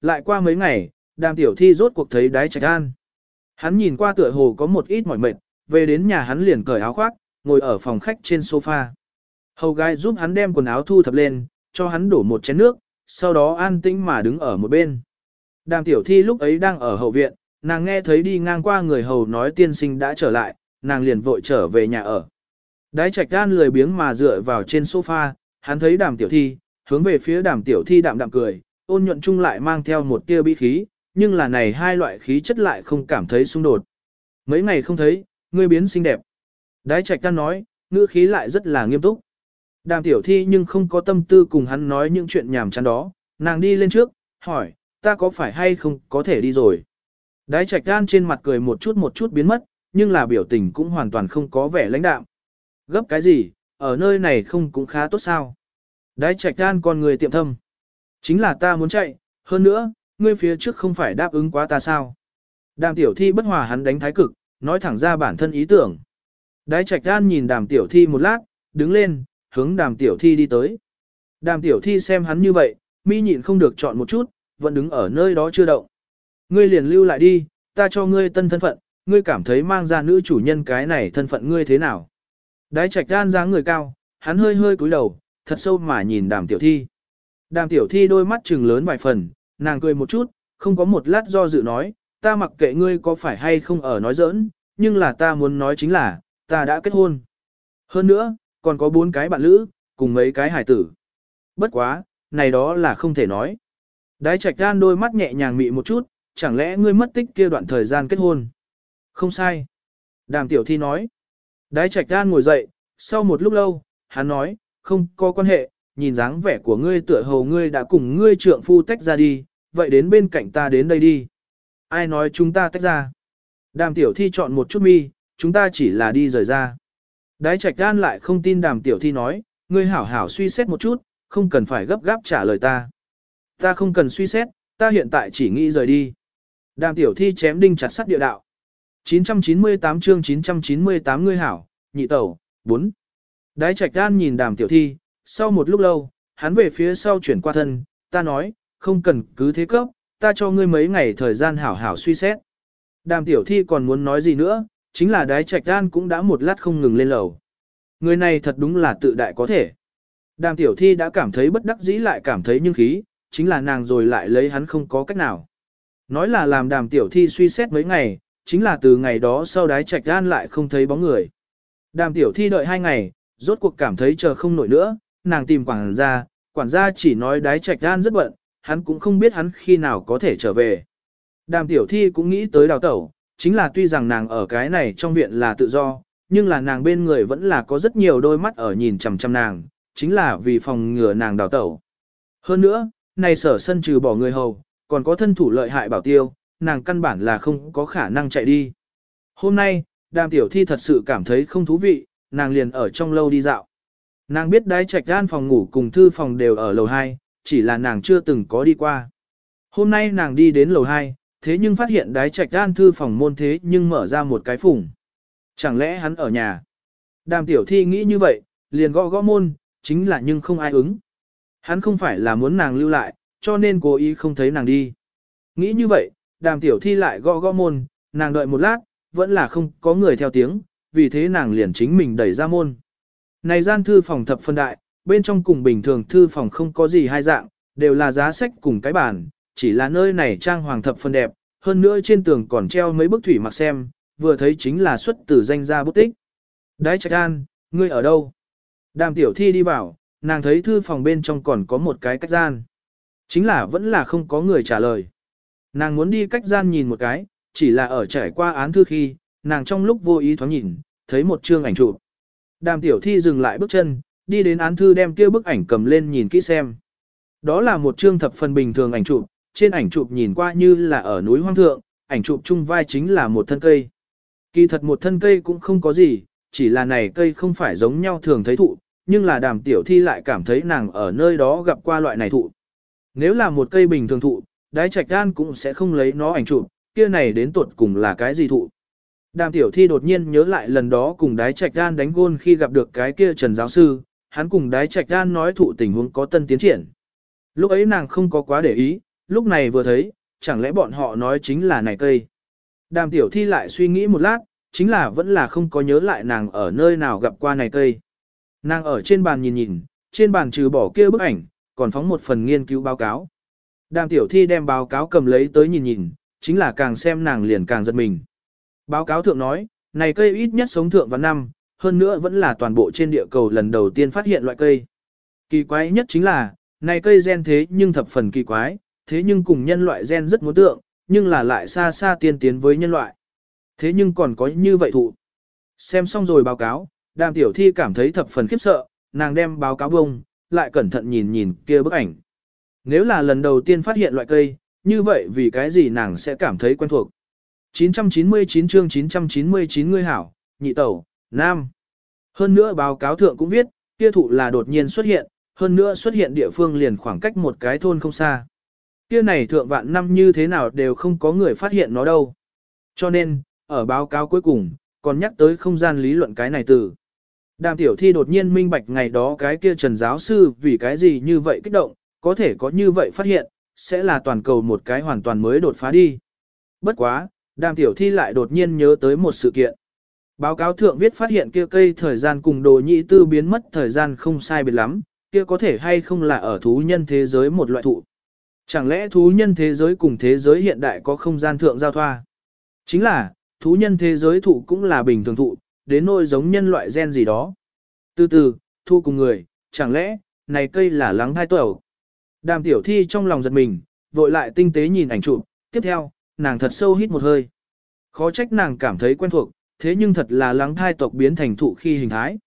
Lại qua mấy ngày, đàm tiểu thi rốt cuộc thấy đái trạch an. Hắn nhìn qua tựa hồ có một ít mỏi mệt, về đến nhà hắn liền cởi áo khoác, ngồi ở phòng khách trên sofa. Hầu gái giúp hắn đem quần áo thu thập lên, cho hắn đổ một chén nước, sau đó an tĩnh mà đứng ở một bên. Đàm tiểu thi lúc ấy đang ở hậu viện, nàng nghe thấy đi ngang qua người hầu nói tiên sinh đã trở lại, nàng liền vội trở về nhà ở. Đái trạch gan lười biếng mà dựa vào trên sofa, hắn thấy đàm tiểu thi, hướng về phía đàm tiểu thi đạm đạm cười, ôn nhuận chung lại mang theo một tia bí khí, nhưng là này hai loại khí chất lại không cảm thấy xung đột. Mấy ngày không thấy, ngươi biến xinh đẹp. Đái trạch ta nói, ngữ khí lại rất là nghiêm túc. Đàm tiểu thi nhưng không có tâm tư cùng hắn nói những chuyện nhảm chán đó, nàng đi lên trước, hỏi, ta có phải hay không có thể đi rồi. Đái trạch gan trên mặt cười một chút một chút biến mất, nhưng là biểu tình cũng hoàn toàn không có vẻ lãnh đạm. Gấp cái gì, ở nơi này không cũng khá tốt sao. Đái trạch gan con người tiệm thâm. Chính là ta muốn chạy, hơn nữa, ngươi phía trước không phải đáp ứng quá ta sao. Đàm tiểu thi bất hòa hắn đánh thái cực, nói thẳng ra bản thân ý tưởng. Đái trạch gan nhìn đàm tiểu thi một lát, đứng lên, hướng đàm tiểu thi đi tới. Đàm tiểu thi xem hắn như vậy, mi nhịn không được chọn một chút, vẫn đứng ở nơi đó chưa động. Ngươi liền lưu lại đi, ta cho ngươi tân thân phận, ngươi cảm thấy mang ra nữ chủ nhân cái này thân phận ngươi thế nào. Đái trạch gan dáng người cao, hắn hơi hơi cúi đầu, thật sâu mà nhìn đàm tiểu thi. Đàm tiểu thi đôi mắt trừng lớn vài phần, nàng cười một chút, không có một lát do dự nói, ta mặc kệ ngươi có phải hay không ở nói giỡn, nhưng là ta muốn nói chính là, ta đã kết hôn. Hơn nữa, còn có bốn cái bạn lữ, cùng mấy cái hải tử. Bất quá, này đó là không thể nói. Đái trạch gan đôi mắt nhẹ nhàng mị một chút, chẳng lẽ ngươi mất tích kia đoạn thời gian kết hôn? Không sai. Đàm tiểu thi nói. Đái trạch gan ngồi dậy, sau một lúc lâu, hắn nói, không có quan hệ, nhìn dáng vẻ của ngươi tựa hồ ngươi đã cùng ngươi trượng phu tách ra đi, vậy đến bên cạnh ta đến đây đi. Ai nói chúng ta tách ra? Đàm tiểu thi chọn một chút mi, chúng ta chỉ là đi rời ra. Đái trạch gan lại không tin đàm tiểu thi nói, ngươi hảo hảo suy xét một chút, không cần phải gấp gáp trả lời ta. Ta không cần suy xét, ta hiện tại chỉ nghĩ rời đi. Đàm tiểu thi chém đinh chặt sắt địa đạo. 998 chương 998 ngươi hảo, nhị tẩu, 4. Đái trạch gan nhìn đàm tiểu thi, sau một lúc lâu, hắn về phía sau chuyển qua thân, ta nói, không cần cứ thế cấp, ta cho ngươi mấy ngày thời gian hảo hảo suy xét. Đàm tiểu thi còn muốn nói gì nữa, chính là đái trạch gan cũng đã một lát không ngừng lên lầu. Người này thật đúng là tự đại có thể. Đàm tiểu thi đã cảm thấy bất đắc dĩ lại cảm thấy nhưng khí, chính là nàng rồi lại lấy hắn không có cách nào. Nói là làm đàm tiểu thi suy xét mấy ngày, chính là từ ngày đó sau đái trạch gan lại không thấy bóng người. Đàm tiểu thi đợi hai ngày, rốt cuộc cảm thấy chờ không nổi nữa, nàng tìm quản gia, quản gia chỉ nói đái trạch gan rất bận, hắn cũng không biết hắn khi nào có thể trở về. Đàm tiểu thi cũng nghĩ tới đào tẩu, chính là tuy rằng nàng ở cái này trong viện là tự do, nhưng là nàng bên người vẫn là có rất nhiều đôi mắt ở nhìn chằm chằm nàng, chính là vì phòng ngừa nàng đào tẩu. Hơn nữa, này sở sân trừ bỏ người hầu, còn có thân thủ lợi hại bảo tiêu, nàng căn bản là không có khả năng chạy đi. Hôm nay, đàm tiểu thi thật sự cảm thấy không thú vị, nàng liền ở trong lâu đi dạo. Nàng biết đái trạch gan phòng ngủ cùng thư phòng đều ở lầu 2, chỉ là nàng chưa từng có đi qua. Hôm nay nàng đi đến lầu 2, thế nhưng phát hiện đái trạch gan thư phòng môn thế nhưng mở ra một cái phủng. Chẳng lẽ hắn ở nhà? Đàm tiểu thi nghĩ như vậy, liền gõ gõ môn, chính là nhưng không ai ứng. Hắn không phải là muốn nàng lưu lại, cho nên cố ý không thấy nàng đi. Nghĩ như vậy, đàm tiểu thi lại gõ gõ môn, nàng đợi một lát, vẫn là không có người theo tiếng, vì thế nàng liền chính mình đẩy ra môn. Này gian thư phòng thập phân đại, bên trong cùng bình thường thư phòng không có gì hai dạng, đều là giá sách cùng cái bàn, chỉ là nơi này trang hoàng thập phân đẹp, hơn nữa trên tường còn treo mấy bức thủy mặc xem, vừa thấy chính là xuất từ danh gia bút tích. Đái trạch an, ngươi ở đâu? Đàm tiểu thi đi vào, nàng thấy thư phòng bên trong còn có một cái cách gian. Chính là vẫn là không có người trả lời. Nàng muốn đi cách gian nhìn một cái, chỉ là ở trải qua án thư khi, nàng trong lúc vô ý thoáng nhìn, thấy một chương ảnh chụp. Đàm tiểu thi dừng lại bước chân, đi đến án thư đem kia bức ảnh cầm lên nhìn kỹ xem. Đó là một chương thập phần bình thường ảnh chụp, trên ảnh chụp nhìn qua như là ở núi hoang thượng, ảnh chụp chung vai chính là một thân cây. Kỳ thật một thân cây cũng không có gì, chỉ là này cây không phải giống nhau thường thấy thụ, nhưng là đàm tiểu thi lại cảm thấy nàng ở nơi đó gặp qua loại này thụ. Nếu là một cây bình thường thụ, đái trạch gan cũng sẽ không lấy nó ảnh chụp, kia này đến tuột cùng là cái gì thụ. Đàm tiểu thi đột nhiên nhớ lại lần đó cùng đái trạch gan đánh gôn khi gặp được cái kia trần giáo sư, hắn cùng đái trạch gan nói thụ tình huống có tân tiến triển. Lúc ấy nàng không có quá để ý, lúc này vừa thấy, chẳng lẽ bọn họ nói chính là này cây. Đàm tiểu thi lại suy nghĩ một lát, chính là vẫn là không có nhớ lại nàng ở nơi nào gặp qua này cây. Nàng ở trên bàn nhìn nhìn, trên bàn trừ bỏ kia bức ảnh, còn phóng một phần nghiên cứu báo cáo. Đàm tiểu thi đem báo cáo cầm lấy tới nhìn nhìn, chính là càng xem nàng liền càng giật mình. Báo cáo thượng nói, này cây ít nhất sống thượng vào năm, hơn nữa vẫn là toàn bộ trên địa cầu lần đầu tiên phát hiện loại cây. Kỳ quái nhất chính là, này cây gen thế nhưng thập phần kỳ quái, thế nhưng cùng nhân loại gen rất muốn tượng, nhưng là lại xa xa tiên tiến với nhân loại. Thế nhưng còn có như vậy thụ. Xem xong rồi báo cáo, đàm tiểu thi cảm thấy thập phần khiếp sợ, nàng đem báo cáo bông, lại cẩn thận nhìn nhìn kia bức ảnh. Nếu là lần đầu tiên phát hiện loại cây, như vậy vì cái gì nàng sẽ cảm thấy quen thuộc. 999 chương 999 ngươi hảo, nhị tẩu, nam. Hơn nữa báo cáo thượng cũng viết, kia thụ là đột nhiên xuất hiện, hơn nữa xuất hiện địa phương liền khoảng cách một cái thôn không xa. Kia này thượng vạn năm như thế nào đều không có người phát hiện nó đâu. Cho nên, ở báo cáo cuối cùng, còn nhắc tới không gian lý luận cái này từ. Đàm tiểu thi đột nhiên minh bạch ngày đó cái kia trần giáo sư vì cái gì như vậy kích động, có thể có như vậy phát hiện, sẽ là toàn cầu một cái hoàn toàn mới đột phá đi. Bất quá, đàm tiểu thi lại đột nhiên nhớ tới một sự kiện. Báo cáo thượng viết phát hiện kia cây thời gian cùng đồ nhị tư biến mất thời gian không sai biệt lắm, kia có thể hay không là ở thú nhân thế giới một loại thụ. Chẳng lẽ thú nhân thế giới cùng thế giới hiện đại có không gian thượng giao thoa? Chính là, thú nhân thế giới thụ cũng là bình thường thụ, đến nỗi giống nhân loại gen gì đó. Từ từ, thu cùng người, chẳng lẽ, này cây là lắng hai tuổi. Đàm tiểu thi trong lòng giật mình, vội lại tinh tế nhìn ảnh chụp, tiếp theo, nàng thật sâu hít một hơi. Khó trách nàng cảm thấy quen thuộc, thế nhưng thật là lắng thai tộc biến thành thụ khi hình thái.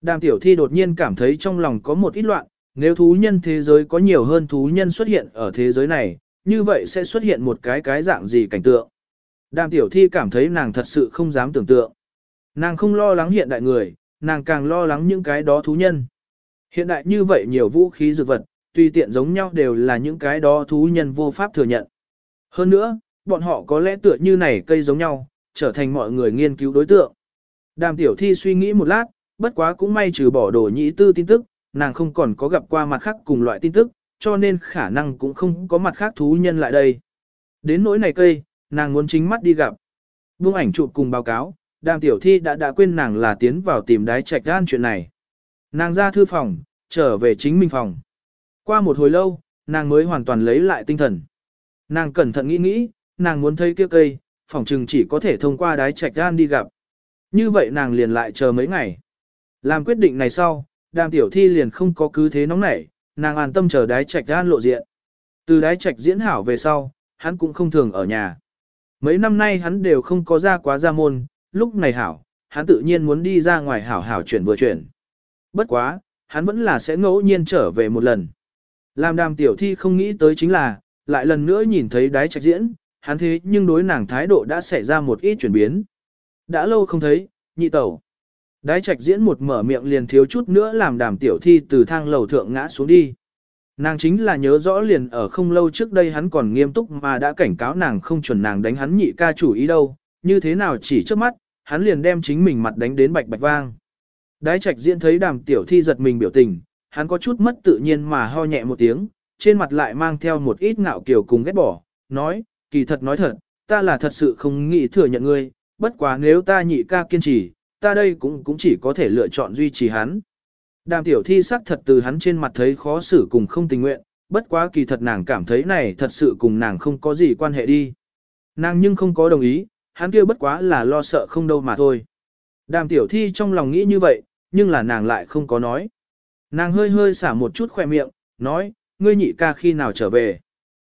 Đàm tiểu thi đột nhiên cảm thấy trong lòng có một ít loạn, nếu thú nhân thế giới có nhiều hơn thú nhân xuất hiện ở thế giới này, như vậy sẽ xuất hiện một cái cái dạng gì cảnh tượng. Đàm tiểu thi cảm thấy nàng thật sự không dám tưởng tượng. Nàng không lo lắng hiện đại người, nàng càng lo lắng những cái đó thú nhân. Hiện đại như vậy nhiều vũ khí dược vật, tùy tiện giống nhau đều là những cái đó thú nhân vô pháp thừa nhận. Hơn nữa, bọn họ có lẽ tựa như này cây giống nhau, trở thành mọi người nghiên cứu đối tượng. Đàm tiểu thi suy nghĩ một lát, bất quá cũng may trừ bỏ đồ nhĩ tư tin tức, nàng không còn có gặp qua mặt khác cùng loại tin tức, cho nên khả năng cũng không có mặt khác thú nhân lại đây. Đến nỗi này cây, nàng muốn chính mắt đi gặp. Buông ảnh chụp cùng báo cáo, đàm tiểu thi đã đã quên nàng là tiến vào tìm đái trạch gan chuyện này. Nàng ra thư phòng, trở về chính mình phòng. Qua một hồi lâu, nàng mới hoàn toàn lấy lại tinh thần. Nàng cẩn thận nghĩ nghĩ, nàng muốn thấy kia cây, phỏng chừng chỉ có thể thông qua đái trạch gan đi gặp. Như vậy nàng liền lại chờ mấy ngày. Làm quyết định này sau, đàm tiểu thi liền không có cứ thế nóng nảy, nàng an tâm chờ đái trạch gan lộ diện. Từ đái trạch diễn hảo về sau, hắn cũng không thường ở nhà. Mấy năm nay hắn đều không có ra quá ra môn, lúc này hảo, hắn tự nhiên muốn đi ra ngoài hảo hảo chuyển vừa chuyển. Bất quá, hắn vẫn là sẽ ngẫu nhiên trở về một lần. Làm đàm tiểu thi không nghĩ tới chính là, lại lần nữa nhìn thấy đái trạch diễn, hắn thế nhưng đối nàng thái độ đã xảy ra một ít chuyển biến. Đã lâu không thấy, nhị tẩu. Đái trạch diễn một mở miệng liền thiếu chút nữa làm đàm tiểu thi từ thang lầu thượng ngã xuống đi. Nàng chính là nhớ rõ liền ở không lâu trước đây hắn còn nghiêm túc mà đã cảnh cáo nàng không chuẩn nàng đánh hắn nhị ca chủ ý đâu, như thế nào chỉ trước mắt, hắn liền đem chính mình mặt đánh đến bạch bạch vang. Đái trạch diễn thấy đàm tiểu thi giật mình biểu tình, hắn có chút mất tự nhiên mà ho nhẹ một tiếng, trên mặt lại mang theo một ít ngạo kiều cùng ghét bỏ, nói, kỳ thật nói thật, ta là thật sự không nghĩ thừa nhận ngươi, bất quá nếu ta nhị ca kiên trì, ta đây cũng cũng chỉ có thể lựa chọn duy trì hắn. Đàm tiểu thi sắc thật từ hắn trên mặt thấy khó xử cùng không tình nguyện, bất quá kỳ thật nàng cảm thấy này thật sự cùng nàng không có gì quan hệ đi. Nàng nhưng không có đồng ý, hắn kia bất quá là lo sợ không đâu mà thôi. Đàm tiểu thi trong lòng nghĩ như vậy, nhưng là nàng lại không có nói. Nàng hơi hơi xả một chút khỏe miệng, nói, ngươi nhị ca khi nào trở về.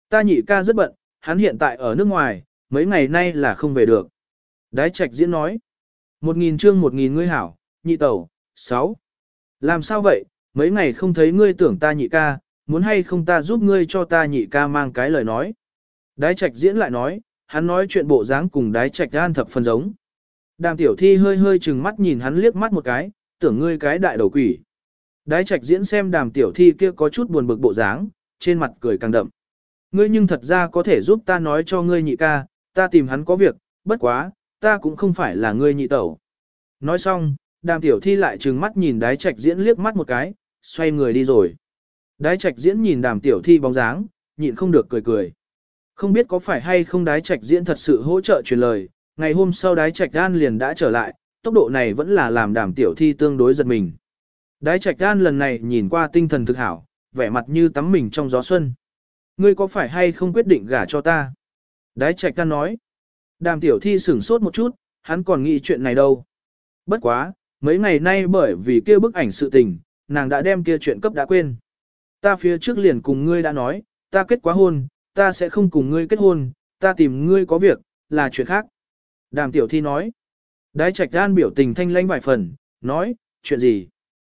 Ta nhị ca rất bận, hắn hiện tại ở nước ngoài, mấy ngày nay là không về được. Đái trạch diễn nói, một nghìn chương một nghìn ngươi hảo, nhị tẩu, sáu. Làm sao vậy, mấy ngày không thấy ngươi tưởng ta nhị ca, muốn hay không ta giúp ngươi cho ta nhị ca mang cái lời nói. Đái trạch diễn lại nói, hắn nói chuyện bộ dáng cùng đái trạch an thập phần giống. Đàm tiểu thi hơi hơi chừng mắt nhìn hắn liếc mắt một cái, tưởng ngươi cái đại đầu quỷ. Đái trạch diễn xem đàm tiểu thi kia có chút buồn bực bộ dáng, trên mặt cười càng đậm. Ngươi nhưng thật ra có thể giúp ta nói cho ngươi nhị ca, ta tìm hắn có việc, bất quá, ta cũng không phải là ngươi nhị tẩu. Nói xong, đàm tiểu thi lại trừng mắt nhìn đái trạch diễn liếc mắt một cái, xoay người đi rồi. Đái trạch diễn nhìn đàm tiểu thi bóng dáng, nhịn không được cười cười. Không biết có phải hay không đái trạch diễn thật sự hỗ trợ truyền lời, ngày hôm sau đái trạch gan liền đã trở lại, tốc độ này vẫn là làm đàm tiểu thi tương đối giật mình. Đái trạch gan lần này nhìn qua tinh thần thực hảo, vẻ mặt như tắm mình trong gió xuân. Ngươi có phải hay không quyết định gả cho ta? Đái trạch Can nói. Đàm tiểu thi sửng sốt một chút, hắn còn nghĩ chuyện này đâu. Bất quá, mấy ngày nay bởi vì kia bức ảnh sự tình, nàng đã đem kia chuyện cấp đã quên. Ta phía trước liền cùng ngươi đã nói, ta kết quá hôn, ta sẽ không cùng ngươi kết hôn, ta tìm ngươi có việc, là chuyện khác. Đàm tiểu thi nói. Đái trạch Can biểu tình thanh lãnh vài phần, nói, chuyện gì?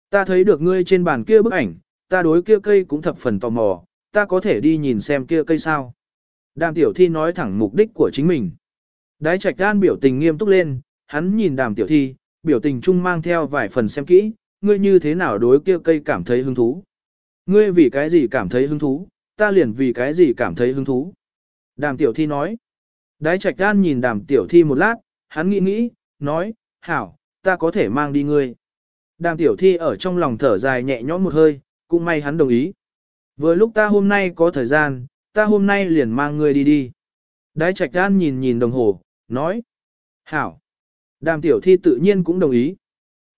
Ta thấy được ngươi trên bàn kia bức ảnh, ta đối kia cây cũng thập phần tò mò, ta có thể đi nhìn xem kia cây sao. Đàm tiểu thi nói thẳng mục đích của chính mình. Đái trạch gan biểu tình nghiêm túc lên, hắn nhìn đàm tiểu thi, biểu tình chung mang theo vài phần xem kỹ, ngươi như thế nào đối kia cây cảm thấy hứng thú. Ngươi vì cái gì cảm thấy hứng thú, ta liền vì cái gì cảm thấy hứng thú. Đàm tiểu thi nói. Đái trạch gan nhìn đàm tiểu thi một lát, hắn nghĩ nghĩ, nói, hảo, ta có thể mang đi ngươi. Đàm tiểu thi ở trong lòng thở dài nhẹ nhõm một hơi, cũng may hắn đồng ý. Vừa lúc ta hôm nay có thời gian, ta hôm nay liền mang ngươi đi đi. Đái trạch gan nhìn nhìn đồng hồ, nói. Hảo. Đàm tiểu thi tự nhiên cũng đồng ý.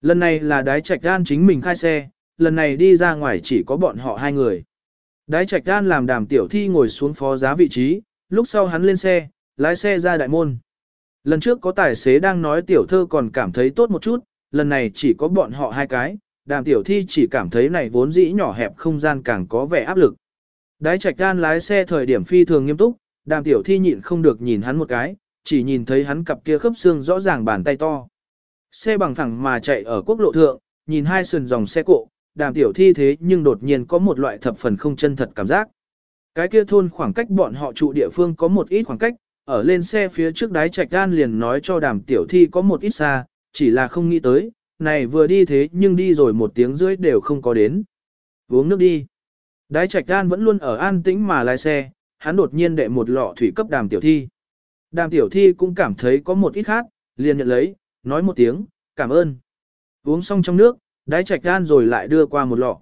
Lần này là đái trạch gan chính mình khai xe, lần này đi ra ngoài chỉ có bọn họ hai người. Đái trạch gan làm đàm tiểu thi ngồi xuống phó giá vị trí, lúc sau hắn lên xe, lái xe ra đại môn. Lần trước có tài xế đang nói tiểu thơ còn cảm thấy tốt một chút, lần này chỉ có bọn họ hai cái, đàm tiểu thi chỉ cảm thấy này vốn dĩ nhỏ hẹp không gian càng có vẻ áp lực. Đái trạch gan lái xe thời điểm phi thường nghiêm túc, đàm tiểu thi nhịn không được nhìn hắn một cái, chỉ nhìn thấy hắn cặp kia khớp xương rõ ràng bàn tay to. Xe bằng thẳng mà chạy ở quốc lộ thượng, nhìn hai sườn dòng xe cộ, đàm tiểu thi thế nhưng đột nhiên có một loại thập phần không chân thật cảm giác. Cái kia thôn khoảng cách bọn họ trụ địa phương có một ít khoảng cách, ở lên xe phía trước đái trạch gan liền nói cho đàm tiểu thi có một ít xa, chỉ là không nghĩ tới, này vừa đi thế nhưng đi rồi một tiếng rưỡi đều không có đến. Uống nước đi. Đái trạch gan vẫn luôn ở an tĩnh mà lái xe, hắn đột nhiên đệ một lọ thủy cấp đàm tiểu thi. Đàm tiểu thi cũng cảm thấy có một ít khác, liền nhận lấy, nói một tiếng, cảm ơn. Uống xong trong nước, đái trạch gan rồi lại đưa qua một lọ.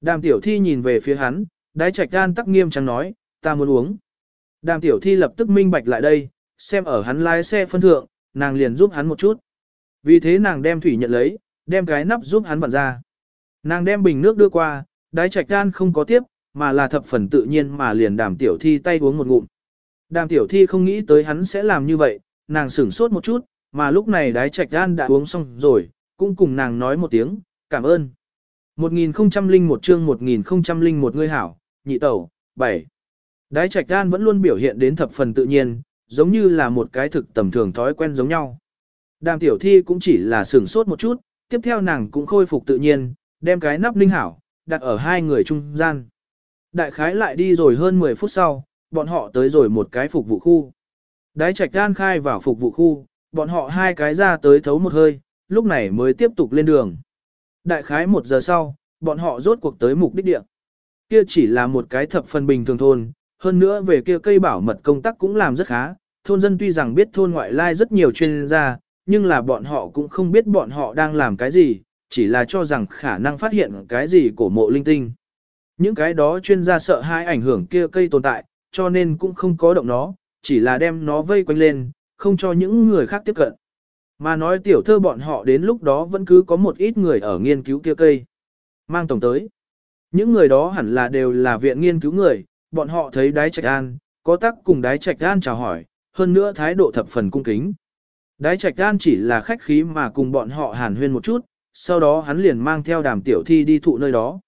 Đàm tiểu thi nhìn về phía hắn, đái trạch gan tắc nghiêm trắng nói, ta muốn uống. Đàm tiểu thi lập tức minh bạch lại đây, xem ở hắn lái xe phân thượng, nàng liền giúp hắn một chút. Vì thế nàng đem thủy nhận lấy, đem cái nắp giúp hắn vặn ra. Nàng đem bình nước đưa qua, đái trạch gan không có tiếp, mà là thập phần tự nhiên mà liền đàm tiểu thi tay uống một ngụm. Đàm tiểu thi không nghĩ tới hắn sẽ làm như vậy, nàng sửng sốt một chút, mà lúc này đái trạch gan đã uống xong rồi, cũng cùng nàng nói một tiếng, cảm ơn. 1001 chương 1001 ngươi hảo, nhị tẩu, 7. Đái trạch gan vẫn luôn biểu hiện đến thập phần tự nhiên, giống như là một cái thực tầm thường thói quen giống nhau. Đàm tiểu thi cũng chỉ là sửng sốt một chút, tiếp theo nàng cũng khôi phục tự nhiên, đem cái nắp linh hảo, đặt ở hai người trung gian. Đại khái lại đi rồi hơn 10 phút sau, bọn họ tới rồi một cái phục vụ khu. Đái trạch gan khai vào phục vụ khu, bọn họ hai cái ra tới thấu một hơi, lúc này mới tiếp tục lên đường. Đại khái một giờ sau, bọn họ rốt cuộc tới mục đích địa. Kia chỉ là một cái thập phần bình thường thôn, hơn nữa về kia cây bảo mật công tác cũng làm rất khá. Thôn dân tuy rằng biết thôn ngoại lai rất nhiều chuyên gia, nhưng là bọn họ cũng không biết bọn họ đang làm cái gì, chỉ là cho rằng khả năng phát hiện cái gì của mộ linh tinh. Những cái đó chuyên gia sợ hai ảnh hưởng kia cây tồn tại, cho nên cũng không có động nó, chỉ là đem nó vây quanh lên, không cho những người khác tiếp cận. Mà nói tiểu thơ bọn họ đến lúc đó vẫn cứ có một ít người ở nghiên cứu kia cây. Mang tổng tới. Những người đó hẳn là đều là viện nghiên cứu người, bọn họ thấy đái trạch an, có tác cùng đái trạch an chào hỏi, hơn nữa thái độ thập phần cung kính. Đái trạch Gan chỉ là khách khí mà cùng bọn họ hàn huyên một chút, sau đó hắn liền mang theo đàm tiểu thi đi thụ nơi đó.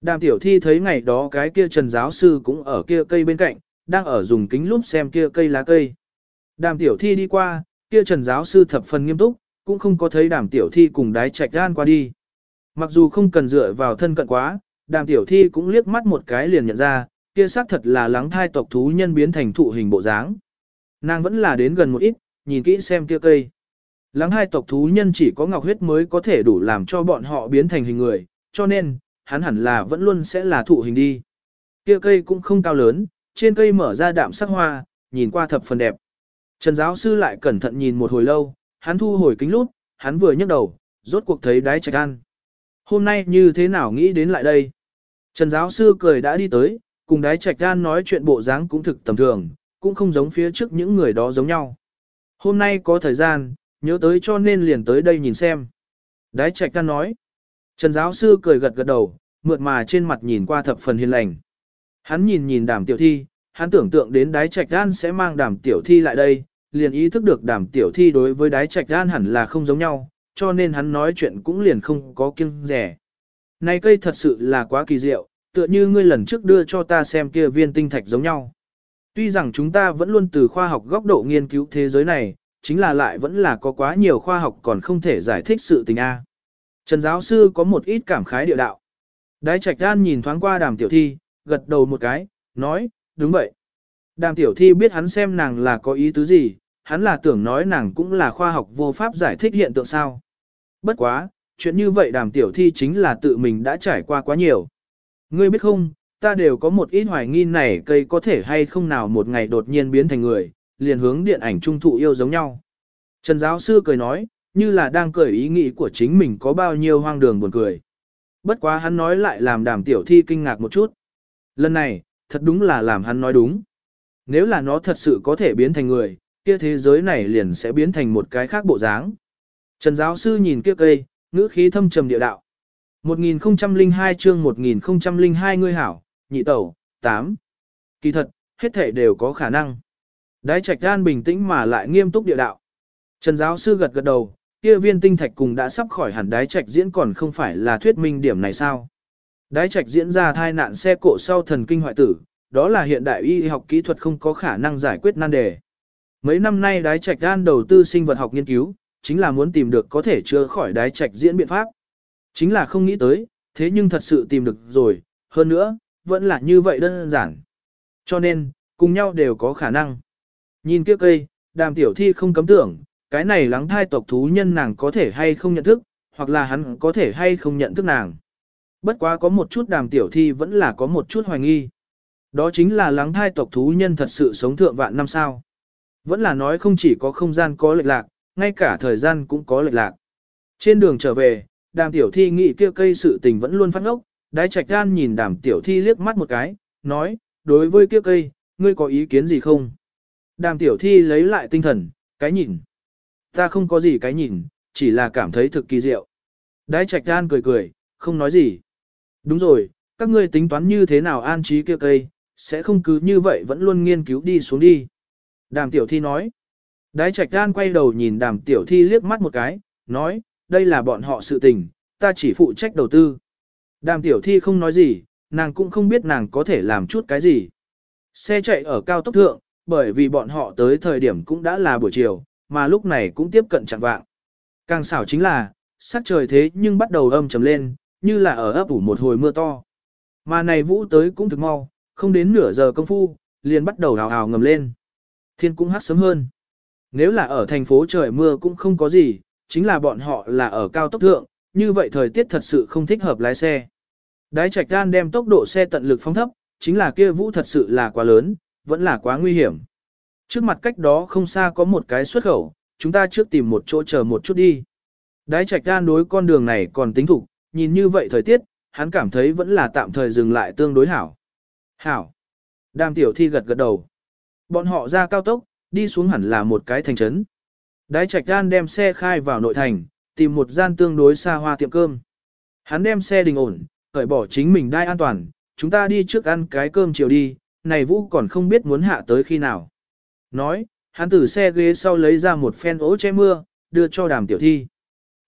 Đàm tiểu thi thấy ngày đó cái kia trần giáo sư cũng ở kia cây bên cạnh, đang ở dùng kính lúp xem kia cây lá cây. Đàm tiểu thi đi qua, kia trần giáo sư thập phần nghiêm túc, cũng không có thấy đàm tiểu thi cùng đái trạch gan qua đi. Mặc dù không cần dựa vào thân cận quá, đàm tiểu thi cũng liếc mắt một cái liền nhận ra, kia xác thật là lắng thai tộc thú nhân biến thành thụ hình bộ dáng. Nàng vẫn là đến gần một ít, nhìn kỹ xem kia cây. Lắng hai tộc thú nhân chỉ có ngọc huyết mới có thể đủ làm cho bọn họ biến thành hình người, cho nên, hắn hẳn là vẫn luôn sẽ là thụ hình đi. Kia cây cũng không cao lớn, trên cây mở ra đạm sắc hoa, nhìn qua thập phần đẹp. Trần giáo sư lại cẩn thận nhìn một hồi lâu, hắn thu hồi kính lút, hắn vừa nhấc đầu, rốt cuộc thấy đái trạch ăn. Hôm nay như thế nào nghĩ đến lại đây? Trần giáo sư cười đã đi tới, cùng đái trạch gan nói chuyện bộ dáng cũng thực tầm thường, cũng không giống phía trước những người đó giống nhau. Hôm nay có thời gian, nhớ tới cho nên liền tới đây nhìn xem. Đái trạch Can nói. Trần giáo sư cười gật gật đầu, mượt mà trên mặt nhìn qua thập phần hiền lành. Hắn nhìn nhìn đàm tiểu thi, hắn tưởng tượng đến đái trạch gan sẽ mang đàm tiểu thi lại đây, liền ý thức được đàm tiểu thi đối với đái trạch gan hẳn là không giống nhau, cho nên hắn nói chuyện cũng liền không có kiêng rẻ. Này cây thật sự là quá kỳ diệu, tựa như ngươi lần trước đưa cho ta xem kia viên tinh thạch giống nhau. Tuy rằng chúng ta vẫn luôn từ khoa học góc độ nghiên cứu thế giới này, chính là lại vẫn là có quá nhiều khoa học còn không thể giải thích sự tình A. Trần giáo sư có một ít cảm khái địa đạo. Đái trạch Đan nhìn thoáng qua đàm tiểu thi, gật đầu một cái, nói, đúng vậy. Đàm tiểu thi biết hắn xem nàng là có ý tứ gì, hắn là tưởng nói nàng cũng là khoa học vô pháp giải thích hiện tượng sao. Bất quá, chuyện như vậy đàm tiểu thi chính là tự mình đã trải qua quá nhiều. Ngươi biết không, ta đều có một ít hoài nghi này cây có thể hay không nào một ngày đột nhiên biến thành người, liền hướng điện ảnh trung thụ yêu giống nhau. Trần giáo sư cười nói, như là đang cười ý nghĩ của chính mình có bao nhiêu hoang đường buồn cười. Bất quá hắn nói lại làm đàm tiểu thi kinh ngạc một chút. Lần này, thật đúng là làm hắn nói đúng. Nếu là nó thật sự có thể biến thành người, kia thế giới này liền sẽ biến thành một cái khác bộ dáng. Trần giáo sư nhìn kia cây, ngữ khí thâm trầm địa đạo. 1002 chương 1002 ngươi hảo, nhị tẩu, 8. Kỳ thật, hết thể đều có khả năng. Đái trạch gan bình tĩnh mà lại nghiêm túc địa đạo. Trần giáo sư gật gật đầu, kia viên tinh thạch cùng đã sắp khỏi hẳn đái trạch diễn còn không phải là thuyết minh điểm này sao. Đái trạch diễn ra thai nạn xe cộ sau thần kinh hoại tử, đó là hiện đại y học kỹ thuật không có khả năng giải quyết nan đề. Mấy năm nay đái trạch gan đầu tư sinh vật học nghiên cứu, chính là muốn tìm được có thể chữa khỏi đái trạch diễn biện pháp. Chính là không nghĩ tới, thế nhưng thật sự tìm được rồi, hơn nữa, vẫn là như vậy đơn giản. Cho nên, cùng nhau đều có khả năng. Nhìn kia cây, đàm tiểu thi không cấm tưởng, cái này lắng thai tộc thú nhân nàng có thể hay không nhận thức, hoặc là hắn có thể hay không nhận thức nàng. Bất quá có một chút đàm tiểu thi vẫn là có một chút hoài nghi. Đó chính là lắng thai tộc thú nhân thật sự sống thượng vạn năm sao. Vẫn là nói không chỉ có không gian có lệch lạc, ngay cả thời gian cũng có lệch lạc. Trên đường trở về, đàm tiểu thi nghĩ kia cây sự tình vẫn luôn phát ngốc, đái trạch gan nhìn đàm tiểu thi liếc mắt một cái, nói, đối với kia cây, ngươi có ý kiến gì không? Đàm tiểu thi lấy lại tinh thần, cái nhìn. Ta không có gì cái nhìn, chỉ là cảm thấy thực kỳ diệu. Đái trạch gan cười cười, không nói gì. Đúng rồi, các ngươi tính toán như thế nào an trí kia cây, sẽ không cứ như vậy vẫn luôn nghiên cứu đi xuống đi. Đàm tiểu thi nói. Đái trạch gan quay đầu nhìn đàm tiểu thi liếc mắt một cái, nói, đây là bọn họ sự tình, ta chỉ phụ trách đầu tư. Đàm tiểu thi không nói gì, nàng cũng không biết nàng có thể làm chút cái gì. Xe chạy ở cao tốc thượng, bởi vì bọn họ tới thời điểm cũng đã là buổi chiều, mà lúc này cũng tiếp cận chặng vạng. Càng xảo chính là, sắc trời thế nhưng bắt đầu âm trầm lên, như là ở ấp ủ một hồi mưa to. Mà này vũ tới cũng thực mau, không đến nửa giờ công phu, liền bắt đầu hào hào ngầm lên. Thiên cũng hát sớm hơn. Nếu là ở thành phố trời mưa cũng không có gì, chính là bọn họ là ở cao tốc thượng, như vậy thời tiết thật sự không thích hợp lái xe. Đái trạch gan đem tốc độ xe tận lực phóng thấp, chính là kia vũ thật sự là quá lớn, vẫn là quá nguy hiểm. Trước mặt cách đó không xa có một cái xuất khẩu, chúng ta trước tìm một chỗ chờ một chút đi. Đái trạch gan đối con đường này còn tính thủ, nhìn như vậy thời tiết, hắn cảm thấy vẫn là tạm thời dừng lại tương đối hảo. Hảo. Đàm tiểu thi gật gật đầu. Bọn họ ra cao tốc, đi xuống hẳn là một cái thành trấn. Đái trạch gan đem xe khai vào nội thành, tìm một gian tương đối xa hoa tiệm cơm. Hắn đem xe đình ổn, cởi bỏ chính mình đai an toàn, chúng ta đi trước ăn cái cơm chiều đi, này Vũ còn không biết muốn hạ tới khi nào. Nói, hắn từ xe ghế sau lấy ra một phen ố che mưa, đưa cho đàm tiểu thi.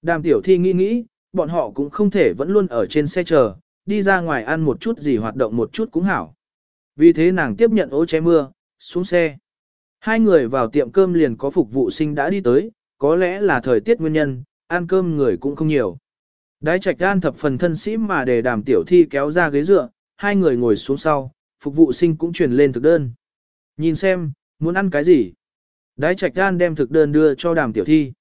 Đàm tiểu thi nghĩ nghĩ, bọn họ cũng không thể vẫn luôn ở trên xe chờ, đi ra ngoài ăn một chút gì hoạt động một chút cũng hảo. Vì thế nàng tiếp nhận ố che mưa, xuống xe. Hai người vào tiệm cơm liền có phục vụ sinh đã đi tới, có lẽ là thời tiết nguyên nhân, ăn cơm người cũng không nhiều. Đái trạch gan thập phần thân sĩ mà để đàm tiểu thi kéo ra ghế dựa, hai người ngồi xuống sau, phục vụ sinh cũng truyền lên thực đơn. Nhìn xem, muốn ăn cái gì? Đái trạch gan đem thực đơn đưa cho đàm tiểu thi.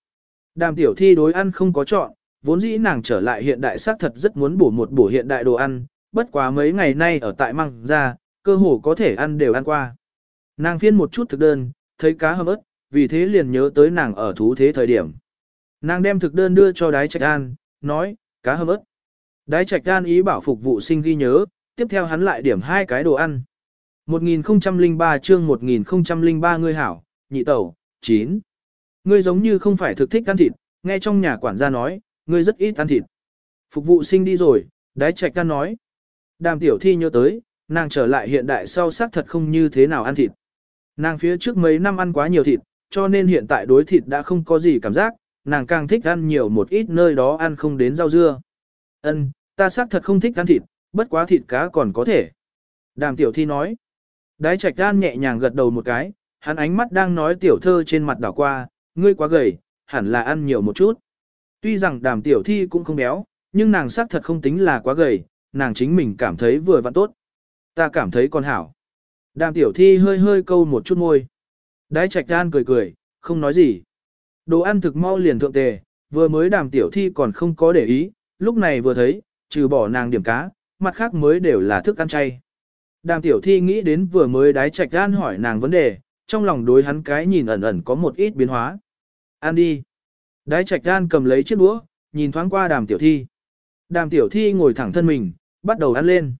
Đàm tiểu thi đối ăn không có chọn, vốn dĩ nàng trở lại hiện đại xác thật rất muốn bổ một bổ hiện đại đồ ăn, bất quá mấy ngày nay ở tại măng ra, cơ hồ có thể ăn đều ăn qua. Nàng phiên một chút thực đơn, thấy cá hầm ớt, vì thế liền nhớ tới nàng ở thú thế thời điểm. Nàng đem thực đơn đưa cho đái trạch an, nói, cá hầm ớt. Đái trạch an ý bảo phục vụ sinh ghi nhớ, tiếp theo hắn lại điểm hai cái đồ ăn. 1003 chương 1003 ngươi hảo, nhị tẩu, 9. Ngươi giống như không phải thực thích ăn thịt, nghe trong nhà quản gia nói, ngươi rất ít ăn thịt. Phục vụ sinh đi rồi, đái trạch ca nói. Đàm tiểu thi nhớ tới, nàng trở lại hiện đại sau xác thật không như thế nào ăn thịt. Nàng phía trước mấy năm ăn quá nhiều thịt, cho nên hiện tại đối thịt đã không có gì cảm giác, nàng càng thích ăn nhiều một ít nơi đó ăn không đến rau dưa. Ân, ta xác thật không thích ăn thịt, bất quá thịt cá còn có thể. Đàm tiểu thi nói. Đái trạch gan nhẹ nhàng gật đầu một cái, hắn ánh mắt đang nói tiểu thơ trên mặt đảo qua, ngươi quá gầy, hẳn là ăn nhiều một chút. Tuy rằng đàm tiểu thi cũng không béo, nhưng nàng xác thật không tính là quá gầy, nàng chính mình cảm thấy vừa vặn tốt. Ta cảm thấy còn hảo. Đàm tiểu thi hơi hơi câu một chút môi. Đái trạch gan cười cười, không nói gì. Đồ ăn thực mau liền thượng tề, vừa mới đàm tiểu thi còn không có để ý, lúc này vừa thấy, trừ bỏ nàng điểm cá, mặt khác mới đều là thức ăn chay. Đàm tiểu thi nghĩ đến vừa mới đái trạch gan hỏi nàng vấn đề, trong lòng đối hắn cái nhìn ẩn ẩn có một ít biến hóa. Ăn đi. Đái trạch gan cầm lấy chiếc đũa, nhìn thoáng qua đàm tiểu thi. Đàm tiểu thi ngồi thẳng thân mình, bắt đầu ăn lên.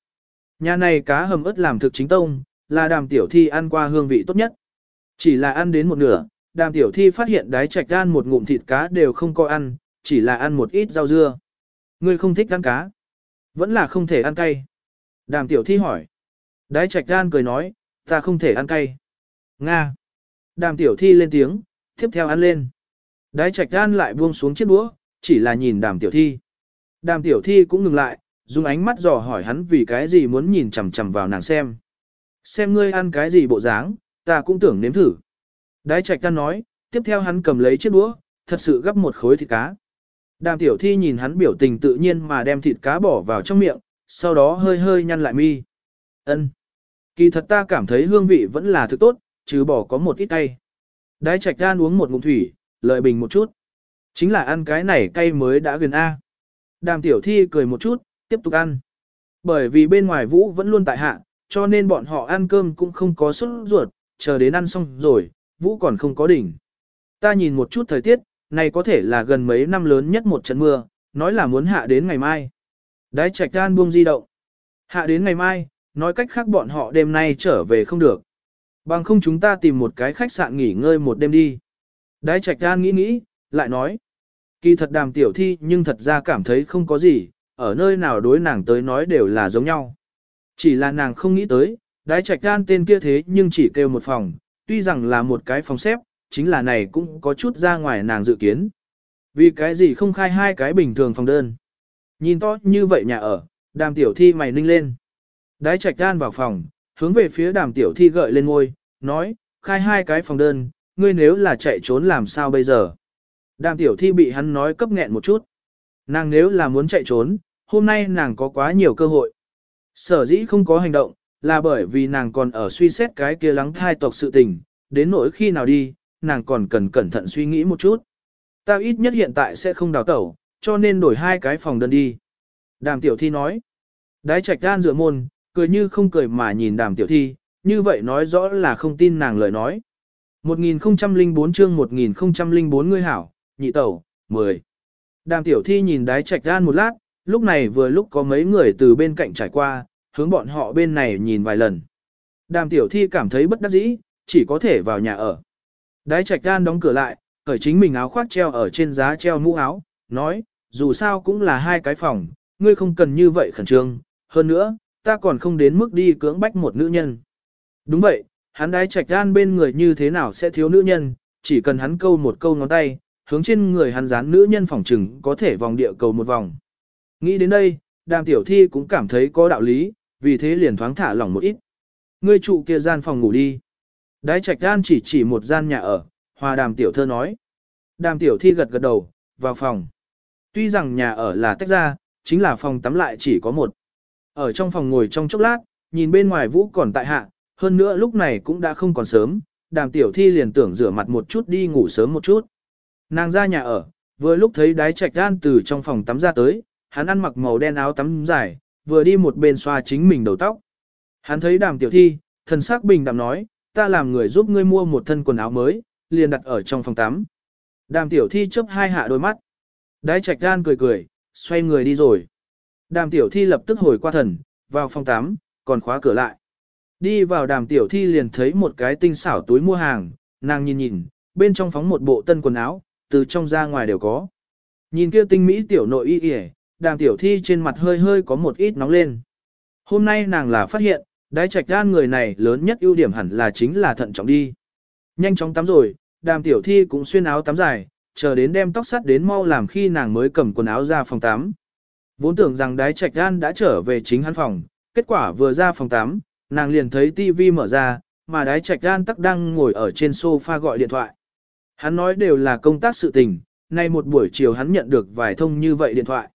Nhà này cá hầm ớt làm thực chính tông, là đàm tiểu thi ăn qua hương vị tốt nhất. Chỉ là ăn đến một nửa, đàm tiểu thi phát hiện đái trạch gan một ngụm thịt cá đều không có ăn, chỉ là ăn một ít rau dưa. Ngươi không thích ăn cá. Vẫn là không thể ăn cay. Đàm tiểu thi hỏi. Đái trạch gan cười nói, ta không thể ăn cay. Nga. Đàm tiểu thi lên tiếng, tiếp theo ăn lên. Đái trạch gan lại buông xuống chiếc đũa, chỉ là nhìn đàm tiểu thi. Đàm tiểu thi cũng ngừng lại, dùng ánh mắt dò hỏi hắn vì cái gì muốn nhìn chằm chằm vào nàng xem. Xem ngươi ăn cái gì bộ dáng, ta cũng tưởng nếm thử. Đái trạch gan nói, tiếp theo hắn cầm lấy chiếc đũa, thật sự gấp một khối thịt cá. Đàm tiểu thi nhìn hắn biểu tình tự nhiên mà đem thịt cá bỏ vào trong miệng, sau đó hơi hơi nhăn lại mi. Ân, Kỳ thật ta cảm thấy hương vị vẫn là thực tốt, chứ bỏ có một ít cay. Đái trạch gan uống một ngụm thủy, lợi bình một chút. Chính là ăn cái này cay mới đã gần A. Đàm tiểu thi cười một chút, tiếp tục ăn. Bởi vì bên ngoài vũ vẫn luôn tại hạ, cho nên bọn họ ăn cơm cũng không có sốt ruột, chờ đến ăn xong rồi, vũ còn không có đỉnh. Ta nhìn một chút thời tiết, này có thể là gần mấy năm lớn nhất một trận mưa, nói là muốn hạ đến ngày mai. Đái trạch gan buông di động. Hạ đến ngày mai, nói cách khác bọn họ đêm nay trở về không được. Bằng không chúng ta tìm một cái khách sạn nghỉ ngơi một đêm đi. Đái trạch gan nghĩ nghĩ, lại nói. Kỳ thật đàm tiểu thi nhưng thật ra cảm thấy không có gì, ở nơi nào đối nàng tới nói đều là giống nhau. Chỉ là nàng không nghĩ tới, đái trạch gan tên kia thế nhưng chỉ kêu một phòng, tuy rằng là một cái phòng xếp, chính là này cũng có chút ra ngoài nàng dự kiến. Vì cái gì không khai hai cái bình thường phòng đơn. Nhìn to như vậy nhà ở, đàm tiểu thi mày ninh lên. Đái trạch đan vào phòng, hướng về phía đàm tiểu thi gợi lên ngôi, nói, khai hai cái phòng đơn, ngươi nếu là chạy trốn làm sao bây giờ. Đàm tiểu thi bị hắn nói cấp nghẹn một chút. Nàng nếu là muốn chạy trốn, hôm nay nàng có quá nhiều cơ hội. Sở dĩ không có hành động, là bởi vì nàng còn ở suy xét cái kia lắng thai tộc sự tình, đến nỗi khi nào đi, nàng còn cần cẩn thận suy nghĩ một chút. Ta ít nhất hiện tại sẽ không đào tẩu, cho nên đổi hai cái phòng đơn đi. Đàm tiểu thi nói. Đái trạch đan dựa môn, cười như không cười mà nhìn đàm tiểu thi, như vậy nói rõ là không tin nàng lời nói. 1004 chương 1004 ngươi hảo, nhị tẩu, 10. Đàm tiểu thi nhìn đái trạch đan một lát, lúc này vừa lúc có mấy người từ bên cạnh trải qua, hướng bọn họ bên này nhìn vài lần. Đàm tiểu thi cảm thấy bất đắc dĩ, chỉ có thể vào nhà ở. Đái trạch gan đóng cửa lại, cởi chính mình áo khoác treo ở trên giá treo mũ áo, nói, dù sao cũng là hai cái phòng, ngươi không cần như vậy khẩn trương, hơn nữa, ta còn không đến mức đi cưỡng bách một nữ nhân. Đúng vậy, hắn đái trạch gan bên người như thế nào sẽ thiếu nữ nhân, chỉ cần hắn câu một câu ngón tay, hướng trên người hắn dán nữ nhân phòng trừng có thể vòng địa cầu một vòng. Nghĩ đến đây, đàm tiểu thi cũng cảm thấy có đạo lý, vì thế liền thoáng thả lỏng một ít. Ngươi trụ kia gian phòng ngủ đi. Đái trạch gan chỉ chỉ một gian nhà ở, hòa đàm tiểu thơ nói. Đàm tiểu thi gật gật đầu, vào phòng. Tuy rằng nhà ở là tách ra, chính là phòng tắm lại chỉ có một. Ở trong phòng ngồi trong chốc lát, nhìn bên ngoài vũ còn tại hạ, hơn nữa lúc này cũng đã không còn sớm, đàm tiểu thi liền tưởng rửa mặt một chút đi ngủ sớm một chút. Nàng ra nhà ở, vừa lúc thấy đái trạch gan từ trong phòng tắm ra tới, hắn ăn mặc màu đen áo tắm dài, vừa đi một bên xoa chính mình đầu tóc. Hắn thấy đàm tiểu thi, thần sắc bình đạm nói, ta làm người giúp ngươi mua một thân quần áo mới, liền đặt ở trong phòng tắm. Đàm tiểu thi chớp hai hạ đôi mắt. Đái trạch gan cười cười, xoay người đi rồi. Đàm tiểu thi lập tức hồi qua thần, vào phòng tắm, còn khóa cửa lại. Đi vào đàm tiểu thi liền thấy một cái tinh xảo túi mua hàng, nàng nhìn nhìn, bên trong phóng một bộ tân quần áo, từ trong ra ngoài đều có. Nhìn kia tinh mỹ tiểu nội y y, đàm tiểu thi trên mặt hơi hơi có một ít nóng lên. Hôm nay nàng là phát hiện, đái trạch gan người này lớn nhất ưu điểm hẳn là chính là thận trọng đi. Nhanh chóng tắm rồi, đàm tiểu thi cũng xuyên áo tắm dài, chờ đến đem tóc sắt đến mau làm khi nàng mới cầm quần áo ra phòng tắm. Vốn tưởng rằng đái trạch gan đã trở về chính hắn phòng, kết quả vừa ra phòng tắm, nàng liền thấy tivi mở ra, mà đái trạch gan tắc đang ngồi ở trên sofa gọi điện thoại. Hắn nói đều là công tác sự tình, nay một buổi chiều hắn nhận được vài thông như vậy điện thoại.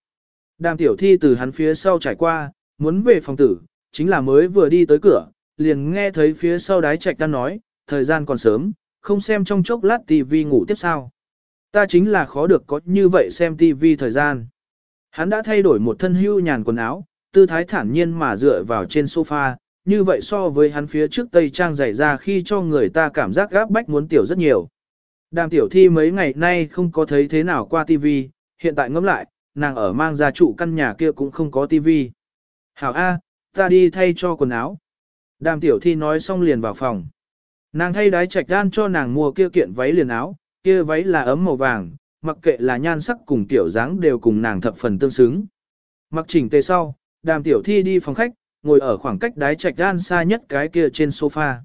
Đàm tiểu thi từ hắn phía sau trải qua, muốn về phòng tử, chính là mới vừa đi tới cửa, liền nghe thấy phía sau đái trạch đang nói, thời gian còn sớm, không xem trong chốc lát tivi ngủ tiếp sao. Ta chính là khó được có như vậy xem tivi thời gian. Hắn đã thay đổi một thân hưu nhàn quần áo, tư thái thản nhiên mà dựa vào trên sofa, như vậy so với hắn phía trước tây trang dày ra khi cho người ta cảm giác gáp bách muốn tiểu rất nhiều. Đàm tiểu thi mấy ngày nay không có thấy thế nào qua tivi, hiện tại ngẫm lại, nàng ở mang gia trụ căn nhà kia cũng không có tivi. Hảo A, ta đi thay cho quần áo. Đàm tiểu thi nói xong liền vào phòng. Nàng thay đái trạch gan cho nàng mua kia kiện váy liền áo, kia váy là ấm màu vàng, mặc kệ là nhan sắc cùng tiểu dáng đều cùng nàng thập phần tương xứng. Mặc chỉnh tề sau, đàm tiểu thi đi phòng khách, ngồi ở khoảng cách đái trạch gan xa nhất cái kia trên sofa.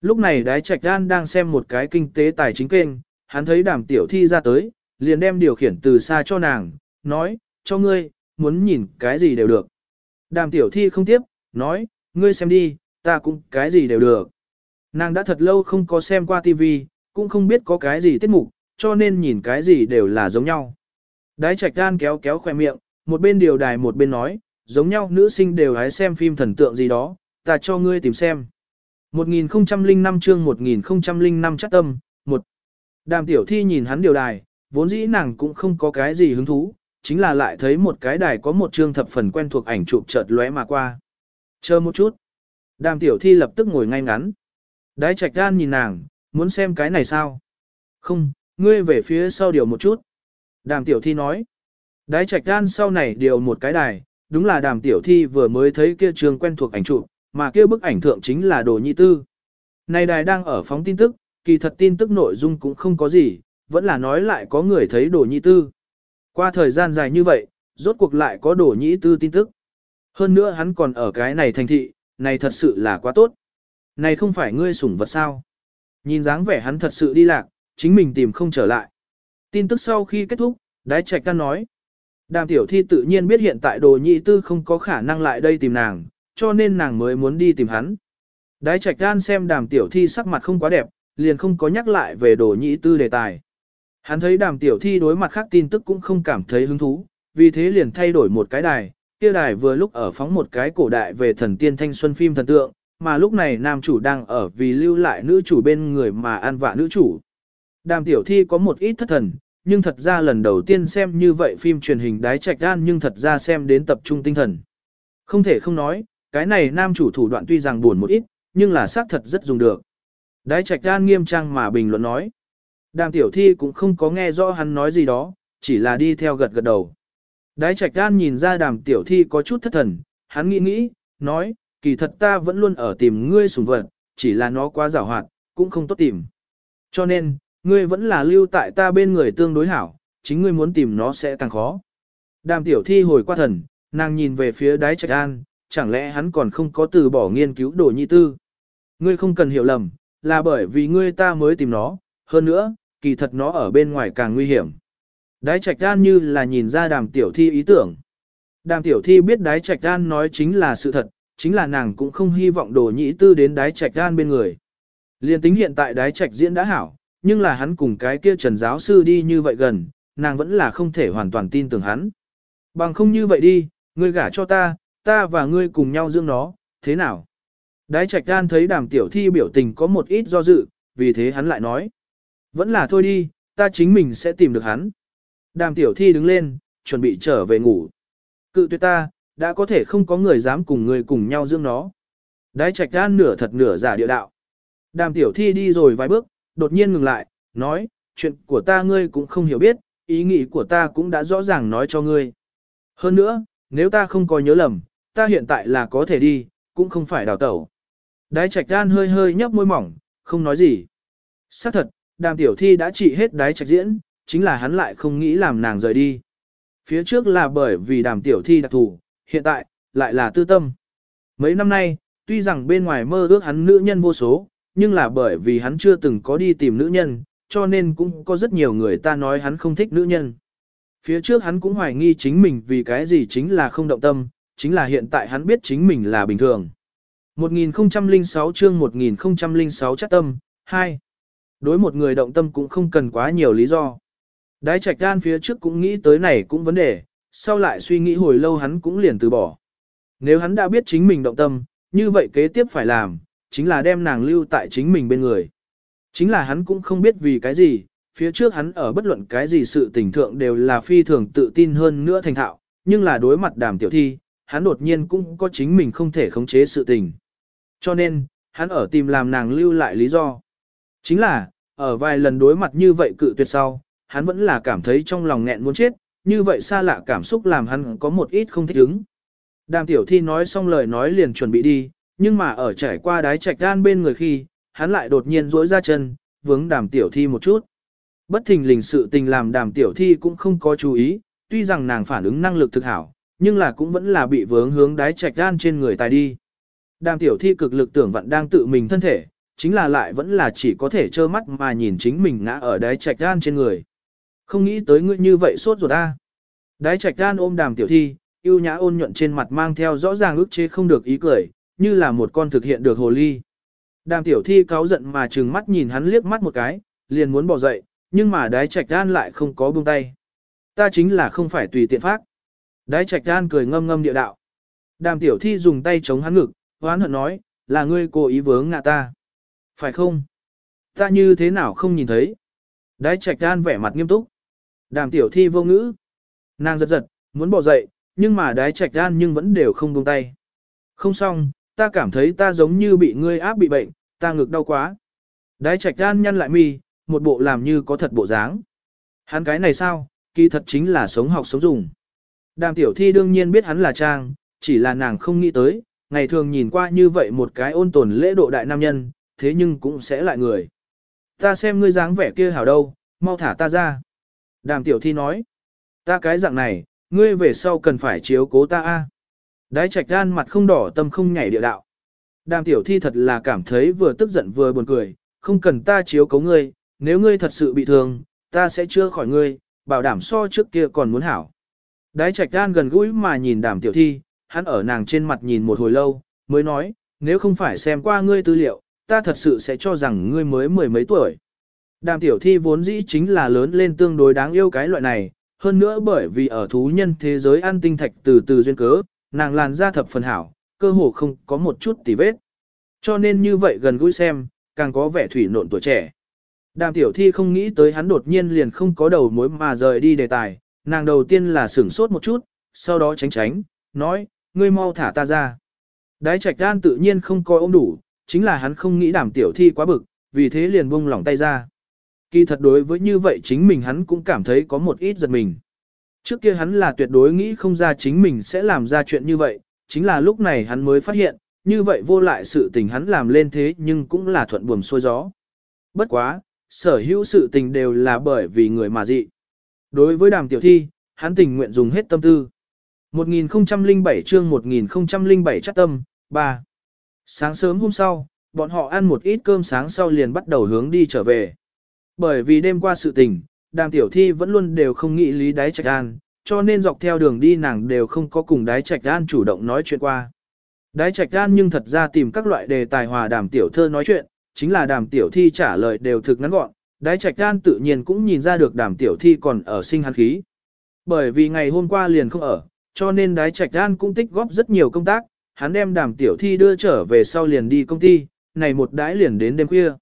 Lúc này đái trạch gan đang xem một cái kinh tế tài chính kênh, hắn thấy đàm tiểu thi ra tới, liền đem điều khiển từ xa cho nàng, nói, cho ngươi, muốn nhìn cái gì đều được. Đàm tiểu thi không tiếp, nói, ngươi xem đi, ta cũng cái gì đều được. Nàng đã thật lâu không có xem qua TV, cũng không biết có cái gì tiết mục, cho nên nhìn cái gì đều là giống nhau. Đái trạch gan kéo kéo khoe miệng, một bên điều đài một bên nói, giống nhau nữ sinh đều hái xem phim thần tượng gì đó, ta cho ngươi tìm xem. 1005 chương 1005 chắc tâm, một Đàm tiểu thi nhìn hắn điều đài, vốn dĩ nàng cũng không có cái gì hứng thú, chính là lại thấy một cái đài có một chương thập phần quen thuộc ảnh chụp chợt lóe mà qua. Chờ một chút. Đàm tiểu thi lập tức ngồi ngay ngắn. Đái trạch gan nhìn nàng, muốn xem cái này sao? Không, ngươi về phía sau điều một chút. Đàm tiểu thi nói. Đái trạch gan sau này điều một cái đài, đúng là đàm tiểu thi vừa mới thấy kia trường quen thuộc ảnh chụp, mà kia bức ảnh thượng chính là đồ nhi tư. Này đài đang ở phóng tin tức, kỳ thật tin tức nội dung cũng không có gì, vẫn là nói lại có người thấy đồ nhi tư. Qua thời gian dài như vậy, rốt cuộc lại có Đổ nhĩ tư tin tức. Hơn nữa hắn còn ở cái này thành thị, này thật sự là quá tốt. Này không phải ngươi sủng vật sao. Nhìn dáng vẻ hắn thật sự đi lạc, chính mình tìm không trở lại. Tin tức sau khi kết thúc, đái trạch ca nói. Đàm tiểu thi tự nhiên biết hiện tại đồ nhị tư không có khả năng lại đây tìm nàng, cho nên nàng mới muốn đi tìm hắn. Đái trạch gan xem đàm tiểu thi sắc mặt không quá đẹp, liền không có nhắc lại về đồ nhị tư đề tài. Hắn thấy đàm tiểu thi đối mặt khác tin tức cũng không cảm thấy hứng thú, vì thế liền thay đổi một cái đài, kia đài vừa lúc ở phóng một cái cổ đại về thần tiên thanh xuân phim thần tượng, mà lúc này nam chủ đang ở vì lưu lại nữ chủ bên người mà an vạ nữ chủ. Đàm tiểu thi có một ít thất thần, nhưng thật ra lần đầu tiên xem như vậy phim truyền hình đái trạch đan nhưng thật ra xem đến tập trung tinh thần. Không thể không nói, cái này nam chủ thủ đoạn tuy rằng buồn một ít, nhưng là xác thật rất dùng được. Đái trạch đan nghiêm trang mà bình luận nói. Đàm tiểu thi cũng không có nghe rõ hắn nói gì đó, chỉ là đi theo gật gật đầu. Đái trạch gan nhìn ra đàm tiểu thi có chút thất thần, hắn nghĩ nghĩ, nói, kỳ thật ta vẫn luôn ở tìm ngươi sùng vật, chỉ là nó quá giảo hoạt, cũng không tốt tìm. Cho nên, ngươi vẫn là lưu tại ta bên người tương đối hảo, chính ngươi muốn tìm nó sẽ càng khó. Đàm tiểu thi hồi qua thần, nàng nhìn về phía đái trạch an, chẳng lẽ hắn còn không có từ bỏ nghiên cứu đồ nhi tư. Ngươi không cần hiểu lầm, là bởi vì ngươi ta mới tìm nó, hơn nữa, kỳ thật nó ở bên ngoài càng nguy hiểm. Đái trạch đan như là nhìn ra đàm tiểu thi ý tưởng. Đàm tiểu thi biết đái trạch đan nói chính là sự thật, chính là nàng cũng không hy vọng đồ nhĩ tư đến đái trạch đan bên người. Liên tính hiện tại đái trạch diễn đã hảo, nhưng là hắn cùng cái kia trần giáo sư đi như vậy gần, nàng vẫn là không thể hoàn toàn tin tưởng hắn. Bằng không như vậy đi, ngươi gả cho ta, ta và ngươi cùng nhau dưỡng nó, thế nào? Đái trạch đan thấy đàm tiểu thi biểu tình có một ít do dự, vì thế hắn lại nói. Vẫn là thôi đi, ta chính mình sẽ tìm được hắn. Đàm tiểu thi đứng lên, chuẩn bị trở về ngủ. Cự tuyệt ta, đã có thể không có người dám cùng người cùng nhau dưỡng nó. Đái trạch gan nửa thật nửa giả địa đạo. Đàm tiểu thi đi rồi vài bước, đột nhiên ngừng lại, nói, chuyện của ta ngươi cũng không hiểu biết, ý nghĩ của ta cũng đã rõ ràng nói cho ngươi. Hơn nữa, nếu ta không có nhớ lầm, ta hiện tại là có thể đi, cũng không phải đào tẩu. Đái trạch gan hơi hơi nhấp môi mỏng, không nói gì. Xác thật, đàm tiểu thi đã trị hết đái trạch diễn, chính là hắn lại không nghĩ làm nàng rời đi. Phía trước là bởi vì đàm tiểu thi đặc thù, hiện tại, lại là tư tâm. Mấy năm nay, tuy rằng bên ngoài mơ ước hắn nữ nhân vô số, nhưng là bởi vì hắn chưa từng có đi tìm nữ nhân, cho nên cũng có rất nhiều người ta nói hắn không thích nữ nhân. Phía trước hắn cũng hoài nghi chính mình vì cái gì chính là không động tâm, chính là hiện tại hắn biết chính mình là bình thường. 1006 chương 1006 chắc tâm, 2. Đối một người động tâm cũng không cần quá nhiều lý do. Đái trạch gan phía trước cũng nghĩ tới này cũng vấn đề, sau lại suy nghĩ hồi lâu hắn cũng liền từ bỏ. Nếu hắn đã biết chính mình động tâm, như vậy kế tiếp phải làm, chính là đem nàng lưu tại chính mình bên người. Chính là hắn cũng không biết vì cái gì, phía trước hắn ở bất luận cái gì sự tình thượng đều là phi thường tự tin hơn nữa thành thạo, nhưng là đối mặt đàm tiểu thi, hắn đột nhiên cũng có chính mình không thể khống chế sự tình. Cho nên, hắn ở tìm làm nàng lưu lại lý do. Chính là, ở vài lần đối mặt như vậy cự tuyệt sau, hắn vẫn là cảm thấy trong lòng nghẹn muốn chết, như vậy xa lạ cảm xúc làm hắn có một ít không thích ứng. Đàm tiểu thi nói xong lời nói liền chuẩn bị đi, nhưng mà ở trải qua đái trạch đan bên người khi, hắn lại đột nhiên rỗi ra chân, vướng đàm tiểu thi một chút. Bất thình lình sự tình làm đàm tiểu thi cũng không có chú ý, tuy rằng nàng phản ứng năng lực thực hảo, nhưng là cũng vẫn là bị vướng hướng đái trạch đan trên người tài đi. Đàm tiểu thi cực lực tưởng vận đang tự mình thân thể, chính là lại vẫn là chỉ có thể trơ mắt mà nhìn chính mình ngã ở đái trạch gan trên người. Không nghĩ tới ngươi như vậy sốt ruột ta. Đái trạch gan ôm đàm tiểu thi, yêu nhã ôn nhuận trên mặt mang theo rõ ràng ức chế không được ý cười, như là một con thực hiện được hồ ly. Đàm tiểu thi cáu giận mà trừng mắt nhìn hắn liếc mắt một cái, liền muốn bỏ dậy, nhưng mà đái trạch gan lại không có buông tay. Ta chính là không phải tùy tiện phát. Đái trạch gan cười ngâm ngâm địa đạo. Đàm tiểu thi dùng tay chống hắn ngực, hoán hận nói, là ngươi cố ý vướng ngạ ta. Phải không? Ta như thế nào không nhìn thấy? Đái trạch đan vẻ mặt nghiêm túc. Đàm tiểu thi vô ngữ. Nàng giật giật, muốn bỏ dậy, nhưng mà đái trạch đan nhưng vẫn đều không buông tay. Không xong, ta cảm thấy ta giống như bị ngươi áp bị bệnh, ta ngực đau quá. Đái trạch đan nhăn lại mi, một bộ làm như có thật bộ dáng. Hắn cái này sao, kỳ thật chính là sống học sống dùng. Đàm tiểu thi đương nhiên biết hắn là trang, chỉ là nàng không nghĩ tới, ngày thường nhìn qua như vậy một cái ôn tồn lễ độ đại nam nhân, thế nhưng cũng sẽ lại người. Ta xem ngươi dáng vẻ kia hảo đâu, mau thả ta ra. Đàm tiểu thi nói, ta cái dạng này, ngươi về sau cần phải chiếu cố ta a. Đái trạch gan mặt không đỏ tâm không nhảy địa đạo. Đàm tiểu thi thật là cảm thấy vừa tức giận vừa buồn cười, không cần ta chiếu cố ngươi, nếu ngươi thật sự bị thương, ta sẽ chữa khỏi ngươi, bảo đảm so trước kia còn muốn hảo. Đái trạch gan gần gũi mà nhìn đàm tiểu thi, hắn ở nàng trên mặt nhìn một hồi lâu, mới nói, nếu không phải xem qua ngươi tư liệu, ta thật sự sẽ cho rằng ngươi mới mười mấy tuổi. Đàm tiểu thi vốn dĩ chính là lớn lên tương đối đáng yêu cái loại này, hơn nữa bởi vì ở thú nhân thế giới ăn tinh thạch từ từ duyên cớ, nàng làn da thập phần hảo, cơ hồ không có một chút tì vết. Cho nên như vậy gần gũi xem, càng có vẻ thủy nộn tuổi trẻ. Đàm tiểu thi không nghĩ tới hắn đột nhiên liền không có đầu mối mà rời đi đề tài, nàng đầu tiên là sửng sốt một chút, sau đó tránh tránh, nói, ngươi mau thả ta ra. Đái trạch đan tự nhiên không coi ôm đủ, chính là hắn không nghĩ đàm tiểu thi quá bực, vì thế liền buông lỏng tay ra. Kỳ thật đối với như vậy chính mình hắn cũng cảm thấy có một ít giật mình. Trước kia hắn là tuyệt đối nghĩ không ra chính mình sẽ làm ra chuyện như vậy, chính là lúc này hắn mới phát hiện, như vậy vô lại sự tình hắn làm lên thế nhưng cũng là thuận buồm xuôi gió. Bất quá, sở hữu sự tình đều là bởi vì người mà dị. Đối với đàm tiểu thi, hắn tình nguyện dùng hết tâm tư. 1007 chương 1007 chắc tâm, 3. Sáng sớm hôm sau, bọn họ ăn một ít cơm sáng sau liền bắt đầu hướng đi trở về. Bởi vì đêm qua sự tình, đàm tiểu thi vẫn luôn đều không nghĩ lý đáy trạch an, cho nên dọc theo đường đi nàng đều không có cùng đáy trạch an chủ động nói chuyện qua. Đáy trạch an nhưng thật ra tìm các loại đề tài hòa đàm tiểu thơ nói chuyện, chính là đàm tiểu thi trả lời đều thực ngắn gọn, đáy trạch an tự nhiên cũng nhìn ra được đàm tiểu thi còn ở sinh hắn khí. Bởi vì ngày hôm qua liền không ở, cho nên đái trạch an cũng tích góp rất nhiều công tác, hắn đem đàm tiểu thi đưa trở về sau liền đi công ty, này một đái liền đến đêm khuya.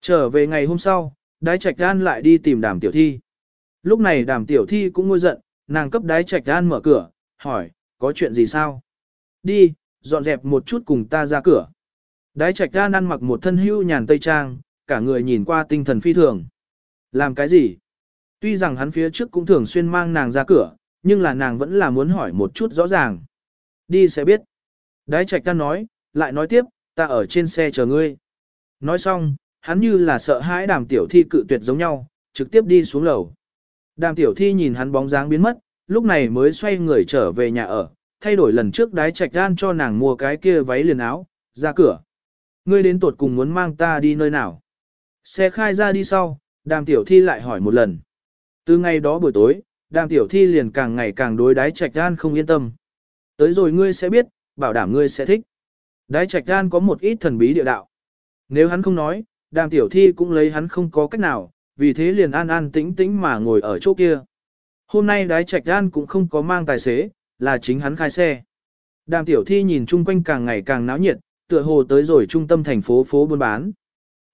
Trở về ngày hôm sau, đái trạch an lại đi tìm đàm tiểu thi. Lúc này đàm tiểu thi cũng ngôi giận, nàng cấp đái trạch an mở cửa, hỏi, có chuyện gì sao? Đi, dọn dẹp một chút cùng ta ra cửa. Đái trạch an ăn mặc một thân hưu nhàn tây trang, cả người nhìn qua tinh thần phi thường. Làm cái gì? Tuy rằng hắn phía trước cũng thường xuyên mang nàng ra cửa, nhưng là nàng vẫn là muốn hỏi một chút rõ ràng. Đi sẽ biết. Đái trạch can nói, lại nói tiếp, ta ở trên xe chờ ngươi. Nói xong, hắn như là sợ hãi đàm tiểu thi cự tuyệt giống nhau, trực tiếp đi xuống lầu. Đàm tiểu thi nhìn hắn bóng dáng biến mất, lúc này mới xoay người trở về nhà ở, thay đổi lần trước đái trạch gan cho nàng mua cái kia váy liền áo, ra cửa. Ngươi đến tột cùng muốn mang ta đi nơi nào? Xe khai ra đi sau, đàm tiểu thi lại hỏi một lần. Từ ngày đó buổi tối, đàm tiểu thi liền càng ngày càng đối đái trạch gan không yên tâm. Tới rồi ngươi sẽ biết, bảo đảm ngươi sẽ thích. Đái trạch Đan có một ít thần bí địa đạo. Nếu hắn không nói, đàm tiểu thi cũng lấy hắn không có cách nào, vì thế liền an an tĩnh tĩnh mà ngồi ở chỗ kia. Hôm nay đái trạch Đan cũng không có mang tài xế, là chính hắn khai xe. Đàm tiểu thi nhìn chung quanh càng ngày càng náo nhiệt, tựa hồ tới rồi trung tâm thành phố phố buôn bán.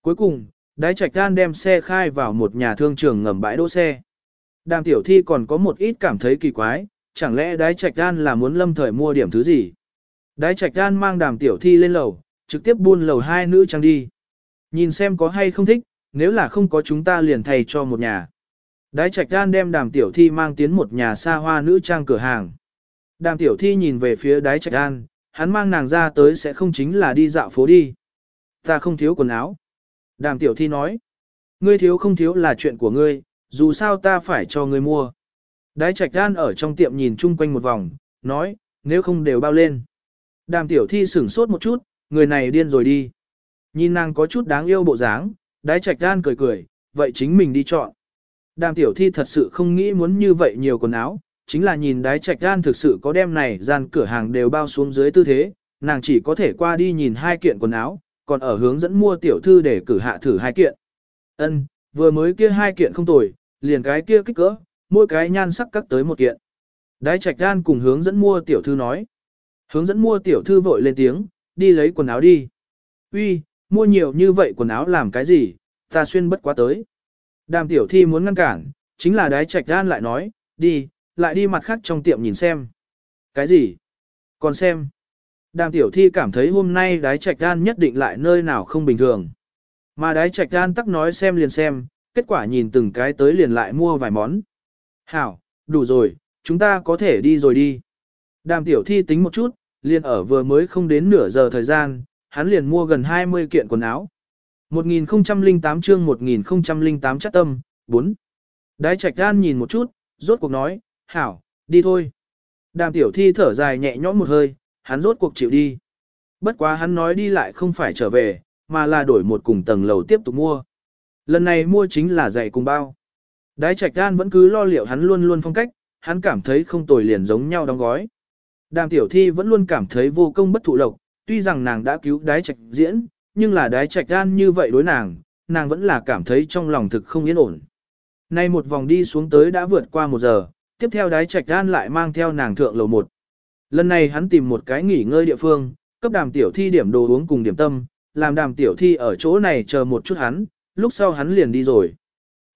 Cuối cùng, đái trạch Đan đem xe khai vào một nhà thương trường ngầm bãi đỗ xe. Đàm tiểu thi còn có một ít cảm thấy kỳ quái, chẳng lẽ đái trạch Đan là muốn lâm thời mua điểm thứ gì. Đái trạch gan mang đàm tiểu thi lên lầu, trực tiếp buôn lầu hai nữ trang đi. Nhìn xem có hay không thích, nếu là không có chúng ta liền thầy cho một nhà. Đái trạch gan đem đàm tiểu thi mang tiến một nhà xa hoa nữ trang cửa hàng. Đàm tiểu thi nhìn về phía đái trạch gan, hắn mang nàng ra tới sẽ không chính là đi dạo phố đi. Ta không thiếu quần áo. Đàm tiểu thi nói. Ngươi thiếu không thiếu là chuyện của ngươi, dù sao ta phải cho ngươi mua. Đái trạch gan ở trong tiệm nhìn chung quanh một vòng, nói, nếu không đều bao lên. Đàm tiểu thi sửng sốt một chút, người này điên rồi đi. Nhìn nàng có chút đáng yêu bộ dáng, đái trạch gan cười cười, vậy chính mình đi chọn. Đàm tiểu thi thật sự không nghĩ muốn như vậy nhiều quần áo, chính là nhìn đái trạch gan thực sự có đem này gian cửa hàng đều bao xuống dưới tư thế, nàng chỉ có thể qua đi nhìn hai kiện quần áo, còn ở hướng dẫn mua tiểu thư để cử hạ thử hai kiện. Ân, vừa mới kia hai kiện không tồi, liền cái kia kích cỡ, mỗi cái nhan sắc cắt tới một kiện. Đái trạch gan cùng hướng dẫn mua tiểu thư nói. Hướng dẫn mua tiểu thư vội lên tiếng, đi lấy quần áo đi. Uy, mua nhiều như vậy quần áo làm cái gì, ta xuyên bất quá tới. Đàm tiểu thi muốn ngăn cản, chính là đái trạch gan lại nói, đi, lại đi mặt khác trong tiệm nhìn xem. Cái gì? Còn xem. Đàm tiểu thi cảm thấy hôm nay đái trạch gan nhất định lại nơi nào không bình thường. Mà đái trạch gan tắc nói xem liền xem, kết quả nhìn từng cái tới liền lại mua vài món. Hảo, đủ rồi, chúng ta có thể đi rồi đi. Đàm tiểu thi tính một chút, liền ở vừa mới không đến nửa giờ thời gian, hắn liền mua gần 20 kiện quần áo. 1008 chương 1008 chắc tâm, 4. Đái trạch gan nhìn một chút, rốt cuộc nói, hảo, đi thôi. Đàm tiểu thi thở dài nhẹ nhõm một hơi, hắn rốt cuộc chịu đi. Bất quá hắn nói đi lại không phải trở về, mà là đổi một cùng tầng lầu tiếp tục mua. Lần này mua chính là giày cùng bao. Đái trạch gan vẫn cứ lo liệu hắn luôn luôn phong cách, hắn cảm thấy không tồi liền giống nhau đóng gói. Đàm tiểu thi vẫn luôn cảm thấy vô công bất thụ lộc, tuy rằng nàng đã cứu đái trạch diễn, nhưng là đái trạch gan như vậy đối nàng, nàng vẫn là cảm thấy trong lòng thực không yên ổn. Nay một vòng đi xuống tới đã vượt qua một giờ, tiếp theo đái trạch gan lại mang theo nàng thượng lầu một. Lần này hắn tìm một cái nghỉ ngơi địa phương, cấp đàm tiểu thi điểm đồ uống cùng điểm tâm, làm đàm tiểu thi ở chỗ này chờ một chút hắn, lúc sau hắn liền đi rồi.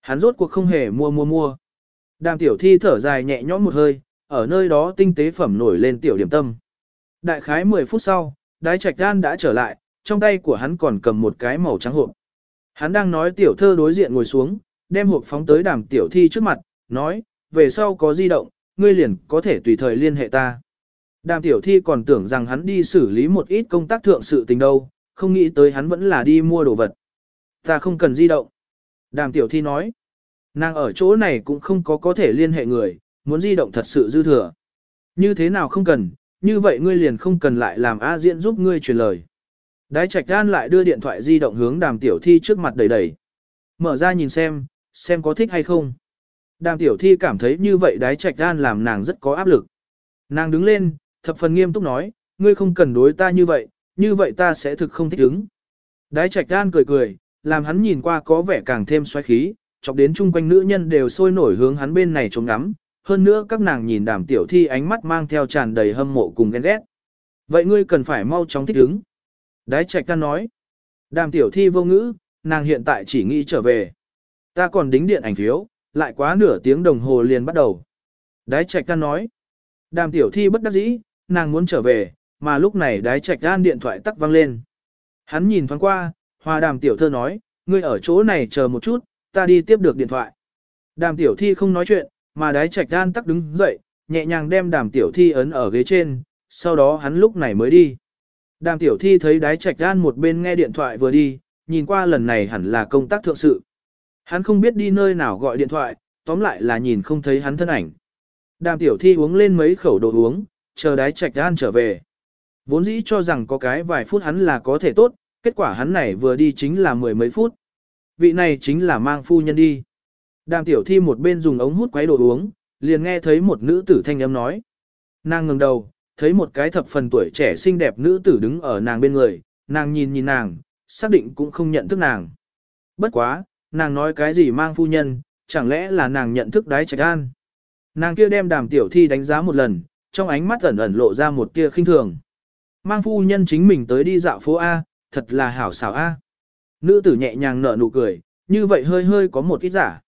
Hắn rốt cuộc không hề mua mua mua. Đàm tiểu thi thở dài nhẹ nhõm một hơi, ở nơi đó tinh tế phẩm nổi lên tiểu điểm tâm. Đại khái 10 phút sau, đái trạch gan đã trở lại, trong tay của hắn còn cầm một cái màu trắng hộp. Hắn đang nói tiểu thơ đối diện ngồi xuống, đem hộp phóng tới đàm tiểu thi trước mặt, nói, về sau có di động, ngươi liền có thể tùy thời liên hệ ta. Đàm tiểu thi còn tưởng rằng hắn đi xử lý một ít công tác thượng sự tình đâu, không nghĩ tới hắn vẫn là đi mua đồ vật. Ta không cần di động. Đàm tiểu thi nói, nàng ở chỗ này cũng không có có thể liên hệ người, muốn di động thật sự dư thừa. Như thế nào không cần, như vậy ngươi liền không cần lại làm A diễn giúp ngươi truyền lời. Đái trạch An lại đưa điện thoại di động hướng đàm tiểu thi trước mặt đầy đầy. Mở ra nhìn xem, xem có thích hay không. Đàm tiểu thi cảm thấy như vậy đái trạch An làm nàng rất có áp lực. Nàng đứng lên, thập phần nghiêm túc nói, ngươi không cần đối ta như vậy, như vậy ta sẽ thực không thích ứng. Đái trạch An cười cười, làm hắn nhìn qua có vẻ càng thêm xoáy khí, chọc đến chung quanh nữ nhân đều sôi nổi hướng hắn bên này trông ngắm, hơn nữa các nàng nhìn đàm tiểu thi ánh mắt mang theo tràn đầy hâm mộ cùng ghen ghét. Vậy ngươi cần phải mau chóng thích ứng. Đái trạch ca nói. Đàm tiểu thi vô ngữ, nàng hiện tại chỉ nghĩ trở về. Ta còn đính điện ảnh phiếu, lại quá nửa tiếng đồng hồ liền bắt đầu. Đái trạch ca nói. Đàm tiểu thi bất đắc dĩ, nàng muốn trở về, mà lúc này đái trạch gan điện thoại tắt vang lên. Hắn nhìn thoáng qua, hòa đàm tiểu thơ nói, ngươi ở chỗ này chờ một chút, ta đi tiếp được điện thoại. Đàm tiểu thi không nói chuyện, mà đái trạch đan tắc đứng dậy, nhẹ nhàng đem đàm tiểu thi ấn ở ghế trên, sau đó hắn lúc này mới đi. Đàm tiểu thi thấy đái trạch đan một bên nghe điện thoại vừa đi, nhìn qua lần này hẳn là công tác thượng sự. Hắn không biết đi nơi nào gọi điện thoại, tóm lại là nhìn không thấy hắn thân ảnh. Đàm tiểu thi uống lên mấy khẩu đồ uống, chờ đái trạch đan trở về. Vốn dĩ cho rằng có cái vài phút hắn là có thể tốt, kết quả hắn này vừa đi chính là mười mấy phút. Vị này chính là mang phu nhân đi. Đàm tiểu thi một bên dùng ống hút quấy đồ uống, liền nghe thấy một nữ tử thanh âm nói. Nàng ngừng đầu, thấy một cái thập phần tuổi trẻ xinh đẹp nữ tử đứng ở nàng bên người, nàng nhìn nhìn nàng, xác định cũng không nhận thức nàng. Bất quá, nàng nói cái gì mang phu nhân, chẳng lẽ là nàng nhận thức đái trạch an. Nàng kia đem đàm tiểu thi đánh giá một lần, trong ánh mắt ẩn ẩn lộ ra một tia khinh thường. Mang phu nhân chính mình tới đi dạo phố A, thật là hảo xảo A. Nữ tử nhẹ nhàng nở nụ cười, như vậy hơi hơi có một ít giả.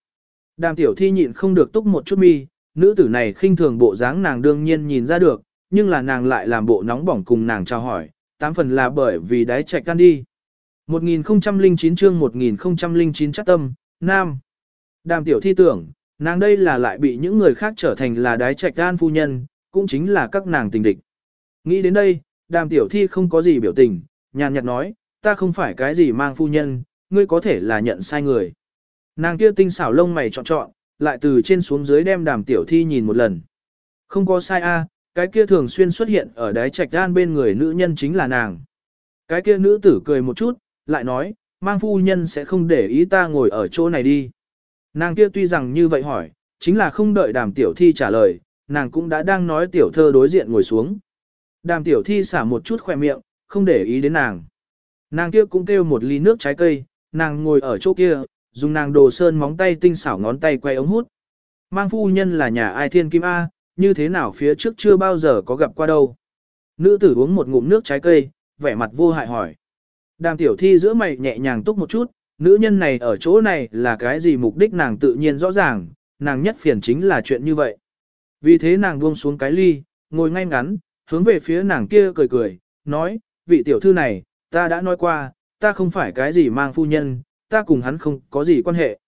Đàm tiểu thi nhịn không được túc một chút mi, nữ tử này khinh thường bộ dáng nàng đương nhiên nhìn ra được, nhưng là nàng lại làm bộ nóng bỏng cùng nàng chào hỏi, tám phần là bởi vì đái chạy can đi. 1009 chương 1009 chắc tâm, Nam. Đàm tiểu thi tưởng, nàng đây là lại bị những người khác trở thành là đái trạch gan phu nhân, cũng chính là các nàng tình địch. Nghĩ đến đây, đàm tiểu thi không có gì biểu tình, nhàn nhạt nói, ta không phải cái gì mang phu nhân, ngươi có thể là nhận sai người. Nàng kia tinh xảo lông mày trọn trọn, lại từ trên xuống dưới đem đàm tiểu thi nhìn một lần. Không có sai a, cái kia thường xuyên xuất hiện ở đáy trạch đan bên người nữ nhân chính là nàng. Cái kia nữ tử cười một chút, lại nói, mang phu nhân sẽ không để ý ta ngồi ở chỗ này đi. Nàng kia tuy rằng như vậy hỏi, chính là không đợi đàm tiểu thi trả lời, nàng cũng đã đang nói tiểu thơ đối diện ngồi xuống. Đàm tiểu thi xả một chút khỏe miệng, không để ý đến nàng. Nàng kia cũng kêu một ly nước trái cây, nàng ngồi ở chỗ kia, dùng nàng đồ sơn móng tay tinh xảo ngón tay quay ống hút. Mang phu nhân là nhà ai thiên kim A, như thế nào phía trước chưa bao giờ có gặp qua đâu. Nữ tử uống một ngụm nước trái cây, vẻ mặt vô hại hỏi. Đàm tiểu thi giữa mày nhẹ nhàng túc một chút, nữ nhân này ở chỗ này là cái gì mục đích nàng tự nhiên rõ ràng, nàng nhất phiền chính là chuyện như vậy. Vì thế nàng buông xuống cái ly, ngồi ngay ngắn, hướng về phía nàng kia cười cười, nói, vị tiểu thư này, ta đã nói qua, ta không phải cái gì mang phu nhân, ta cùng hắn không có gì quan hệ.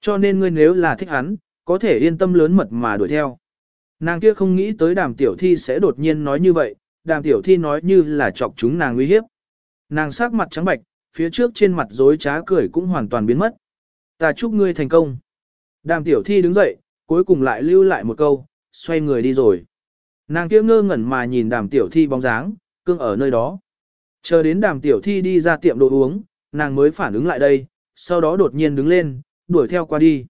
Cho nên ngươi nếu là thích hắn, có thể yên tâm lớn mật mà đuổi theo. Nàng kia không nghĩ tới đàm tiểu thi sẽ đột nhiên nói như vậy, đàm tiểu thi nói như là chọc chúng nàng uy hiếp. Nàng sắc mặt trắng bạch, phía trước trên mặt dối trá cười cũng hoàn toàn biến mất. Ta chúc ngươi thành công. Đàm tiểu thi đứng dậy, cuối cùng lại lưu lại một câu, xoay người đi rồi. Nàng kia ngơ ngẩn mà nhìn đàm tiểu thi bóng dáng, cương ở nơi đó. Chờ đến đàm tiểu thi đi ra tiệm đồ uống, nàng mới phản ứng lại đây, sau đó đột nhiên đứng lên, đuổi theo qua đi.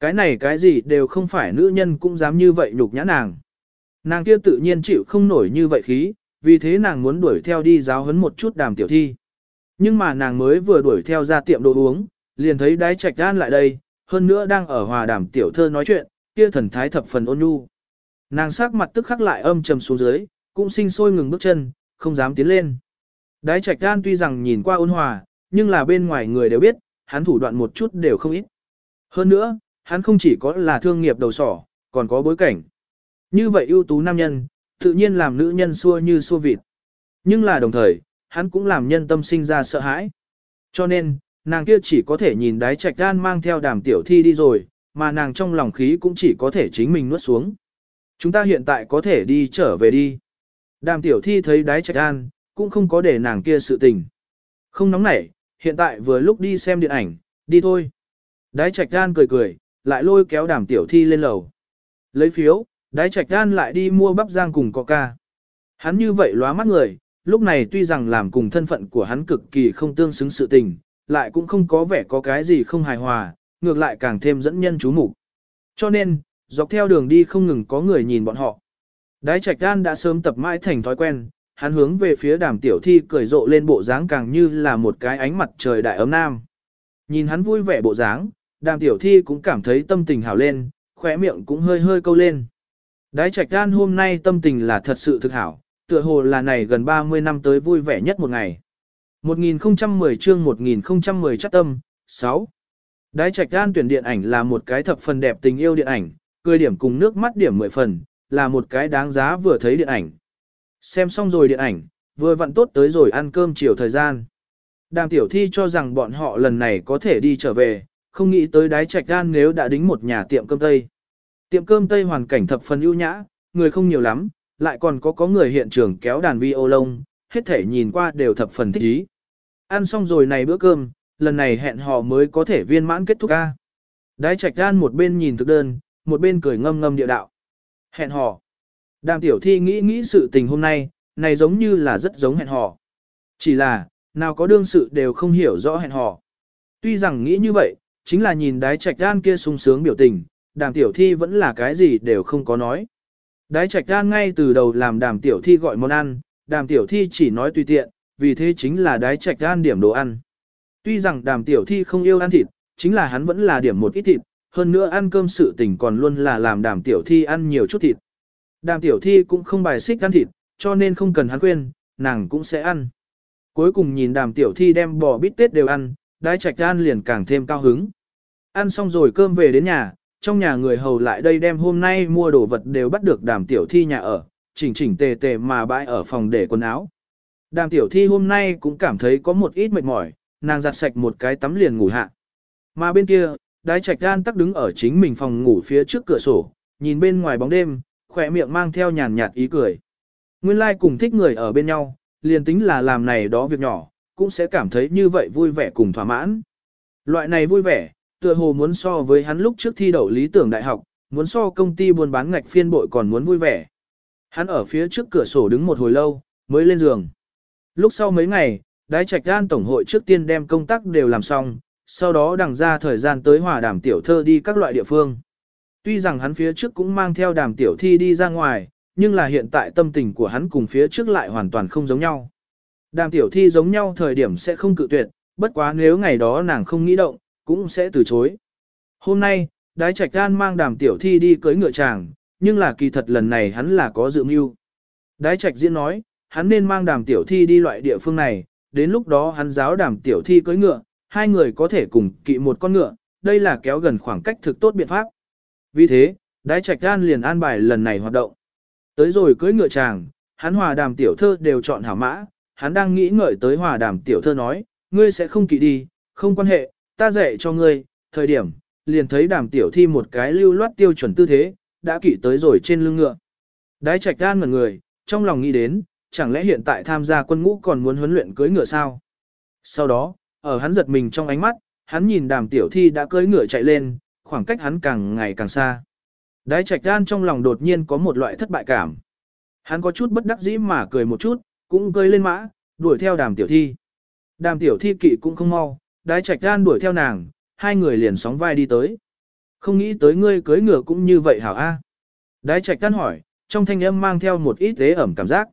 Cái này cái gì đều không phải nữ nhân cũng dám như vậy nhục nhã nàng. Nàng kia tự nhiên chịu không nổi như vậy khí, vì thế nàng muốn đuổi theo đi giáo huấn một chút đàm tiểu thi. Nhưng mà nàng mới vừa đuổi theo ra tiệm đồ uống, liền thấy đái trạch gan lại đây, hơn nữa đang ở hòa đàm tiểu thơ nói chuyện, kia thần thái thập phần ôn nhu. Nàng sắc mặt tức khắc lại âm trầm xuống dưới, cũng sinh sôi ngừng bước chân, không dám tiến lên. Đái trạch gan tuy rằng nhìn qua ôn hòa, nhưng là bên ngoài người đều biết, hắn thủ đoạn một chút đều không ít. Hơn nữa, hắn không chỉ có là thương nghiệp đầu sỏ, còn có bối cảnh. Như vậy ưu tú nam nhân, tự nhiên làm nữ nhân xua như xua vịt. Nhưng là đồng thời, hắn cũng làm nhân tâm sinh ra sợ hãi. Cho nên, nàng kia chỉ có thể nhìn đái trạch gan mang theo đàm tiểu thi đi rồi, mà nàng trong lòng khí cũng chỉ có thể chính mình nuốt xuống. Chúng ta hiện tại có thể đi trở về đi. Đàm tiểu thi thấy đái trạch an cũng không có để nàng kia sự tình. Không nóng nảy, hiện tại vừa lúc đi xem điện ảnh, đi thôi. Đái trạch gan cười cười, lại lôi kéo đàm tiểu thi lên lầu. Lấy phiếu, đái trạch gan lại đi mua bắp rang cùng coca. Hắn như vậy lóa mắt người, lúc này tuy rằng làm cùng thân phận của hắn cực kỳ không tương xứng sự tình, lại cũng không có vẻ có cái gì không hài hòa, ngược lại càng thêm dẫn nhân chú mục. Cho nên, dọc theo đường đi không ngừng có người nhìn bọn họ. Đái trạch gan đã sớm tập mãi thành thói quen, hắn hướng về phía đàm tiểu thi cười rộ lên bộ dáng càng như là một cái ánh mặt trời đại ấm nam. Nhìn hắn vui vẻ bộ dáng, đàm tiểu thi cũng cảm thấy tâm tình hảo lên, khóe miệng cũng hơi hơi câu lên. Đái trạch gan hôm nay tâm tình là thật sự thực hảo, tựa hồ là này gần 30 năm tới vui vẻ nhất một ngày. 1010 chương 1010 chắc tâm, 6. Đái trạch gan tuyển điện ảnh là một cái thập phần đẹp tình yêu điện ảnh, cười điểm cùng nước mắt điểm 10 phần, là một cái đáng giá vừa thấy điện ảnh. Xem xong rồi điện ảnh, vừa vặn tốt tới rồi ăn cơm chiều thời gian. Đàm tiểu thi cho rằng bọn họ lần này có thể đi trở về, không nghĩ tới đái trạch gan nếu đã đính một nhà tiệm cơm Tây. Tiệm cơm Tây hoàn cảnh thập phần ưu nhã, người không nhiều lắm, lại còn có có người hiện trường kéo đàn vi ô lông, hết thể nhìn qua đều thập phần thích ý. Ăn xong rồi này bữa cơm, lần này hẹn hò mới có thể viên mãn kết thúc ca. Đái trạch gan một bên nhìn thực đơn, một bên cười ngâm ngâm địa đạo. Hẹn hò. Đàm tiểu thi nghĩ nghĩ sự tình hôm nay, này giống như là rất giống hẹn hò. Chỉ là, nào có đương sự đều không hiểu rõ hẹn hò. Tuy rằng nghĩ như vậy, chính là nhìn đái trạch gan kia sung sướng biểu tình, đàm tiểu thi vẫn là cái gì đều không có nói. Đái trạch gan ngay từ đầu làm đàm tiểu thi gọi món ăn, đàm tiểu thi chỉ nói tùy tiện, vì thế chính là đái trạch gan điểm đồ ăn. Tuy rằng đàm tiểu thi không yêu ăn thịt, chính là hắn vẫn là điểm một ít thịt, hơn nữa ăn cơm sự tình còn luôn là làm đàm tiểu thi ăn nhiều chút thịt. Đàm tiểu thi cũng không bài xích ăn thịt, cho nên không cần hắn khuyên, nàng cũng sẽ ăn. Cuối cùng nhìn đàm tiểu thi đem bò bít tết đều ăn, đái trạch an liền càng thêm cao hứng. Ăn xong rồi cơm về đến nhà, trong nhà người hầu lại đây đem hôm nay mua đồ vật đều bắt được đàm tiểu thi nhà ở, chỉnh chỉnh tề tề mà bãi ở phòng để quần áo. Đàm tiểu thi hôm nay cũng cảm thấy có một ít mệt mỏi, nàng giặt sạch một cái tắm liền ngủ hạ. Mà bên kia, đái trạch gan tắc đứng ở chính mình phòng ngủ phía trước cửa sổ, nhìn bên ngoài bóng đêm, khỏe miệng mang theo nhàn nhạt ý cười. Nguyên lai like cùng thích người ở bên nhau, liền tính là làm này đó việc nhỏ, cũng sẽ cảm thấy như vậy vui vẻ cùng thỏa mãn. Loại này vui vẻ, tựa hồ muốn so với hắn lúc trước thi đậu lý tưởng đại học, muốn so công ty buôn bán ngạch phiên bội còn muốn vui vẻ. Hắn ở phía trước cửa sổ đứng một hồi lâu, mới lên giường. Lúc sau mấy ngày, đái trạch gan tổng hội trước tiên đem công tác đều làm xong, sau đó đằng ra thời gian tới hòa đàm tiểu thơ đi các loại địa phương. Tuy rằng hắn phía trước cũng mang theo đàm tiểu thi đi ra ngoài, nhưng là hiện tại tâm tình của hắn cùng phía trước lại hoàn toàn không giống nhau. Đàm tiểu thi giống nhau thời điểm sẽ không cự tuyệt, bất quá nếu ngày đó nàng không nghĩ động, cũng sẽ từ chối. Hôm nay, đái trạch gan mang đàm tiểu thi đi cưới ngựa chàng, nhưng là kỳ thật lần này hắn là có dự mưu. Đái trạch diễn nói, hắn nên mang đàm tiểu thi đi loại địa phương này, đến lúc đó hắn giáo đàm tiểu thi cưới ngựa, hai người có thể cùng kỵ một con ngựa, đây là kéo gần khoảng cách thực tốt biện pháp. Vì thế, đái trạch gan liền an bài lần này hoạt động. Tới rồi cưới ngựa chàng, hắn hòa đàm tiểu thơ đều chọn hảo mã, hắn đang nghĩ ngợi tới hòa đàm tiểu thơ nói, ngươi sẽ không kỵ đi, không quan hệ, ta dạy cho ngươi, thời điểm, liền thấy đàm tiểu thi một cái lưu loát tiêu chuẩn tư thế, đã kỵ tới rồi trên lưng ngựa. Đái trạch gan ngẩn người, trong lòng nghĩ đến, chẳng lẽ hiện tại tham gia quân ngũ còn muốn huấn luyện cưới ngựa sao? Sau đó, ở hắn giật mình trong ánh mắt, hắn nhìn đàm tiểu thi đã cưỡi ngựa chạy lên, khoảng cách hắn càng ngày càng xa. Đái trạch gan trong lòng đột nhiên có một loại thất bại cảm. Hắn có chút bất đắc dĩ mà cười một chút, cũng cưỡi lên mã, đuổi theo đàm tiểu thi. Đàm tiểu thi kỵ cũng không mau, đái trạch gan đuổi theo nàng, hai người liền sóng vai đi tới. Không nghĩ tới ngươi cưỡi ngựa cũng như vậy hảo a. Đái trạch gan hỏi, trong thanh âm mang theo một ít tế ẩm cảm giác.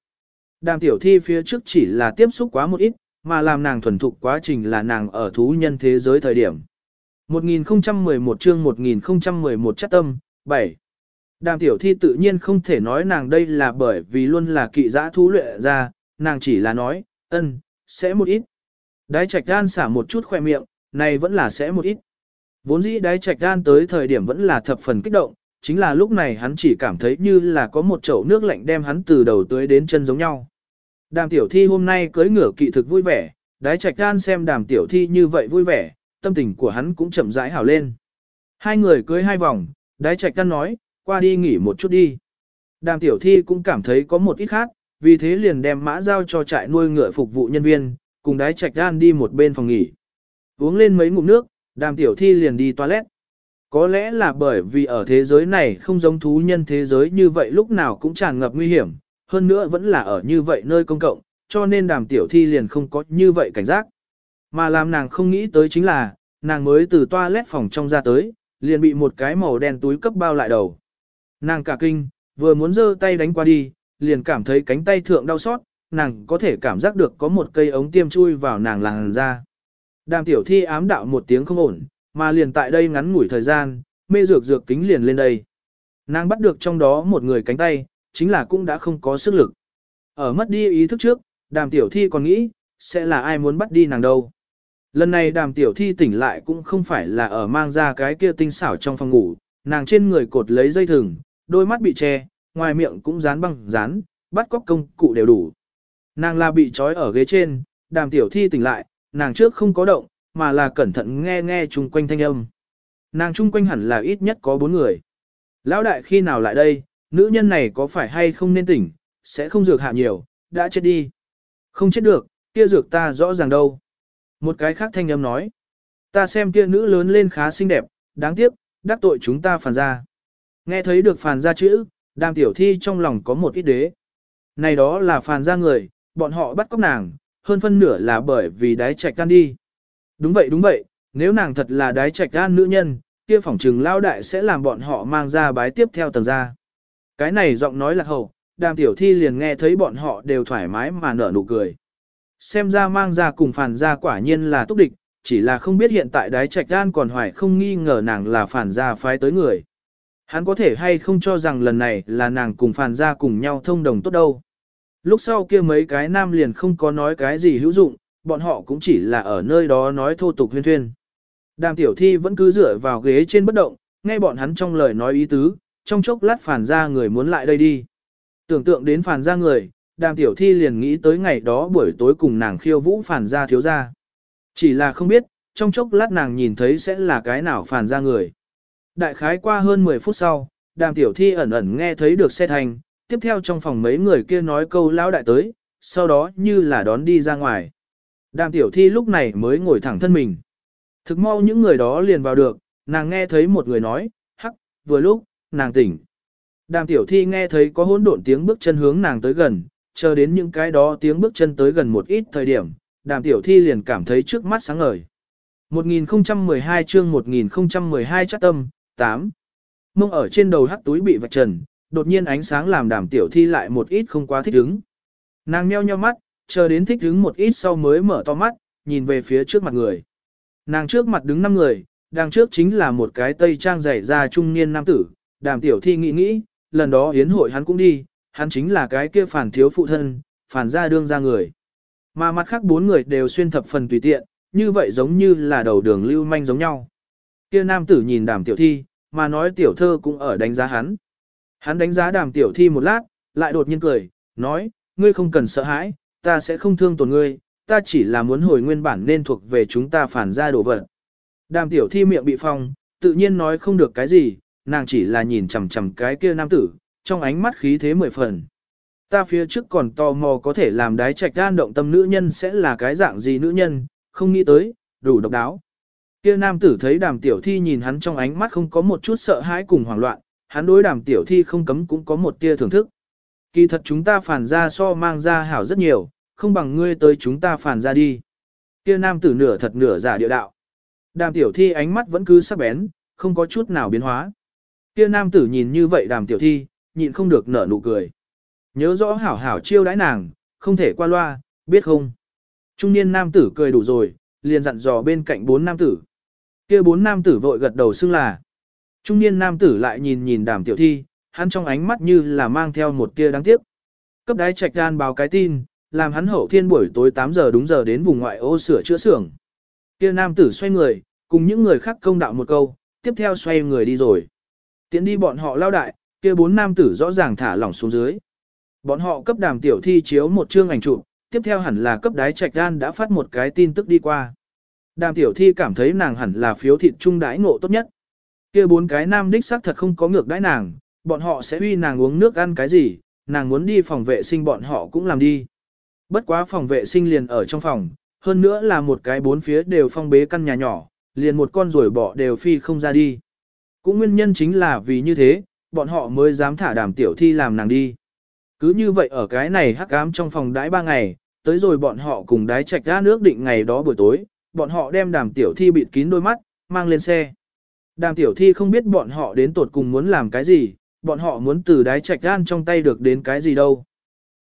Đàm tiểu thi phía trước chỉ là tiếp xúc quá một ít, mà làm nàng thuần thục quá trình là nàng ở thú nhân thế giới thời điểm. 1011 chương 1011 chất tâm, 7. Đàm tiểu thi tự nhiên không thể nói nàng đây là bởi vì luôn là kỵ giã thú luyện ra, nàng chỉ là nói, ân, sẽ một ít. Đái trạch gan xả một chút khoe miệng, này vẫn là sẽ một ít. Vốn dĩ đái trạch gan tới thời điểm vẫn là thập phần kích động, chính là lúc này hắn chỉ cảm thấy như là có một chậu nước lạnh đem hắn từ đầu tới đến chân giống nhau. Đàm tiểu thi hôm nay cưới ngửa kỵ thực vui vẻ, đái trạch gan xem đàm tiểu thi như vậy vui vẻ, tâm tình của hắn cũng chậm rãi hảo lên. Hai người cưới hai vòng, đái trạch căn nói, qua đi nghỉ một chút đi. Đàm tiểu thi cũng cảm thấy có một ít khác, vì thế liền đem mã giao cho trại nuôi ngựa phục vụ nhân viên, cùng đái trạch gan đi một bên phòng nghỉ. Uống lên mấy ngụm nước, đàm tiểu thi liền đi toilet. Có lẽ là bởi vì ở thế giới này không giống thú nhân thế giới như vậy lúc nào cũng tràn ngập nguy hiểm, hơn nữa vẫn là ở như vậy nơi công cộng, cho nên đàm tiểu thi liền không có như vậy cảnh giác. Mà làm nàng không nghĩ tới chính là, nàng mới từ toilet phòng trong ra tới, liền bị một cái màu đen túi cấp bao lại đầu. Nàng cả kinh, vừa muốn giơ tay đánh qua đi, liền cảm thấy cánh tay thượng đau xót, nàng có thể cảm giác được có một cây ống tiêm chui vào nàng làn da. Đàm tiểu thi ám đạo một tiếng không ổn, mà liền tại đây ngắn ngủi thời gian, mê dược dược kính liền lên đây. Nàng bắt được trong đó một người cánh tay, chính là cũng đã không có sức lực. Ở mất đi ý thức trước, đàm tiểu thi còn nghĩ, sẽ là ai muốn bắt đi nàng đâu. Lần này đàm tiểu thi tỉnh lại cũng không phải là ở mang ra cái kia tinh xảo trong phòng ngủ, nàng trên người cột lấy dây thừng, đôi mắt bị che, ngoài miệng cũng dán băng dán, bắt cóc công cụ đều đủ. Nàng là bị trói ở ghế trên, đàm tiểu thi tỉnh lại, nàng trước không có động, mà là cẩn thận nghe nghe chung quanh thanh âm. Nàng chung quanh hẳn là ít nhất có bốn người. Lão đại khi nào lại đây, nữ nhân này có phải hay không nên tỉnh, sẽ không dược hạ nhiều, đã chết đi. Không chết được, kia dược ta rõ ràng đâu. Một cái khác thanh âm nói. Ta xem kia nữ lớn lên khá xinh đẹp, đáng tiếc, đắc tội chúng ta phản ra. Nghe thấy được phản ra chữ, đàm tiểu thi trong lòng có một ít đế. Này đó là phản ra người, bọn họ bắt cóc nàng, hơn phân nửa là bởi vì đái trạch gan đi. Đúng vậy đúng vậy, nếu nàng thật là đái trạch gan nữ nhân, kia phỏng trừng lao đại sẽ làm bọn họ mang ra bái tiếp theo tầng ra. Cái này giọng nói là hầu, đàm tiểu thi liền nghe thấy bọn họ đều thoải mái mà nở nụ cười. Xem ra mang ra cùng phản ra quả nhiên là túc địch, chỉ là không biết hiện tại đái trạch đan còn hoài không nghi ngờ nàng là phản ra phái tới người. Hắn có thể hay không cho rằng lần này là nàng cùng phản ra cùng nhau thông đồng tốt đâu. Lúc sau kia mấy cái nam liền không có nói cái gì hữu dụng, bọn họ cũng chỉ là ở nơi đó nói thô tục huyên thuyên. Đàm tiểu thi vẫn cứ dựa vào ghế trên bất động, nghe bọn hắn trong lời nói ý tứ, trong chốc lát phản ra người muốn lại đây đi. Tưởng tượng đến phản ra người, đàm tiểu thi liền nghĩ tới ngày đó buổi tối cùng nàng khiêu vũ phản ra thiếu ra. Chỉ là không biết, trong chốc lát nàng nhìn thấy sẽ là cái nào phản ra người. Đại khái qua hơn 10 phút sau, đàm tiểu thi ẩn ẩn nghe thấy được xe thành, tiếp theo trong phòng mấy người kia nói câu lão đại tới, sau đó như là đón đi ra ngoài. Đàm tiểu thi lúc này mới ngồi thẳng thân mình. Thực mau những người đó liền vào được, nàng nghe thấy một người nói, hắc, vừa lúc, nàng tỉnh. Đàm tiểu thi nghe thấy có hỗn độn tiếng bước chân hướng nàng tới gần, chờ đến những cái đó tiếng bước chân tới gần một ít thời điểm, đàm tiểu thi liền cảm thấy trước mắt sáng ngời. 1012 chương 1012 chắc tâm, 8. Mông ở trên đầu hắc túi bị vạch trần, đột nhiên ánh sáng làm đàm tiểu thi lại một ít không quá thích ứng. Nàng meo nheo mắt, chờ đến thích ứng một ít sau mới mở to mắt, nhìn về phía trước mặt người. Nàng trước mặt đứng năm người, đằng trước chính là một cái tây trang dày da trung niên nam tử, đàm tiểu thi nghĩ nghĩ, lần đó hiến hội hắn cũng đi, hắn chính là cái kia phản thiếu phụ thân, phản ra đương ra người. Mà mặt khác bốn người đều xuyên thập phần tùy tiện, như vậy giống như là đầu đường lưu manh giống nhau. Kia nam tử nhìn đàm tiểu thi, mà nói tiểu thơ cũng ở đánh giá hắn. Hắn đánh giá đàm tiểu thi một lát, lại đột nhiên cười, nói, ngươi không cần sợ hãi, ta sẽ không thương tổn ngươi, ta chỉ là muốn hồi nguyên bản nên thuộc về chúng ta phản ra đồ vật. Đàm tiểu thi miệng bị phong, tự nhiên nói không được cái gì, nàng chỉ là nhìn chằm chằm cái kia nam tử, trong ánh mắt khí thế mười phần. Ta phía trước còn tò mò có thể làm đái trạch gan động tâm nữ nhân sẽ là cái dạng gì nữ nhân, không nghĩ tới, đủ độc đáo. Kia nam tử thấy đàm tiểu thi nhìn hắn trong ánh mắt không có một chút sợ hãi cùng hoảng loạn, hắn đối đàm tiểu thi không cấm cũng có một tia thưởng thức. Kỳ thật chúng ta phản ra so mang ra hảo rất nhiều, không bằng ngươi tới chúng ta phản ra đi. Kia nam tử nửa thật nửa giả địa đạo. Đàm tiểu thi ánh mắt vẫn cứ sắc bén, không có chút nào biến hóa. Kia nam tử nhìn như vậy đàm tiểu thi, nhịn không được nở nụ cười. Nhớ rõ hảo hảo chiêu đãi nàng, không thể qua loa, biết không? Trung niên nam tử cười đủ rồi, liền dặn dò bên cạnh bốn nam tử. Kia bốn nam tử vội gật đầu xưng là. Trung niên nam tử lại nhìn nhìn đàm tiểu thi, hắn trong ánh mắt như là mang theo một tia đáng tiếc. Cấp đái trạch gan báo cái tin, làm hắn hậu thiên buổi tối 8 giờ đúng giờ đến vùng ngoại ô sửa chữa xưởng. Kia nam tử xoay người, cùng những người khác công đạo một câu, tiếp theo xoay người đi rồi. Tiến đi bọn họ lao đại, kia bốn nam tử rõ ràng thả lỏng xuống dưới. Bọn họ cấp đàm tiểu thi chiếu một chương ảnh chụp, tiếp theo hẳn là cấp đái trạch gan đã phát một cái tin tức đi qua. Đàm tiểu thi cảm thấy nàng hẳn là phiếu thịt trung đái ngộ tốt nhất. kia bốn cái nam đích xác thật không có ngược đãi nàng, bọn họ sẽ uy nàng uống nước ăn cái gì, nàng muốn đi phòng vệ sinh bọn họ cũng làm đi. Bất quá phòng vệ sinh liền ở trong phòng, hơn nữa là một cái bốn phía đều phong bế căn nhà nhỏ, liền một con rồi bỏ đều phi không ra đi. Cũng nguyên nhân chính là vì như thế, bọn họ mới dám thả đàm tiểu thi làm nàng đi. Cứ như vậy ở cái này hắc ám trong phòng đãi ba ngày, tới rồi bọn họ cùng đái trạch ra nước định ngày đó buổi tối, bọn họ đem đàm tiểu thi bịt kín đôi mắt, mang lên xe. Đàm tiểu thi không biết bọn họ đến tột cùng muốn làm cái gì, bọn họ muốn từ đái trạch gan trong tay được đến cái gì đâu.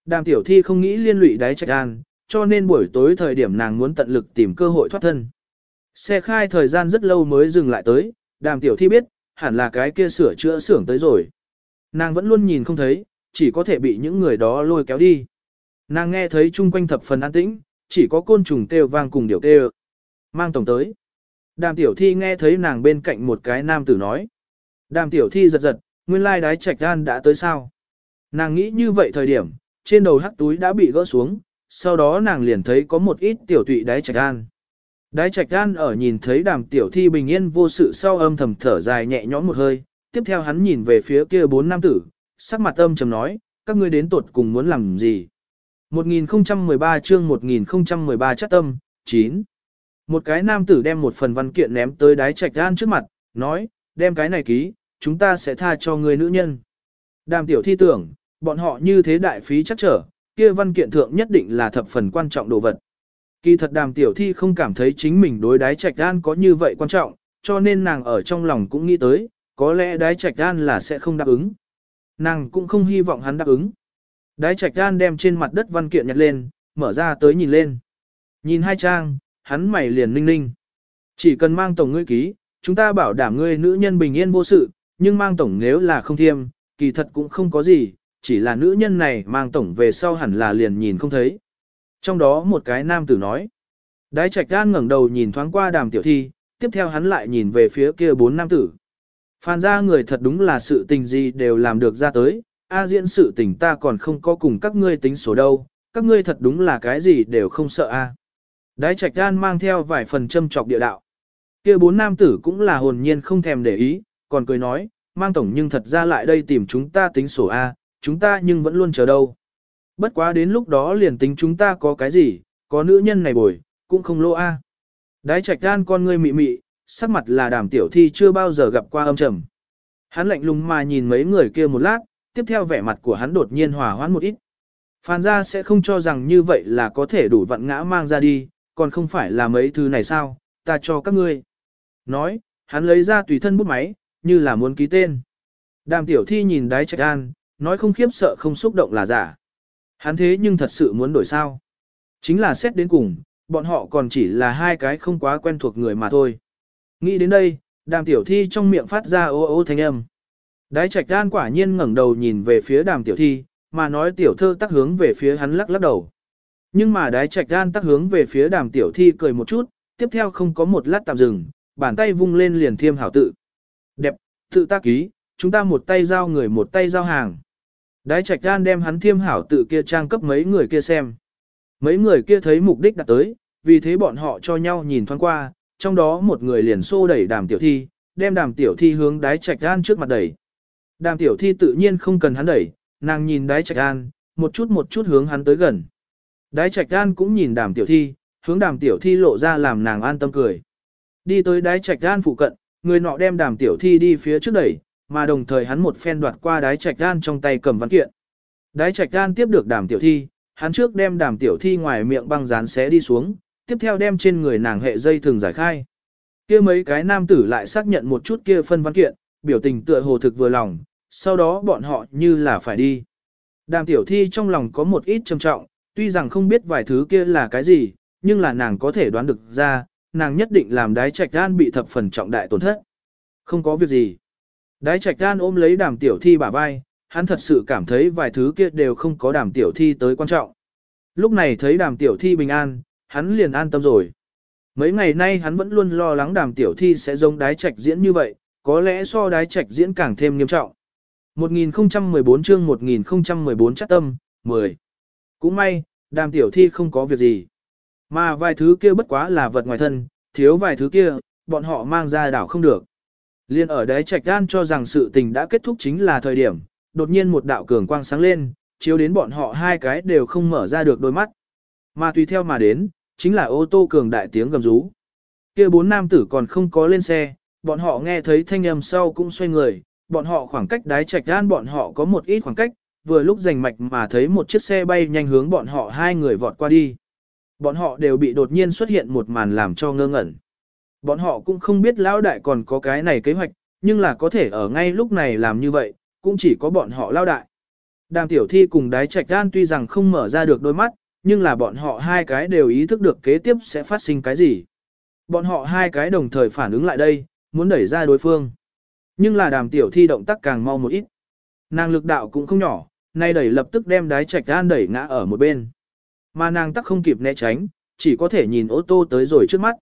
Đàm tiểu thi không nghĩ liên lụy đái trạch gan, cho nên buổi tối thời điểm nàng muốn tận lực tìm cơ hội thoát thân. Xe khai thời gian rất lâu mới dừng lại tới, đàm tiểu thi biết, hẳn là cái kia sửa chữa xưởng tới rồi. Nàng vẫn luôn nhìn không thấy, chỉ có thể bị những người đó lôi kéo đi. Nàng nghe thấy chung quanh thập phần an tĩnh, chỉ có côn trùng kêu vang cùng điều kêu. Mang tổng tới. Đàm tiểu thi nghe thấy nàng bên cạnh một cái nam tử nói. Đàm tiểu thi giật giật, nguyên lai đái trạch gan đã tới sao. Nàng nghĩ như vậy thời điểm, trên đầu hắc túi đã bị gỡ xuống, sau đó nàng liền thấy có một ít tiểu tụy đái trạch gan. Đái trạch gan ở nhìn thấy đàm tiểu thi bình yên vô sự sau âm thầm thở dài nhẹ nhõm một hơi, tiếp theo hắn nhìn về phía kia bốn nam tử, sắc mặt âm trầm nói, các ngươi đến tuột cùng muốn làm gì. 1013 chương 1013 chất tâm, 9. Một cái nam tử đem một phần văn kiện ném tới đái trạch gan trước mặt, nói, đem cái này ký, chúng ta sẽ tha cho người nữ nhân. Đàm tiểu thi tưởng, bọn họ như thế đại phí chắc trở, kia văn kiện thượng nhất định là thập phần quan trọng đồ vật. Kỳ thật đàm tiểu thi không cảm thấy chính mình đối đái trạch đan có như vậy quan trọng, cho nên nàng ở trong lòng cũng nghĩ tới, có lẽ đái trạch đan là sẽ không đáp ứng. Nàng cũng không hy vọng hắn đáp ứng. Đái trạch đan đem trên mặt đất văn kiện nhặt lên, mở ra tới nhìn lên. Nhìn hai trang, hắn mày liền ninh ninh. Chỉ cần mang tổng ngươi ký, chúng ta bảo đảm ngươi nữ nhân bình yên vô sự, nhưng mang tổng nếu là không thiêm, kỳ thật cũng không có gì, chỉ là nữ nhân này mang tổng về sau hẳn là liền nhìn không thấy. Trong đó một cái nam tử nói. Đái trạch gan ngẩng đầu nhìn thoáng qua đàm tiểu thi, tiếp theo hắn lại nhìn về phía kia bốn nam tử. Phan ra người thật đúng là sự tình gì đều làm được ra tới, a diễn sự tình ta còn không có cùng các ngươi tính số đâu, các ngươi thật đúng là cái gì đều không sợ a. Đái trạch gan mang theo vài phần châm trọc địa đạo. kia bốn nam tử cũng là hồn nhiên không thèm để ý, còn cười nói, mang tổng nhưng thật ra lại đây tìm chúng ta tính sổ A, chúng ta nhưng vẫn luôn chờ đâu. Bất quá đến lúc đó liền tính chúng ta có cái gì, có nữ nhân này bồi, cũng không lô A. Đái trạch gan con ngươi mị mị, sắc mặt là đàm tiểu thi chưa bao giờ gặp qua âm trầm. Hắn lạnh lùng mà nhìn mấy người kia một lát, tiếp theo vẻ mặt của hắn đột nhiên hòa hoãn một ít. Phan gia sẽ không cho rằng như vậy là có thể đủ vận ngã mang ra đi, còn không phải là mấy thứ này sao, ta cho các ngươi. Nói, hắn lấy ra tùy thân bút máy, như là muốn ký tên. Đàm tiểu thi nhìn đái trạch an, nói không khiếp sợ không xúc động là giả. Hắn thế nhưng thật sự muốn đổi sao. Chính là xét đến cùng, bọn họ còn chỉ là hai cái không quá quen thuộc người mà thôi. Nghĩ đến đây, đàm tiểu thi trong miệng phát ra ô ô thanh âm. Đái trạch đan quả nhiên ngẩng đầu nhìn về phía đàm tiểu thi, mà nói tiểu thơ tắc hướng về phía hắn lắc lắc đầu. Nhưng mà đái trạch đan tắc hướng về phía đàm tiểu thi cười một chút, tiếp theo không có một lát tạm dừng, bàn tay vung lên liền thiêm hảo tự. Đẹp, tự tác ký, chúng ta một tay giao người một tay giao hàng. Đái trạch gan đem hắn thiêm hảo tự kia trang cấp mấy người kia xem. Mấy người kia thấy mục đích đặt tới, vì thế bọn họ cho nhau nhìn thoáng qua, trong đó một người liền xô đẩy đàm tiểu thi, đem đàm tiểu thi hướng đái trạch gan trước mặt đẩy. Đàm tiểu thi tự nhiên không cần hắn đẩy, nàng nhìn đái trạch gan, một chút một chút hướng hắn tới gần. Đái trạch gan cũng nhìn đàm tiểu thi, hướng đàm tiểu thi lộ ra làm nàng an tâm cười. Đi tới đái trạch gan phụ cận, người nọ đem đàm tiểu thi đi phía trước đẩy, mà đồng thời hắn một phen đoạt qua đái trạch gan trong tay cầm văn kiện. Đái trạch gan tiếp được đàm tiểu thi, hắn trước đem đàm tiểu thi ngoài miệng băng dán xé đi xuống, tiếp theo đem trên người nàng hệ dây thường giải khai. Kia mấy cái nam tử lại xác nhận một chút kia phân văn kiện, biểu tình tựa hồ thực vừa lòng, sau đó bọn họ như là phải đi. Đàm tiểu thi trong lòng có một ít trầm trọng, tuy rằng không biết vài thứ kia là cái gì, nhưng là nàng có thể đoán được ra, nàng nhất định làm đái trạch gan bị thập phần trọng đại tổn thất. Không có việc gì. Đái trạch gan ôm lấy đàm tiểu thi bả vai, hắn thật sự cảm thấy vài thứ kia đều không có đàm tiểu thi tới quan trọng. Lúc này thấy đàm tiểu thi bình an, hắn liền an tâm rồi. Mấy ngày nay hắn vẫn luôn lo lắng đàm tiểu thi sẽ giống đái trạch diễn như vậy, có lẽ so đái trạch diễn càng thêm nghiêm trọng. 1014 chương 1014 chắc tâm, 10. Cũng may, đàm tiểu thi không có việc gì. Mà vài thứ kia bất quá là vật ngoài thân, thiếu vài thứ kia, bọn họ mang ra đảo không được. Liên ở đấy trạch gan cho rằng sự tình đã kết thúc chính là thời điểm, đột nhiên một đạo cường quang sáng lên, chiếu đến bọn họ hai cái đều không mở ra được đôi mắt. Mà tùy theo mà đến, chính là ô tô cường đại tiếng gầm rú. Kia bốn nam tử còn không có lên xe, bọn họ nghe thấy thanh âm sau cũng xoay người, bọn họ khoảng cách đái trạch gan bọn họ có một ít khoảng cách, vừa lúc giành mạch mà thấy một chiếc xe bay nhanh hướng bọn họ hai người vọt qua đi. Bọn họ đều bị đột nhiên xuất hiện một màn làm cho ngơ ngẩn. Bọn họ cũng không biết lão đại còn có cái này kế hoạch, nhưng là có thể ở ngay lúc này làm như vậy, cũng chỉ có bọn họ lão đại. Đàm tiểu thi cùng đái trạch gan tuy rằng không mở ra được đôi mắt, nhưng là bọn họ hai cái đều ý thức được kế tiếp sẽ phát sinh cái gì. Bọn họ hai cái đồng thời phản ứng lại đây, muốn đẩy ra đối phương. Nhưng là đàm tiểu thi động tác càng mau một ít. Nàng lực đạo cũng không nhỏ, nay đẩy lập tức đem đái trạch gan đẩy ngã ở một bên. Mà nàng tắc không kịp né tránh, chỉ có thể nhìn ô tô tới rồi trước mắt.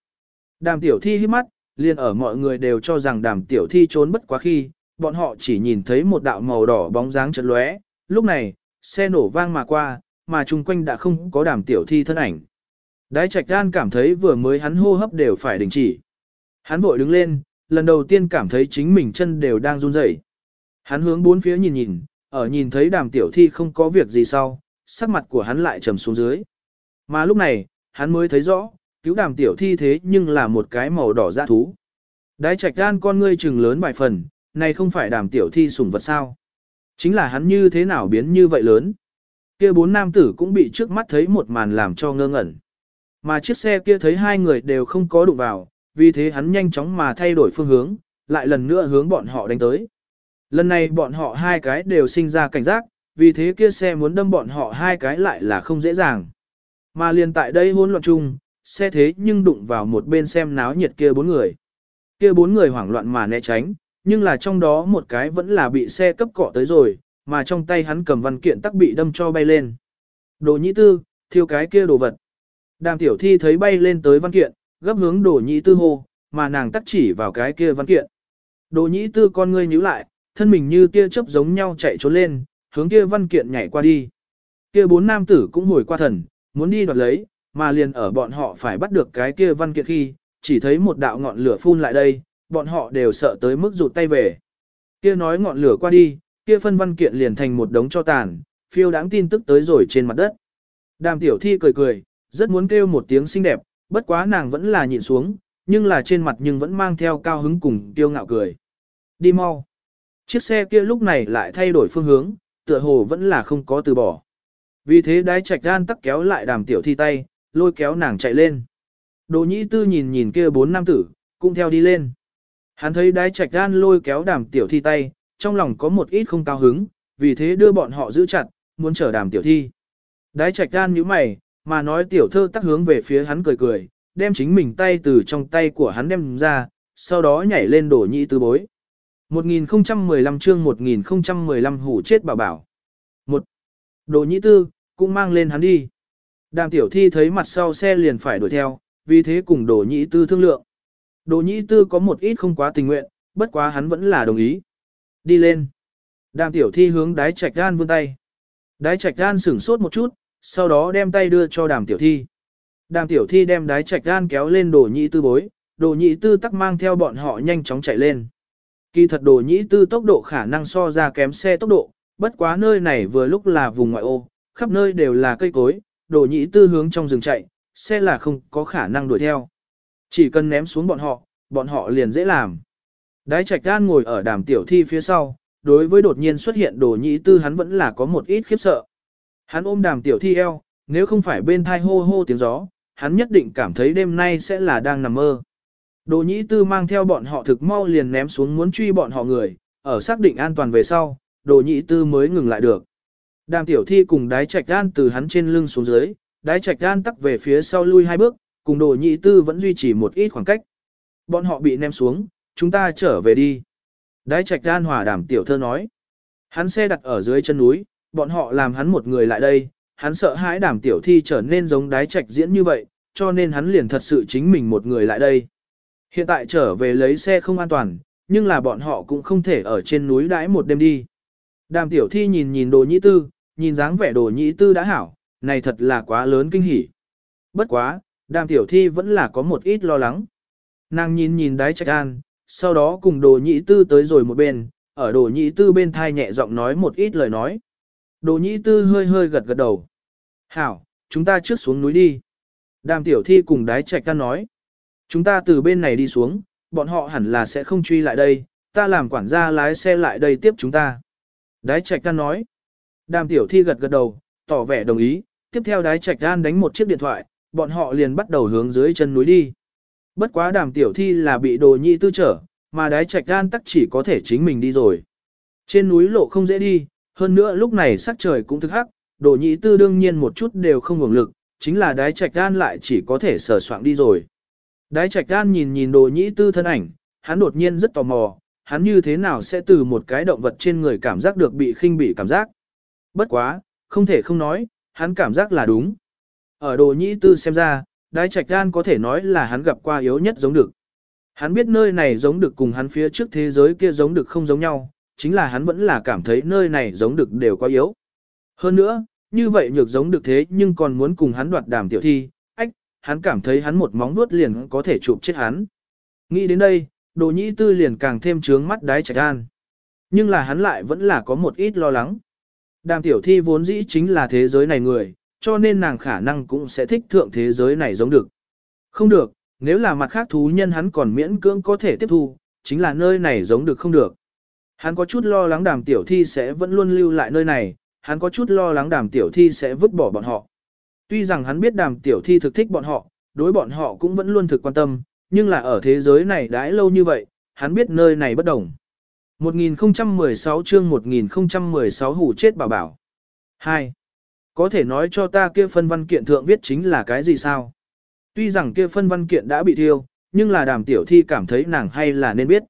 Đàm tiểu thi hít mắt, liền ở mọi người đều cho rằng đàm tiểu thi trốn bất quá khi, bọn họ chỉ nhìn thấy một đạo màu đỏ bóng dáng chật lóe. Lúc này, xe nổ vang mà qua, mà chung quanh đã không có đàm tiểu thi thân ảnh. Đái trạch gan cảm thấy vừa mới hắn hô hấp đều phải đình chỉ. Hắn vội đứng lên, lần đầu tiên cảm thấy chính mình chân đều đang run rẩy. Hắn hướng bốn phía nhìn nhìn, ở nhìn thấy đàm tiểu thi không có việc gì sau, sắc mặt của hắn lại trầm xuống dưới. Mà lúc này, hắn mới thấy rõ, cứu đàm tiểu thi thế nhưng là một cái màu đỏ dã thú. Đái trạch gan con ngươi trừng lớn vài phần, này không phải đàm tiểu thi sủng vật sao. Chính là hắn như thế nào biến như vậy lớn. Kia bốn nam tử cũng bị trước mắt thấy một màn làm cho ngơ ngẩn. Mà chiếc xe kia thấy hai người đều không có đụng vào, vì thế hắn nhanh chóng mà thay đổi phương hướng, lại lần nữa hướng bọn họ đánh tới. Lần này bọn họ hai cái đều sinh ra cảnh giác, vì thế kia xe muốn đâm bọn họ hai cái lại là không dễ dàng. Mà liền tại đây hỗn loạn chung, xe thế nhưng đụng vào một bên xem náo nhiệt kia bốn người. Kia bốn người hoảng loạn mà né tránh, nhưng là trong đó một cái vẫn là bị xe cấp cọ tới rồi, mà trong tay hắn cầm văn kiện tắc bị đâm cho bay lên. Đồ nhĩ tư, thiêu cái kia đồ vật. Đàm tiểu thi thấy bay lên tới văn kiện, gấp hướng đồ nhĩ tư hô, mà nàng tắc chỉ vào cái kia văn kiện. Đồ nhĩ tư con ngươi nhíu lại, thân mình như tia chớp giống nhau chạy trốn lên, hướng kia văn kiện nhảy qua đi. Kia bốn nam tử cũng hồi qua thần, muốn đi đoạt lấy, mà liền ở bọn họ phải bắt được cái kia văn kiện khi, chỉ thấy một đạo ngọn lửa phun lại đây, bọn họ đều sợ tới mức rụt tay về. Kia nói ngọn lửa qua đi, kia phân văn kiện liền thành một đống cho tàn, phiêu đáng tin tức tới rồi trên mặt đất. Đàm tiểu thi cười cười, rất muốn kêu một tiếng xinh đẹp, bất quá nàng vẫn là nhịn xuống, nhưng là trên mặt nhưng vẫn mang theo cao hứng cùng kiêu ngạo cười. Đi mau. Chiếc xe kia lúc này lại thay đổi phương hướng, tựa hồ vẫn là không có từ bỏ. Vì thế đái trạch gan tắc kéo lại đàm tiểu thi tay, lôi kéo nàng chạy lên. Đồ nhĩ tư nhìn nhìn kia bốn nam tử, cũng theo đi lên. Hắn thấy đái trạch gan lôi kéo đàm tiểu thi tay, trong lòng có một ít không cao hứng, vì thế đưa bọn họ giữ chặt, muốn chở đàm tiểu thi. Đái trạch gan như mày, mà nói tiểu thơ tắc hướng về phía hắn cười cười, đem chính mình tay từ trong tay của hắn đem ra, sau đó nhảy lên đổ nhĩ tư bối. 1015 chương 1015 hủ chết bảo bảo. Một, đồ nhĩ tư, cũng mang lên hắn đi. Đàm tiểu thi thấy mặt sau xe liền phải đuổi theo, vì thế cùng đồ nhĩ tư thương lượng. Đồ nhĩ tư có một ít không quá tình nguyện, bất quá hắn vẫn là đồng ý. Đi lên. Đàm tiểu thi hướng đái trạch gan vươn tay. Đái trạch gan sửng sốt một chút, sau đó đem tay đưa cho đàm tiểu thi. Đàm tiểu thi đem đái trạch gan kéo lên đồ nhĩ tư bối, đồ nhĩ tư tắc mang theo bọn họ nhanh chóng chạy lên. Kỳ thật đồ nhĩ tư tốc độ khả năng so ra kém xe tốc độ, bất quá nơi này vừa lúc là vùng ngoại ô, khắp nơi đều là cây cối, đồ nhĩ tư hướng trong rừng chạy, xe là không có khả năng đuổi theo. Chỉ cần ném xuống bọn họ, bọn họ liền dễ làm. Đái trạch gan ngồi ở đàm tiểu thi phía sau, đối với đột nhiên xuất hiện đồ nhĩ tư hắn vẫn là có một ít khiếp sợ. Hắn ôm đàm tiểu thi eo, nếu không phải bên thai hô hô tiếng gió, hắn nhất định cảm thấy đêm nay sẽ là đang nằm mơ. Đồ nhĩ tư mang theo bọn họ thực mau liền ném xuống muốn truy bọn họ người, ở xác định an toàn về sau, đồ nhĩ tư mới ngừng lại được. Đàm tiểu thi cùng đái trạch gan từ hắn trên lưng xuống dưới, đái trạch gan tắc về phía sau lui hai bước, cùng đồ nhĩ tư vẫn duy trì một ít khoảng cách. Bọn họ bị ném xuống, chúng ta trở về đi. Đái trạch gan hòa đàm tiểu thơ nói. Hắn xe đặt ở dưới chân núi, bọn họ làm hắn một người lại đây, hắn sợ hãi đàm tiểu thi trở nên giống đái trạch diễn như vậy, cho nên hắn liền thật sự chính mình một người lại đây. Hiện tại trở về lấy xe không an toàn, nhưng là bọn họ cũng không thể ở trên núi đãi một đêm đi. Đàm tiểu thi nhìn nhìn đồ nhĩ tư, nhìn dáng vẻ đồ nhĩ tư đã hảo, này thật là quá lớn kinh hỉ. Bất quá, đàm tiểu thi vẫn là có một ít lo lắng. Nàng nhìn nhìn đái trạch an, sau đó cùng đồ nhĩ tư tới rồi một bên, ở đồ nhĩ tư bên thai nhẹ giọng nói một ít lời nói. Đồ nhĩ tư hơi hơi gật gật đầu. Hảo, chúng ta trước xuống núi đi. Đàm tiểu thi cùng đái trạch an nói. Chúng ta từ bên này đi xuống, bọn họ hẳn là sẽ không truy lại đây, ta làm quản gia lái xe lại đây tiếp chúng ta. Đái trạch An nói. Đàm tiểu thi gật gật đầu, tỏ vẻ đồng ý, tiếp theo đái trạch gan đánh một chiếc điện thoại, bọn họ liền bắt đầu hướng dưới chân núi đi. Bất quá đàm tiểu thi là bị đồ nhi tư trở, mà đái trạch gan tắc chỉ có thể chính mình đi rồi. Trên núi lộ không dễ đi, hơn nữa lúc này sắc trời cũng thức hắc, đồ nhị tư đương nhiên một chút đều không hưởng lực, chính là đái trạch gan lại chỉ có thể sờ soạn đi rồi. Đái trạch gan nhìn nhìn đồ nhĩ tư thân ảnh, hắn đột nhiên rất tò mò, hắn như thế nào sẽ từ một cái động vật trên người cảm giác được bị khinh bị cảm giác. Bất quá, không thể không nói, hắn cảm giác là đúng. Ở đồ nhĩ tư xem ra, đái trạch gan có thể nói là hắn gặp qua yếu nhất giống được. Hắn biết nơi này giống được cùng hắn phía trước thế giới kia giống được không giống nhau, chính là hắn vẫn là cảm thấy nơi này giống được đều quá yếu. Hơn nữa, như vậy nhược giống được thế nhưng còn muốn cùng hắn đoạt đàm tiểu thi, ách, hắn cảm thấy hắn một móng vuốt liền có thể chụp chết hắn. Nghĩ đến đây, đồ nhĩ tư liền càng thêm trướng mắt đái trạch an. Nhưng là hắn lại vẫn là có một ít lo lắng. Đàm tiểu thi vốn dĩ chính là thế giới này người, cho nên nàng khả năng cũng sẽ thích thượng thế giới này giống được. Không được, nếu là mặt khác thú nhân hắn còn miễn cưỡng có thể tiếp thu, chính là nơi này giống được không được. Hắn có chút lo lắng đàm tiểu thi sẽ vẫn luôn lưu lại nơi này, hắn có chút lo lắng đàm tiểu thi sẽ vứt bỏ bọn họ. Tuy rằng hắn biết đàm tiểu thi thực thích bọn họ, đối bọn họ cũng vẫn luôn thực quan tâm, nhưng là ở thế giới này đãi lâu như vậy, hắn biết nơi này bất đồng. 1016 chương 1016 hủ chết bảo bảo. 2. Có thể nói cho ta kia phân văn kiện thượng viết chính là cái gì sao? Tuy rằng kia phân văn kiện đã bị thiêu, nhưng là đàm tiểu thi cảm thấy nàng hay là nên biết.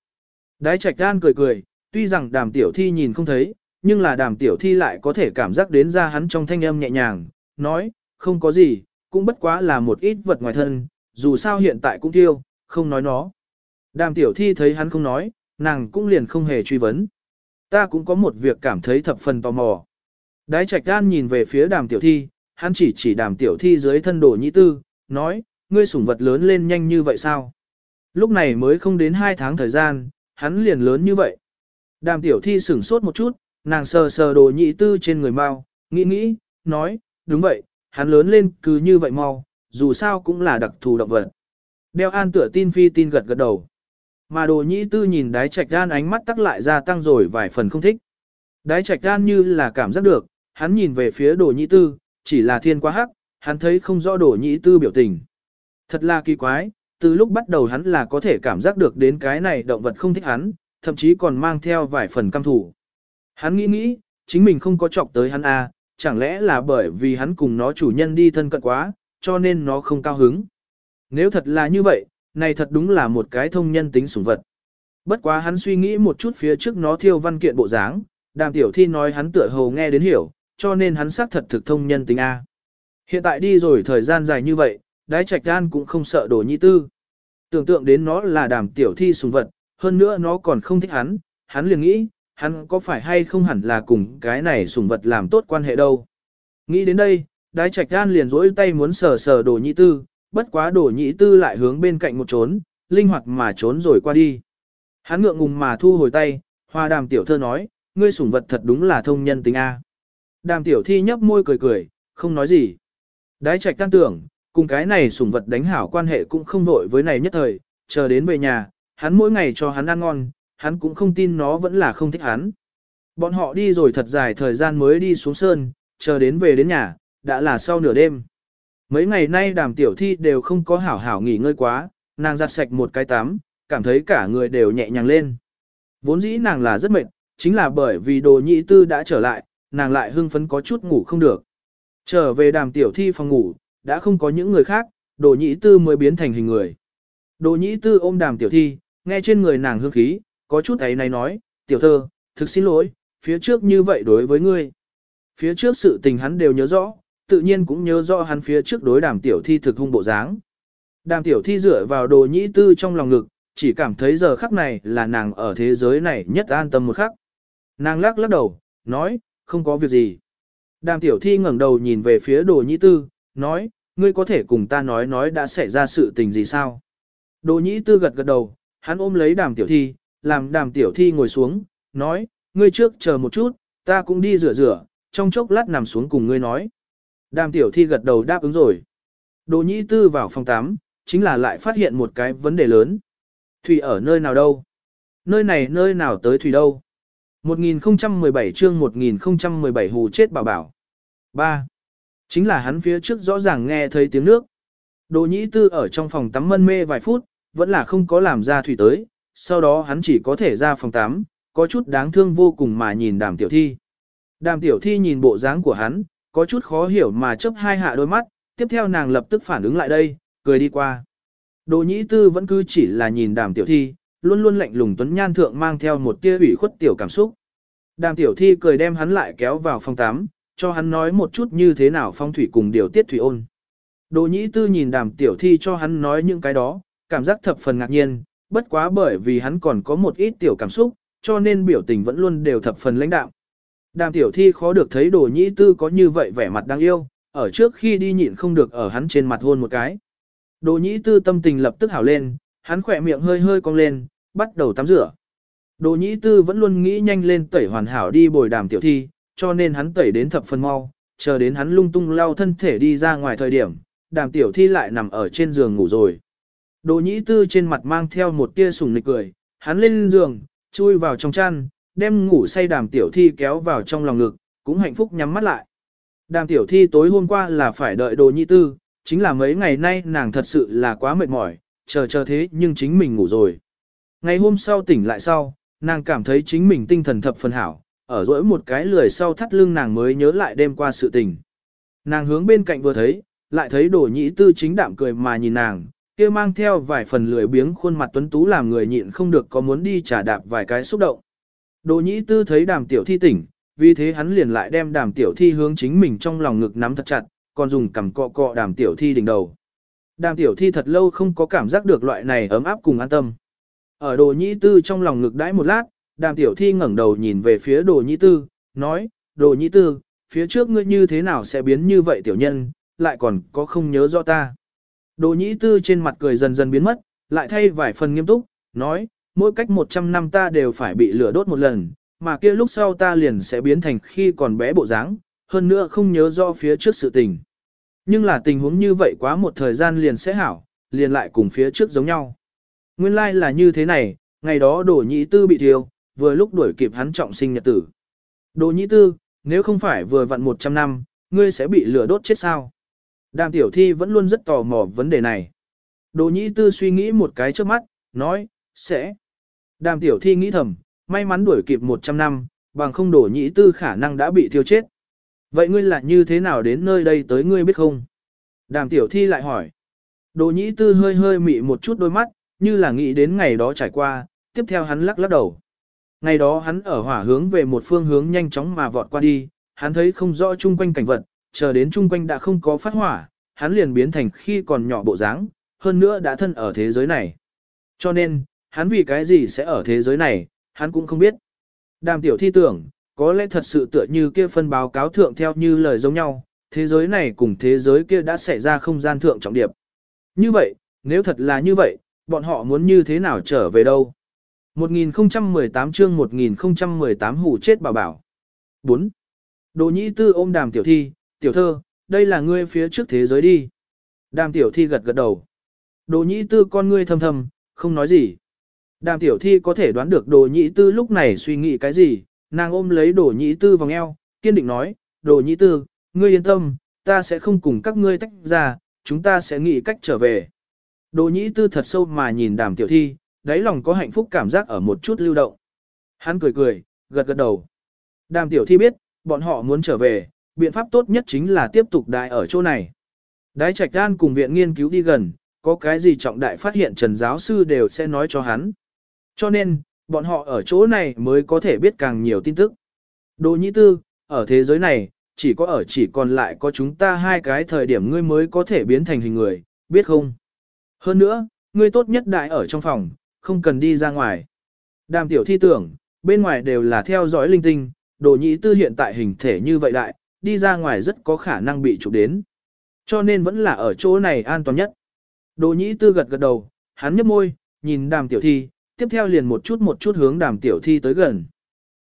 Đái trạch đan cười cười, tuy rằng đàm tiểu thi nhìn không thấy, nhưng là đàm tiểu thi lại có thể cảm giác đến ra hắn trong thanh âm nhẹ nhàng, nói, không có gì, cũng bất quá là một ít vật ngoài thân, dù sao hiện tại cũng thiêu, không nói nó. Đàm tiểu thi thấy hắn không nói, nàng cũng liền không hề truy vấn. Ta cũng có một việc cảm thấy thập phần tò mò. Đái trạch đan nhìn về phía đàm tiểu thi, hắn chỉ chỉ đàm tiểu thi dưới thân đồ nhĩ tư, nói, ngươi sủng vật lớn lên nhanh như vậy sao? Lúc này mới không đến 2 tháng thời gian, hắn liền lớn như vậy. Đàm tiểu thi sửng sốt một chút, nàng sờ sờ đồ nhị tư trên người mau, nghĩ nghĩ, nói, đúng vậy, hắn lớn lên cứ như vậy mau, dù sao cũng là đặc thù động vật. Đeo an tựa tin phi tin gật gật đầu. Mà đồ Nhĩ tư nhìn đái trạch gan ánh mắt tắc lại ra tăng rồi vài phần không thích. Đái trạch gan như là cảm giác được, hắn nhìn về phía đồ Nhĩ tư, chỉ là thiên quá hắc, hắn thấy không rõ đồ Nhĩ tư biểu tình. Thật là kỳ quái, từ lúc bắt đầu hắn là có thể cảm giác được đến cái này động vật không thích hắn, thậm chí còn mang theo vài phần căm thủ. Hắn nghĩ nghĩ, chính mình không có chọc tới hắn à, chẳng lẽ là bởi vì hắn cùng nó chủ nhân đi thân cận quá, cho nên nó không cao hứng. Nếu thật là như vậy, này thật đúng là một cái thông nhân tính sủng vật. Bất quá hắn suy nghĩ một chút phía trước nó thiêu văn kiện bộ dáng, đàm tiểu thi nói hắn tựa hồ nghe đến hiểu, cho nên hắn xác thật thực thông nhân tính A. Hiện tại đi rồi thời gian dài như vậy, đái trạch gan cũng không sợ đồ nhi tư. Tưởng tượng đến nó là đàm tiểu thi sùng vật, hơn nữa nó còn không thích hắn, hắn liền nghĩ, hắn có phải hay không hẳn là cùng cái này sùng vật làm tốt quan hệ đâu. Nghĩ đến đây, đái trạch gan liền rỗi tay muốn sờ sờ đồ nhị tư, bất quá đổ nhị tư lại hướng bên cạnh một trốn, linh hoạt mà trốn rồi qua đi. Hắn ngượng ngùng mà thu hồi tay, hoa đàm tiểu thơ nói, ngươi sủng vật thật đúng là thông nhân tính A. Đàm tiểu thi nhấp môi cười cười, không nói gì. Đái trạch can tưởng, cùng cái này sủng vật đánh hảo quan hệ cũng không vội với này nhất thời, chờ đến về nhà, hắn mỗi ngày cho hắn ăn ngon, hắn cũng không tin nó vẫn là không thích hắn. Bọn họ đi rồi thật dài thời gian mới đi xuống sơn, chờ đến về đến nhà, đã là sau nửa đêm. Mấy ngày nay đàm tiểu thi đều không có hảo hảo nghỉ ngơi quá, nàng giặt sạch một cái tắm, cảm thấy cả người đều nhẹ nhàng lên. Vốn dĩ nàng là rất mệt, chính là bởi vì đồ nhị tư đã trở lại, nàng lại hưng phấn có chút ngủ không được. Trở về đàm tiểu thi phòng ngủ, đã không có những người khác, đồ nhị tư mới biến thành hình người. Đồ nhị tư ôm đàm tiểu thi, nghe trên người nàng hương khí, có chút ấy này nói, tiểu thơ, thực xin lỗi, phía trước như vậy đối với ngươi. Phía trước sự tình hắn đều nhớ rõ, tự nhiên cũng nhớ rõ hắn phía trước đối đàm tiểu thi thực hung bộ dáng. Đàm tiểu thi dựa vào đồ nhị tư trong lòng ngực, chỉ cảm thấy giờ khắc này là nàng ở thế giới này nhất an tâm một khắc. Nàng lắc lắc đầu, nói, không có việc gì. Đàm tiểu thi ngẩng đầu nhìn về phía đồ nhị tư, nói, ngươi có thể cùng ta nói nói đã xảy ra sự tình gì sao? Đồ nhĩ tư gật gật đầu, hắn ôm lấy đàm tiểu thi, làm đàm tiểu thi ngồi xuống, nói, ngươi trước chờ một chút, ta cũng đi rửa rửa, trong chốc lát nằm xuống cùng ngươi nói. Đàm tiểu thi gật đầu đáp ứng rồi. Đồ nhĩ tư vào phòng 8, chính là lại phát hiện một cái vấn đề lớn. Thủy ở nơi nào đâu? Nơi này nơi nào tới thủy đâu? 1017 chương 1017 hù chết bảo bảo. 3. Chính là hắn phía trước rõ ràng nghe thấy tiếng nước. Đồ nhĩ tư ở trong phòng tắm mân mê vài phút, vẫn là không có làm ra thủy tới, sau đó hắn chỉ có thể ra phòng tắm, có chút đáng thương vô cùng mà nhìn đàm tiểu thi. Đàm tiểu thi nhìn bộ dáng của hắn, có chút khó hiểu mà chớp hai hạ đôi mắt, tiếp theo nàng lập tức phản ứng lại đây, cười đi qua. Đồ nhĩ tư vẫn cứ chỉ là nhìn đàm tiểu thi, luôn luôn lạnh lùng tuấn nhan thượng mang theo một tia ủy khuất tiểu cảm xúc. Đàm tiểu thi cười đem hắn lại kéo vào phòng tắm, cho hắn nói một chút như thế nào phong thủy cùng điều tiết thủy ôn. Đồ nhĩ tư nhìn đàm tiểu thi cho hắn nói những cái đó, cảm giác thập phần ngạc nhiên, bất quá bởi vì hắn còn có một ít tiểu cảm xúc, cho nên biểu tình vẫn luôn đều thập phần lãnh đạo. Đàm tiểu thi khó được thấy đồ nhĩ tư có như vậy vẻ mặt đáng yêu, ở trước khi đi nhịn không được ở hắn trên mặt hôn một cái. Đồ nhĩ tư tâm tình lập tức hảo lên, hắn khỏe miệng hơi hơi cong lên, bắt đầu tắm rửa. Đồ nhĩ tư vẫn luôn nghĩ nhanh lên tẩy hoàn hảo đi bồi đàm tiểu thi, cho nên hắn tẩy đến thập phần mau, chờ đến hắn lung tung lau thân thể đi ra ngoài thời điểm, đàm tiểu thi lại nằm ở trên giường ngủ rồi. Đồ nhĩ tư trên mặt mang theo một tia sùng nịch cười, hắn lên giường, chui vào trong chăn, đem ngủ say đàm tiểu thi kéo vào trong lòng ngực, cũng hạnh phúc nhắm mắt lại. Đàm tiểu thi tối hôm qua là phải đợi đồ nhĩ tư, chính là mấy ngày nay nàng thật sự là quá mệt mỏi, chờ chờ thế nhưng chính mình ngủ rồi. Ngày hôm sau tỉnh lại sau, nàng cảm thấy chính mình tinh thần thập phần hảo, ở rỗi một cái lười sau thắt lưng nàng mới nhớ lại đêm qua sự tình. Nàng hướng bên cạnh vừa thấy, lại thấy đồ nhĩ tư chính đạm cười mà nhìn nàng, kia mang theo vài phần lười biếng khuôn mặt tuấn tú làm người nhịn không được có muốn đi trả đạp vài cái xúc động. Đồ nhĩ tư thấy đàm tiểu thi tỉnh, vì thế hắn liền lại đem đàm tiểu thi hướng chính mình trong lòng ngực nắm thật chặt, còn dùng cằm cọ cọ đàm tiểu thi đỉnh đầu. Đàm tiểu thi thật lâu không có cảm giác được loại này ấm áp cùng an tâm. Ở đồ nhĩ tư trong lòng ngực đãi một lát, đàm tiểu thi ngẩng đầu nhìn về phía đồ nhĩ tư, nói, đồ nhĩ tư, phía trước ngươi như thế nào sẽ biến như vậy tiểu nhân, lại còn có không nhớ rõ ta. Đồ nhĩ tư trên mặt cười dần dần biến mất, lại thay vài phần nghiêm túc, nói, mỗi cách 100 năm ta đều phải bị lửa đốt một lần, mà kia lúc sau ta liền sẽ biến thành khi còn bé bộ dáng, hơn nữa không nhớ do phía trước sự tình. Nhưng là tình huống như vậy quá một thời gian liền sẽ hảo, liền lại cùng phía trước giống nhau. Nguyên lai like là như thế này, ngày đó đổ nhĩ tư bị thiêu, vừa lúc đuổi kịp hắn trọng sinh nhật tử. Đồ nhĩ tư, nếu không phải vừa vặn 100 năm, ngươi sẽ bị lửa đốt chết sao? Đàm tiểu thi vẫn luôn rất tò mò vấn đề này. Đồ nhĩ tư suy nghĩ một cái trước mắt, nói, sẽ. Đàm tiểu thi nghĩ thầm, may mắn đuổi kịp 100 năm, bằng không Đổ nhĩ tư khả năng đã bị thiêu chết. Vậy ngươi là như thế nào đến nơi đây tới ngươi biết không? Đàm tiểu thi lại hỏi. Đồ nhĩ tư hơi hơi mị một chút đôi mắt, như là nghĩ đến ngày đó trải qua, tiếp theo hắn lắc lắc đầu. Ngày đó hắn ở hỏa hướng về một phương hướng nhanh chóng mà vọt qua đi, hắn thấy không rõ chung quanh cảnh vật, chờ đến chung quanh đã không có phát hỏa, hắn liền biến thành khi còn nhỏ bộ dáng, hơn nữa đã thân ở thế giới này. Cho nên, hắn vì cái gì sẽ ở thế giới này, hắn cũng không biết. Đàm tiểu thi tưởng, có lẽ thật sự tựa như kia phân báo cáo thượng theo như lời giống nhau, thế giới này cùng thế giới kia đã xảy ra không gian thượng trọng điệp. Như vậy, nếu thật là như vậy, bọn họ muốn như thế nào trở về đâu? 1018 chương 1018 hủ chết bảo bảo. 4. Đồ nhĩ tư ôm đàm tiểu thi, tiểu thơ, đây là ngươi phía trước thế giới đi. Đàm tiểu thi gật gật đầu. Đồ nhĩ tư con ngươi thầm thầm, không nói gì. Đàm tiểu thi có thể đoán được đồ nhĩ tư lúc này suy nghĩ cái gì, nàng ôm lấy đồ nhĩ tư vòng eo, kiên định nói, đồ nhĩ tư, ngươi yên tâm, ta sẽ không cùng các ngươi tách ra, chúng ta sẽ nghĩ cách trở về. Đồ nhĩ tư thật sâu mà nhìn đàm tiểu thi, đáy lòng có hạnh phúc cảm giác ở một chút lưu động. Hắn cười cười, gật gật đầu. Đàm tiểu thi biết, bọn họ muốn trở về, biện pháp tốt nhất chính là tiếp tục đại ở chỗ này. Đái trạch đan cùng viện nghiên cứu đi gần, có cái gì trọng đại phát hiện trần giáo sư đều sẽ nói cho hắn. Cho nên, bọn họ ở chỗ này mới có thể biết càng nhiều tin tức. Đồ nhĩ tư, ở thế giới này, chỉ có ở chỉ còn lại có chúng ta hai cái thời điểm ngươi mới có thể biến thành hình người, biết không? Hơn nữa, ngươi tốt nhất đại ở trong phòng, không cần đi ra ngoài. Đàm tiểu thi tưởng, bên ngoài đều là theo dõi linh tinh, đồ nhĩ tư hiện tại hình thể như vậy đại, đi ra ngoài rất có khả năng bị chụp đến. Cho nên vẫn là ở chỗ này an toàn nhất. Đồ nhĩ tư gật gật đầu, hắn nhấp môi, nhìn đàm tiểu thi, tiếp theo liền một chút một chút hướng đàm tiểu thi tới gần.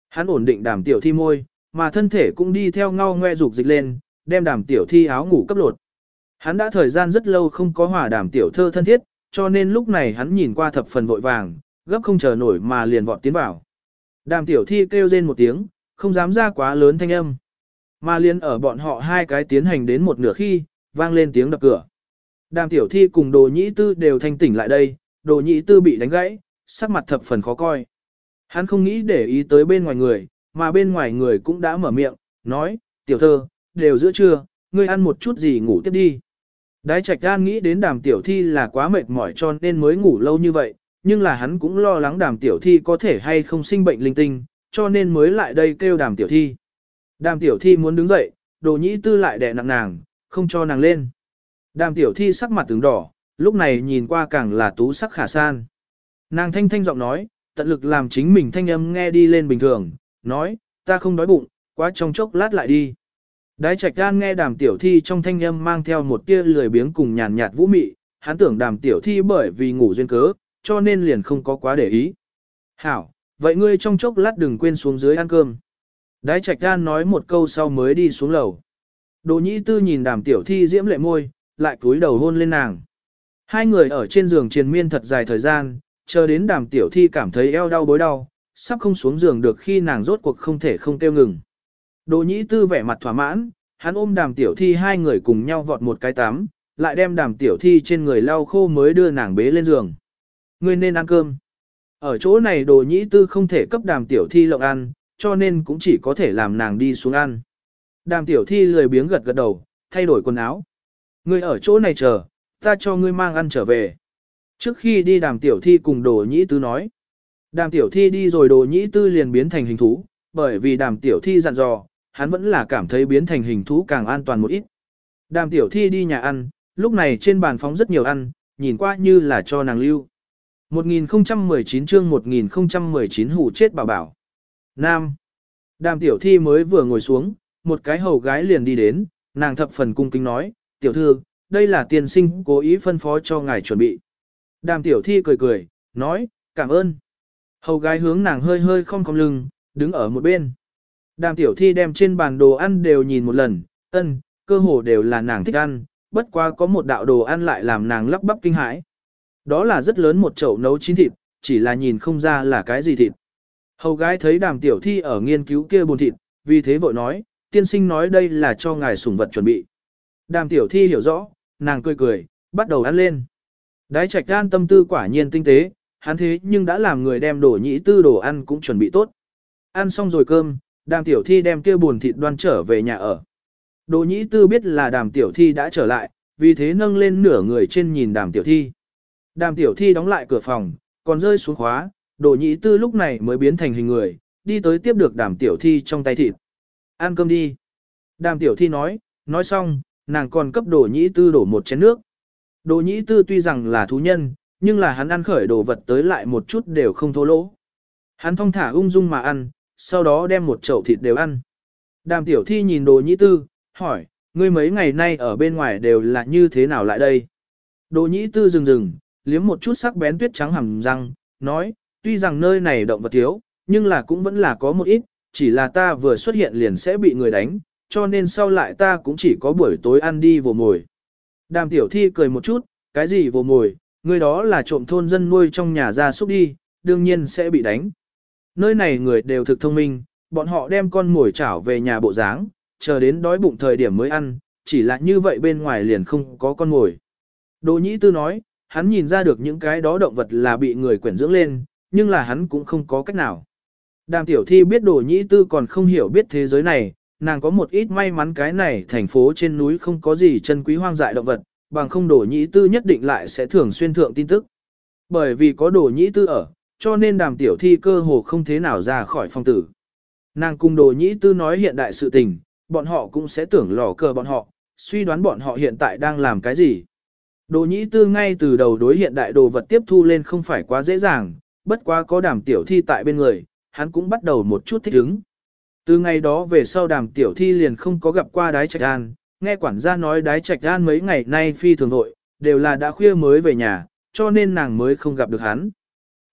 Hắn ổn định đàm tiểu thi môi, mà thân thể cũng đi theo ngao ngoe dục dịch lên, đem đàm tiểu thi áo ngủ cấp lột. Hắn đã thời gian rất lâu không có hòa đàm tiểu thơ thân thiết, cho nên lúc này hắn nhìn qua thập phần vội vàng, gấp không chờ nổi mà liền vọt tiến vào. Đàm tiểu thi kêu rên một tiếng, không dám ra quá lớn thanh âm. Mà liền ở bọn họ hai cái tiến hành đến một nửa khi, vang lên tiếng đập cửa. Đàm tiểu thi cùng đồ nhĩ tư đều thanh tỉnh lại đây, đồ nhĩ tư bị đánh gãy, sắc mặt thập phần khó coi. Hắn không nghĩ để ý tới bên ngoài người, mà bên ngoài người cũng đã mở miệng, nói, tiểu thơ, đều giữa trưa, ngươi ăn một chút gì ngủ tiếp đi. Đái trạch gan nghĩ đến đàm tiểu thi là quá mệt mỏi cho nên mới ngủ lâu như vậy, nhưng là hắn cũng lo lắng đàm tiểu thi có thể hay không sinh bệnh linh tinh, cho nên mới lại đây kêu đàm tiểu thi. Đàm tiểu thi muốn đứng dậy, đồ nhĩ tư lại đè nặng nàng, không cho nàng lên. Đàm tiểu thi sắc mặt tướng đỏ, lúc này nhìn qua càng là tú sắc khả san. Nàng thanh thanh giọng nói, tận lực làm chính mình thanh âm nghe đi lên bình thường, nói, ta không đói bụng, quá trong chốc lát lại đi. Đái trạch gan nghe đàm tiểu thi trong thanh âm mang theo một tia lười biếng cùng nhàn nhạt vũ mị, hắn tưởng đàm tiểu thi bởi vì ngủ duyên cớ, cho nên liền không có quá để ý. Hảo, vậy ngươi trong chốc lát đừng quên xuống dưới ăn cơm. Đái trạch Gan nói một câu sau mới đi xuống lầu. Đồ nhĩ tư nhìn đàm tiểu thi diễm lệ môi, lại cúi đầu hôn lên nàng. Hai người ở trên giường triền miên thật dài thời gian, chờ đến đàm tiểu thi cảm thấy eo đau bối đau, sắp không xuống giường được khi nàng rốt cuộc không thể không kêu ngừng. Đồ nhĩ tư vẻ mặt thỏa mãn, hắn ôm đàm tiểu thi hai người cùng nhau vọt một cái tắm, lại đem đàm tiểu thi trên người lau khô mới đưa nàng bế lên giường. Ngươi nên ăn cơm. Ở chỗ này đồ nhĩ tư không thể cấp đàm tiểu thi lộng ăn, cho nên cũng chỉ có thể làm nàng đi xuống ăn. Đàm tiểu thi lười biếng gật gật đầu, thay đổi quần áo. Ngươi ở chỗ này chờ, ta cho ngươi mang ăn trở về. Trước khi đi đàm tiểu thi cùng đồ nhĩ tư nói. Đàm tiểu thi đi rồi đồ nhĩ tư liền biến thành hình thú, bởi vì đàm tiểu thi dặn dò, hắn vẫn là cảm thấy biến thành hình thú càng an toàn một ít. Đàm tiểu thi đi nhà ăn, lúc này trên bàn phóng rất nhiều ăn, nhìn qua như là cho nàng lưu. 1019 chương 1019 hủ chết bảo bảo. Nam. Đàm tiểu thi mới vừa ngồi xuống, một cái hầu gái liền đi đến, nàng thập phần cung kính nói, tiểu thư, đây là tiền sinh cố ý phân phó cho ngài chuẩn bị. Đàm tiểu thi cười cười, nói, cảm ơn. Hầu gái hướng nàng hơi hơi không cong lưng, đứng ở một bên. Đàm tiểu thi đem trên bàn đồ ăn đều nhìn một lần, ân, cơ hồ đều là nàng thích ăn, bất quá có một đạo đồ ăn lại làm nàng lắp bắp kinh hãi. Đó là rất lớn một chậu nấu chín thịt, chỉ là nhìn không ra là cái gì thịt. Hầu gái thấy đàm tiểu thi ở nghiên cứu kia bồn thịt, vì thế vội nói, tiên sinh nói đây là cho ngài sủng vật chuẩn bị. Đàm tiểu thi hiểu rõ, nàng cười cười, bắt đầu ăn lên. Đái trạch gan tâm tư quả nhiên tinh tế, hắn thế nhưng đã làm người đem đồ nhĩ tư đồ ăn cũng chuẩn bị tốt. Ăn xong rồi cơm, đàm tiểu thi đem kia buồn thịt đoan trở về nhà ở. Đồ nhĩ tư biết là đàm tiểu thi đã trở lại, vì thế nâng lên nửa người trên nhìn đàm tiểu thi. Đàm tiểu thi đóng lại cửa phòng, còn rơi xuống khóa, đồ nhĩ tư lúc này mới biến thành hình người, đi tới tiếp được đàm tiểu thi trong tay thịt. Ăn cơm đi. Đàm tiểu thi nói, nói xong, nàng còn cấp đồ nhĩ tư đổ một chén nước. Đồ nhĩ tư tuy rằng là thú nhân, nhưng là hắn ăn khởi đồ vật tới lại một chút đều không thô lỗ. Hắn thong thả ung dung mà ăn, sau đó đem một chậu thịt đều ăn. Đàm tiểu thi nhìn đồ nhĩ tư, hỏi, ngươi mấy ngày nay ở bên ngoài đều là như thế nào lại đây? Đồ nhĩ tư dừng dừng, liếm một chút sắc bén tuyết trắng hầm răng, nói, tuy rằng nơi này động vật thiếu, nhưng là cũng vẫn là có một ít, chỉ là ta vừa xuất hiện liền sẽ bị người đánh, cho nên sau lại ta cũng chỉ có buổi tối ăn đi vồ mồi. Đàm tiểu thi cười một chút, cái gì vô mồi, người đó là trộm thôn dân nuôi trong nhà ra súc đi, đương nhiên sẽ bị đánh. Nơi này người đều thực thông minh, bọn họ đem con mồi chảo về nhà bộ dáng, chờ đến đói bụng thời điểm mới ăn, chỉ là như vậy bên ngoài liền không có con mồi. Đỗ Nhĩ Tư nói, hắn nhìn ra được những cái đó động vật là bị người quyển dưỡng lên, nhưng là hắn cũng không có cách nào. Đàm tiểu thi biết đồ Nhĩ Tư còn không hiểu biết thế giới này, nàng có một ít may mắn cái này thành phố trên núi không có gì chân quý hoang dại động vật, bằng không đổ Nhĩ Tư nhất định lại sẽ thường xuyên thượng tin tức. Bởi vì có đổ Nhĩ Tư ở, cho nên đàm tiểu thi cơ hồ không thế nào ra khỏi phong tử. Nàng cùng đồ Nhĩ Tư nói hiện đại sự tình, bọn họ cũng sẽ tưởng lò cờ bọn họ, suy đoán bọn họ hiện tại đang làm cái gì. Đồ nhĩ tư ngay từ đầu đối hiện đại đồ vật tiếp thu lên không phải quá dễ dàng, bất quá có đàm tiểu thi tại bên người, hắn cũng bắt đầu một chút thích ứng. Từ ngày đó về sau đàm tiểu thi liền không có gặp qua đái trạch an, nghe quản gia nói đái trạch an mấy ngày nay phi thường nội, đều là đã khuya mới về nhà, cho nên nàng mới không gặp được hắn.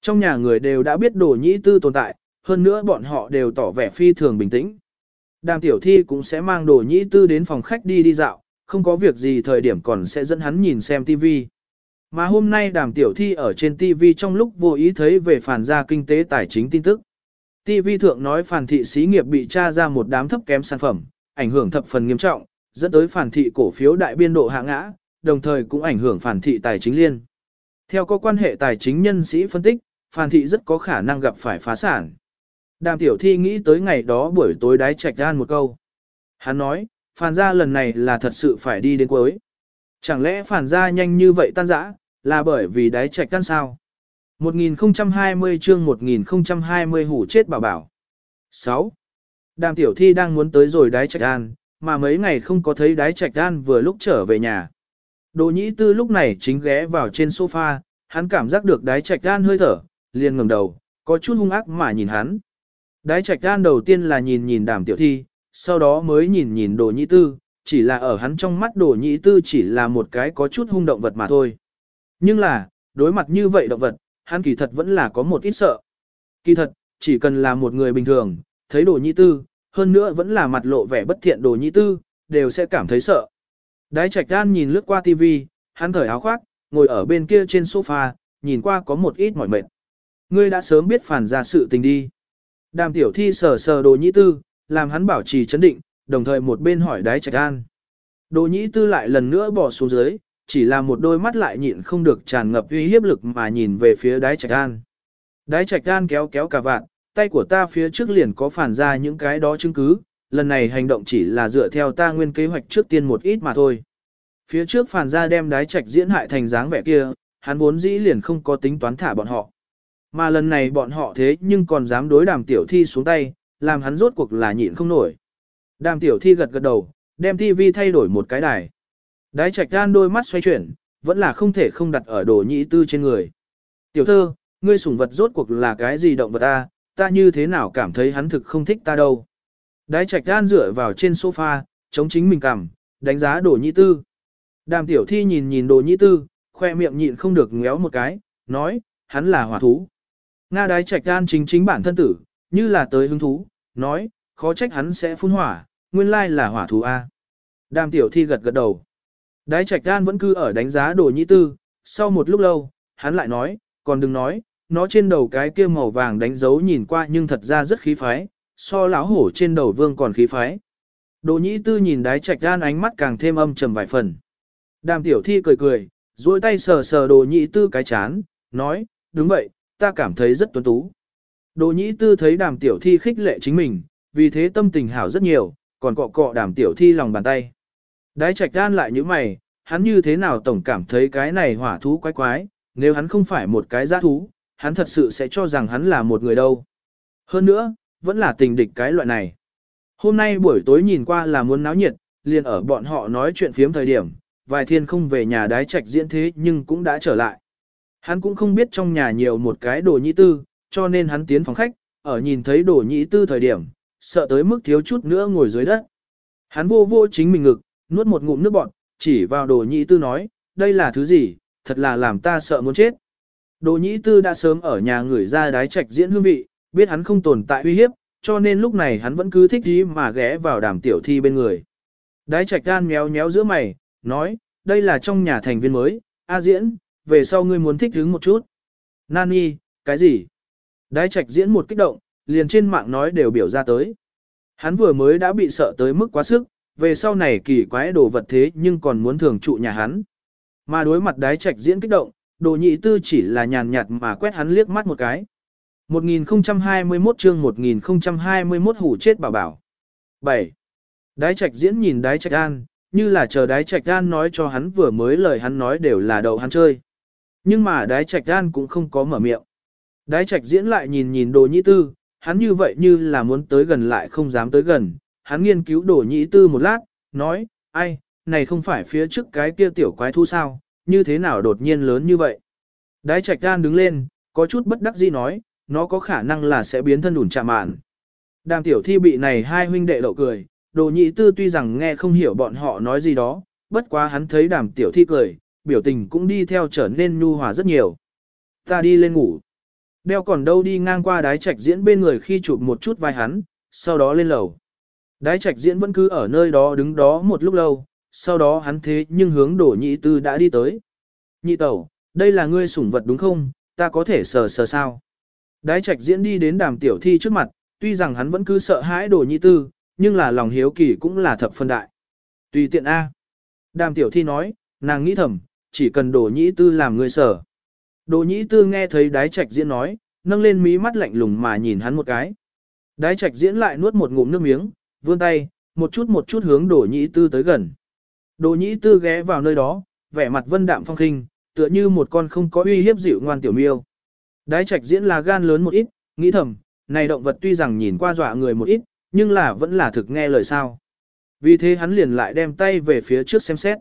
Trong nhà người đều đã biết đồ nhĩ tư tồn tại, hơn nữa bọn họ đều tỏ vẻ phi thường bình tĩnh. Đàm tiểu thi cũng sẽ mang đồ nhĩ tư đến phòng khách đi đi dạo, không có việc gì thời điểm còn sẽ dẫn hắn nhìn xem TV. Mà hôm nay đàm tiểu thi ở trên TV trong lúc vô ý thấy về phản gia kinh tế tài chính tin tức. TV thượng nói phản thị xí nghiệp bị tra ra một đám thấp kém sản phẩm, ảnh hưởng thập phần nghiêm trọng, dẫn tới phản thị cổ phiếu đại biên độ hạ ngã, đồng thời cũng ảnh hưởng phản thị tài chính liên. Theo có quan hệ tài chính nhân sĩ phân tích, phản thị rất có khả năng gặp phải phá sản. Đàm tiểu thi nghĩ tới ngày đó buổi tối đái trạch gan một câu. Hắn nói, phản gia lần này là thật sự phải đi đến cuối. Chẳng lẽ phản gia nhanh như vậy tan rã, là bởi vì đái trạch gan sao? 1020 chương 1020 hủ chết bảo bảo. 6. Đàm tiểu thi đang muốn tới rồi đái trạch gan, mà mấy ngày không có thấy đái trạch gan vừa lúc trở về nhà. Đồ nhĩ tư lúc này chính ghé vào trên sofa, hắn cảm giác được đái trạch gan hơi thở, liền ngẩng đầu, có chút hung ác mà nhìn hắn. Đái trạch gan đầu tiên là nhìn nhìn đàm tiểu thi, sau đó mới nhìn nhìn đồ nhĩ tư, chỉ là ở hắn trong mắt đồ nhĩ tư chỉ là một cái có chút hung động vật mà thôi. Nhưng là, đối mặt như vậy động vật, hắn kỳ thật vẫn là có một ít sợ. Kỳ thật, chỉ cần là một người bình thường, thấy đồ nhị tư, hơn nữa vẫn là mặt lộ vẻ bất thiện đồ nhị tư, đều sẽ cảm thấy sợ. Đái trạch đan nhìn lướt qua tivi, hắn thở áo khoác, ngồi ở bên kia trên sofa, nhìn qua có một ít mỏi mệt. Ngươi đã sớm biết phản ra sự tình đi. Đàm tiểu thi sờ sờ đồ nhị tư, làm hắn bảo trì chấn định, đồng thời một bên hỏi đái trạch đan. Đồ nhị tư lại lần nữa bỏ xuống dưới, chỉ là một đôi mắt lại nhịn không được tràn ngập uy hiếp lực mà nhìn về phía đái trạch đan. Đái trạch đan kéo kéo cả vạn, tay của ta phía trước liền có phản ra những cái đó chứng cứ, lần này hành động chỉ là dựa theo ta nguyên kế hoạch trước tiên một ít mà thôi. Phía trước phản ra đem đái trạch diễn hại thành dáng vẻ kia, hắn vốn dĩ liền không có tính toán thả bọn họ. Mà lần này bọn họ thế nhưng còn dám đối đàm tiểu thi xuống tay, làm hắn rốt cuộc là nhịn không nổi. Đàm tiểu thi gật gật đầu, đem TV thay đổi một cái đài. Đái trạch gan đôi mắt xoay chuyển, vẫn là không thể không đặt ở đồ Nhĩ tư trên người. Tiểu thơ, ngươi sủng vật rốt cuộc là cái gì động vật ta, ta như thế nào cảm thấy hắn thực không thích ta đâu. Đái trạch gan dựa vào trên sofa, chống chính mình cằm, đánh giá đồ Nhĩ tư. Đàm tiểu thi nhìn nhìn đồ Nhĩ tư, khoe miệng nhịn không được ngéo một cái, nói, hắn là hỏa thú. Nga đái trạch gan chính chính bản thân tử, như là tới hứng thú, nói, khó trách hắn sẽ phun hỏa, nguyên lai là hỏa thú A. Đàm tiểu thi gật gật đầu. Đái trạch gan vẫn cứ ở đánh giá đồ nhị tư, sau một lúc lâu, hắn lại nói, còn đừng nói, nó trên đầu cái kia màu vàng đánh dấu nhìn qua nhưng thật ra rất khí phái, so lão hổ trên đầu vương còn khí phái. Đồ nhĩ tư nhìn đái trạch gan ánh mắt càng thêm âm trầm vài phần. Đàm tiểu thi cười cười, duỗi tay sờ sờ đồ nhĩ tư cái chán, nói, đúng vậy, ta cảm thấy rất tuấn tú. Đồ nhĩ tư thấy đàm tiểu thi khích lệ chính mình, vì thế tâm tình hảo rất nhiều, còn cọ cọ đàm tiểu thi lòng bàn tay. Đái trạch đan lại như mày, hắn như thế nào tổng cảm thấy cái này hỏa thú quái quái, nếu hắn không phải một cái giã thú, hắn thật sự sẽ cho rằng hắn là một người đâu. Hơn nữa, vẫn là tình địch cái loại này. Hôm nay buổi tối nhìn qua là muốn náo nhiệt, liền ở bọn họ nói chuyện phiếm thời điểm, vài thiên không về nhà đái trạch diễn thế nhưng cũng đã trở lại. Hắn cũng không biết trong nhà nhiều một cái đồ nhĩ tư, cho nên hắn tiến phòng khách, ở nhìn thấy đồ nhĩ tư thời điểm, sợ tới mức thiếu chút nữa ngồi dưới đất. Hắn vô vô chính mình ngực, nuốt một ngụm nước bọt, chỉ vào đồ nhĩ tư nói, đây là thứ gì, thật là làm ta sợ muốn chết. Đồ nhĩ tư đã sớm ở nhà người ra đái trạch diễn hương vị, biết hắn không tồn tại uy hiếp, cho nên lúc này hắn vẫn cứ thích gì mà ghé vào đàm tiểu thi bên người. Đái trạch gan méo méo giữa mày, nói, đây là trong nhà thành viên mới, A diễn, về sau ngươi muốn thích hứng một chút. Nani, cái gì? Đái trạch diễn một kích động, liền trên mạng nói đều biểu ra tới. Hắn vừa mới đã bị sợ tới mức quá sức, về sau này kỳ quái đồ vật thế nhưng còn muốn thường trụ nhà hắn. Mà đối mặt đái trạch diễn kích động, đồ nhị tư chỉ là nhàn nhạt mà quét hắn liếc mắt một cái. 1021 chương 1021 hủ chết bảo bảo. 7. Đái trạch diễn nhìn đái trạch an, như là chờ đái trạch an nói cho hắn vừa mới lời hắn nói đều là đầu hắn chơi. Nhưng mà đái trạch an cũng không có mở miệng. Đái trạch diễn lại nhìn nhìn đồ nhị tư, hắn như vậy như là muốn tới gần lại không dám tới gần. Hắn nghiên cứu đồ nhị tư một lát, nói, ai, này không phải phía trước cái kia tiểu quái thu sao, như thế nào đột nhiên lớn như vậy. Đái trạch gan đứng lên, có chút bất đắc dĩ nói, nó có khả năng là sẽ biến thân đủn chạm mạn. Đàm tiểu thi bị này hai huynh đệ lộ cười, đồ nhị tư tuy rằng nghe không hiểu bọn họ nói gì đó, bất quá hắn thấy đàm tiểu thi cười, biểu tình cũng đi theo trở nên nhu hòa rất nhiều. Ta đi lên ngủ. Đeo còn đâu đi ngang qua đái trạch diễn bên người khi chụp một chút vai hắn, sau đó lên lầu. Đái trạch diễn vẫn cứ ở nơi đó đứng đó một lúc lâu, sau đó hắn thế nhưng hướng đổ nhị tư đã đi tới. Nhị tẩu, đây là ngươi sủng vật đúng không, ta có thể sờ sờ sao. Đái trạch diễn đi đến đàm tiểu thi trước mặt, tuy rằng hắn vẫn cứ sợ hãi đổ nhị tư, nhưng là lòng hiếu kỳ cũng là thập phân đại. Tùy tiện A. Đàm tiểu thi nói, nàng nghĩ thầm, chỉ cần đổ nhị tư làm ngươi sở. Đỗ nhĩ tư nghe thấy đái trạch diễn nói, nâng lên mí mắt lạnh lùng mà nhìn hắn một cái. Đái trạch diễn lại nuốt một ngụm nước miếng, vươn tay, một chút một chút hướng đỗ nhĩ tư tới gần. Đỗ nhĩ tư ghé vào nơi đó, vẻ mặt vân đạm phong khinh, tựa như một con không có uy hiếp dịu ngoan tiểu miêu. Đái trạch diễn là gan lớn một ít, nghĩ thầm, này động vật tuy rằng nhìn qua dọa người một ít, nhưng là vẫn là thực nghe lời sao. Vì thế hắn liền lại đem tay về phía trước xem xét.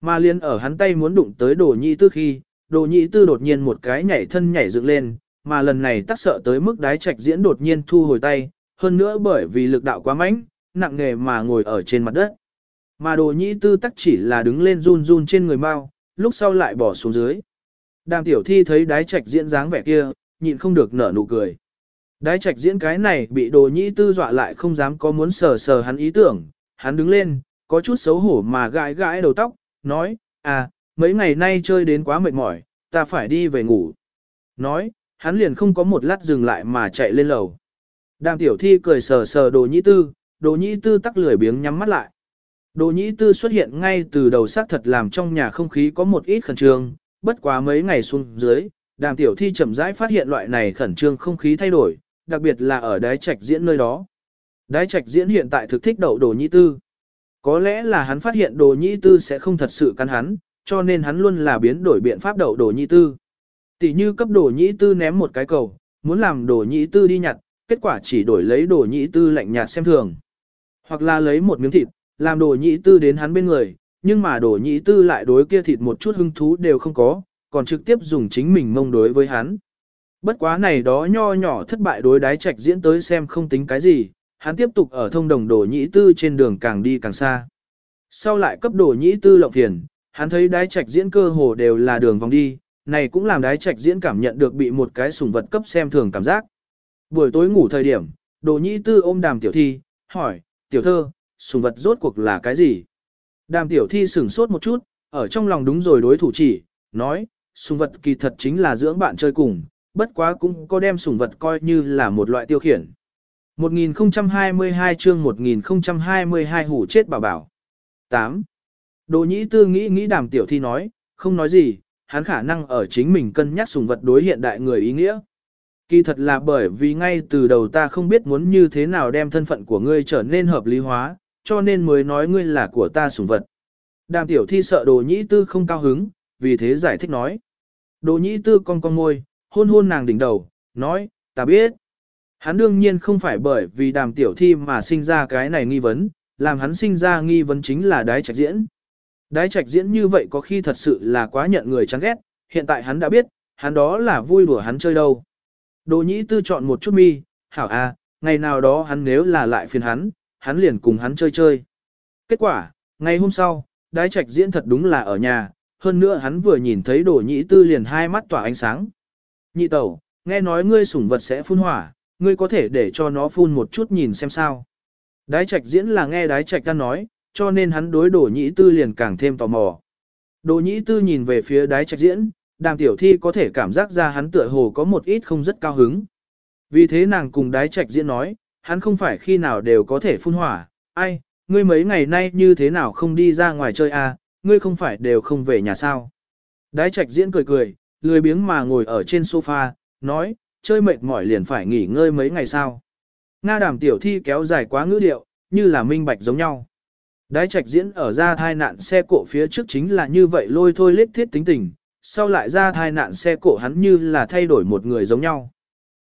Mà liền ở hắn tay muốn đụng tới đồ nhĩ tư khi, đồ nhĩ tư đột nhiên một cái nhảy thân nhảy dựng lên, mà lần này tác sợ tới mức đái trạch diễn đột nhiên thu hồi tay, hơn nữa bởi vì lực đạo quá mạnh, nặng nghề mà ngồi ở trên mặt đất. Mà đồ nhĩ tư tắc chỉ là đứng lên run run trên người mau, lúc sau lại bỏ xuống dưới. Đàm tiểu thi thấy đái trạch diễn dáng vẻ kia, nhịn không được nở nụ cười. Đái trạch diễn cái này bị đồ nhĩ tư dọa lại không dám có muốn sờ sờ hắn ý tưởng, hắn đứng lên, có chút xấu hổ mà gãi gãi đầu tóc, nói, à, mấy ngày nay chơi đến quá mệt mỏi, ta phải đi về ngủ. Nói, hắn liền không có một lát dừng lại mà chạy lên lầu. Đàm tiểu thi cười sờ sờ đồ nhĩ tư, đồ nhĩ tư tắc lười biếng nhắm mắt lại. Đồ nhĩ tư xuất hiện ngay từ đầu xác thật làm trong nhà không khí có một ít khẩn trương, bất quá mấy ngày xuống dưới, đàm tiểu thi chậm rãi phát hiện loại này khẩn trương không khí thay đổi, đặc biệt là ở đái trạch diễn nơi đó. Đái trạch diễn hiện tại thực thích đậu đồ nhĩ tư. Có lẽ là hắn phát hiện đồ nhĩ tư sẽ không thật sự cắn hắn, cho nên hắn luôn là biến đổi biện pháp đậu đồ nhĩ tư. Tỷ như cấp đồ nhĩ tư ném một cái cầu, muốn làm đồ nhĩ tư đi nhặt, kết quả chỉ đổi lấy đồ nhị tư lạnh nhạt xem thường. Hoặc là lấy một miếng thịt, làm đồ nhị tư đến hắn bên người, nhưng mà đồ nhị tư lại đối kia thịt một chút hứng thú đều không có, còn trực tiếp dùng chính mình mông đối với hắn. Bất quá này đó nho nhỏ thất bại đối đái trạch diễn tới xem không tính cái gì, hắn tiếp tục ở thông đồng đồ nhị tư trên đường càng đi càng xa. Sau lại cấp đồ nhị tư lộng phiền, hắn thấy đái trạch diễn cơ hồ đều là đường vòng đi, này cũng làm đái trạch diễn cảm nhận được bị một cái sủng vật cấp xem thường cảm giác. Buổi tối ngủ thời điểm, đồ nhĩ tư ôm đàm tiểu thi, hỏi, tiểu thơ, sủng vật rốt cuộc là cái gì? Đàm tiểu thi sửng sốt một chút, ở trong lòng đúng rồi đối thủ chỉ, nói, sủng vật kỳ thật chính là dưỡng bạn chơi cùng, bất quá cũng có đem sủng vật coi như là một loại tiêu khiển. 1022 chương 1022 hủ chết bảo bảo. 8. Đồ nhĩ tư nghĩ nghĩ đàm tiểu thi nói, không nói gì, hắn khả năng ở chính mình cân nhắc sùng vật đối hiện đại người ý nghĩa. Kỳ thật là bởi vì ngay từ đầu ta không biết muốn như thế nào đem thân phận của ngươi trở nên hợp lý hóa, cho nên mới nói ngươi là của ta sủng vật. Đàm tiểu thi sợ đồ nhĩ tư không cao hứng, vì thế giải thích nói. Đồ nhĩ tư con con môi, hôn hôn nàng đỉnh đầu, nói, ta biết. Hắn đương nhiên không phải bởi vì đàm tiểu thi mà sinh ra cái này nghi vấn, làm hắn sinh ra nghi vấn chính là đái trạch diễn. Đái trạch diễn như vậy có khi thật sự là quá nhận người chán ghét, hiện tại hắn đã biết, hắn đó là vui đùa hắn chơi đâu. Đồ nhĩ tư chọn một chút mi, hảo a, ngày nào đó hắn nếu là lại phiền hắn, hắn liền cùng hắn chơi chơi. Kết quả, ngày hôm sau, đái trạch diễn thật đúng là ở nhà, hơn nữa hắn vừa nhìn thấy đồ nhĩ tư liền hai mắt tỏa ánh sáng. Nhị tẩu, nghe nói ngươi sủng vật sẽ phun hỏa, ngươi có thể để cho nó phun một chút nhìn xem sao. Đái trạch diễn là nghe đái trạch ta nói, cho nên hắn đối đồ nhĩ tư liền càng thêm tò mò. Đồ nhĩ tư nhìn về phía đái trạch diễn, đàm tiểu thi có thể cảm giác ra hắn tựa hồ có một ít không rất cao hứng. Vì thế nàng cùng đái trạch diễn nói, hắn không phải khi nào đều có thể phun hỏa, ai, ngươi mấy ngày nay như thế nào không đi ra ngoài chơi à, ngươi không phải đều không về nhà sao. Đái trạch diễn cười cười, lười biếng mà ngồi ở trên sofa, nói, chơi mệt mỏi liền phải nghỉ ngơi mấy ngày sao. Nga đàm tiểu thi kéo dài quá ngữ điệu, như là minh bạch giống nhau. Đái trạch diễn ở ra thai nạn xe cộ phía trước chính là như vậy lôi thôi lết thiết tính tình, sau lại ra thai nạn xe cộ hắn như là thay đổi một người giống nhau.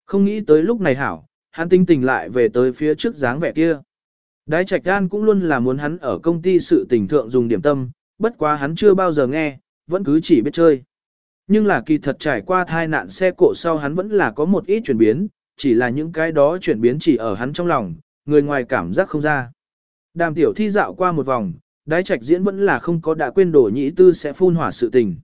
Không nghĩ tới lúc này hảo, hắn tinh tình lại về tới phía trước dáng vẻ kia. Đái trạch gan cũng luôn là muốn hắn ở công ty sự tình thượng dùng điểm tâm, bất quá hắn chưa bao giờ nghe, vẫn cứ chỉ biết chơi. Nhưng là kỳ thật trải qua thai nạn xe cộ sau hắn vẫn là có một ít chuyển biến, chỉ là những cái đó chuyển biến chỉ ở hắn trong lòng, người ngoài cảm giác không ra. Đàm tiểu thi dạo qua một vòng, đái trạch diễn vẫn là không có đã quên đổ nhĩ tư sẽ phun hỏa sự tình.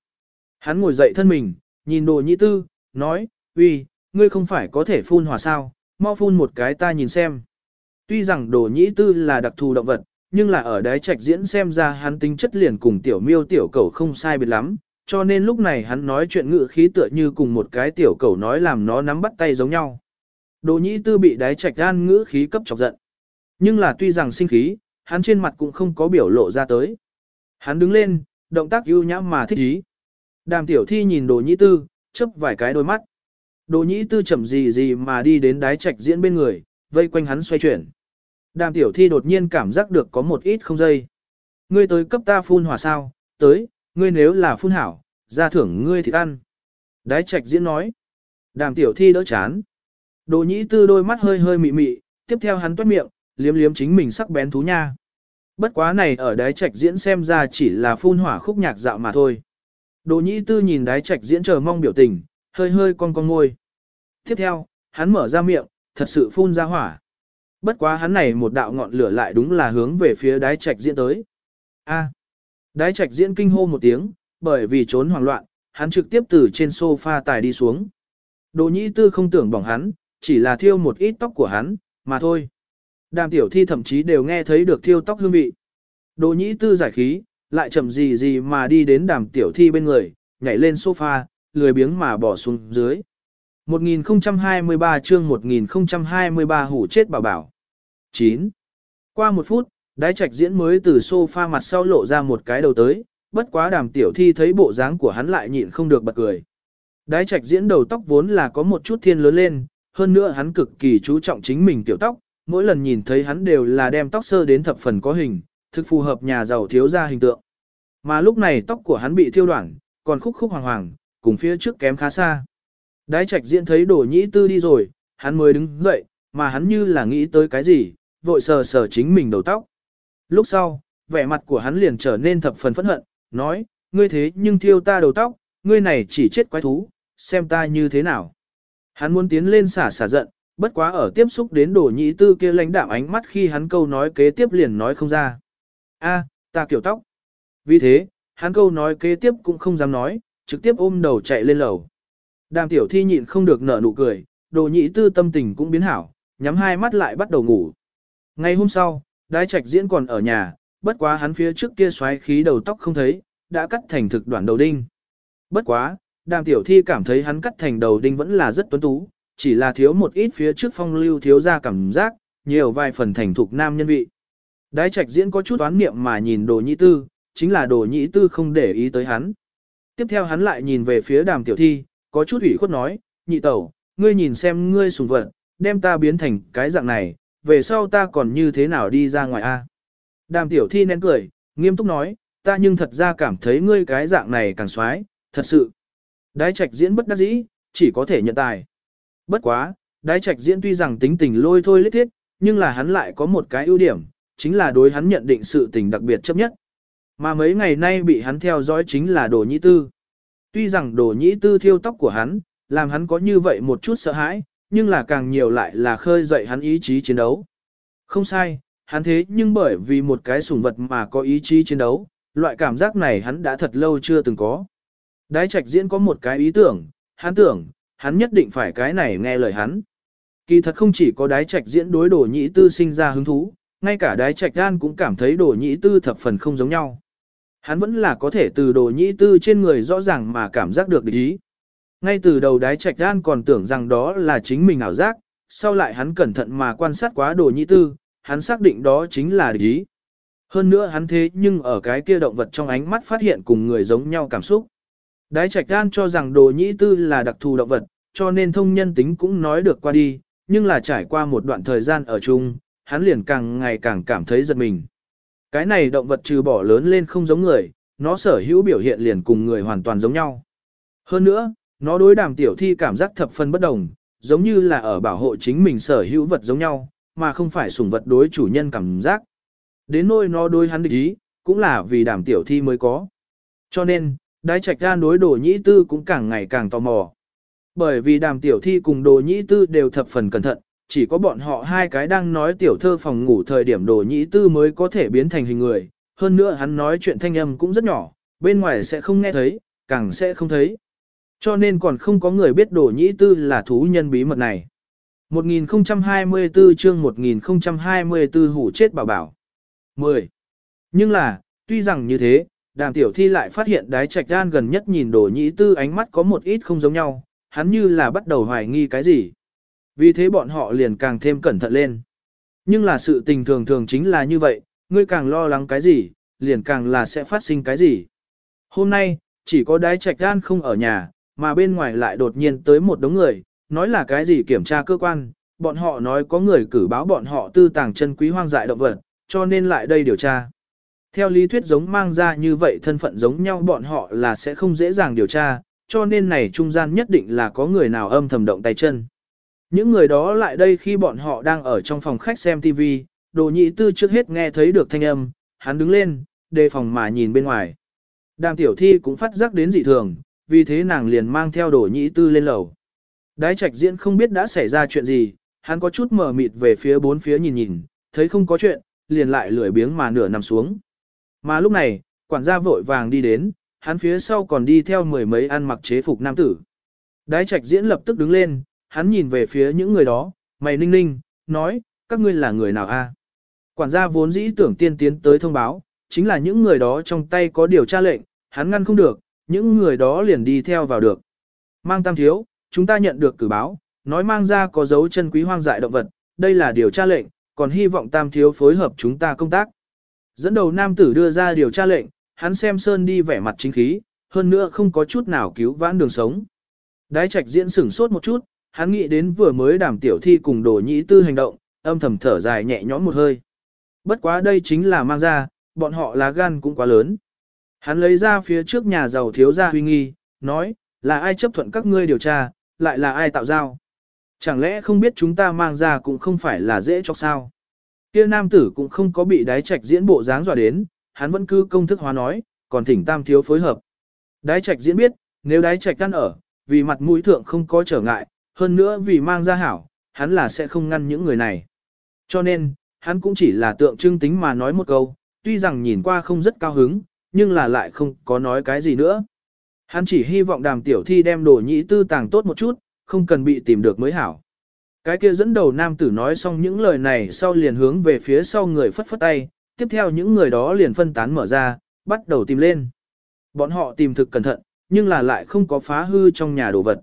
Hắn ngồi dậy thân mình, nhìn đồ nhĩ tư, nói, uy, ngươi không phải có thể phun hỏa sao, mau phun một cái ta nhìn xem. Tuy rằng đồ nhĩ tư là đặc thù động vật, nhưng là ở đái trạch diễn xem ra hắn tính chất liền cùng tiểu miêu tiểu cầu không sai biệt lắm, cho nên lúc này hắn nói chuyện ngự khí tựa như cùng một cái tiểu cầu nói làm nó nắm bắt tay giống nhau. Đồ nhĩ tư bị đái trạch gan ngữ khí cấp chọc giận. Nhưng là tuy rằng sinh khí, hắn trên mặt cũng không có biểu lộ ra tới. Hắn đứng lên, động tác ưu nhã mà thích ý. Đàm tiểu thi nhìn đồ nhĩ tư, chớp vài cái đôi mắt. Đồ nhĩ tư chậm gì gì mà đi đến đái trạch diễn bên người, vây quanh hắn xoay chuyển. Đàm tiểu thi đột nhiên cảm giác được có một ít không dây. Ngươi tới cấp ta phun hỏa sao, tới, ngươi nếu là phun hảo, ra thưởng ngươi thì ăn. Đái trạch diễn nói. Đàm tiểu thi đỡ chán. Đồ nhĩ tư đôi mắt hơi hơi mị mị, tiếp theo hắn toát miệng, liếm liếm chính mình sắc bén thú nha. Bất quá này ở đái trạch diễn xem ra chỉ là phun hỏa khúc nhạc dạo mà thôi. Đồ nhĩ tư nhìn đái trạch diễn chờ mong biểu tình, hơi hơi con con môi. Tiếp theo, hắn mở ra miệng, thật sự phun ra hỏa. Bất quá hắn này một đạo ngọn lửa lại đúng là hướng về phía đái trạch diễn tới. A. Đái trạch diễn kinh hô một tiếng, bởi vì trốn hoảng loạn, hắn trực tiếp từ trên sofa tài đi xuống. Đồ nhĩ tư không tưởng bỏng hắn, chỉ là thiêu một ít tóc của hắn, mà thôi. Đàm tiểu thi thậm chí đều nghe thấy được thiêu tóc hương vị. Đồ nhĩ tư giải khí, lại chậm gì gì mà đi đến đàm tiểu thi bên người, nhảy lên sofa, lười biếng mà bỏ xuống dưới. 1023 chương 1023 hủ chết bảo bảo. 9. Qua một phút, đái trạch diễn mới từ sofa mặt sau lộ ra một cái đầu tới, bất quá đàm tiểu thi thấy bộ dáng của hắn lại nhịn không được bật cười. Đái trạch diễn đầu tóc vốn là có một chút thiên lớn lên, hơn nữa hắn cực kỳ chú trọng chính mình tiểu tóc, mỗi lần nhìn thấy hắn đều là đem tóc sơ đến thập phần có hình, thực phù hợp nhà giàu thiếu gia hình tượng. Mà lúc này tóc của hắn bị thiêu đoạn, còn khúc khúc hoàng hoàng, cùng phía trước kém khá xa. Đái trạch diễn thấy đổ nhĩ tư đi rồi, hắn mới đứng dậy, mà hắn như là nghĩ tới cái gì, vội sờ sờ chính mình đầu tóc. Lúc sau, vẻ mặt của hắn liền trở nên thập phần phẫn hận, nói, ngươi thế nhưng thiêu ta đầu tóc, ngươi này chỉ chết quái thú, xem ta như thế nào. Hắn muốn tiến lên xả xả giận, bất quá ở tiếp xúc đến đồ nhĩ tư kia lãnh đạm ánh mắt khi hắn câu nói kế tiếp liền nói không ra. a ta kiểu tóc. Vì thế, hắn câu nói kế tiếp cũng không dám nói, trực tiếp ôm đầu chạy lên lầu. Đàm tiểu thi nhịn không được nở nụ cười, đồ nhĩ tư tâm tình cũng biến hảo, nhắm hai mắt lại bắt đầu ngủ. Ngày hôm sau, đái trạch diễn còn ở nhà, bất quá hắn phía trước kia xoáy khí đầu tóc không thấy, đã cắt thành thực đoạn đầu đinh. Bất quá, đàm tiểu thi cảm thấy hắn cắt thành đầu đinh vẫn là rất tuấn tú, chỉ là thiếu một ít phía trước phong lưu thiếu ra cảm giác, nhiều vài phần thành thục nam nhân vị. Đái trạch diễn có chút oán niệm mà nhìn đồ nhĩ tư, chính là đồ nhĩ tư không để ý tới hắn. Tiếp theo hắn lại nhìn về phía đàm tiểu thi, có chút ủy khuất nói, nhị tẩu, ngươi nhìn xem ngươi sùng vật, đem ta biến thành cái dạng này, về sau ta còn như thế nào đi ra ngoài a? Đàm tiểu thi nén cười, nghiêm túc nói, ta nhưng thật ra cảm thấy ngươi cái dạng này càng xoái, thật sự. Đái trạch diễn bất đắc dĩ, chỉ có thể nhận tài. Bất quá, đái trạch diễn tuy rằng tính tình lôi thôi lít thiết, nhưng là hắn lại có một cái ưu điểm, chính là đối hắn nhận định sự tình đặc biệt chấp nhất. Mà mấy ngày nay bị hắn theo dõi chính là đồ nhĩ tư. Tuy rằng đồ nhĩ tư thiêu tóc của hắn, làm hắn có như vậy một chút sợ hãi, nhưng là càng nhiều lại là khơi dậy hắn ý chí chiến đấu. Không sai, hắn thế nhưng bởi vì một cái sủng vật mà có ý chí chiến đấu, loại cảm giác này hắn đã thật lâu chưa từng có. Đái trạch diễn có một cái ý tưởng, hắn tưởng, hắn nhất định phải cái này nghe lời hắn. Kỳ thật không chỉ có đái trạch diễn đối đồ nhĩ tư sinh ra hứng thú, ngay cả đái trạch gan cũng cảm thấy đồ nhĩ tư thập phần không giống nhau. Hắn vẫn là có thể từ đồ nhĩ tư trên người rõ ràng mà cảm giác được địch ý. Ngay từ đầu đái trạch gan còn tưởng rằng đó là chính mình ảo giác, sau lại hắn cẩn thận mà quan sát quá đồ nhĩ tư, hắn xác định đó chính là địch ý. Hơn nữa hắn thế nhưng ở cái kia động vật trong ánh mắt phát hiện cùng người giống nhau cảm xúc. Đái trạch gan cho rằng đồ nhĩ tư là đặc thù động vật, cho nên thông nhân tính cũng nói được qua đi, nhưng là trải qua một đoạn thời gian ở chung, hắn liền càng ngày càng cảm thấy giật mình. Cái này động vật trừ bỏ lớn lên không giống người, nó sở hữu biểu hiện liền cùng người hoàn toàn giống nhau. Hơn nữa, nó đối đàm tiểu thi cảm giác thập phân bất đồng, giống như là ở bảo hộ chính mình sở hữu vật giống nhau, mà không phải sủng vật đối chủ nhân cảm giác. Đến nỗi nó đối hắn địch ý, cũng là vì đàm tiểu thi mới có. Cho nên, đái trạch ra đối đồ nhĩ tư cũng càng ngày càng tò mò. Bởi vì đàm tiểu thi cùng đồ nhĩ tư đều thập phần cẩn thận, chỉ có bọn họ hai cái đang nói tiểu thơ phòng ngủ thời điểm đồ nhĩ tư mới có thể biến thành hình người. Hơn nữa hắn nói chuyện thanh âm cũng rất nhỏ, bên ngoài sẽ không nghe thấy, càng sẽ không thấy. Cho nên còn không có người biết đồ nhĩ tư là thú nhân bí mật này. 1024 chương 1024 hủ chết bảo bảo. 10. Nhưng là, tuy rằng như thế, đàm tiểu thi lại phát hiện đái trạch đan gần nhất nhìn đồ nhĩ tư ánh mắt có một ít không giống nhau, hắn như là bắt đầu hoài nghi cái gì. Vì thế bọn họ liền càng thêm cẩn thận lên. Nhưng là sự tình thường thường chính là như vậy, ngươi càng lo lắng cái gì, liền càng là sẽ phát sinh cái gì. Hôm nay, chỉ có đái trạch gan không ở nhà, mà bên ngoài lại đột nhiên tới một đống người, nói là cái gì kiểm tra cơ quan, bọn họ nói có người cử báo bọn họ tư tàng chân quý hoang dại động vật, cho nên lại đây điều tra. Theo lý thuyết giống mang ra như vậy thân phận giống nhau bọn họ là sẽ không dễ dàng điều tra, cho nên này trung gian nhất định là có người nào âm thầm động tay chân. Những người đó lại đây khi bọn họ đang ở trong phòng khách xem TV, đồ nhị tư trước hết nghe thấy được thanh âm, hắn đứng lên, đề phòng mà nhìn bên ngoài. Đàm tiểu thi cũng phát giác đến dị thường, vì thế nàng liền mang theo đồ nhị tư lên lầu. Đái trạch diễn không biết đã xảy ra chuyện gì, hắn có chút mờ mịt về phía bốn phía nhìn nhìn, thấy không có chuyện, liền lại lười biếng mà nửa nằm xuống. Mà lúc này, quản gia vội vàng đi đến, hắn phía sau còn đi theo mười mấy ăn mặc chế phục nam tử. Đái trạch diễn lập tức đứng lên, hắn nhìn về phía những người đó, mày ninh ninh, nói, các ngươi là người nào a? Quản gia vốn dĩ tưởng tiên tiến tới thông báo, chính là những người đó trong tay có điều tra lệnh, hắn ngăn không được, những người đó liền đi theo vào được. Mang tam thiếu, chúng ta nhận được cử báo, nói mang ra có dấu chân quý hoang dại động vật, đây là điều tra lệnh, còn hy vọng tam thiếu phối hợp chúng ta công tác. Dẫn đầu nam tử đưa ra điều tra lệnh, hắn xem Sơn đi vẻ mặt chính khí, hơn nữa không có chút nào cứu vãn đường sống. Đái trạch diễn sửng sốt một chút, hắn nghĩ đến vừa mới đàm tiểu thi cùng đồ nhĩ tư hành động, âm thầm thở dài nhẹ nhõm một hơi. Bất quá đây chính là mang ra, bọn họ lá gan cũng quá lớn. Hắn lấy ra phía trước nhà giàu thiếu gia huy nghi, nói, là ai chấp thuận các ngươi điều tra, lại là ai tạo giao. Chẳng lẽ không biết chúng ta mang ra cũng không phải là dễ cho sao. Kia nam tử cũng không có bị đái trạch diễn bộ dáng dọa đến, hắn vẫn cứ công thức hóa nói, còn thỉnh tam thiếu phối hợp. Đái trạch diễn biết, nếu đái trạch căn ở, vì mặt mũi thượng không có trở ngại, hơn nữa vì mang ra hảo, hắn là sẽ không ngăn những người này. Cho nên, hắn cũng chỉ là tượng trưng tính mà nói một câu, tuy rằng nhìn qua không rất cao hứng, nhưng là lại không có nói cái gì nữa. Hắn chỉ hy vọng đàm tiểu thi đem đồ nhĩ tư tàng tốt một chút, không cần bị tìm được mới hảo. Cái kia dẫn đầu nam tử nói xong những lời này sau liền hướng về phía sau người phất phất tay, tiếp theo những người đó liền phân tán mở ra, bắt đầu tìm lên. Bọn họ tìm thực cẩn thận, nhưng là lại không có phá hư trong nhà đồ vật.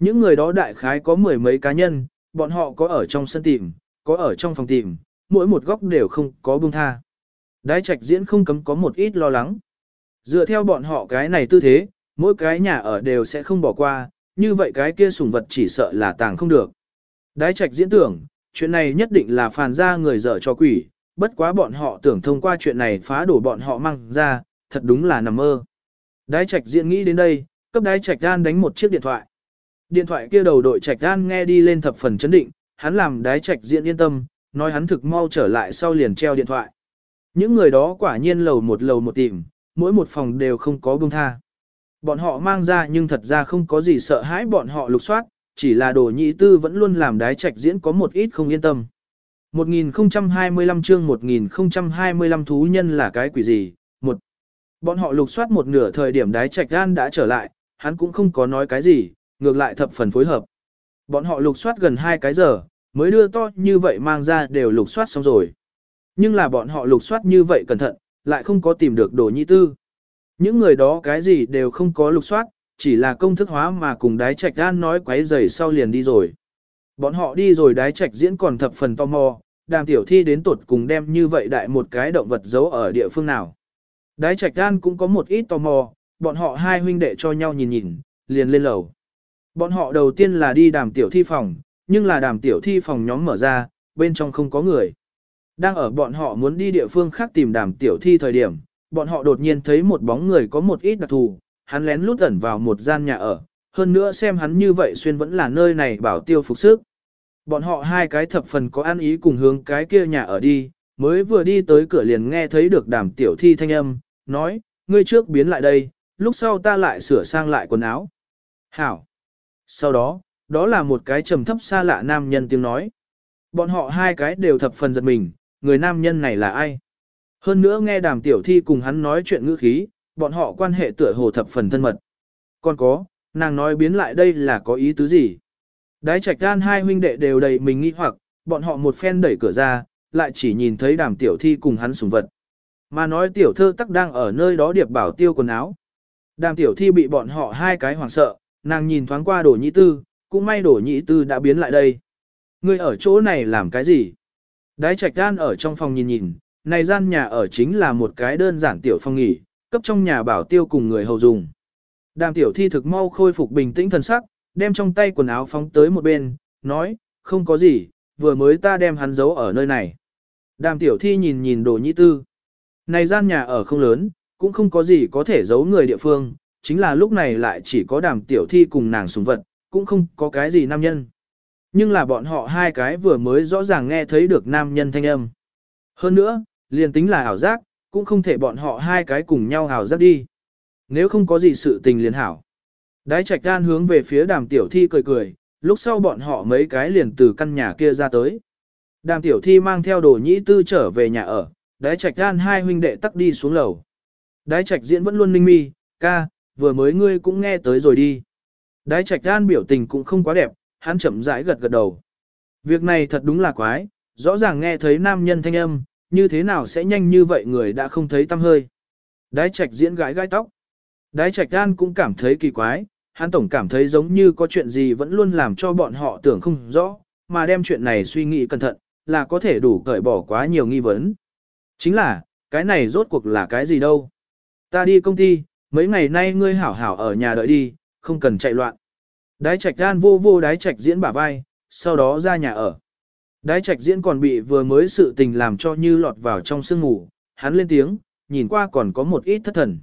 Những người đó đại khái có mười mấy cá nhân, bọn họ có ở trong sân tìm, có ở trong phòng tìm, mỗi một góc đều không có buông tha. Đái trạch diễn không cấm có một ít lo lắng. Dựa theo bọn họ cái này tư thế, mỗi cái nhà ở đều sẽ không bỏ qua, như vậy cái kia sủng vật chỉ sợ là tàng không được. Đái trạch diễn tưởng, chuyện này nhất định là phàn ra người dở cho quỷ, bất quá bọn họ tưởng thông qua chuyện này phá đổ bọn họ mang ra, thật đúng là nằm mơ. Đái trạch diễn nghĩ đến đây, cấp đái trạch đan đánh một chiếc điện thoại. Điện thoại kia đầu đội trạch an nghe đi lên thập phần chấn định, hắn làm đái trạch diễn yên tâm, nói hắn thực mau trở lại sau liền treo điện thoại. Những người đó quả nhiên lầu một lầu một tìm, mỗi một phòng đều không có buông tha. Bọn họ mang ra nhưng thật ra không có gì sợ hãi bọn họ lục soát, chỉ là đồ nhị tư vẫn luôn làm đái trạch diễn có một ít không yên tâm. 1025 chương 1025 thú nhân là cái quỷ gì? Một, Bọn họ lục soát một nửa thời điểm đái trạch gan đã trở lại, hắn cũng không có nói cái gì, ngược lại thập phần phối hợp. Bọn họ lục soát gần hai cái giờ, mới đưa to như vậy mang ra đều lục soát xong rồi. Nhưng là bọn họ lục soát như vậy cẩn thận, lại không có tìm được đồ nhị tư. Những người đó cái gì đều không có lục soát, chỉ là công thức hóa mà cùng đái trạch gan nói quấy rầy sau liền đi rồi. Bọn họ đi rồi đái trạch diễn còn thập phần tò mò, đàm tiểu thi đến tột cùng đem như vậy đại một cái động vật giấu ở địa phương nào. Đái trạch gan cũng có một ít tò mò, bọn họ hai huynh đệ cho nhau nhìn nhìn, liền lên lầu. Bọn họ đầu tiên là đi đàm tiểu thi phòng, nhưng là đàm tiểu thi phòng nhóm mở ra, bên trong không có người. Đang ở bọn họ muốn đi địa phương khác tìm đàm tiểu thi thời điểm, bọn họ đột nhiên thấy một bóng người có một ít đặc thù, hắn lén lút ẩn vào một gian nhà ở, hơn nữa xem hắn như vậy xuyên vẫn là nơi này bảo tiêu phục sức. Bọn họ hai cái thập phần có ăn ý cùng hướng cái kia nhà ở đi, mới vừa đi tới cửa liền nghe thấy được đàm tiểu thi thanh âm, nói, ngươi trước biến lại đây, lúc sau ta lại sửa sang lại quần áo. Hảo. Sau đó, đó là một cái trầm thấp xa lạ nam nhân tiếng nói. Bọn họ hai cái đều thập phần giật mình, người nam nhân này là ai? Hơn nữa nghe đàm tiểu thi cùng hắn nói chuyện ngữ khí, bọn họ quan hệ tựa hồ thập phần thân mật. Còn có, nàng nói biến lại đây là có ý tứ gì? Đái trạch gan hai huynh đệ đều đầy mình nghi hoặc, bọn họ một phen đẩy cửa ra, lại chỉ nhìn thấy đàm tiểu thi cùng hắn sùng vật. Mà nói tiểu thơ tắc đang ở nơi đó điệp bảo tiêu quần áo. Đàm tiểu thi bị bọn họ hai cái hoảng sợ, nàng nhìn thoáng qua đổ nhị tư, cũng may đổ nhị tư đã biến lại đây. Ngươi ở chỗ này làm cái gì? Đái trạch gan ở trong phòng nhìn nhìn, này gian nhà ở chính là một cái đơn giản tiểu phòng nghỉ, cấp trong nhà bảo tiêu cùng người hầu dùng. Đàm tiểu thi thực mau khôi phục bình tĩnh thần sắc, đem trong tay quần áo phóng tới một bên, nói, không có gì, vừa mới ta đem hắn giấu ở nơi này. Đàm tiểu thi nhìn nhìn đồ nhị tư. Này gian nhà ở không lớn, cũng không có gì có thể giấu người địa phương, chính là lúc này lại chỉ có đàm tiểu thi cùng nàng sùng vật, cũng không có cái gì nam nhân. Nhưng là bọn họ hai cái vừa mới rõ ràng nghe thấy được nam nhân thanh âm. Hơn nữa, liền tính là ảo giác, cũng không thể bọn họ hai cái cùng nhau ảo giác đi. Nếu không có gì sự tình liền hảo. Đái trạch gan hướng về phía đàm tiểu thi cười cười, lúc sau bọn họ mấy cái liền từ căn nhà kia ra tới. Đàm tiểu thi mang theo đồ nhĩ tư trở về nhà ở, đái trạch gan hai huynh đệ tắc đi xuống lầu. Đái trạch diễn vẫn luôn ninh mi, ca, vừa mới ngươi cũng nghe tới rồi đi. Đái trạch gan biểu tình cũng không quá đẹp, hắn chậm rãi gật gật đầu. Việc này thật đúng là quái, rõ ràng nghe thấy nam nhân thanh âm, như thế nào sẽ nhanh như vậy người đã không thấy tâm hơi. Đái trạch diễn gãi gai tóc. Đái trạch gan cũng cảm thấy kỳ quái, hắn tổng cảm thấy giống như có chuyện gì vẫn luôn làm cho bọn họ tưởng không rõ, mà đem chuyện này suy nghĩ cẩn thận, là có thể đủ cởi bỏ quá nhiều nghi vấn. Chính là, cái này rốt cuộc là cái gì đâu. Ta đi công ty, mấy ngày nay ngươi hảo hảo ở nhà đợi đi, không cần chạy loạn. Đái trạch gan vô vô đái trạch diễn bả vai, sau đó ra nhà ở. Đái trạch diễn còn bị vừa mới sự tình làm cho như lọt vào trong sương ngủ, hắn lên tiếng, nhìn qua còn có một ít thất thần.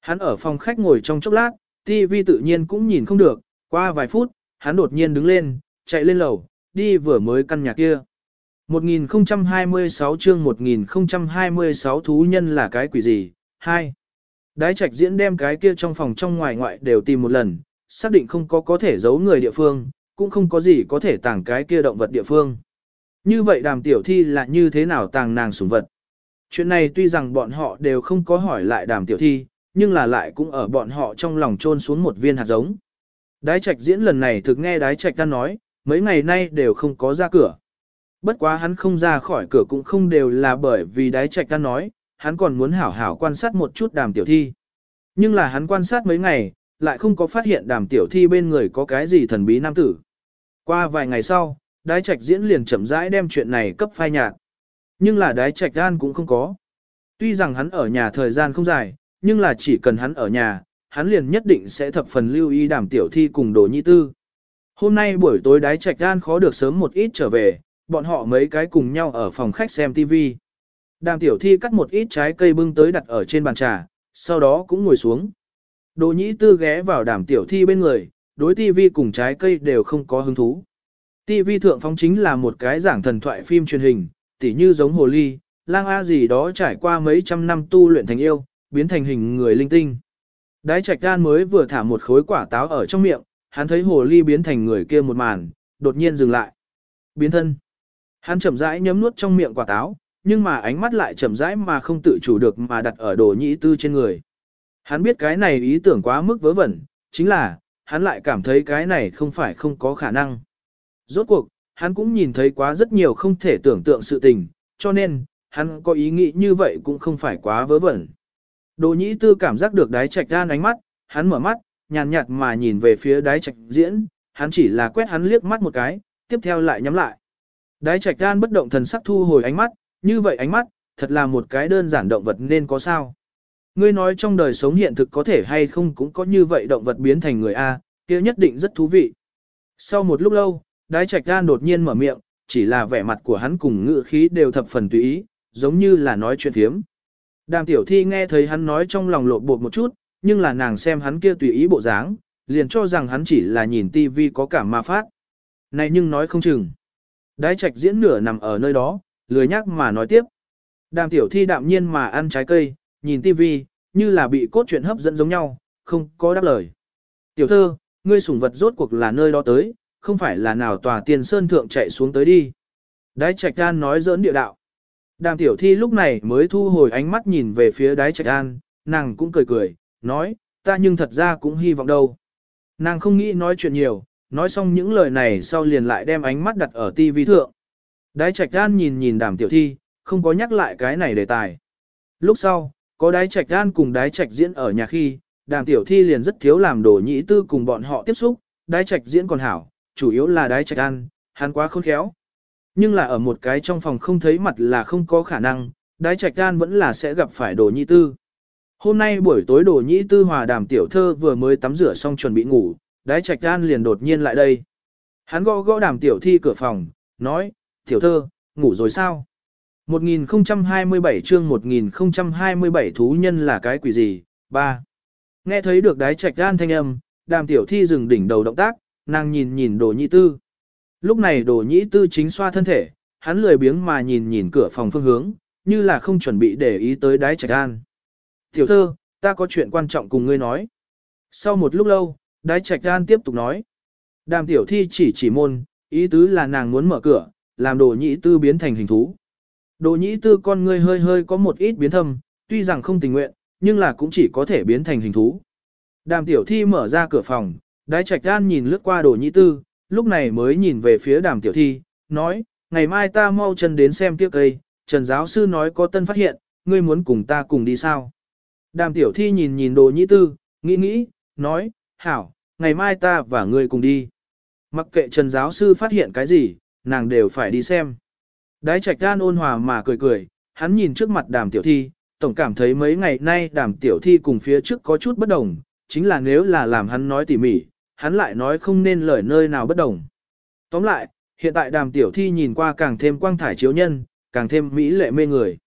Hắn ở phòng khách ngồi trong chốc lát, TV tự nhiên cũng nhìn không được, qua vài phút, hắn đột nhiên đứng lên, chạy lên lầu, đi vừa mới căn nhà kia. 1026 chương 1026 thú nhân là cái quỷ gì? 2. Đái trạch diễn đem cái kia trong phòng trong ngoài ngoại đều tìm một lần, xác định không có có thể giấu người địa phương, cũng không có gì có thể tàng cái kia động vật địa phương. Như vậy đàm tiểu thi là như thế nào tàng nàng sủng vật? Chuyện này tuy rằng bọn họ đều không có hỏi lại đàm tiểu thi, nhưng là lại cũng ở bọn họ trong lòng trôn xuống một viên hạt giống. Đái trạch diễn lần này thực nghe đái trạch ta nói, mấy ngày nay đều không có ra cửa. Bất quá hắn không ra khỏi cửa cũng không đều là bởi vì đái trạch ta nói, hắn còn muốn hảo hảo quan sát một chút đàm tiểu thi. Nhưng là hắn quan sát mấy ngày, lại không có phát hiện đàm tiểu thi bên người có cái gì thần bí nam tử. Qua vài ngày sau, đái trạch diễn liền chậm rãi đem chuyện này cấp phai nhạt. Nhưng là đái trạch gan cũng không có. Tuy rằng hắn ở nhà thời gian không dài, nhưng là chỉ cần hắn ở nhà, hắn liền nhất định sẽ thập phần lưu ý đàm tiểu thi cùng đồ nhi tư. Hôm nay buổi tối đái trạch gan khó được sớm một ít trở về, bọn họ mấy cái cùng nhau ở phòng khách xem TV. Đàm tiểu thi cắt một ít trái cây bưng tới đặt ở trên bàn trà, sau đó cũng ngồi xuống. Đồ nhĩ tư ghé vào đàm tiểu thi bên người, đối tivi cùng trái cây đều không có hứng thú. Tivi thượng phóng chính là một cái giảng thần thoại phim truyền hình, tỉ như giống hồ ly, lang A gì đó trải qua mấy trăm năm tu luyện thành yêu, biến thành hình người linh tinh. Đái trạch gan mới vừa thả một khối quả táo ở trong miệng, hắn thấy hồ ly biến thành người kia một màn, đột nhiên dừng lại. Biến thân. Hắn chậm rãi nhấm nuốt trong miệng quả táo, nhưng mà ánh mắt lại chậm rãi mà không tự chủ được mà đặt ở đồ nhĩ tư trên người. Hắn biết cái này ý tưởng quá mức vớ vẩn, chính là, hắn lại cảm thấy cái này không phải không có khả năng. Rốt cuộc, hắn cũng nhìn thấy quá rất nhiều không thể tưởng tượng sự tình, cho nên, hắn có ý nghĩ như vậy cũng không phải quá vớ vẩn. Đồ nhĩ tư cảm giác được đái trạch đan ánh mắt, hắn mở mắt, nhàn nhạt mà nhìn về phía đái trạch diễn, hắn chỉ là quét hắn liếc mắt một cái, tiếp theo lại nhắm lại. Đái trạch đan bất động thần sắc thu hồi ánh mắt, như vậy ánh mắt, thật là một cái đơn giản động vật nên có sao. Ngươi nói trong đời sống hiện thực có thể hay không cũng có như vậy động vật biến thành người A, kia nhất định rất thú vị. Sau một lúc lâu, đái trạch gan đột nhiên mở miệng, chỉ là vẻ mặt của hắn cùng ngữ khí đều thập phần tùy ý, giống như là nói chuyện thiếm. Đàm tiểu thi nghe thấy hắn nói trong lòng lộ bột một chút, nhưng là nàng xem hắn kia tùy ý bộ dáng, liền cho rằng hắn chỉ là nhìn tivi có cảm ma phát. Này nhưng nói không chừng. Đái trạch diễn nửa nằm ở nơi đó, lười nhắc mà nói tiếp. Đàm tiểu thi đạm nhiên mà ăn trái cây, nhìn tivi, như là bị cốt truyện hấp dẫn giống nhau, không có đáp lời. Tiểu thơ, ngươi sủng vật rốt cuộc là nơi đó tới, không phải là nào tòa tiền sơn thượng chạy xuống tới đi. Đái trạch An nói giỡn địa đạo. Đàm tiểu thi lúc này mới thu hồi ánh mắt nhìn về phía đái trạch an, nàng cũng cười cười, nói, ta nhưng thật ra cũng hy vọng đâu. Nàng không nghĩ nói chuyện nhiều, nói xong những lời này sau liền lại đem ánh mắt đặt ở tivi thượng. Đái trạch Gan nhìn nhìn đàm tiểu thi, không có nhắc lại cái này đề tài. Lúc sau, có đái trạch Gan cùng đái trạch diễn ở nhà khi, đàm tiểu thi liền rất thiếu làm đồ nhĩ tư cùng bọn họ tiếp xúc, đái trạch diễn còn hảo, chủ yếu là đái trạch Gan, hắn quá khôn khéo, nhưng là ở một cái trong phòng không thấy mặt là không có khả năng, đái trạch gan vẫn là sẽ gặp phải đồ nhĩ tư. Hôm nay buổi tối đồ nhĩ tư hòa đàm tiểu thơ vừa mới tắm rửa xong chuẩn bị ngủ, đái trạch gan liền đột nhiên lại đây. Hắn gõ gõ đàm tiểu thi cửa phòng, nói, tiểu thơ, ngủ rồi sao? 1027 chương 1027 thú nhân là cái quỷ gì? 3. Nghe thấy được đái trạch gan thanh âm, đàm tiểu thi dừng đỉnh đầu động tác, nàng nhìn nhìn đồ nhị tư. Lúc này đồ nhĩ tư chính xoa thân thể, hắn lười biếng mà nhìn nhìn cửa phòng phương hướng, như là không chuẩn bị để ý tới đái trạch gan Tiểu thơ, ta có chuyện quan trọng cùng ngươi nói. Sau một lúc lâu, đái trạch gan tiếp tục nói. Đàm tiểu thi chỉ chỉ môn, ý tứ là nàng muốn mở cửa, làm đồ nhĩ tư biến thành hình thú. Đồ nhĩ tư con ngươi hơi hơi có một ít biến thâm, tuy rằng không tình nguyện, nhưng là cũng chỉ có thể biến thành hình thú. Đàm tiểu thi mở ra cửa phòng, đái trạch an nhìn lướt qua đồ nhĩ tư, lúc này mới nhìn về phía đàm tiểu thi, nói, ngày mai ta mau chân đến xem tiếc cây, Trần giáo sư nói có tân phát hiện, ngươi muốn cùng ta cùng đi sao? Đàm tiểu thi nhìn nhìn đồ nhĩ tư, nghĩ nghĩ, nói, hảo, ngày mai ta và ngươi cùng đi. Mặc kệ Trần giáo sư phát hiện cái gì, nàng đều phải đi xem. Đái trạch gan ôn hòa mà cười cười, hắn nhìn trước mặt đàm tiểu thi, tổng cảm thấy mấy ngày nay đàm tiểu thi cùng phía trước có chút bất đồng, chính là nếu là làm hắn nói tỉ mỉ, hắn lại nói không nên lời nơi nào bất đồng. Tóm lại, hiện tại đàm tiểu thi nhìn qua càng thêm quang thải chiếu nhân, càng thêm mỹ lệ mê người.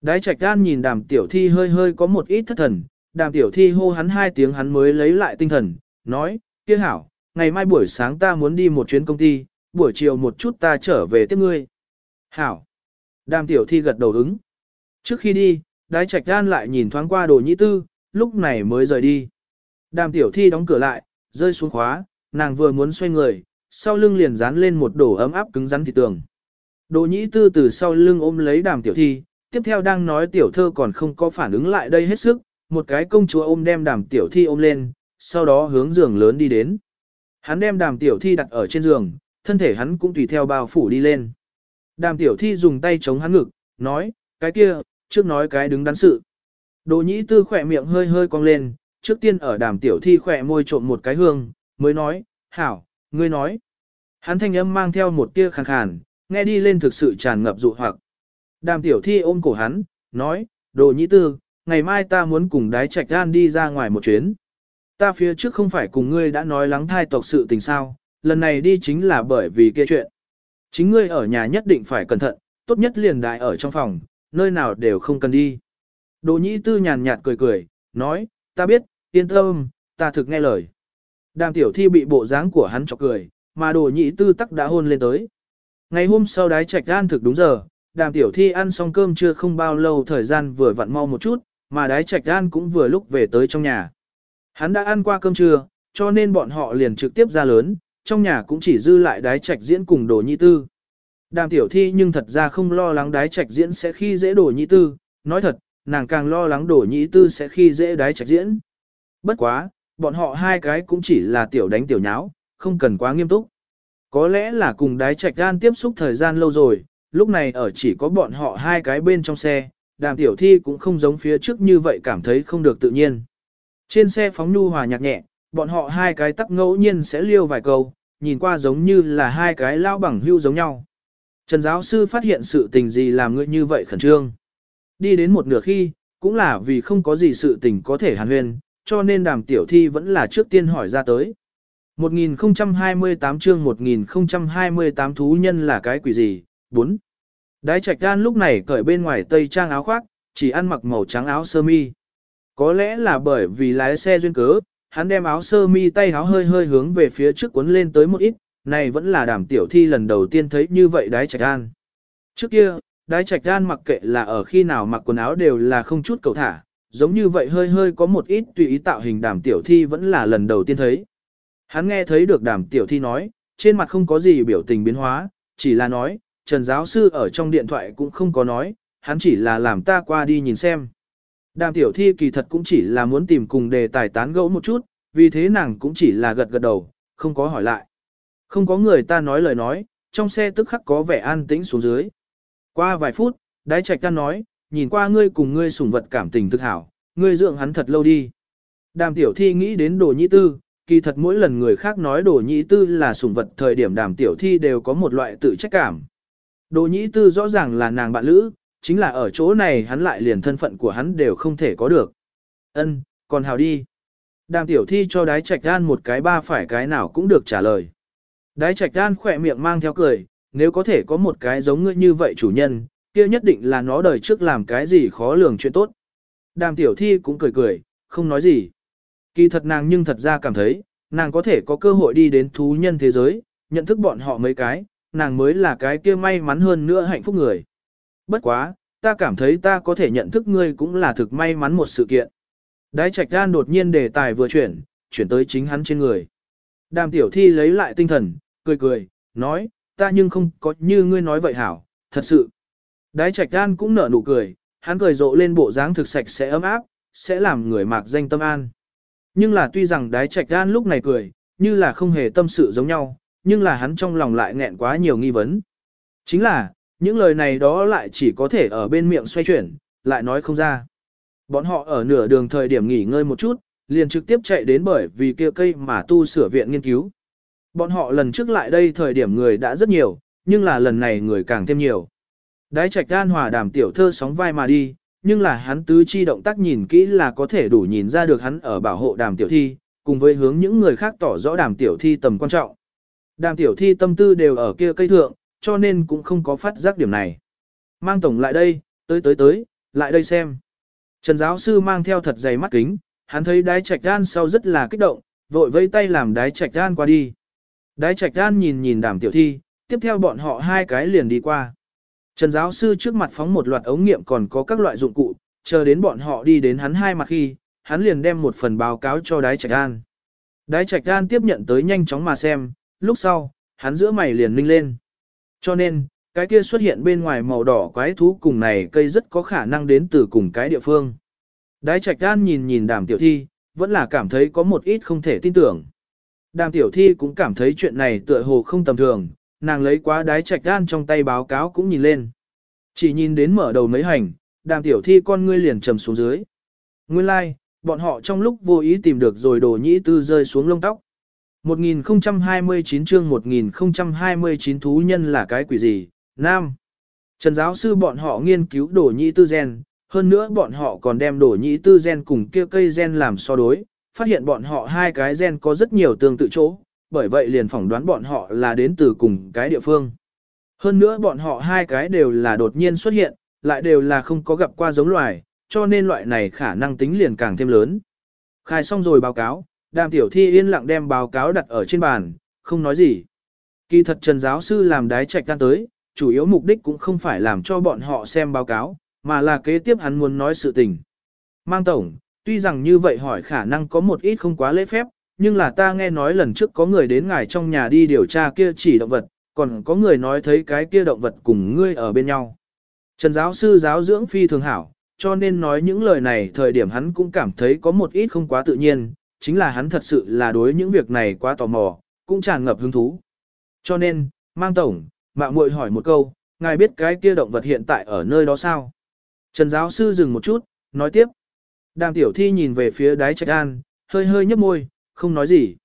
Đái trạch gan nhìn đàm tiểu thi hơi hơi có một ít thất thần, đàm tiểu thi hô hắn hai tiếng hắn mới lấy lại tinh thần, nói, kia hảo, ngày mai buổi sáng ta muốn đi một chuyến công ty, buổi chiều một chút ta trở về tiếp ngươi. Hảo. Đàm tiểu thi gật đầu ứng. Trước khi đi, đái trạch gan lại nhìn thoáng qua đồ nhĩ tư, lúc này mới rời đi. Đàm tiểu thi đóng cửa lại, rơi xuống khóa, nàng vừa muốn xoay người, sau lưng liền dán lên một đổ ấm áp cứng rắn thị tường. Đồ nhĩ tư từ sau lưng ôm lấy đàm tiểu thi, tiếp theo đang nói tiểu thơ còn không có phản ứng lại đây hết sức, một cái công chúa ôm đem đàm tiểu thi ôm lên, sau đó hướng giường lớn đi đến. Hắn đem đàm tiểu thi đặt ở trên giường, thân thể hắn cũng tùy theo bao phủ đi lên. Đàm tiểu thi dùng tay chống hắn ngực, nói, cái kia, trước nói cái đứng đắn sự. Đồ nhĩ tư khỏe miệng hơi hơi cong lên, trước tiên ở đàm tiểu thi khỏe môi trộn một cái hương, mới nói, hảo, ngươi nói. Hắn thanh âm mang theo một tia khàn khàn, nghe đi lên thực sự tràn ngập dụ hoặc. Đàm tiểu thi ôm cổ hắn, nói, đồ nhĩ tư, ngày mai ta muốn cùng đái trạch gan đi ra ngoài một chuyến. Ta phía trước không phải cùng ngươi đã nói lắng thai tộc sự tình sao, lần này đi chính là bởi vì kia chuyện. Chính ngươi ở nhà nhất định phải cẩn thận, tốt nhất liền đại ở trong phòng, nơi nào đều không cần đi. Đồ nhĩ tư nhàn nhạt cười cười, nói, ta biết, yên tâm, ta thực nghe lời. Đàm tiểu thi bị bộ dáng của hắn chọc cười, mà đồ nhĩ tư tắc đã hôn lên tới. Ngày hôm sau đái trạch gan thực đúng giờ, đàm tiểu thi ăn xong cơm chưa không bao lâu thời gian vừa vặn mau một chút, mà đái trạch gan cũng vừa lúc về tới trong nhà. Hắn đã ăn qua cơm trưa, cho nên bọn họ liền trực tiếp ra lớn, trong nhà cũng chỉ dư lại đái trạch diễn cùng đồ nhi tư. Đàm tiểu thi nhưng thật ra không lo lắng đái trạch diễn sẽ khi dễ đồ nhi tư, nói thật, nàng càng lo lắng đồ nhi tư sẽ khi dễ đái trạch diễn. Bất quá, bọn họ hai cái cũng chỉ là tiểu đánh tiểu nháo, không cần quá nghiêm túc. Có lẽ là cùng đái trạch gan tiếp xúc thời gian lâu rồi, lúc này ở chỉ có bọn họ hai cái bên trong xe, đàm tiểu thi cũng không giống phía trước như vậy cảm thấy không được tự nhiên. Trên xe phóng nhu hòa nhạc nhẹ, bọn họ hai cái tắc ngẫu nhiên sẽ liêu vài câu, nhìn qua giống như là hai cái lao bằng hưu giống nhau. Trần giáo sư phát hiện sự tình gì làm ngươi như vậy khẩn trương. Đi đến một nửa khi, cũng là vì không có gì sự tình có thể hàn huyên, cho nên đàm tiểu thi vẫn là trước tiên hỏi ra tới. 1028 chương 1028 thú nhân là cái quỷ gì? 4. Đái trạch gan lúc này cởi bên ngoài tây trang áo khoác, chỉ ăn mặc màu trắng áo sơ mi. Có lẽ là bởi vì lái xe duyên cớ, hắn đem áo sơ mi tay áo hơi hơi hướng về phía trước cuốn lên tới một ít, này vẫn là đàm tiểu thi lần đầu tiên thấy như vậy đái trạch gan. Trước kia, đái trạch gan mặc kệ là ở khi nào mặc quần áo đều là không chút cầu thả, giống như vậy hơi hơi có một ít tùy ý tạo hình đàm tiểu thi vẫn là lần đầu tiên thấy. Hắn nghe thấy được đàm tiểu thi nói, trên mặt không có gì biểu tình biến hóa, chỉ là nói, Trần giáo sư ở trong điện thoại cũng không có nói, hắn chỉ là làm ta qua đi nhìn xem. Đàm tiểu thi kỳ thật cũng chỉ là muốn tìm cùng đề tài tán gẫu một chút, vì thế nàng cũng chỉ là gật gật đầu, không có hỏi lại. Không có người ta nói lời nói, trong xe tức khắc có vẻ an tĩnh xuống dưới. Qua vài phút, đái trạch ta nói, nhìn qua ngươi cùng ngươi sủng vật cảm tình thực hảo, ngươi dưỡng hắn thật lâu đi. Đàm tiểu thi nghĩ đến đồ nhĩ tư, kỳ thật mỗi lần người khác nói đồ nhĩ tư là sủng vật thời điểm đàm tiểu thi đều có một loại tự trách cảm. Đồ nhĩ tư rõ ràng là nàng bạn lữ, chính là ở chỗ này hắn lại liền thân phận của hắn đều không thể có được. Ân, còn hào đi. Đàm tiểu thi cho đái trạch gan một cái ba phải cái nào cũng được trả lời. Đái trạch gan khỏe miệng mang theo cười, nếu có thể có một cái giống ngươi như vậy chủ nhân, kia nhất định là nó đời trước làm cái gì khó lường chuyện tốt. Đàm tiểu thi cũng cười cười, không nói gì. Kỳ thật nàng nhưng thật ra cảm thấy, nàng có thể có cơ hội đi đến thú nhân thế giới, nhận thức bọn họ mấy cái, nàng mới là cái kia may mắn hơn nữa hạnh phúc người. Bất quá, ta cảm thấy ta có thể nhận thức ngươi cũng là thực may mắn một sự kiện. Đái trạch gan đột nhiên đề tài vừa chuyển, chuyển tới chính hắn trên người. Đàm tiểu thi lấy lại tinh thần, cười cười, nói, ta nhưng không có như ngươi nói vậy hảo, thật sự. Đái trạch gan cũng nở nụ cười, hắn cười rộ lên bộ dáng thực sạch sẽ ấm áp, sẽ làm người mạc danh tâm an. Nhưng là tuy rằng đái trạch gan lúc này cười, như là không hề tâm sự giống nhau, nhưng là hắn trong lòng lại nghẹn quá nhiều nghi vấn. Chính là, những lời này đó lại chỉ có thể ở bên miệng xoay chuyển, lại nói không ra. Bọn họ ở nửa đường thời điểm nghỉ ngơi một chút, liền trực tiếp chạy đến bởi vì kia cây mà tu sửa viện nghiên cứu. Bọn họ lần trước lại đây thời điểm người đã rất nhiều, nhưng là lần này người càng thêm nhiều. Đái trạch gan hòa đàm tiểu thơ sóng vai mà đi, nhưng là hắn tứ chi động tác nhìn kỹ là có thể đủ nhìn ra được hắn ở bảo hộ đàm tiểu thi, cùng với hướng những người khác tỏ rõ đàm tiểu thi tầm quan trọng. Đàm tiểu thi tâm tư đều ở kia cây thượng, cho nên cũng không có phát giác điểm này. Mang tổng lại đây, tới tới tới, lại đây xem. Trần giáo sư mang theo thật dày mắt kính, hắn thấy đái trạch gan sau rất là kích động, vội vây tay làm đái trạch gan qua đi. Đái trạch gan nhìn nhìn đảm tiểu thi, tiếp theo bọn họ hai cái liền đi qua. Trần giáo sư trước mặt phóng một loạt ống nghiệm còn có các loại dụng cụ, chờ đến bọn họ đi đến hắn hai mặt khi, hắn liền đem một phần báo cáo cho đái trạch gan. Đái trạch gan tiếp nhận tới nhanh chóng mà xem, lúc sau, hắn giữa mày liền ninh lên. Cho nên, cái kia xuất hiện bên ngoài màu đỏ quái thú cùng này cây rất có khả năng đến từ cùng cái địa phương. Đái trạch gan nhìn nhìn đàm tiểu thi, vẫn là cảm thấy có một ít không thể tin tưởng. Đàm tiểu thi cũng cảm thấy chuyện này tựa hồ không tầm thường, nàng lấy quá đái trạch gan trong tay báo cáo cũng nhìn lên. Chỉ nhìn đến mở đầu mấy hành, đàm tiểu thi con ngươi liền trầm xuống dưới. Nguyên lai, like, bọn họ trong lúc vô ý tìm được rồi đồ nhĩ tư rơi xuống lông tóc. 1029 chương 1029 thú nhân là cái quỷ gì? Nam. Trần giáo sư bọn họ nghiên cứu đổ nhĩ tư gen, hơn nữa bọn họ còn đem đổ nhĩ tư gen cùng kia cây gen làm so đối, phát hiện bọn họ hai cái gen có rất nhiều tương tự chỗ, bởi vậy liền phỏng đoán bọn họ là đến từ cùng cái địa phương. Hơn nữa bọn họ hai cái đều là đột nhiên xuất hiện, lại đều là không có gặp qua giống loài, cho nên loại này khả năng tính liền càng thêm lớn. Khai xong rồi báo cáo, đàm tiểu thi yên lặng đem báo cáo đặt ở trên bàn, không nói gì. Kỳ thật Trần giáo sư làm đái trạch can tới, chủ yếu mục đích cũng không phải làm cho bọn họ xem báo cáo, mà là kế tiếp hắn muốn nói sự tình. Mang tổng, tuy rằng như vậy hỏi khả năng có một ít không quá lễ phép, nhưng là ta nghe nói lần trước có người đến ngài trong nhà đi điều tra kia chỉ động vật, còn có người nói thấy cái kia động vật cùng ngươi ở bên nhau. Trần giáo sư giáo dưỡng phi thường hảo, cho nên nói những lời này thời điểm hắn cũng cảm thấy có một ít không quá tự nhiên, chính là hắn thật sự là đối những việc này quá tò mò, cũng tràn ngập hứng thú. Cho nên, mang tổng, mạng muội hỏi một câu, ngài biết cái kia động vật hiện tại ở nơi đó sao? Trần giáo sư dừng một chút, nói tiếp. Đàm tiểu thi nhìn về phía đái trạch an, hơi hơi nhấp môi, không nói gì.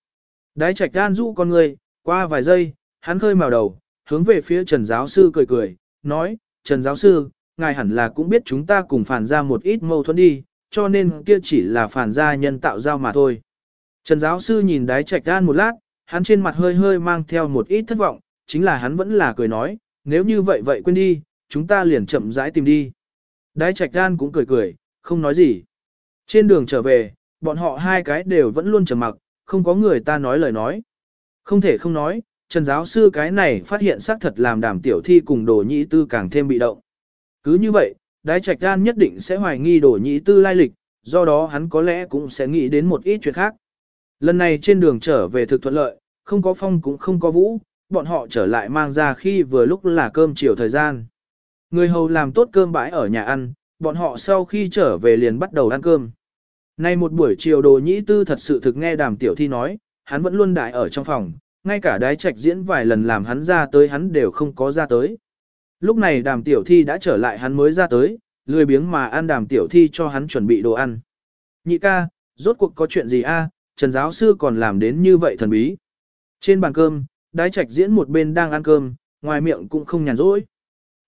Đái trạch an dụ con người, qua vài giây, hắn khơi màu đầu, hướng về phía Trần giáo sư cười cười, nói, Trần giáo sư, ngài hẳn là cũng biết chúng ta cùng phản ra một ít mâu thuẫn đi, cho nên kia chỉ là phản gia nhân tạo giao mà thôi. Trần giáo sư nhìn đái trạch đan một lát, hắn trên mặt hơi hơi mang theo một ít thất vọng, chính là hắn vẫn là cười nói, nếu như vậy vậy quên đi, chúng ta liền chậm rãi tìm đi. Đái trạch đan cũng cười cười, không nói gì. Trên đường trở về, bọn họ hai cái đều vẫn luôn trầm mặc, không có người ta nói lời nói. Không thể không nói, Trần giáo sư cái này phát hiện xác thật làm đàm tiểu thi cùng đồ nhĩ tư càng thêm bị động. Cứ như vậy, đái trạch gan nhất định sẽ hoài nghi đổ nhị tư lai lịch, do đó hắn có lẽ cũng sẽ nghĩ đến một ít chuyện khác. Lần này trên đường trở về thực thuận lợi, không có phong cũng không có vũ, bọn họ trở lại mang ra khi vừa lúc là cơm chiều thời gian. Người hầu làm tốt cơm bãi ở nhà ăn, bọn họ sau khi trở về liền bắt đầu ăn cơm. Nay một buổi chiều đồ nhĩ tư thật sự thực nghe đàm tiểu thi nói, hắn vẫn luôn đại ở trong phòng, ngay cả đái trạch diễn vài lần làm hắn ra tới hắn đều không có ra tới. Lúc này đàm tiểu thi đã trở lại hắn mới ra tới, lười biếng mà ăn đàm tiểu thi cho hắn chuẩn bị đồ ăn. Nhị ca, rốt cuộc có chuyện gì a? Trần giáo sư còn làm đến như vậy thần bí. Trên bàn cơm, đái trạch diễn một bên đang ăn cơm, ngoài miệng cũng không nhàn rỗi.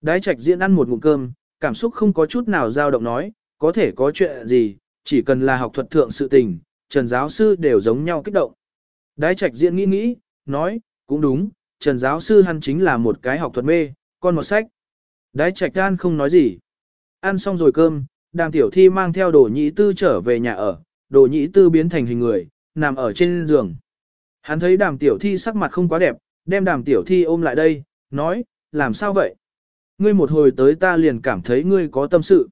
Đái trạch diễn ăn một ngụm cơm, cảm xúc không có chút nào dao động nói, có thể có chuyện gì, chỉ cần là học thuật thượng sự tình, Trần giáo sư đều giống nhau kích động. Đái trạch diễn nghĩ nghĩ, nói, cũng đúng, Trần giáo sư hắn chính là một cái học thuật mê, con một sách. Đái trạch gan không nói gì. Ăn xong rồi cơm, đàm tiểu thi mang theo đồ nhĩ tư trở về nhà ở, đồ nhĩ tư biến thành hình người, nằm ở trên giường. Hắn thấy đàm tiểu thi sắc mặt không quá đẹp, đem đàm tiểu thi ôm lại đây, nói, làm sao vậy? Ngươi một hồi tới ta liền cảm thấy ngươi có tâm sự.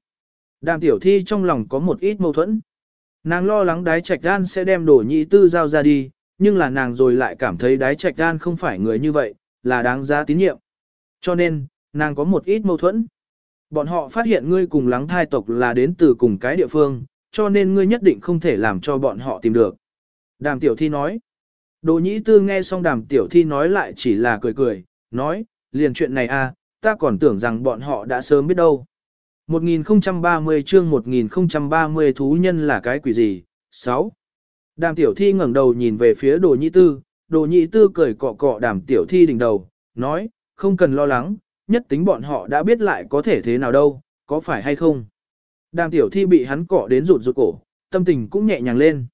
Đàm tiểu thi trong lòng có một ít mâu thuẫn. Nàng lo lắng đái trạch gan sẽ đem đồ nhĩ tư giao ra đi, nhưng là nàng rồi lại cảm thấy đái trạch gan không phải người như vậy, là đáng giá tín nhiệm. Cho nên, nàng có một ít mâu thuẫn. Bọn họ phát hiện ngươi cùng lắng thai tộc là đến từ cùng cái địa phương, cho nên ngươi nhất định không thể làm cho bọn họ tìm được. Đàm tiểu thi nói. Đồ nhĩ tư nghe xong đàm tiểu thi nói lại chỉ là cười cười, nói, liền chuyện này à, ta còn tưởng rằng bọn họ đã sớm biết đâu. 1030 chương 1030 thú nhân là cái quỷ gì? 6. Đàm tiểu thi ngẩng đầu nhìn về phía đồ nhĩ tư, đồ nhĩ tư cười cọ cọ đàm tiểu thi đỉnh đầu, nói, không cần lo lắng, nhất tính bọn họ đã biết lại có thể thế nào đâu, có phải hay không? Đàm tiểu thi bị hắn cọ đến rụt rụt cổ, tâm tình cũng nhẹ nhàng lên.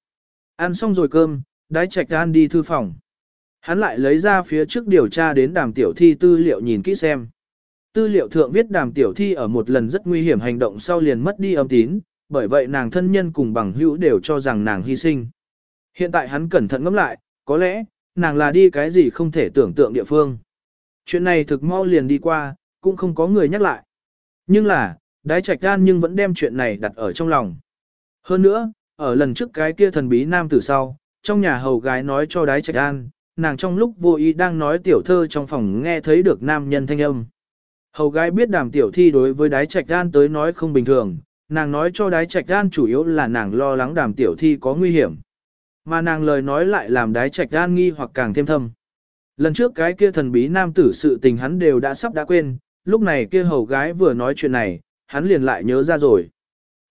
Ăn xong rồi cơm, đái trạch an đi thư phòng. Hắn lại lấy ra phía trước điều tra đến đàm tiểu thi tư liệu nhìn kỹ xem. Tư liệu thượng viết đàm tiểu thi ở một lần rất nguy hiểm hành động sau liền mất đi âm tín, bởi vậy nàng thân nhân cùng bằng hữu đều cho rằng nàng hy sinh. Hiện tại hắn cẩn thận ngẫm lại, có lẽ, nàng là đi cái gì không thể tưởng tượng địa phương. Chuyện này thực mau liền đi qua, cũng không có người nhắc lại. Nhưng là, đái trạch gan nhưng vẫn đem chuyện này đặt ở trong lòng. Hơn nữa, ở lần trước cái kia thần bí nam tử sau, trong nhà hầu gái nói cho đái trạch gan, nàng trong lúc vô ý đang nói tiểu thơ trong phòng nghe thấy được nam nhân thanh âm. Hầu gái biết đàm tiểu thi đối với đái trạch gan tới nói không bình thường, nàng nói cho đái trạch gan chủ yếu là nàng lo lắng đàm tiểu thi có nguy hiểm. Mà nàng lời nói lại làm đái trạch gan nghi hoặc càng thêm thâm. Lần trước cái kia thần bí nam tử sự tình hắn đều đã sắp đã quên, lúc này kia hầu gái vừa nói chuyện này, hắn liền lại nhớ ra rồi.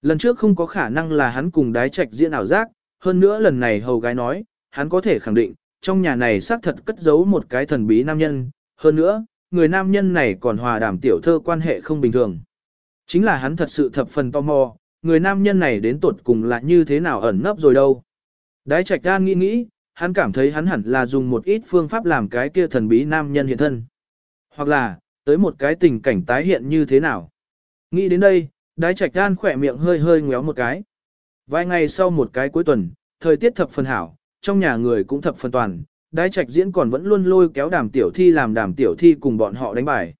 Lần trước không có khả năng là hắn cùng đái trạch diễn ảo giác, hơn nữa lần này hầu gái nói, hắn có thể khẳng định, trong nhà này xác thật cất giấu một cái thần bí nam nhân, hơn nữa, người nam nhân này còn hòa đảm tiểu thơ quan hệ không bình thường. Chính là hắn thật sự thập phần tò mò, người nam nhân này đến tuột cùng là như thế nào ẩn nấp rồi đâu. Đái trạch đan nghĩ nghĩ, hắn cảm thấy hắn hẳn là dùng một ít phương pháp làm cái kia thần bí nam nhân hiện thân. Hoặc là, tới một cái tình cảnh tái hiện như thế nào. Nghĩ đến đây, đái trạch đan khỏe miệng hơi hơi ngéo một cái. Vài ngày sau một cái cuối tuần, thời tiết thập phần hảo, trong nhà người cũng thập phần toàn, đái trạch diễn còn vẫn luôn lôi kéo đàm tiểu thi làm đàm tiểu thi cùng bọn họ đánh bài.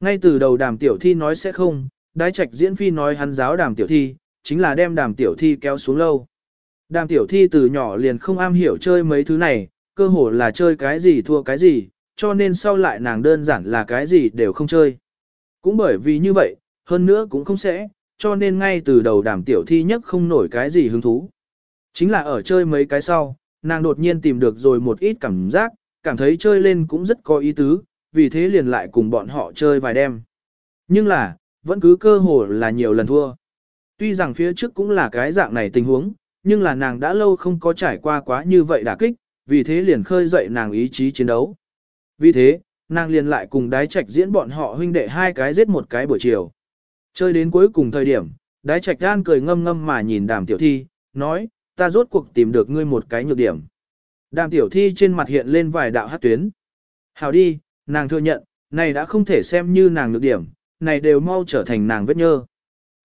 Ngay từ đầu đàm tiểu thi nói sẽ không, đái trạch diễn phi nói hắn giáo đàm tiểu thi, chính là đem đàm tiểu thi kéo xuống lâu. Đàm tiểu thi từ nhỏ liền không am hiểu chơi mấy thứ này, cơ hồ là chơi cái gì thua cái gì, cho nên sau lại nàng đơn giản là cái gì đều không chơi. Cũng bởi vì như vậy, hơn nữa cũng không sẽ, cho nên ngay từ đầu đàm tiểu thi nhất không nổi cái gì hứng thú. Chính là ở chơi mấy cái sau, nàng đột nhiên tìm được rồi một ít cảm giác, cảm thấy chơi lên cũng rất có ý tứ, vì thế liền lại cùng bọn họ chơi vài đêm. Nhưng là, vẫn cứ cơ hồ là nhiều lần thua. Tuy rằng phía trước cũng là cái dạng này tình huống, nhưng là nàng đã lâu không có trải qua quá như vậy đả kích, vì thế liền khơi dậy nàng ý chí chiến đấu. Vì thế, nàng liền lại cùng đái trạch diễn bọn họ huynh đệ hai cái giết một cái buổi chiều. Chơi đến cuối cùng thời điểm, đái trạch gan cười ngâm ngâm mà nhìn đàm tiểu thi, nói, ta rốt cuộc tìm được ngươi một cái nhược điểm. Đàm tiểu thi trên mặt hiện lên vài đạo hát tuyến. Hào đi, nàng thừa nhận, này đã không thể xem như nàng nhược điểm, này đều mau trở thành nàng vết nhơ.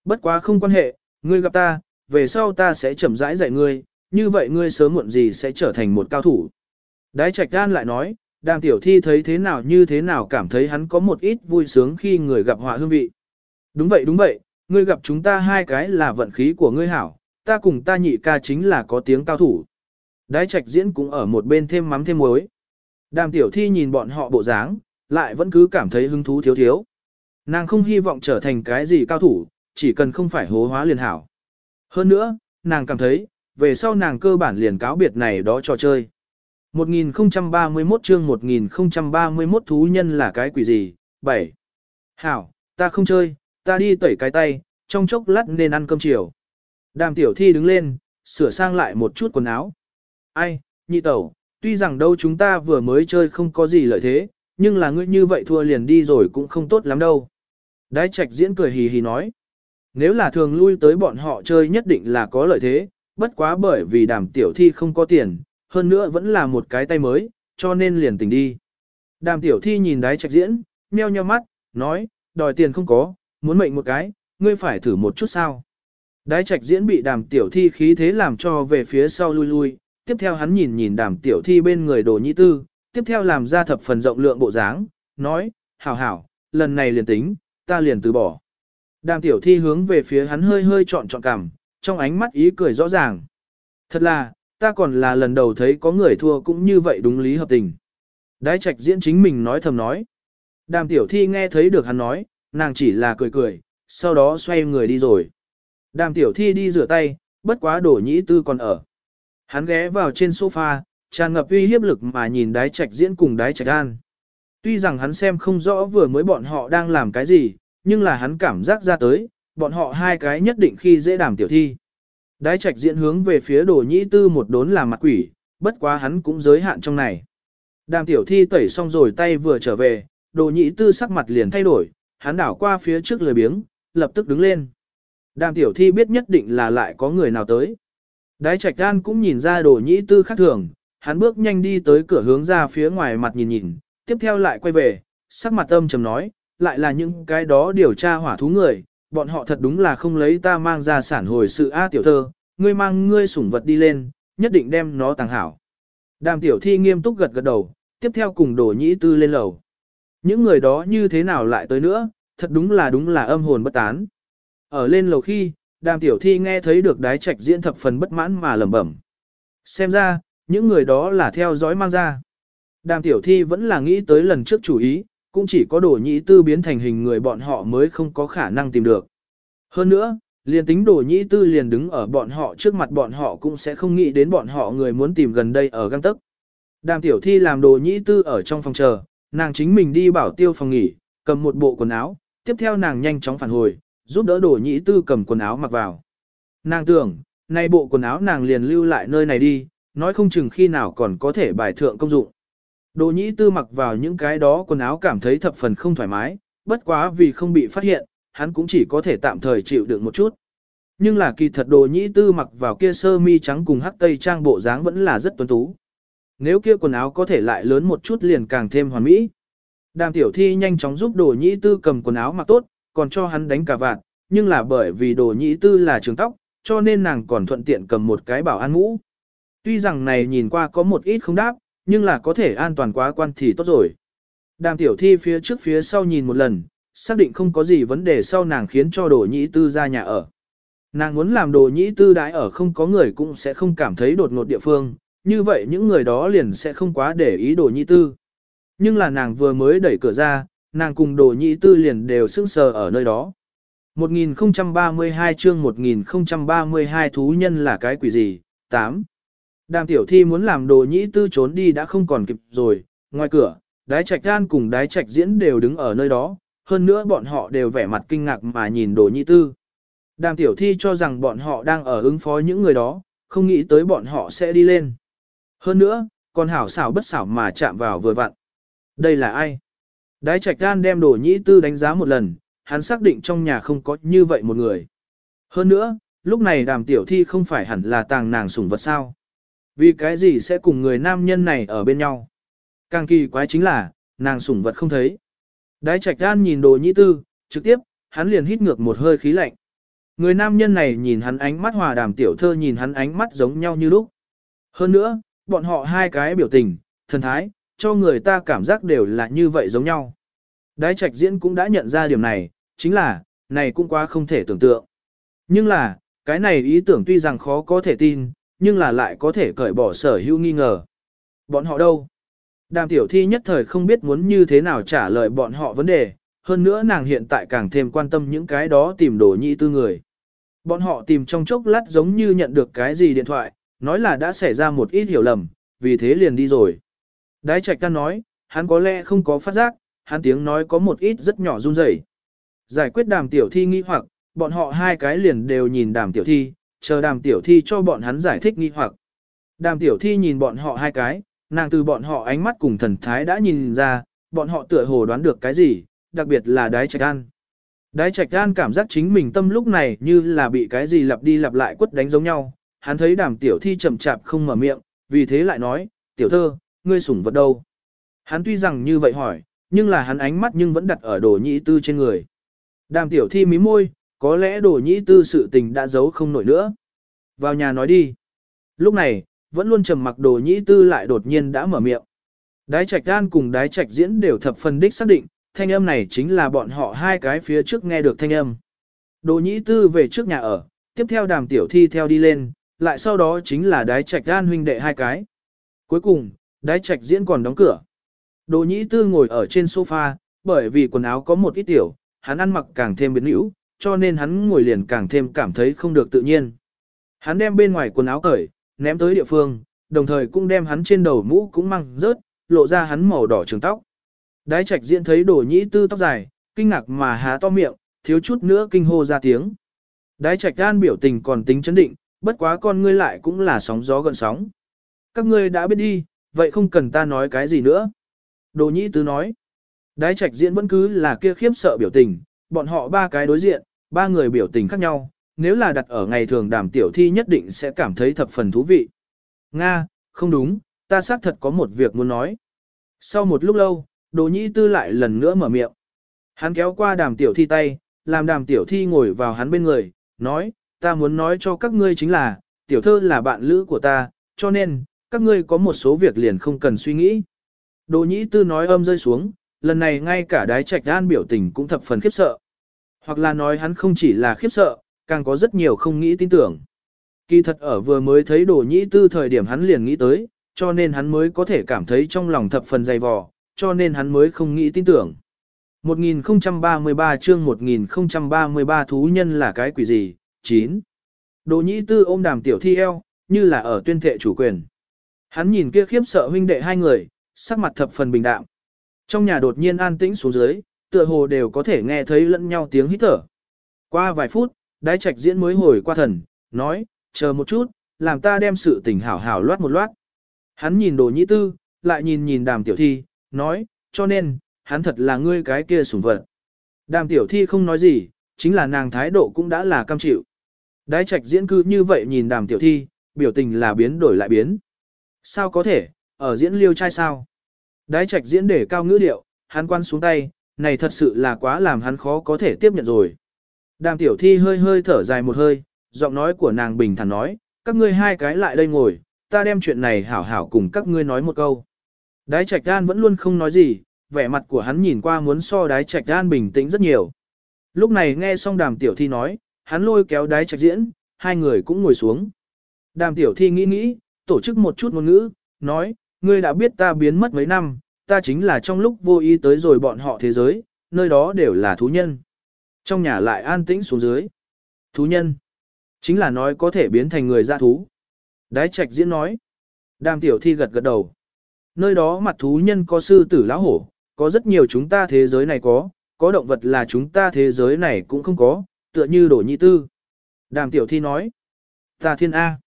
Bất quá không quan hệ, ngươi gặp ta, về sau ta sẽ chậm rãi dạy ngươi, như vậy ngươi sớm muộn gì sẽ trở thành một cao thủ. Đái trạch đan lại nói, đàm tiểu thi thấy thế nào như thế nào cảm thấy hắn có một ít vui sướng khi người gặp họa hương vị. Đúng vậy đúng vậy, ngươi gặp chúng ta hai cái là vận khí của ngươi hảo, ta cùng ta nhị ca chính là có tiếng cao thủ. Đái trạch diễn cũng ở một bên thêm mắm thêm muối. Đàm tiểu thi nhìn bọn họ bộ dáng, lại vẫn cứ cảm thấy hứng thú thiếu thiếu. Nàng không hy vọng trở thành cái gì cao thủ, chỉ cần không phải hố hóa liền hảo. Hơn nữa, nàng cảm thấy, về sau nàng cơ bản liền cáo biệt này đó trò chơi. 1031 chương 1031 thú nhân là cái quỷ gì? 7. Hảo, ta không chơi, ta đi tẩy cái tay, trong chốc lát nên ăn cơm chiều. Đàm tiểu thi đứng lên, sửa sang lại một chút quần áo. Ai, nhị tẩu, tuy rằng đâu chúng ta vừa mới chơi không có gì lợi thế, nhưng là ngươi như vậy thua liền đi rồi cũng không tốt lắm đâu. Đái trạch diễn cười hì hì nói. Nếu là thường lui tới bọn họ chơi nhất định là có lợi thế, bất quá bởi vì đàm tiểu thi không có tiền, hơn nữa vẫn là một cái tay mới, cho nên liền tỉnh đi. Đàm tiểu thi nhìn đái trạch diễn, meo nheo mắt, nói, đòi tiền không có, muốn mệnh một cái, ngươi phải thử một chút sao. Đái trạch diễn bị đàm tiểu thi khí thế làm cho về phía sau lui lui, tiếp theo hắn nhìn nhìn đàm tiểu thi bên người đồ nhĩ tư, tiếp theo làm ra thập phần rộng lượng bộ dáng, nói, hảo hảo, lần này liền tính, ta liền từ bỏ. Đàm tiểu thi hướng về phía hắn hơi hơi trọn trọn cảm, trong ánh mắt ý cười rõ ràng. Thật là, ta còn là lần đầu thấy có người thua cũng như vậy đúng lý hợp tình. Đái trạch diễn chính mình nói thầm nói. Đàm tiểu thi nghe thấy được hắn nói, nàng chỉ là cười cười, sau đó xoay người đi rồi. Đàm tiểu thi đi rửa tay, bất quá đổ nhĩ tư còn ở. Hắn ghé vào trên sofa, tràn ngập uy hiếp lực mà nhìn đái trạch diễn cùng đái trạch an. Tuy rằng hắn xem không rõ vừa mới bọn họ đang làm cái gì, nhưng là hắn cảm giác ra tới, bọn họ hai cái nhất định khi dễ đàm tiểu thi. Đái trạch diễn hướng về phía đồ nhĩ tư một đốn làm mặt quỷ, bất quá hắn cũng giới hạn trong này. Đàm tiểu thi tẩy xong rồi tay vừa trở về, đồ nhĩ tư sắc mặt liền thay đổi, hắn đảo qua phía trước lười biếng, lập tức đứng lên. Đàm tiểu thi biết nhất định là lại có người nào tới. Đái trạch gan cũng nhìn ra đồ nhĩ tư khác thường, hắn bước nhanh đi tới cửa hướng ra phía ngoài mặt nhìn nhìn, tiếp theo lại quay về, sắc mặt âm trầm nói, lại là những cái đó điều tra hỏa thú người, bọn họ thật đúng là không lấy ta mang ra sản hồi sự A tiểu thơ, ngươi mang ngươi sủng vật đi lên, nhất định đem nó tàng hảo. Đàm tiểu thi nghiêm túc gật gật đầu, tiếp theo cùng đổ nhĩ tư lên lầu. Những người đó như thế nào lại tới nữa, thật đúng là đúng là âm hồn bất tán. Ở lên lầu khi, đàm tiểu thi nghe thấy được đái trạch diễn thập phần bất mãn mà lẩm bẩm. Xem ra, những người đó là theo dõi mang ra. Đàm tiểu thi vẫn là nghĩ tới lần trước chủ ý, cũng chỉ có đồ nhĩ tư biến thành hình người bọn họ mới không có khả năng tìm được. Hơn nữa, liền tính đồ nhĩ tư liền đứng ở bọn họ trước mặt bọn họ cũng sẽ không nghĩ đến bọn họ người muốn tìm gần đây ở găng tấc. Đàm tiểu thi làm đồ nhĩ tư ở trong phòng chờ, nàng chính mình đi bảo tiêu phòng nghỉ, cầm một bộ quần áo, tiếp theo nàng nhanh chóng phản hồi, giúp đỡ đồ nhĩ tư cầm quần áo mặc vào. Nàng tưởng, nay bộ quần áo nàng liền lưu lại nơi này đi, nói không chừng khi nào còn có thể bài thượng công dụng. Đồ nhĩ tư mặc vào những cái đó quần áo cảm thấy thập phần không thoải mái, bất quá vì không bị phát hiện, hắn cũng chỉ có thể tạm thời chịu đựng một chút. Nhưng là kỳ thật đồ nhĩ tư mặc vào kia sơ mi trắng cùng hắc tây trang bộ dáng vẫn là rất tuấn tú. Nếu kia quần áo có thể lại lớn một chút liền càng thêm hoàn mỹ. Đàm tiểu thi nhanh chóng giúp đồ nhĩ tư cầm quần áo mặc tốt, còn cho hắn đánh cả vạt, nhưng là bởi vì đồ nhĩ tư là trường tóc, cho nên nàng còn thuận tiện cầm một cái bảo an mũ. Tuy rằng này nhìn qua có một ít không đáp, nhưng là có thể an toàn quá quan thì tốt rồi. Đàm tiểu thi phía trước phía sau nhìn một lần, xác định không có gì vấn đề sau nàng khiến cho đồ nhĩ tư ra nhà ở. Nàng muốn làm đồ nhĩ tư đãi ở không có người cũng sẽ không cảm thấy đột ngột địa phương, như vậy những người đó liền sẽ không quá để ý đồ nhĩ tư. Nhưng là nàng vừa mới đẩy cửa ra, nàng cùng đồ nhĩ tư liền đều sững sờ ở nơi đó. 1032 chương 1032 thú nhân là cái quỷ gì? 8. Đàm tiểu thi muốn làm đồ nhĩ tư trốn đi đã không còn kịp rồi, ngoài cửa, đái trạch gan cùng đái trạch diễn đều đứng ở nơi đó, hơn nữa bọn họ đều vẻ mặt kinh ngạc mà nhìn đồ nhĩ tư. Đàm tiểu thi cho rằng bọn họ đang ở ứng phó những người đó, không nghĩ tới bọn họ sẽ đi lên. Hơn nữa, còn hảo xảo bất xảo mà chạm vào vừa vặn. Đây là ai? Đái trạch gan đem đồ nhĩ tư đánh giá một lần, hắn xác định trong nhà không có như vậy một người. Hơn nữa, lúc này đàm tiểu thi không phải hẳn là tàng nàng sủng vật sao. Vì cái gì sẽ cùng người nam nhân này ở bên nhau? Càng kỳ quái chính là, nàng sủng vật không thấy. Đái trạch Đan nhìn đồ nhĩ tư, trực tiếp, hắn liền hít ngược một hơi khí lạnh. Người nam nhân này nhìn hắn ánh mắt hòa đàm tiểu thơ nhìn hắn ánh mắt giống nhau như lúc. Hơn nữa, bọn họ hai cái biểu tình, thần thái, cho người ta cảm giác đều là như vậy giống nhau. Đái trạch diễn cũng đã nhận ra điểm này, chính là, này cũng quá không thể tưởng tượng. Nhưng là, cái này ý tưởng tuy rằng khó có thể tin, nhưng là lại có thể cởi bỏ sở hữu nghi ngờ. Bọn họ đâu? Đàm tiểu thi nhất thời không biết muốn như thế nào trả lời bọn họ vấn đề, hơn nữa nàng hiện tại càng thêm quan tâm những cái đó tìm đồ nhị tư người. Bọn họ tìm trong chốc lát giống như nhận được cái gì điện thoại, nói là đã xảy ra một ít hiểu lầm, vì thế liền đi rồi. Đái trạch ta nói, hắn có lẽ không có phát giác, hắn tiếng nói có một ít rất nhỏ run rẩy. Giải quyết đàm tiểu thi nghi hoặc, bọn họ hai cái liền đều nhìn đàm tiểu thi, chờ đàm tiểu thi cho bọn hắn giải thích nghi hoặc. Đàm tiểu thi nhìn bọn họ hai cái, nàng từ bọn họ ánh mắt cùng thần thái đã nhìn ra, bọn họ tựa hồ đoán được cái gì, đặc biệt là đái trạch an. Đái trạch an cảm giác chính mình tâm lúc này như là bị cái gì lặp đi lặp lại quất đánh giống nhau, hắn thấy đàm tiểu thi chậm chạp không mở miệng, vì thế lại nói, tiểu thơ, ngươi sủng vật đâu? Hắn tuy rằng như vậy hỏi, nhưng là hắn ánh mắt nhưng vẫn đặt ở đồ nhị tư trên người. Đàm tiểu thi mí môi, có lẽ đồ nhĩ tư sự tình đã giấu không nổi nữa. Vào nhà nói đi. Lúc này, vẫn luôn trầm mặc đồ nhĩ tư lại đột nhiên đã mở miệng. Đái trạch đan cùng đái trạch diễn đều thập phần đích xác định, thanh âm này chính là bọn họ hai cái phía trước nghe được thanh âm. Đồ nhĩ tư về trước nhà ở, tiếp theo đàm tiểu thi theo đi lên, lại sau đó chính là đái trạch đan huynh đệ hai cái. Cuối cùng, đái trạch diễn còn đóng cửa. Đồ nhĩ tư ngồi ở trên sofa, bởi vì quần áo có một ít tiểu, hắn ăn mặc càng thêm biến hữu, cho nên hắn ngồi liền càng thêm cảm thấy không được tự nhiên. Hắn đem bên ngoài quần áo cởi, ném tới địa phương, đồng thời cũng đem hắn trên đầu mũ cũng mang rớt, lộ ra hắn màu đỏ trường tóc. Đái trạch diễn thấy đồ nhĩ tư tóc dài, kinh ngạc mà há to miệng, thiếu chút nữa kinh hô ra tiếng. Đái trạch gan biểu tình còn tính chấn định, bất quá con ngươi lại cũng là sóng gió gần sóng. Các ngươi đã biết đi, vậy không cần ta nói cái gì nữa. Đồ nhĩ tư nói. Đái trạch diễn vẫn cứ là kia khiếp sợ biểu tình, bọn họ ba cái đối diện, ba người biểu tình khác nhau, nếu là đặt ở ngày thường đàm tiểu thi nhất định sẽ cảm thấy thập phần thú vị. Nga, không đúng, ta xác thật có một việc muốn nói. Sau một lúc lâu, đồ nhĩ tư lại lần nữa mở miệng. Hắn kéo qua đàm tiểu thi tay, làm đàm tiểu thi ngồi vào hắn bên người, nói, ta muốn nói cho các ngươi chính là, tiểu thơ là bạn lữ của ta, cho nên, các ngươi có một số việc liền không cần suy nghĩ. Đồ nhĩ tư nói âm rơi xuống, lần này ngay cả đái trạch an biểu tình cũng thập phần khiếp sợ. Hoặc là nói hắn không chỉ là khiếp sợ, càng có rất nhiều không nghĩ tin tưởng. Kỳ thật ở vừa mới thấy đồ nhĩ tư thời điểm hắn liền nghĩ tới, cho nên hắn mới có thể cảm thấy trong lòng thập phần dày vò, cho nên hắn mới không nghĩ tin tưởng. 1033 chương 1033 thú nhân là cái quỷ gì? 9. Đồ nhĩ tư ôm đàm tiểu thi eo, như là ở tuyên thệ chủ quyền. Hắn nhìn kia khiếp sợ huynh đệ hai người, sắc mặt thập phần bình đạm. Trong nhà đột nhiên an tĩnh xuống dưới, tựa hồ đều có thể nghe thấy lẫn nhau tiếng hít thở. Qua vài phút, đái trạch diễn mới hồi qua thần, nói, chờ một chút, làm ta đem sự tình hảo hảo loát một loát. Hắn nhìn đồ nhĩ tư, lại nhìn nhìn đàm tiểu thi, nói, cho nên, hắn thật là ngươi cái kia sủng vật. Đàm tiểu thi không nói gì, chính là nàng thái độ cũng đã là cam chịu. Đái trạch diễn cư như vậy nhìn đàm tiểu thi, biểu tình là biến đổi lại biến. Sao có thể, ở diễn liêu trai sao? Đái trạch diễn để cao ngữ điệu, hắn quan xuống tay, này thật sự là quá làm hắn khó có thể tiếp nhận rồi. Đàm tiểu thi hơi hơi thở dài một hơi, giọng nói của nàng bình thản nói, các ngươi hai cái lại đây ngồi, ta đem chuyện này hảo hảo cùng các ngươi nói một câu. Đái trạch gan vẫn luôn không nói gì, vẻ mặt của hắn nhìn qua muốn so đái trạch gan bình tĩnh rất nhiều. Lúc này nghe xong đàm tiểu thi nói, hắn lôi kéo đái trạch diễn, hai người cũng ngồi xuống. Đàm tiểu thi nghĩ nghĩ, tổ chức một chút ngôn ngữ, nói, ngươi đã biết ta biến mất mấy năm, ta chính là trong lúc vô ý tới rồi bọn họ thế giới, nơi đó đều là thú nhân. Trong nhà lại an tĩnh xuống dưới. Thú nhân. Chính là nói có thể biến thành người ra thú. Đái trạch diễn nói. Đàm tiểu thi gật gật đầu. Nơi đó mặt thú nhân có sư tử lão hổ, có rất nhiều chúng ta thế giới này có, có động vật là chúng ta thế giới này cũng không có, tựa như đổ nhị tư. Đàm tiểu thi nói. Ta thiên A.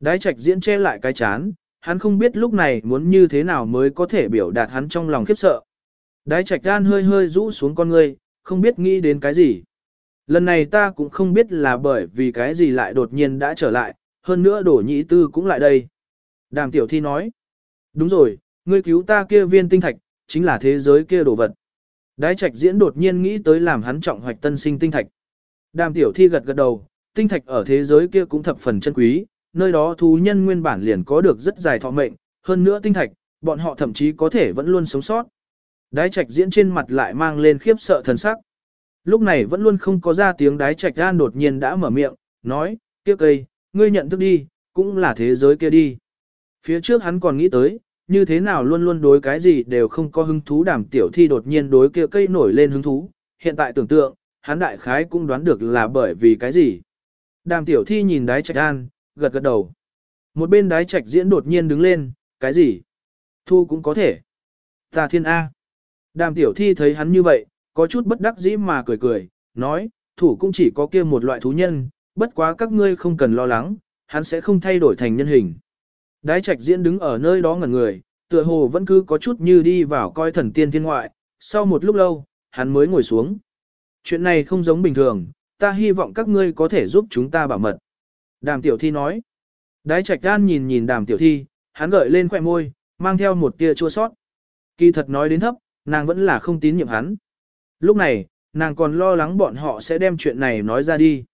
Đái trạch diễn che lại cái chán, hắn không biết lúc này muốn như thế nào mới có thể biểu đạt hắn trong lòng khiếp sợ. Đái trạch gan hơi hơi rũ xuống con ngươi, không biết nghĩ đến cái gì. Lần này ta cũng không biết là bởi vì cái gì lại đột nhiên đã trở lại, hơn nữa đổ Nhĩ tư cũng lại đây. Đàm tiểu thi nói. Đúng rồi, ngươi cứu ta kia viên tinh thạch, chính là thế giới kia đồ vật. Đái trạch diễn đột nhiên nghĩ tới làm hắn trọng hoạch tân sinh tinh thạch. Đàm tiểu thi gật gật đầu, tinh thạch ở thế giới kia cũng thập phần chân quý, nơi đó thú nhân nguyên bản liền có được rất dài thọ mệnh, hơn nữa tinh thạch, bọn họ thậm chí có thể vẫn luôn sống sót. Đái trạch diễn trên mặt lại mang lên khiếp sợ thần sắc. Lúc này vẫn luôn không có ra tiếng đái trạch gan đột nhiên đã mở miệng, nói, kia cây, ngươi nhận thức đi, cũng là thế giới kia đi. Phía trước hắn còn nghĩ tới, như thế nào luôn luôn đối cái gì đều không có hứng thú đàm tiểu thi đột nhiên đối kia cây nổi lên hứng thú, hiện tại tưởng tượng, hắn đại khái cũng đoán được là bởi vì cái gì. Đàm tiểu thi nhìn đái trạch an, gật gật đầu. Một bên đái trạch diễn đột nhiên đứng lên, cái gì? Thu cũng có thể. Ta thiên A. Đàm tiểu thi thấy hắn như vậy, có chút bất đắc dĩ mà cười cười, nói, thủ cũng chỉ có kia một loại thú nhân, bất quá các ngươi không cần lo lắng, hắn sẽ không thay đổi thành nhân hình. Đái trạch diễn đứng ở nơi đó ngẩn người, tựa hồ vẫn cứ có chút như đi vào coi thần tiên thiên ngoại, sau một lúc lâu, hắn mới ngồi xuống. Chuyện này không giống bình thường, ta hy vọng các ngươi có thể giúp chúng ta bảo mật. Đàm tiểu thi nói. Đái trạch gan nhìn nhìn đàm tiểu thi, hắn gợi lên khỏe môi, mang theo một tia chua sót. Kỳ thật nói đến thấp, nàng vẫn là không tín nhiệm hắn. Lúc này, nàng còn lo lắng bọn họ sẽ đem chuyện này nói ra đi.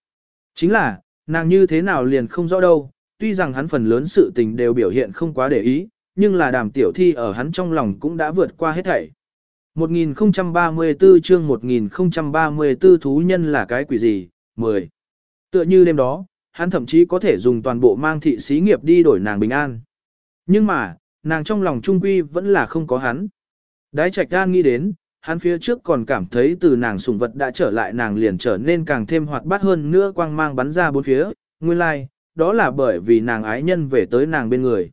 Chính là, nàng như thế nào liền không rõ đâu, tuy rằng hắn phần lớn sự tình đều biểu hiện không quá để ý, nhưng là đàm tiểu thi ở hắn trong lòng cũng đã vượt qua hết thảy. 1034 chương 1034 thú nhân là cái quỷ gì? 10. Tựa như đêm đó, hắn thậm chí có thể dùng toàn bộ mang thị xí nghiệp đi đổi nàng bình an. Nhưng mà, nàng trong lòng trung quy vẫn là không có hắn. Đái trạch Đan nghĩ đến, hắn phía trước còn cảm thấy từ nàng sùng vật đã trở lại nàng liền trở nên càng thêm hoạt bát hơn nữa quang mang bắn ra bốn phía, nguyên lai, like, đó là bởi vì nàng ái nhân về tới nàng bên người.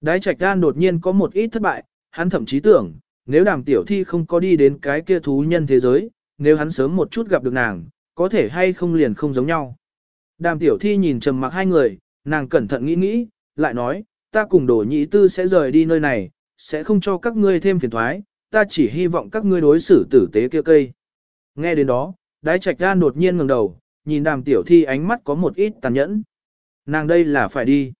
Đái trạch gan đột nhiên có một ít thất bại, hắn thậm chí tưởng, nếu đàm tiểu thi không có đi đến cái kia thú nhân thế giới, nếu hắn sớm một chút gặp được nàng, có thể hay không liền không giống nhau. Đàm tiểu thi nhìn trầm mặc hai người, nàng cẩn thận nghĩ nghĩ, lại nói, ta cùng đổ nhị tư sẽ rời đi nơi này, sẽ không cho các ngươi thêm phiền thoái, ta chỉ hy vọng các ngươi đối xử tử tế kia cây. Nghe đến đó, đái trạch gan đột nhiên ngẩng đầu, nhìn đàm tiểu thi ánh mắt có một ít tàn nhẫn. Nàng đây là phải đi.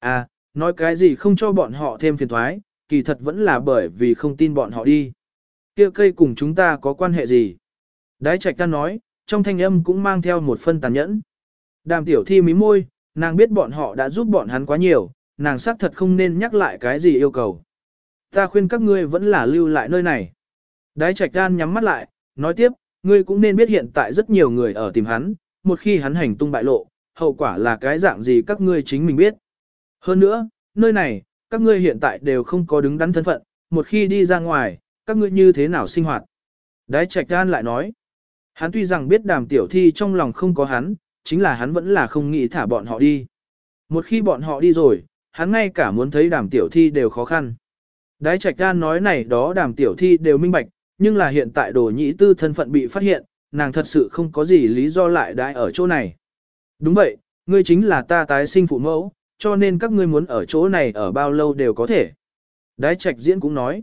À, nói cái gì không cho bọn họ thêm phiền thoái, kỳ thật vẫn là bởi vì không tin bọn họ đi. Kia cây cùng chúng ta có quan hệ gì? Đái trạch gan nói, trong thanh âm cũng mang theo một phân tàn nhẫn. Đàm tiểu thi mí môi, nàng biết bọn họ đã giúp bọn hắn quá nhiều, nàng xác thật không nên nhắc lại cái gì yêu cầu. Ta khuyên các ngươi vẫn là lưu lại nơi này. Đái trạch gan nhắm mắt lại, nói tiếp, ngươi cũng nên biết hiện tại rất nhiều người ở tìm hắn, một khi hắn hành tung bại lộ, hậu quả là cái dạng gì các ngươi chính mình biết. Hơn nữa, nơi này, các ngươi hiện tại đều không có đứng đắn thân phận, một khi đi ra ngoài, các ngươi như thế nào sinh hoạt. Đái trạch gan lại nói, hắn tuy rằng biết đàm tiểu thi trong lòng không có hắn, chính là hắn vẫn là không nghĩ thả bọn họ đi. Một khi bọn họ đi rồi, hắn ngay cả muốn thấy đàm tiểu thi đều khó khăn. Đái trạch gan nói này đó đàm tiểu thi đều minh bạch, nhưng là hiện tại đồ nhĩ tư thân phận bị phát hiện, nàng thật sự không có gì lý do lại đái ở chỗ này. Đúng vậy, ngươi chính là ta tái sinh phụ mẫu, cho nên các ngươi muốn ở chỗ này ở bao lâu đều có thể. Đái trạch diễn cũng nói,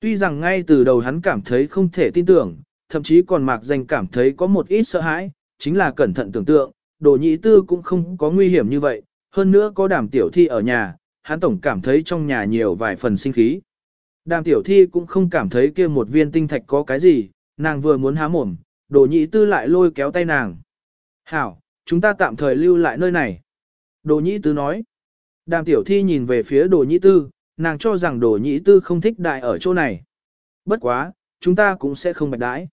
tuy rằng ngay từ đầu hắn cảm thấy không thể tin tưởng, thậm chí còn mạc danh cảm thấy có một ít sợ hãi, chính là cẩn thận tưởng tượng, đồ nhị tư cũng không có nguy hiểm như vậy, hơn nữa có đàm tiểu thi ở nhà, hắn tổng cảm thấy trong nhà nhiều vài phần sinh khí. Đàm tiểu thi cũng không cảm thấy kia một viên tinh thạch có cái gì, nàng vừa muốn há mồm, đồ nhị tư lại lôi kéo tay nàng. Hảo, chúng ta tạm thời lưu lại nơi này. Đồ nhị tư nói. Đàm tiểu thi nhìn về phía đồ nhị tư, nàng cho rằng đồ nhị tư không thích đại ở chỗ này. Bất quá, chúng ta cũng sẽ không bạch đãi.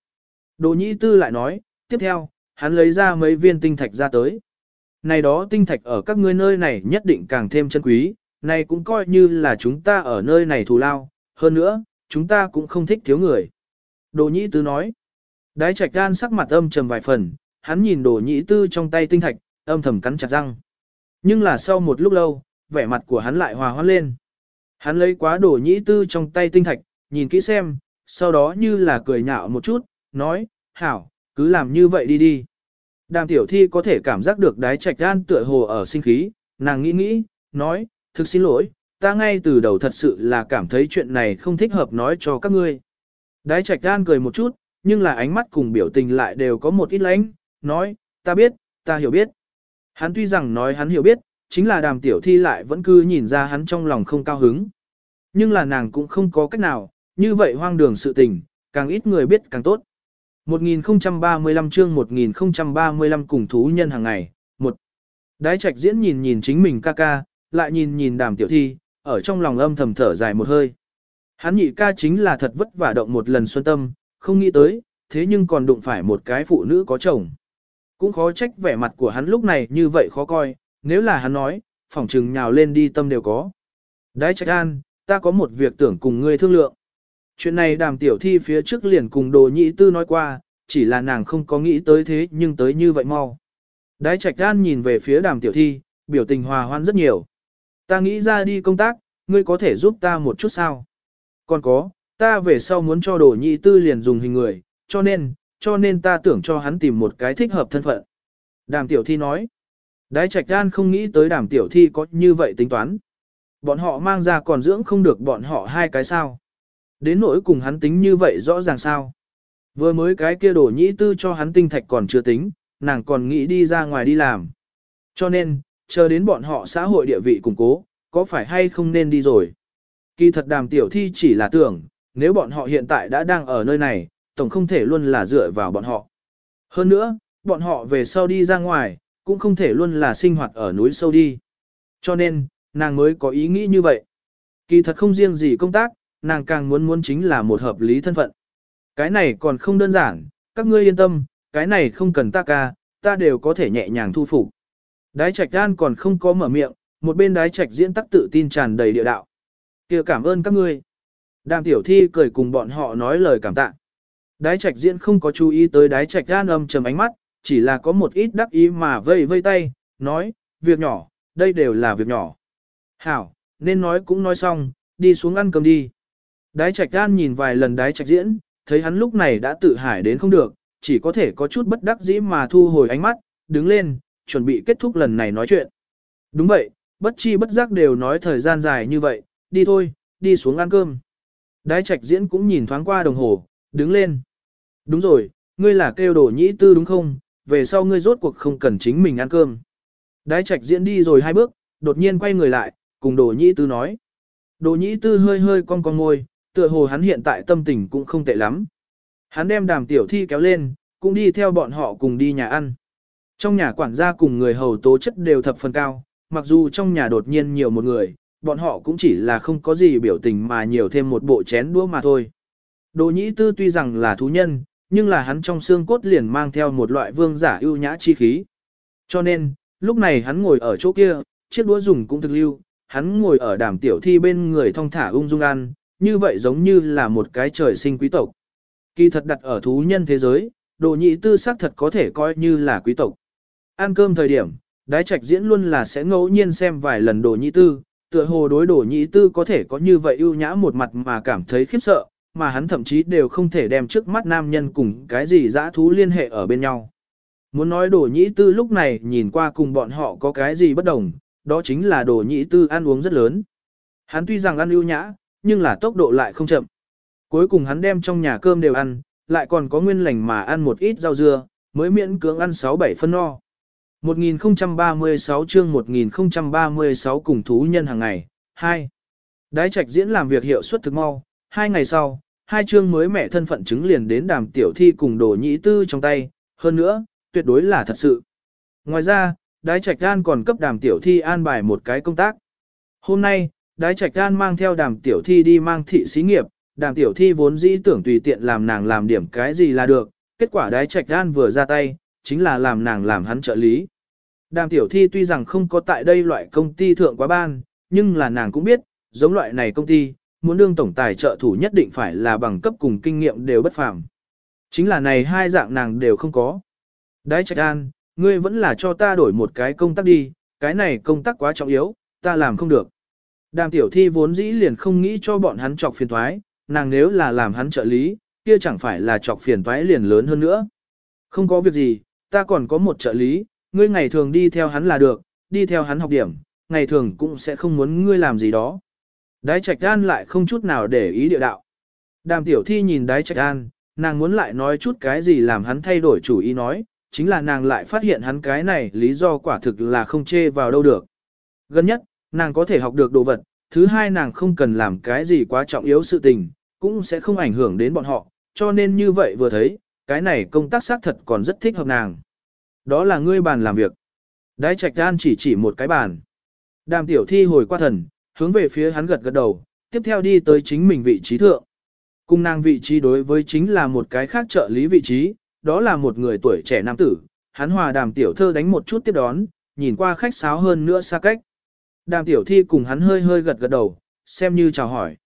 Đồ nhị tư lại nói, tiếp theo, hắn lấy ra mấy viên tinh thạch ra tới. Này đó tinh thạch ở các ngươi nơi này nhất định càng thêm chân quý, này cũng coi như là chúng ta ở nơi này thù lao, hơn nữa, chúng ta cũng không thích thiếu người. Đồ nhĩ tư nói, đái trạch gan sắc mặt âm trầm vài phần, hắn nhìn đồ nhĩ tư trong tay tinh thạch, âm thầm cắn chặt răng. Nhưng là sau một lúc lâu, vẻ mặt của hắn lại hòa hoãn lên. Hắn lấy quá đồ nhĩ tư trong tay tinh thạch, nhìn kỹ xem, sau đó như là cười nhạo một chút, nói, hảo, cứ làm như vậy đi đi. Đàm tiểu thi có thể cảm giác được đái trạch gan tựa hồ ở sinh khí, nàng nghĩ nghĩ, nói, thực xin lỗi, ta ngay từ đầu thật sự là cảm thấy chuyện này không thích hợp nói cho các ngươi. Đái trạch gan cười một chút, nhưng là ánh mắt cùng biểu tình lại đều có một ít lánh, nói, ta biết, ta hiểu biết. Hắn tuy rằng nói hắn hiểu biết, chính là đàm tiểu thi lại vẫn cứ nhìn ra hắn trong lòng không cao hứng. Nhưng là nàng cũng không có cách nào, như vậy hoang đường sự tình, càng ít người biết càng tốt. 1035 chương 1035 cùng thú nhân hàng ngày, một Đái trạch diễn nhìn nhìn chính mình ca ca, lại nhìn nhìn đàm tiểu thi, ở trong lòng âm thầm thở dài một hơi. Hắn nhị ca chính là thật vất vả động một lần xuân tâm, không nghĩ tới, thế nhưng còn đụng phải một cái phụ nữ có chồng. Cũng khó trách vẻ mặt của hắn lúc này như vậy khó coi, nếu là hắn nói, phỏng trừng nhào lên đi tâm đều có. Đái trạch an, ta có một việc tưởng cùng ngươi thương lượng. Chuyện này đàm tiểu thi phía trước liền cùng đồ nhị tư nói qua, chỉ là nàng không có nghĩ tới thế nhưng tới như vậy mau. Đái trạch gan nhìn về phía đàm tiểu thi, biểu tình hòa hoan rất nhiều. Ta nghĩ ra đi công tác, ngươi có thể giúp ta một chút sao? Còn có, ta về sau muốn cho đồ nhị tư liền dùng hình người, cho nên, cho nên ta tưởng cho hắn tìm một cái thích hợp thân phận. Đàm tiểu thi nói. Đái trạch gan không nghĩ tới đàm tiểu thi có như vậy tính toán. Bọn họ mang ra còn dưỡng không được bọn họ hai cái sao. Đến nỗi cùng hắn tính như vậy rõ ràng sao. Vừa mới cái kia đổ nhĩ tư cho hắn tinh thạch còn chưa tính, nàng còn nghĩ đi ra ngoài đi làm. Cho nên, chờ đến bọn họ xã hội địa vị củng cố, có phải hay không nên đi rồi. Kỳ thật đàm tiểu thi chỉ là tưởng, nếu bọn họ hiện tại đã đang ở nơi này, tổng không thể luôn là dựa vào bọn họ. Hơn nữa, bọn họ về sau đi ra ngoài, cũng không thể luôn là sinh hoạt ở núi sâu đi. Cho nên, nàng mới có ý nghĩ như vậy. Kỳ thật không riêng gì công tác, nàng càng muốn muốn chính là một hợp lý thân phận. Cái này còn không đơn giản, các ngươi yên tâm, cái này không cần ta ca, ta đều có thể nhẹ nhàng thu phục. Đái trạch đan còn không có mở miệng, một bên đái trạch diễn tắc tự tin tràn đầy địa đạo. kia cảm ơn các ngươi. Đàm tiểu thi cười cùng bọn họ nói lời cảm tạ. Đái trạch diễn không có chú ý tới đái trạch đan âm trầm ánh mắt, chỉ là có một ít đắc ý mà vây vây tay, nói, việc nhỏ, đây đều là việc nhỏ. Hảo, nên nói cũng nói xong, đi xuống ăn cơm đi. Đái trạch gan nhìn vài lần đái trạch diễn, thấy hắn lúc này đã tự hải đến không được, chỉ có thể có chút bất đắc dĩ mà thu hồi ánh mắt, đứng lên, chuẩn bị kết thúc lần này nói chuyện. Đúng vậy, bất chi bất giác đều nói thời gian dài như vậy, đi thôi, đi xuống ăn cơm. Đái trạch diễn cũng nhìn thoáng qua đồng hồ, đứng lên. Đúng rồi, ngươi là kêu Đổ nhĩ tư đúng không, về sau ngươi rốt cuộc không cần chính mình ăn cơm. Đái trạch diễn đi rồi hai bước, đột nhiên quay người lại, cùng Đổ nhĩ tư nói. Đồ nhĩ tư hơi hơi cong cong ngôi, tựa hồ hắn hiện tại tâm tình cũng không tệ lắm. Hắn đem đàm tiểu thi kéo lên, cũng đi theo bọn họ cùng đi nhà ăn. Trong nhà quản gia cùng người hầu tố chất đều thập phần cao, mặc dù trong nhà đột nhiên nhiều một người, bọn họ cũng chỉ là không có gì biểu tình mà nhiều thêm một bộ chén đũa mà thôi. Đồ nhĩ tư tuy rằng là thú nhân, nhưng là hắn trong xương cốt liền mang theo một loại vương giả ưu nhã chi khí. Cho nên, lúc này hắn ngồi ở chỗ kia, chiếc đũa dùng cũng thực lưu, hắn ngồi ở đàm tiểu thi bên người thong thả ung dung ăn, như vậy giống như là một cái trời sinh quý tộc. Kỳ thật đặt ở thú nhân thế giới, đồ nhị tư xác thật có thể coi như là quý tộc. Ăn cơm thời điểm, đái trạch diễn luôn là sẽ ngẫu nhiên xem vài lần đồ nhị tư, tựa hồ đối đồ nhị tư có thể có như vậy ưu nhã một mặt mà cảm thấy khiếp sợ, mà hắn thậm chí đều không thể đem trước mắt nam nhân cùng cái gì dã thú liên hệ ở bên nhau. Muốn nói đồ nhị tư lúc này nhìn qua cùng bọn họ có cái gì bất đồng, đó chính là đồ nhị tư ăn uống rất lớn. Hắn tuy rằng ăn ưu nhã, nhưng là tốc độ lại không chậm. Cuối cùng hắn đem trong nhà cơm đều ăn, lại còn có nguyên lành mà ăn một ít rau dưa, mới miễn cưỡng ăn 6-7 phân no. 1036 chương 1036 cùng thú nhân hàng ngày, 2. Đái trạch diễn làm việc hiệu suất thực mau, hai ngày sau, hai chương mới mẹ thân phận chứng liền đến đàm tiểu thi cùng đồ nhĩ tư trong tay, hơn nữa, tuyệt đối là thật sự. Ngoài ra, đái trạch gan còn cấp đàm tiểu thi an bài một cái công tác. Hôm nay, đái trạch gan mang theo đàm tiểu thi đi mang thị xí nghiệp, đàm tiểu thi vốn dĩ tưởng tùy tiện làm nàng làm điểm cái gì là được, kết quả đái trạch gan vừa ra tay, chính là làm nàng làm hắn trợ lý. Đàm tiểu thi tuy rằng không có tại đây loại công ty thượng quá ban, nhưng là nàng cũng biết, giống loại này công ty, muốn đương tổng tài trợ thủ nhất định phải là bằng cấp cùng kinh nghiệm đều bất phàm. Chính là này hai dạng nàng đều không có. Đái trạch an, ngươi vẫn là cho ta đổi một cái công tác đi, cái này công tác quá trọng yếu, ta làm không được. Đàm tiểu thi vốn dĩ liền không nghĩ cho bọn hắn chọc phiền thoái, nàng nếu là làm hắn trợ lý, kia chẳng phải là chọc phiền toái liền lớn hơn nữa. Không có việc gì, ta còn có một trợ lý, ngươi ngày thường đi theo hắn là được, đi theo hắn học điểm, ngày thường cũng sẽ không muốn ngươi làm gì đó. Đái trạch an lại không chút nào để ý địa đạo. Đàm tiểu thi nhìn đái trạch an, nàng muốn lại nói chút cái gì làm hắn thay đổi chủ ý nói, chính là nàng lại phát hiện hắn cái này lý do quả thực là không chê vào đâu được. Gần nhất, nàng có thể học được đồ vật, thứ hai nàng không cần làm cái gì quá trọng yếu sự tình, cũng sẽ không ảnh hưởng đến bọn họ, cho nên như vậy vừa thấy, cái này công tác xác thật còn rất thích hợp nàng. Đó là ngươi bàn làm việc. Đái trạch đan chỉ chỉ một cái bàn. Đàm tiểu thi hồi qua thần, hướng về phía hắn gật gật đầu, tiếp theo đi tới chính mình vị trí thượng. Cung nàng vị trí đối với chính là một cái khác trợ lý vị trí, đó là một người tuổi trẻ nam tử, hắn hòa đàm tiểu thơ đánh một chút tiếp đón, nhìn qua khách sáo hơn nữa xa cách. Đàm tiểu thi cùng hắn hơi hơi gật gật đầu, xem như chào hỏi.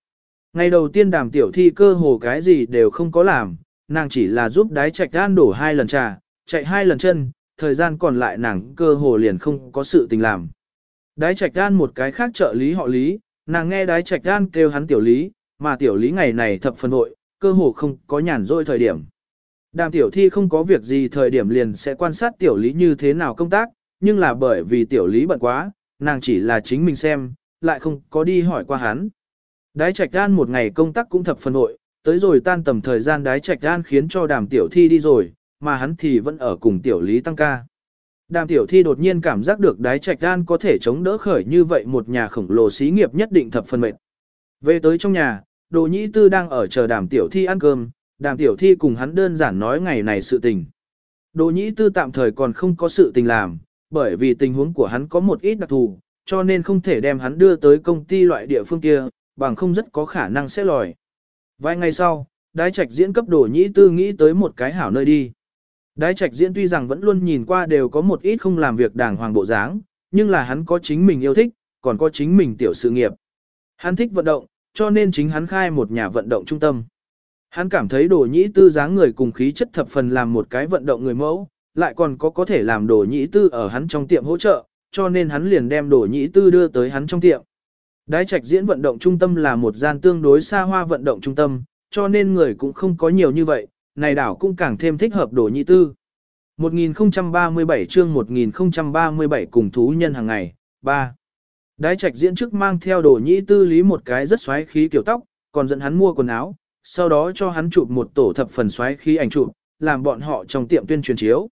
Ngày đầu tiên đàm tiểu thi cơ hồ cái gì đều không có làm, nàng chỉ là giúp đái trạch gan đổ hai lần trà, chạy hai lần chân, thời gian còn lại nàng cơ hồ liền không có sự tình làm. Đái trạch gan một cái khác trợ lý họ lý, nàng nghe đái trạch gan kêu hắn tiểu lý, mà tiểu lý ngày này thập phần hội, cơ hồ không có nhàn rỗi thời điểm. Đàm tiểu thi không có việc gì thời điểm liền sẽ quan sát tiểu lý như thế nào công tác, nhưng là bởi vì tiểu lý bận quá, nàng chỉ là chính mình xem, lại không có đi hỏi qua hắn. Đái trạch gan một ngày công tác cũng thập phần hội, tới rồi tan tầm thời gian đái trạch gan khiến cho đàm tiểu thi đi rồi, mà hắn thì vẫn ở cùng tiểu lý tăng ca. Đàm tiểu thi đột nhiên cảm giác được đái trạch gan có thể chống đỡ khởi như vậy một nhà khổng lồ xí nghiệp nhất định thập phần mệt. Về tới trong nhà, đồ nhĩ tư đang ở chờ đàm tiểu thi ăn cơm, đàm tiểu thi cùng hắn đơn giản nói ngày này sự tình. Đồ nhĩ tư tạm thời còn không có sự tình làm, bởi vì tình huống của hắn có một ít đặc thù, cho nên không thể đem hắn đưa tới công ty loại địa phương kia, bằng không rất có khả năng sẽ lòi. Vài ngày sau, đái trạch diễn cấp đồ nhĩ tư nghĩ tới một cái hảo nơi đi. Đái trạch diễn tuy rằng vẫn luôn nhìn qua đều có một ít không làm việc đàng hoàng bộ dáng, nhưng là hắn có chính mình yêu thích, còn có chính mình tiểu sự nghiệp. Hắn thích vận động, cho nên chính hắn khai một nhà vận động trung tâm. Hắn cảm thấy đồ nhĩ tư dáng người cùng khí chất thập phần làm một cái vận động người mẫu, lại còn có có thể làm đồ nhĩ tư ở hắn trong tiệm hỗ trợ, cho nên hắn liền đem đồ nhĩ tư đưa tới hắn trong tiệm. Đái trạch diễn vận động trung tâm là một gian tương đối xa hoa vận động trung tâm, cho nên người cũng không có nhiều như vậy, này đảo cũng càng thêm thích hợp đồ nhĩ tư. 1037 chương 1037 cùng thú nhân hàng ngày, 3. Đái trạch diễn trước mang theo đồ nhĩ tư lý một cái rất xoáy khí kiểu tóc, còn dẫn hắn mua quần áo, sau đó cho hắn chụp một tổ thập phần xoáy khí ảnh chụp, làm bọn họ trong tiệm tuyên truyền chiếu.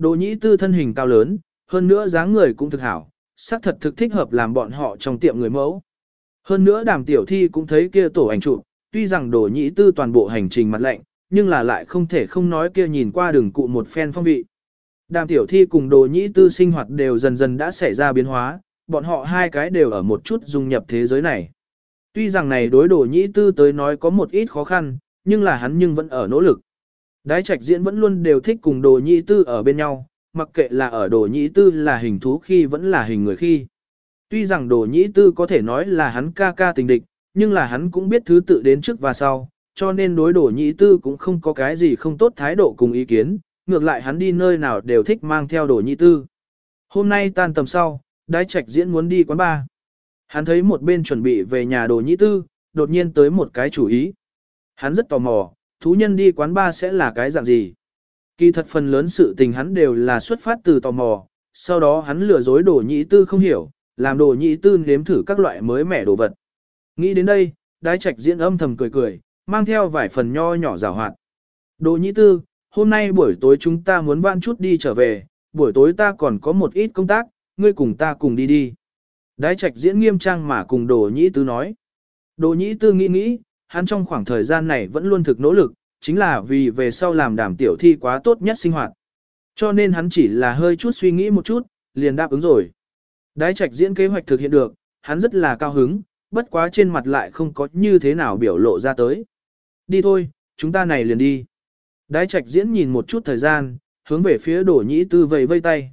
Đồ Nhĩ tư thân hình cao lớn, hơn nữa dáng người cũng thực hảo, xác thật thực thích hợp làm bọn họ trong tiệm người mẫu. Hơn nữa đàm tiểu thi cũng thấy kia tổ ảnh chụp, tuy rằng đồ Nhĩ tư toàn bộ hành trình mặt lạnh, nhưng là lại không thể không nói kia nhìn qua đường cụ một phen phong vị. Đàm tiểu thi cùng đồ Nhĩ tư sinh hoạt đều dần dần đã xảy ra biến hóa, bọn họ hai cái đều ở một chút dung nhập thế giới này. Tuy rằng này đối đồ Nhĩ tư tới nói có một ít khó khăn, nhưng là hắn nhưng vẫn ở nỗ lực. Đái trạch diễn vẫn luôn đều thích cùng đồ nhị tư ở bên nhau, mặc kệ là ở đồ nhị tư là hình thú khi vẫn là hình người khi. Tuy rằng đồ nhị tư có thể nói là hắn ca ca tình địch, nhưng là hắn cũng biết thứ tự đến trước và sau, cho nên đối đồ nhị tư cũng không có cái gì không tốt thái độ cùng ý kiến, ngược lại hắn đi nơi nào đều thích mang theo đồ nhị tư. Hôm nay tan tầm sau, đái trạch diễn muốn đi quán bar. Hắn thấy một bên chuẩn bị về nhà đồ nhị tư, đột nhiên tới một cái chủ ý. Hắn rất tò mò, thú nhân đi quán ba sẽ là cái dạng gì. Kỳ thật phần lớn sự tình hắn đều là xuất phát từ tò mò, sau đó hắn lừa dối đồ nhị tư không hiểu, làm đồ nhị tư nếm thử các loại mới mẻ đồ vật. Nghĩ đến đây, đái trạch diễn âm thầm cười cười, mang theo vài phần nho nhỏ rào hoạt. Đồ nhị tư, hôm nay buổi tối chúng ta muốn vãn chút đi trở về, buổi tối ta còn có một ít công tác, ngươi cùng ta cùng đi đi. Đái trạch diễn nghiêm trang mà cùng đồ nhị tư nói. Đồ nhị tư nghĩ nghĩ, hắn trong khoảng thời gian này vẫn luôn thực nỗ lực, chính là vì về sau làm đảm tiểu thi quá tốt nhất sinh hoạt. Cho nên hắn chỉ là hơi chút suy nghĩ một chút, liền đáp ứng rồi. Đái trạch diễn kế hoạch thực hiện được, hắn rất là cao hứng, bất quá trên mặt lại không có như thế nào biểu lộ ra tới. Đi thôi, chúng ta này liền đi. Đái trạch diễn nhìn một chút thời gian, hướng về phía đổ nhĩ tư vầy vây tay.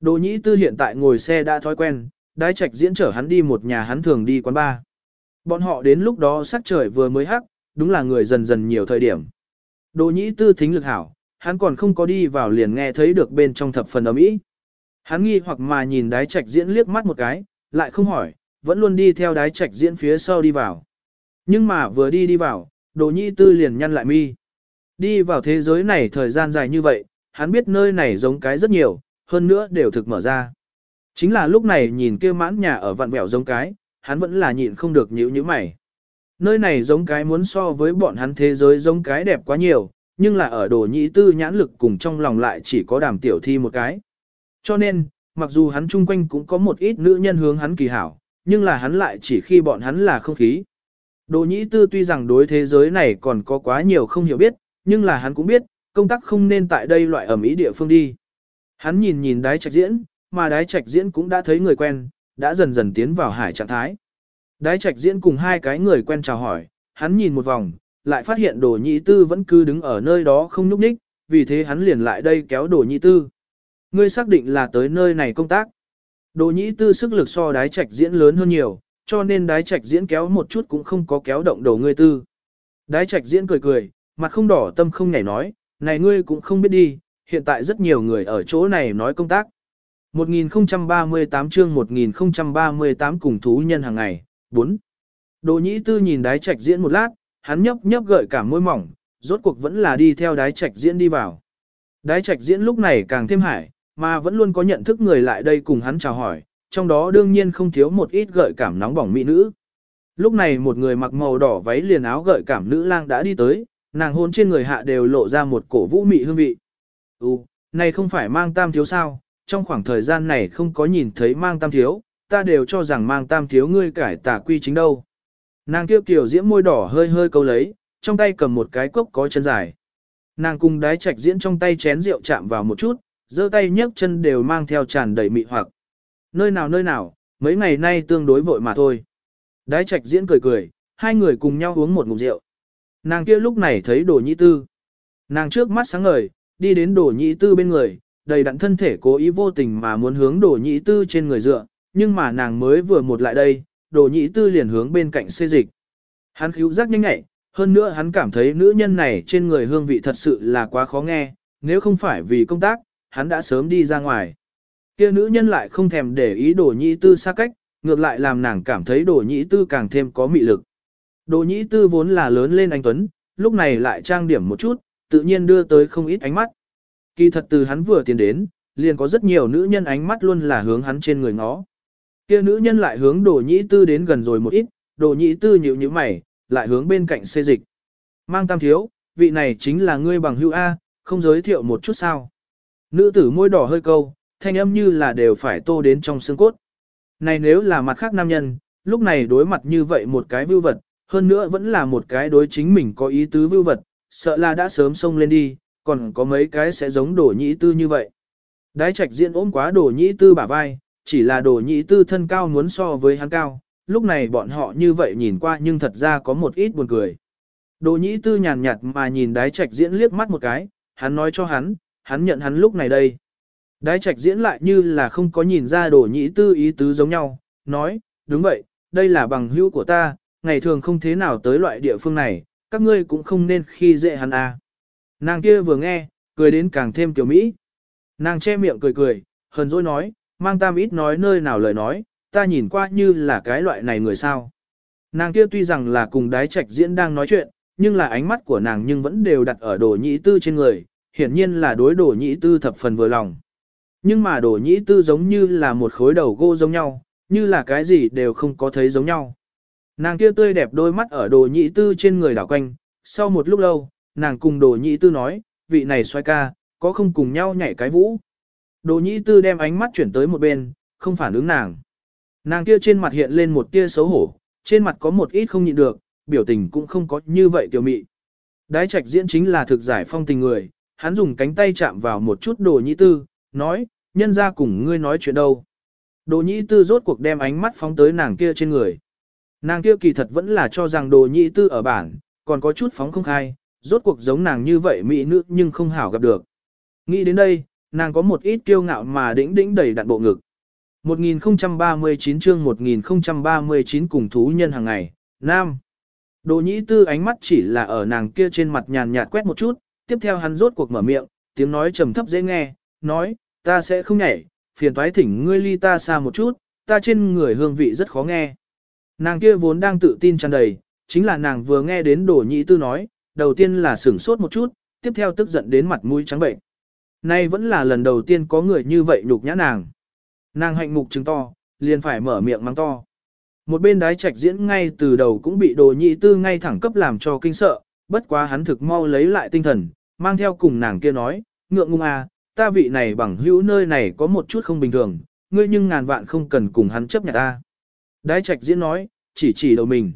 Đồ nhĩ tư hiện tại ngồi xe đã thói quen, đái trạch diễn chở hắn đi một nhà hắn thường đi quán bar. Bọn họ đến lúc đó sắc trời vừa mới hắc, đúng là người dần dần nhiều thời điểm. Đồ nhĩ tư thính lực hảo, hắn còn không có đi vào liền nghe thấy được bên trong thập phần ấm ý. Hắn nghi hoặc mà nhìn đái trạch diễn liếc mắt một cái, lại không hỏi, vẫn luôn đi theo đái trạch diễn phía sau đi vào. Nhưng mà vừa đi đi vào, đồ nhĩ tư liền nhăn lại mi. Đi vào thế giới này thời gian dài như vậy, hắn biết nơi này giống cái rất nhiều, hơn nữa đều thực mở ra. Chính là lúc này nhìn kia mãn nhà ở vạn vẹo giống cái, hắn vẫn là nhịn không được nhíu nhíu mày. Nơi này giống cái muốn so với bọn hắn thế giới giống cái đẹp quá nhiều, nhưng là ở đồ nhĩ tư nhãn lực cùng trong lòng lại chỉ có đàm tiểu thi một cái. Cho nên, mặc dù hắn chung quanh cũng có một ít nữ nhân hướng hắn kỳ hảo, nhưng là hắn lại chỉ khi bọn hắn là không khí. Đồ nhĩ tư tuy rằng đối thế giới này còn có quá nhiều không hiểu biết, nhưng là hắn cũng biết, công tác không nên tại đây loại ẩm ý địa phương đi. Hắn nhìn nhìn đái trạch diễn, mà đái trạch diễn cũng đã thấy người quen, đã dần dần tiến vào hải trạng thái. Đái trạch diễn cùng hai cái người quen chào hỏi, hắn nhìn một vòng, lại phát hiện đồ nhị tư vẫn cứ đứng ở nơi đó không nhúc nhích, vì thế hắn liền lại đây kéo đồ nhị tư. Ngươi xác định là tới nơi này công tác. Đồ nhị tư sức lực so đái trạch diễn lớn hơn nhiều, cho nên đái trạch diễn kéo một chút cũng không có kéo động đầu ngươi tư. Đái trạch diễn cười cười, mặt không đỏ tâm không nhảy nói, này ngươi cũng không biết đi, hiện tại rất nhiều người ở chỗ này nói công tác. 1038 chương 1038 cùng thú nhân hàng ngày. 4. Đồ nhĩ tư nhìn đái trạch diễn một lát, hắn nhấp nhấp gợi cả môi mỏng, rốt cuộc vẫn là đi theo đái trạch diễn đi vào. Đái trạch diễn lúc này càng thêm hải, mà vẫn luôn có nhận thức người lại đây cùng hắn chào hỏi, trong đó đương nhiên không thiếu một ít gợi cảm nóng bỏng mỹ nữ. Lúc này một người mặc màu đỏ váy liền áo gợi cảm nữ lang đã đi tới, nàng hôn trên người hạ đều lộ ra một cổ vũ mị hương vị. Ừ, này không phải mang tam thiếu sao, trong khoảng thời gian này không có nhìn thấy mang tam thiếu, ta đều cho rằng mang tam thiếu ngươi cải tà quy chính đâu. Nàng kiêu kiều diễm môi đỏ hơi hơi câu lấy, trong tay cầm một cái cốc có chân dài. Nàng cùng đái trạch diễn trong tay chén rượu chạm vào một chút, giơ tay nhấc chân đều mang theo tràn đầy mị hoặc. Nơi nào nơi nào, mấy ngày nay tương đối vội mà thôi. Đái trạch diễn cười cười, hai người cùng nhau uống một ngụm rượu. Nàng kia lúc này thấy đồ nhĩ tư. Nàng trước mắt sáng ngời, đi đến đồ nhĩ tư bên người, đầy đặn thân thể cố ý vô tình mà muốn hướng đồ nhĩ tư trên người dựa, nhưng mà nàng mới vừa một lại đây, đồ nhĩ tư liền hướng bên cạnh xê dịch. Hắn khíu giác nhanh nhẹ, hơn nữa hắn cảm thấy nữ nhân này trên người hương vị thật sự là quá khó nghe, nếu không phải vì công tác, hắn đã sớm đi ra ngoài. Kia nữ nhân lại không thèm để ý đồ nhĩ tư xa cách, ngược lại làm nàng cảm thấy đồ nhĩ tư càng thêm có mị lực. Đồ nhĩ tư vốn là lớn lên anh Tuấn, lúc này lại trang điểm một chút, tự nhiên đưa tới không ít ánh mắt. Kỳ thật từ hắn vừa tiến đến, liền có rất nhiều nữ nhân ánh mắt luôn là hướng hắn trên người ngó. Kia nữ nhân lại hướng đồ nhĩ tư đến gần rồi một ít, đồ nhĩ tư nhíu nhíu mày, lại hướng bên cạnh xê dịch. Mang tam thiếu, vị này chính là ngươi bằng hữu A, không giới thiệu một chút sao. Nữ tử môi đỏ hơi câu, thanh âm như là đều phải tô đến trong xương cốt. Này nếu là mặt khác nam nhân, lúc này đối mặt như vậy một cái vưu vật, hơn nữa vẫn là một cái đối chính mình có ý tứ vưu vật, sợ là đã sớm xông lên đi, còn có mấy cái sẽ giống đổ nhĩ tư như vậy. Đái trạch diễn ôm quá đổ nhĩ tư bả vai, chỉ là đổ nhĩ tư thân cao muốn so với hắn cao, lúc này bọn họ như vậy nhìn qua nhưng thật ra có một ít buồn cười. Đồ nhĩ tư nhàn nhạt mà nhìn đái trạch diễn liếc mắt một cái, hắn nói cho hắn, hắn nhận hắn lúc này đây. Đái trạch diễn lại như là không có nhìn ra đồ nhĩ tư ý tứ giống nhau, nói, đúng vậy, đây là bằng hữu của ta, ngày thường không thế nào tới loại địa phương này, các ngươi cũng không nên khi dễ hắn à. Nàng kia vừa nghe, cười đến càng thêm kiểu Mỹ. Nàng che miệng cười cười, hờn dỗi nói, mang tam ít nói nơi nào lời nói, ta nhìn qua như là cái loại này người sao. Nàng kia tuy rằng là cùng đái trạch diễn đang nói chuyện, nhưng là ánh mắt của nàng nhưng vẫn đều đặt ở đồ nhĩ tư trên người, hiển nhiên là đối đồ nhĩ tư thập phần vừa lòng. Nhưng mà đồ nhĩ tư giống như là một khối đầu gỗ giống nhau, như là cái gì đều không có thấy giống nhau. Nàng kia tươi đẹp đôi mắt ở đồ nhĩ tư trên người đảo quanh, sau một lúc lâu, nàng cùng đồ nhị tư nói, vị này xoay ca, có không cùng nhau nhảy cái vũ. Đồ nhị tư đem ánh mắt chuyển tới một bên, không phản ứng nàng. Nàng kia trên mặt hiện lên một tia xấu hổ, trên mặt có một ít không nhịn được, biểu tình cũng không có như vậy tiểu mị. Đái trạch diễn chính là thực giải phong tình người, hắn dùng cánh tay chạm vào một chút đồ nhĩ tư, nói, nhân ra cùng ngươi nói chuyện đâu. Đồ nhĩ tư rốt cuộc đem ánh mắt phóng tới nàng kia trên người. Nàng kia kỳ thật vẫn là cho rằng đồ nhĩ tư ở bản, còn có chút phóng không khai, rốt cuộc giống nàng như vậy mỹ nữ nhưng không hảo gặp được. Nghĩ đến đây, nàng có một ít kiêu ngạo mà đĩnh đĩnh đầy đặn bộ ngực. 1039 chương 1039 cùng thú nhân hàng ngày, Nam. Đồ nhĩ tư ánh mắt chỉ là ở nàng kia trên mặt nhàn nhạt quét một chút, tiếp theo hắn rốt cuộc mở miệng, tiếng nói trầm thấp dễ nghe, nói, ta sẽ không nhảy, phiền toái thỉnh ngươi ly ta xa một chút, ta trên người hương vị rất khó nghe. Nàng kia vốn đang tự tin tràn đầy, chính là nàng vừa nghe đến đồ nhĩ tư nói, đầu tiên là sửng sốt một chút, tiếp theo tức giận đến mặt mũi trắng bệnh. Nay vẫn là lần đầu tiên có người như vậy nhục nhã nàng. Nàng hạnh mục chứng to, liền phải mở miệng mang to. Một bên đái trạch diễn ngay từ đầu cũng bị đồ nhị tư ngay thẳng cấp làm cho kinh sợ, bất quá hắn thực mau lấy lại tinh thần, mang theo cùng nàng kia nói, ngượng ngung à, ta vị này bằng hữu nơi này có một chút không bình thường, ngươi nhưng ngàn vạn không cần cùng hắn chấp nhận ta. Đái trạch diễn nói, chỉ chỉ đầu mình.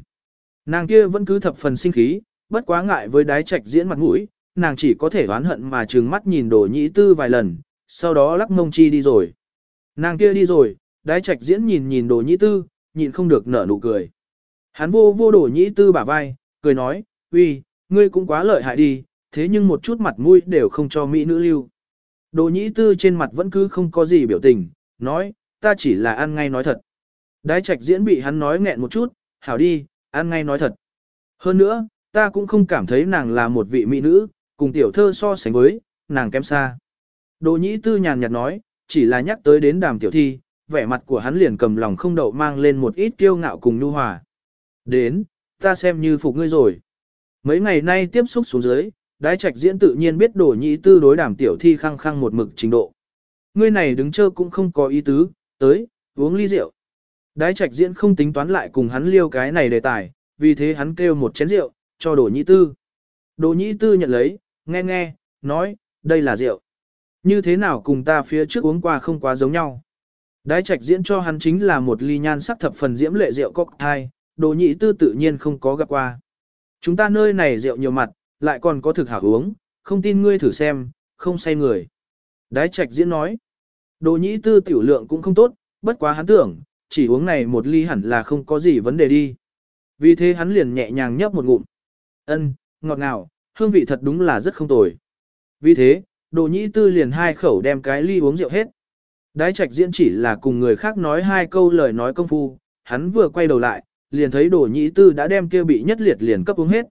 Nàng kia vẫn cứ thập phần sinh khí, bất quá ngại với đái trạch diễn mặt mũi, nàng chỉ có thể oán hận mà trừng mắt nhìn đồ nhĩ tư vài lần, sau đó lắc mông chi đi rồi. Nàng kia đi rồi, đái trạch diễn nhìn nhìn đồ nhĩ tư, nhìn không được nở nụ cười. Hắn vô vô đổ nhĩ tư bả vai, cười nói, uy, ngươi cũng quá lợi hại đi, thế nhưng một chút mặt mũi đều không cho mỹ nữ lưu. Đồ nhĩ tư trên mặt vẫn cứ không có gì biểu tình, nói, ta chỉ là ăn ngay nói thật. Đái trạch diễn bị hắn nói nghẹn một chút, hảo đi, ăn ngay nói thật. Hơn nữa, ta cũng không cảm thấy nàng là một vị mỹ nữ, cùng tiểu thơ so sánh với, nàng kém xa. Đồ nhĩ tư nhàn nhạt nói, chỉ là nhắc tới đến đàm tiểu thi, vẻ mặt của hắn liền cầm lòng không đậu mang lên một ít kiêu ngạo cùng nhu hòa. Đến, ta xem như phục ngươi rồi. Mấy ngày nay tiếp xúc xuống dưới, đái trạch diễn tự nhiên biết đồ nhĩ tư đối Đàm tiểu thi khăng khăng một mực trình độ. Ngươi này đứng chơ cũng không có ý tứ, tới, uống ly rượu. Đái trạch diễn không tính toán lại cùng hắn liêu cái này đề tài, vì thế hắn kêu một chén rượu, cho đồ nhị tư. đồ nhị tư nhận lấy, nghe nghe, nói, đây là rượu. Như thế nào cùng ta phía trước uống qua không quá giống nhau. Đái trạch diễn cho hắn chính là một ly nhan sắc thập phần diễm lệ rượu cocktail, đồ nhị tư tự nhiên không có gặp qua. Chúng ta nơi này rượu nhiều mặt, lại còn có thực hảo uống, không tin ngươi thử xem, không say người. Đái trạch diễn nói, đồ nhị tư tiểu lượng cũng không tốt, bất quá hắn tưởng, chỉ uống này một ly hẳn là không có gì vấn đề đi. Vì thế hắn liền nhẹ nhàng nhấp một ngụm. Ân, ngọt ngào, hương vị thật đúng là rất không tồi. Vì thế, đồ Nhĩ tư liền hai khẩu đem cái ly uống rượu hết. Đái trạch diễn chỉ là cùng người khác nói hai câu lời nói công phu, hắn vừa quay đầu lại, liền thấy đồ nhĩ tư đã đem kia bị nhất liệt liền cấp uống hết.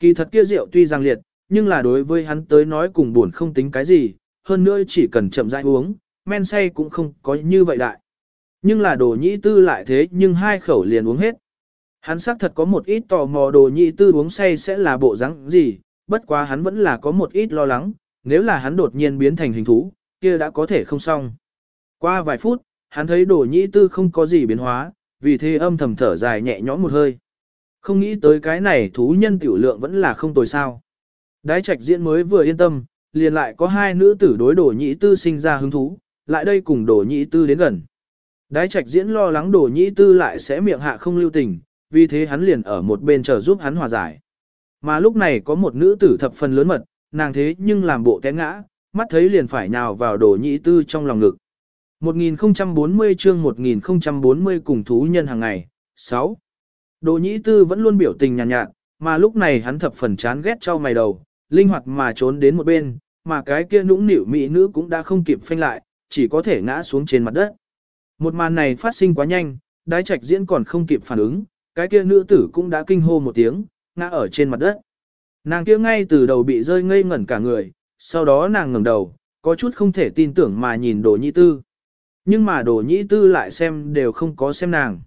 Kỳ thật kia rượu tuy rằng liệt, nhưng là đối với hắn tới nói cùng buồn không tính cái gì, hơn nữa chỉ cần chậm rãi uống, men say cũng không có như vậy đại. Nhưng là đồ nhĩ tư lại thế nhưng hai khẩu liền uống hết. Hắn xác thật có một ít tò mò đồ nhị tư uống say sẽ là bộ rắn gì, bất quá hắn vẫn là có một ít lo lắng, nếu là hắn đột nhiên biến thành hình thú, kia đã có thể không xong. Qua vài phút, hắn thấy đồ nhị tư không có gì biến hóa, vì thế âm thầm thở dài nhẹ nhõm một hơi. Không nghĩ tới cái này thú nhân tiểu lượng vẫn là không tồi sao. Đái trạch diễn mới vừa yên tâm, liền lại có hai nữ tử đối đồ nhị tư sinh ra hứng thú, lại đây cùng đồ nhị tư đến gần. Đái trạch diễn lo lắng đồ nhị tư lại sẽ miệng hạ không lưu tình, vì thế hắn liền ở một bên chờ giúp hắn hòa giải. Mà lúc này có một nữ tử thập phần lớn mật, nàng thế nhưng làm bộ té ngã, mắt thấy liền phải nhào vào đồ nhĩ tư trong lòng ngực. 1040 chương 1040 cùng thú nhân hàng ngày. 6. Đồ nhĩ tư vẫn luôn biểu tình nhàn nhạt, nhạt, mà lúc này hắn thập phần chán ghét cho mày đầu, linh hoạt mà trốn đến một bên, mà cái kia nũng nịu mỹ nữ cũng đã không kịp phanh lại, chỉ có thể ngã xuống trên mặt đất. Một màn này phát sinh quá nhanh, đái trạch diễn còn không kịp phản ứng, cái kia nữ tử cũng đã kinh hô một tiếng, ngã ở trên mặt đất. Nàng kia ngay từ đầu bị rơi ngây ngẩn cả người, sau đó nàng ngẩng đầu, có chút không thể tin tưởng mà nhìn đồ nhĩ tư. Nhưng mà đồ nhĩ tư lại xem đều không có xem nàng.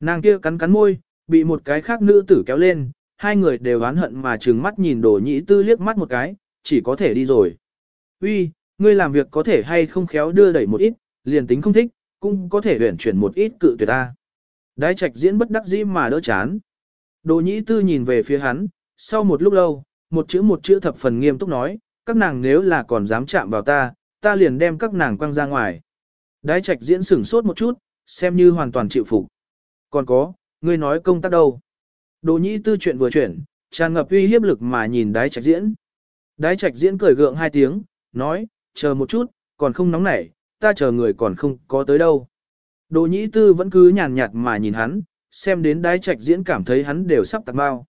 Nàng kia cắn cắn môi, bị một cái khác nữ tử kéo lên, hai người đều oán hận mà trừng mắt nhìn đồ nhĩ tư liếc mắt một cái, chỉ có thể đi rồi. Uy, ngươi làm việc có thể hay không khéo đưa đẩy một ít, liền tính không thích, cũng có thể huyển chuyển một ít cự tuyệt ta. Đái trạch diễn bất đắc dĩ mà đỡ chán. Đồ nhĩ tư nhìn về phía hắn, sau một lúc lâu, một chữ một chữ thập phần nghiêm túc nói, các nàng nếu là còn dám chạm vào ta, ta liền đem các nàng quăng ra ngoài. Đái trạch diễn sửng sốt một chút, xem như hoàn toàn chịu phục. Còn có, ngươi nói công tác đâu? Đồ nhĩ tư chuyện vừa chuyển, tràn ngập uy hiếp lực mà nhìn đái trạch diễn. Đái trạch diễn cười gượng hai tiếng, nói, chờ một chút, còn không nóng nảy, ta chờ người còn không có tới đâu. Đồ nhĩ tư vẫn cứ nhàn nhạt mà nhìn hắn, xem đến đái trạch diễn cảm thấy hắn đều sắp tạc bao.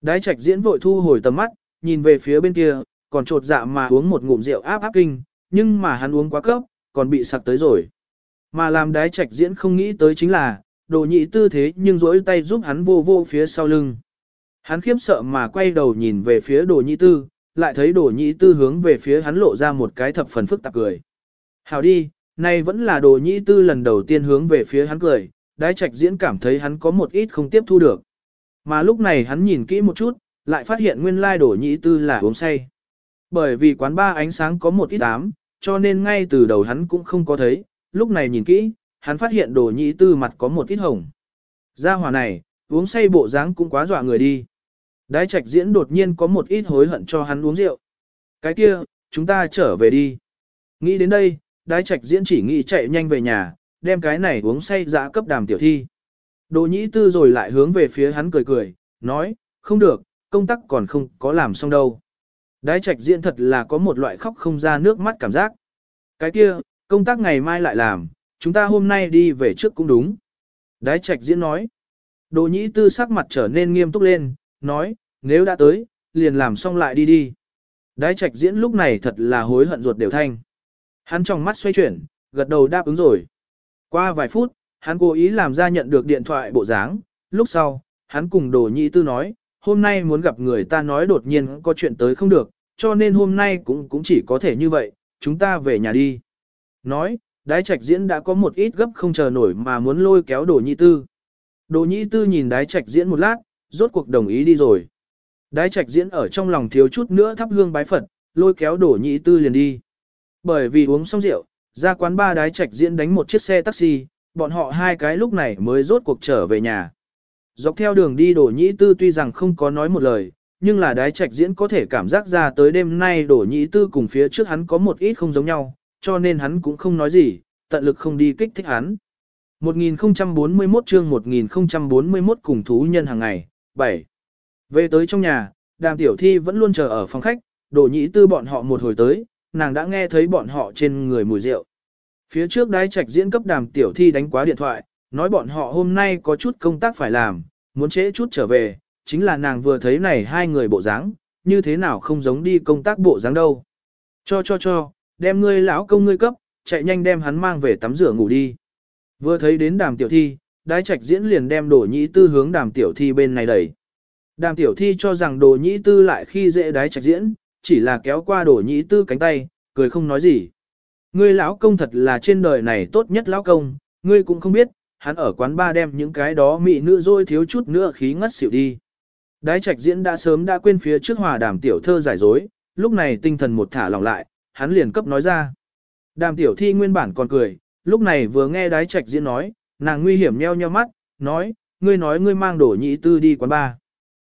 Đái trạch diễn vội thu hồi tầm mắt, nhìn về phía bên kia, còn trột dạ mà uống một ngụm rượu áp áp kinh, nhưng mà hắn uống quá cấp, còn bị sặc tới rồi. Mà làm đái trạch diễn không nghĩ tới chính là, đồ nhị tư thế nhưng rỗi tay giúp hắn vô vô phía sau lưng. Hắn khiếp sợ mà quay đầu nhìn về phía đồ nhị tư, lại thấy đồ nhị tư hướng về phía hắn lộ ra một cái thập phần phức tạp cười. Hào đi, nay vẫn là đồ nhị tư lần đầu tiên hướng về phía hắn cười, đái trạch diễn cảm thấy hắn có một ít không tiếp thu được. Mà lúc này hắn nhìn kỹ một chút, lại phát hiện nguyên lai đồ nhị tư là uống say. Bởi vì quán ba ánh sáng có một ít ám, cho nên ngay từ đầu hắn cũng không có thấy, lúc này nhìn kỹ, hắn phát hiện đồ nhị tư mặt có một ít hồng. Gia hỏa này, uống say bộ dáng cũng quá dọa người đi. Đái trạch diễn đột nhiên có một ít hối hận cho hắn uống rượu. Cái kia, chúng ta trở về đi. Nghĩ đến đây, đái trạch diễn chỉ nghĩ chạy nhanh về nhà, đem cái này uống say dã cấp đàm tiểu thi. Đồ nhĩ tư rồi lại hướng về phía hắn cười cười, nói, không được, công tác còn không có làm xong đâu. Đái trạch diễn thật là có một loại khóc không ra nước mắt cảm giác. Cái kia, công tác ngày mai lại làm, chúng ta hôm nay đi về trước cũng đúng. Đái trạch diễn nói. Đồ nhĩ tư sắc mặt trở nên nghiêm túc lên, nói, nếu đã tới, liền làm xong lại đi đi. Đái trạch diễn lúc này thật là hối hận ruột đều thanh. Hắn trong mắt xoay chuyển, gật đầu đáp ứng rồi. Qua vài phút, hắn cố ý làm ra nhận được điện thoại bộ dáng, lúc sau, hắn cùng đồ nhị tư nói, hôm nay muốn gặp người ta nói đột nhiên có chuyện tới không được, cho nên hôm nay cũng cũng chỉ có thể như vậy, chúng ta về nhà đi. Nói, đái trạch diễn đã có một ít gấp không chờ nổi mà muốn lôi kéo đồ nhị tư. Đồ nhị tư nhìn đái trạch diễn một lát, rốt cuộc đồng ý đi rồi. Đái trạch diễn ở trong lòng thiếu chút nữa thắp hương bái Phật, lôi kéo đồ nhị tư liền đi. Bởi vì uống xong rượu, ra quán ba đái trạch diễn đánh một chiếc xe taxi, bọn họ hai cái lúc này mới rốt cuộc trở về nhà. Dọc theo đường đi đổ nhĩ tư tuy rằng không có nói một lời, nhưng là đái trạch diễn có thể cảm giác ra tới đêm nay đổ nhĩ tư cùng phía trước hắn có một ít không giống nhau, cho nên hắn cũng không nói gì, tận lực không đi kích thích hắn. 1041 chương 1041 cùng thú nhân hàng ngày, 7. Về tới trong nhà, đàm tiểu thi vẫn luôn chờ ở phòng khách, đổ nhĩ tư bọn họ một hồi tới, nàng đã nghe thấy bọn họ trên người mùi rượu. Phía trước đái trạch diễn cấp đàm tiểu thi đánh quá điện thoại, nói bọn họ hôm nay có chút công tác phải làm, muốn trễ chút trở về, chính là nàng vừa thấy này hai người bộ dáng, như thế nào không giống đi công tác bộ dáng đâu. Cho cho cho, đem ngươi lão công ngươi cấp, chạy nhanh đem hắn mang về tắm rửa ngủ đi. Vừa thấy đến đàm tiểu thi, đái trạch diễn liền đem đồ nhĩ tư hướng đàm tiểu thi bên này đẩy. Đàm tiểu thi cho rằng đồ nhĩ tư lại khi dễ đái trạch diễn, chỉ là kéo qua đổ nhĩ tư cánh tay, cười không nói gì. Ngươi lão công thật là trên đời này tốt nhất lão công, Ngươi cũng không biết, hắn ở quán ba đem những cái đó mị nữ rồi thiếu chút nữa khí ngất xỉu đi. Đái trạch diễn đã sớm đã quên phía trước hòa đàm tiểu thơ giải dối, lúc này tinh thần một thả lỏng lại, hắn liền cấp nói ra. Đàm tiểu thi nguyên bản còn cười, lúc này vừa nghe đái trạch diễn nói, nàng nguy hiểm nheo nheo mắt, nói, ngươi nói ngươi mang đổ nhị tư đi quán ba.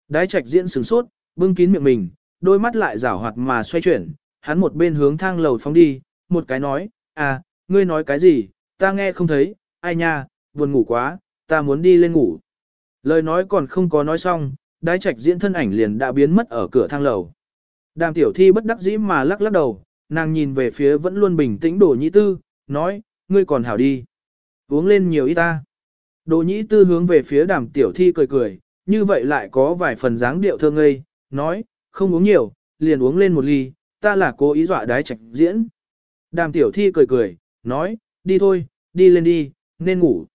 Đái trạch diễn sửng sốt, bưng kín miệng mình, đôi mắt lại rảo hoạt mà xoay chuyển, hắn một bên hướng thang lầu phóng đi, một cái nói, à, ngươi nói cái gì, ta nghe không thấy, ai nha, buồn ngủ quá, ta muốn đi lên ngủ. Lời nói còn không có nói xong, đái trạch diễn thân ảnh liền đã biến mất ở cửa thang lầu. Đàm tiểu thi bất đắc dĩ mà lắc lắc đầu, nàng nhìn về phía vẫn luôn bình tĩnh đồ nhĩ tư, nói, ngươi còn hảo đi. Uống lên nhiều ít ta. Đồ nhĩ tư hướng về phía đàm tiểu thi cười cười, như vậy lại có vài phần dáng điệu thơ ngây, nói, không uống nhiều, liền uống lên một ly, ta là cố ý dọa đái trạch diễn. Đàm tiểu thi cười cười, nói, đi thôi, đi lên đi, nên ngủ.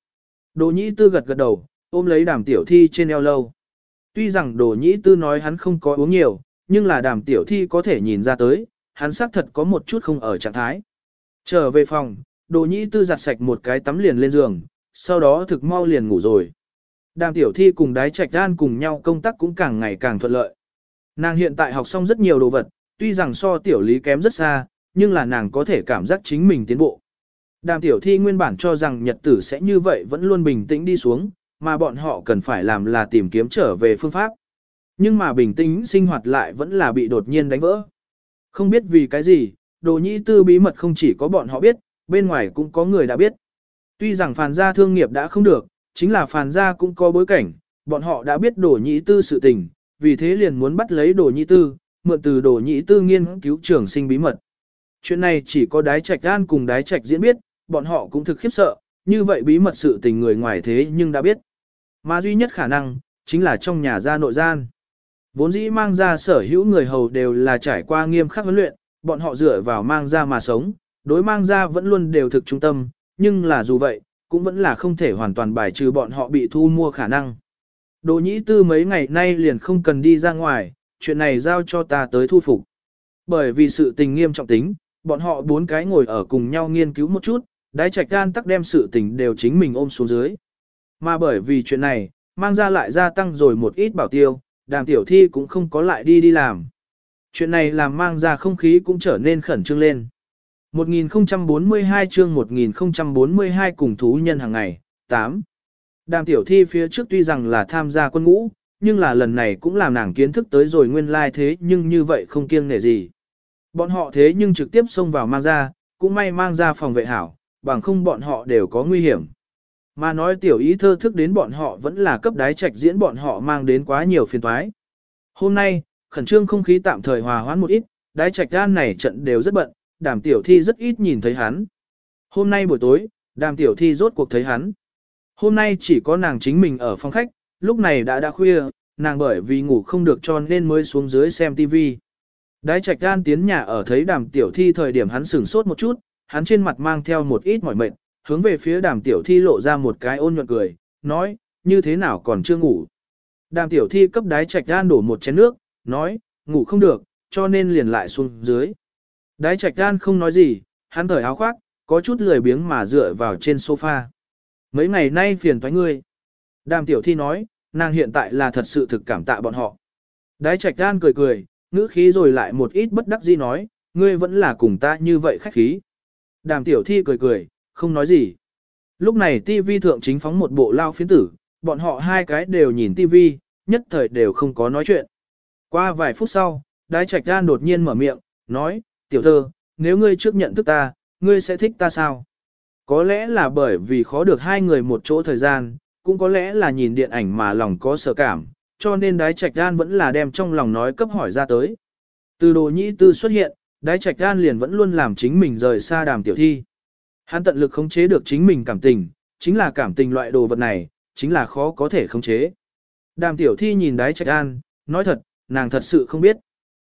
Đồ nhĩ tư gật gật đầu, ôm lấy đàm tiểu thi trên eo lâu. Tuy rằng đồ nhĩ tư nói hắn không có uống nhiều, nhưng là đàm tiểu thi có thể nhìn ra tới, hắn xác thật có một chút không ở trạng thái. Trở về phòng, đồ nhĩ tư giặt sạch một cái tắm liền lên giường, sau đó thực mau liền ngủ rồi. Đàm tiểu thi cùng đái trạch đan cùng nhau công tác cũng càng ngày càng thuận lợi. Nàng hiện tại học xong rất nhiều đồ vật, tuy rằng so tiểu lý kém rất xa, nhưng là nàng có thể cảm giác chính mình tiến bộ. Đàm tiểu thi nguyên bản cho rằng nhật tử sẽ như vậy vẫn luôn bình tĩnh đi xuống, mà bọn họ cần phải làm là tìm kiếm trở về phương pháp. Nhưng mà bình tĩnh sinh hoạt lại vẫn là bị đột nhiên đánh vỡ. Không biết vì cái gì, đồ nhĩ tư bí mật không chỉ có bọn họ biết, bên ngoài cũng có người đã biết. Tuy rằng phàn gia thương nghiệp đã không được, chính là phàn gia cũng có bối cảnh, bọn họ đã biết đồ nhĩ tư sự tình, vì thế liền muốn bắt lấy đồ nhị tư, mượn từ đồ nhị tư nghiên cứu trường sinh bí mật. Chuyện này chỉ có đái trạch an cùng đái trạch diễn biết, bọn họ cũng thực khiếp sợ, như vậy bí mật sự tình người ngoài thế nhưng đã biết. Mà duy nhất khả năng, chính là trong nhà gia nội gian. Vốn dĩ mang ra sở hữu người hầu đều là trải qua nghiêm khắc huấn luyện, bọn họ dựa vào mang ra mà sống, đối mang ra vẫn luôn đều thực trung tâm, nhưng là dù vậy, cũng vẫn là không thể hoàn toàn bài trừ bọn họ bị thu mua khả năng. Đỗ nhĩ tư mấy ngày nay liền không cần đi ra ngoài, chuyện này giao cho ta tới thu phục. Bởi vì sự tình nghiêm trọng tính, bọn họ bốn cái ngồi ở cùng nhau nghiên cứu một chút, đái trạch gan tắc đem sự tình đều chính mình ôm xuống dưới. Mà bởi vì chuyện này, mang ra lại gia tăng rồi một ít bảo tiêu, đàm tiểu thi cũng không có lại đi đi làm. Chuyện này làm mang ra không khí cũng trở nên khẩn trương lên. 1042 chương 1042 cùng thú nhân hàng ngày, 8. Đàm tiểu thi phía trước tuy rằng là tham gia quân ngũ, nhưng là lần này cũng làm nàng kiến thức tới rồi nguyên lai thế nhưng như vậy không kiêng nể gì. Bọn họ thế nhưng trực tiếp xông vào mang ra, cũng may mang ra phòng vệ hảo, bằng không bọn họ đều có nguy hiểm. Mà nói tiểu ý thơ thức đến bọn họ vẫn là cấp đái trạch diễn bọn họ mang đến quá nhiều phiền toái. Hôm nay, khẩn trương không khí tạm thời hòa hoãn một ít, đái trạch gan này trận đều rất bận, đàm tiểu thi rất ít nhìn thấy hắn. Hôm nay buổi tối, đàm tiểu thi rốt cuộc thấy hắn. Hôm nay chỉ có nàng chính mình ở phòng khách, lúc này đã đã khuya, nàng bởi vì ngủ không được cho nên mới xuống dưới xem TV. Đái trạch gan tiến nhà ở thấy đàm tiểu thi thời điểm hắn sửng sốt một chút, hắn trên mặt mang theo một ít mỏi mệt, hướng về phía đàm tiểu thi lộ ra một cái ôn nhuận cười, nói, như thế nào còn chưa ngủ. Đàm tiểu thi cấp đái trạch gan đổ một chén nước, nói, ngủ không được, cho nên liền lại xuống dưới. Đái trạch gan không nói gì, hắn thở áo khoác, có chút lười biếng mà dựa vào trên sofa. Mấy ngày nay phiền thoái ngươi. Đàm tiểu thi nói, nàng hiện tại là thật sự thực cảm tạ bọn họ. Đái trạch gan cười cười, ngữ khí rồi lại một ít bất đắc dĩ nói, ngươi vẫn là cùng ta như vậy khách khí. Đàm tiểu thi cười cười, không nói gì. Lúc này TV thượng chính phóng một bộ lao phiến tử, bọn họ hai cái đều nhìn TV, nhất thời đều không có nói chuyện. Qua vài phút sau, đái trạch gan đột nhiên mở miệng, nói, tiểu thơ, nếu ngươi trước nhận thức ta, ngươi sẽ thích ta sao? Có lẽ là bởi vì khó được hai người một chỗ thời gian, cũng có lẽ là nhìn điện ảnh mà lòng có sợ cảm, cho nên đái trạch gan vẫn là đem trong lòng nói cấp hỏi ra tới. Từ đồ nhĩ tư xuất hiện, đái trạch gan liền vẫn luôn làm chính mình rời xa đàm tiểu thi. Hắn tận lực khống chế được chính mình cảm tình, chính là cảm tình loại đồ vật này, chính là khó có thể khống chế. Đàm tiểu thi nhìn đái trạch an, nói thật, nàng thật sự không biết.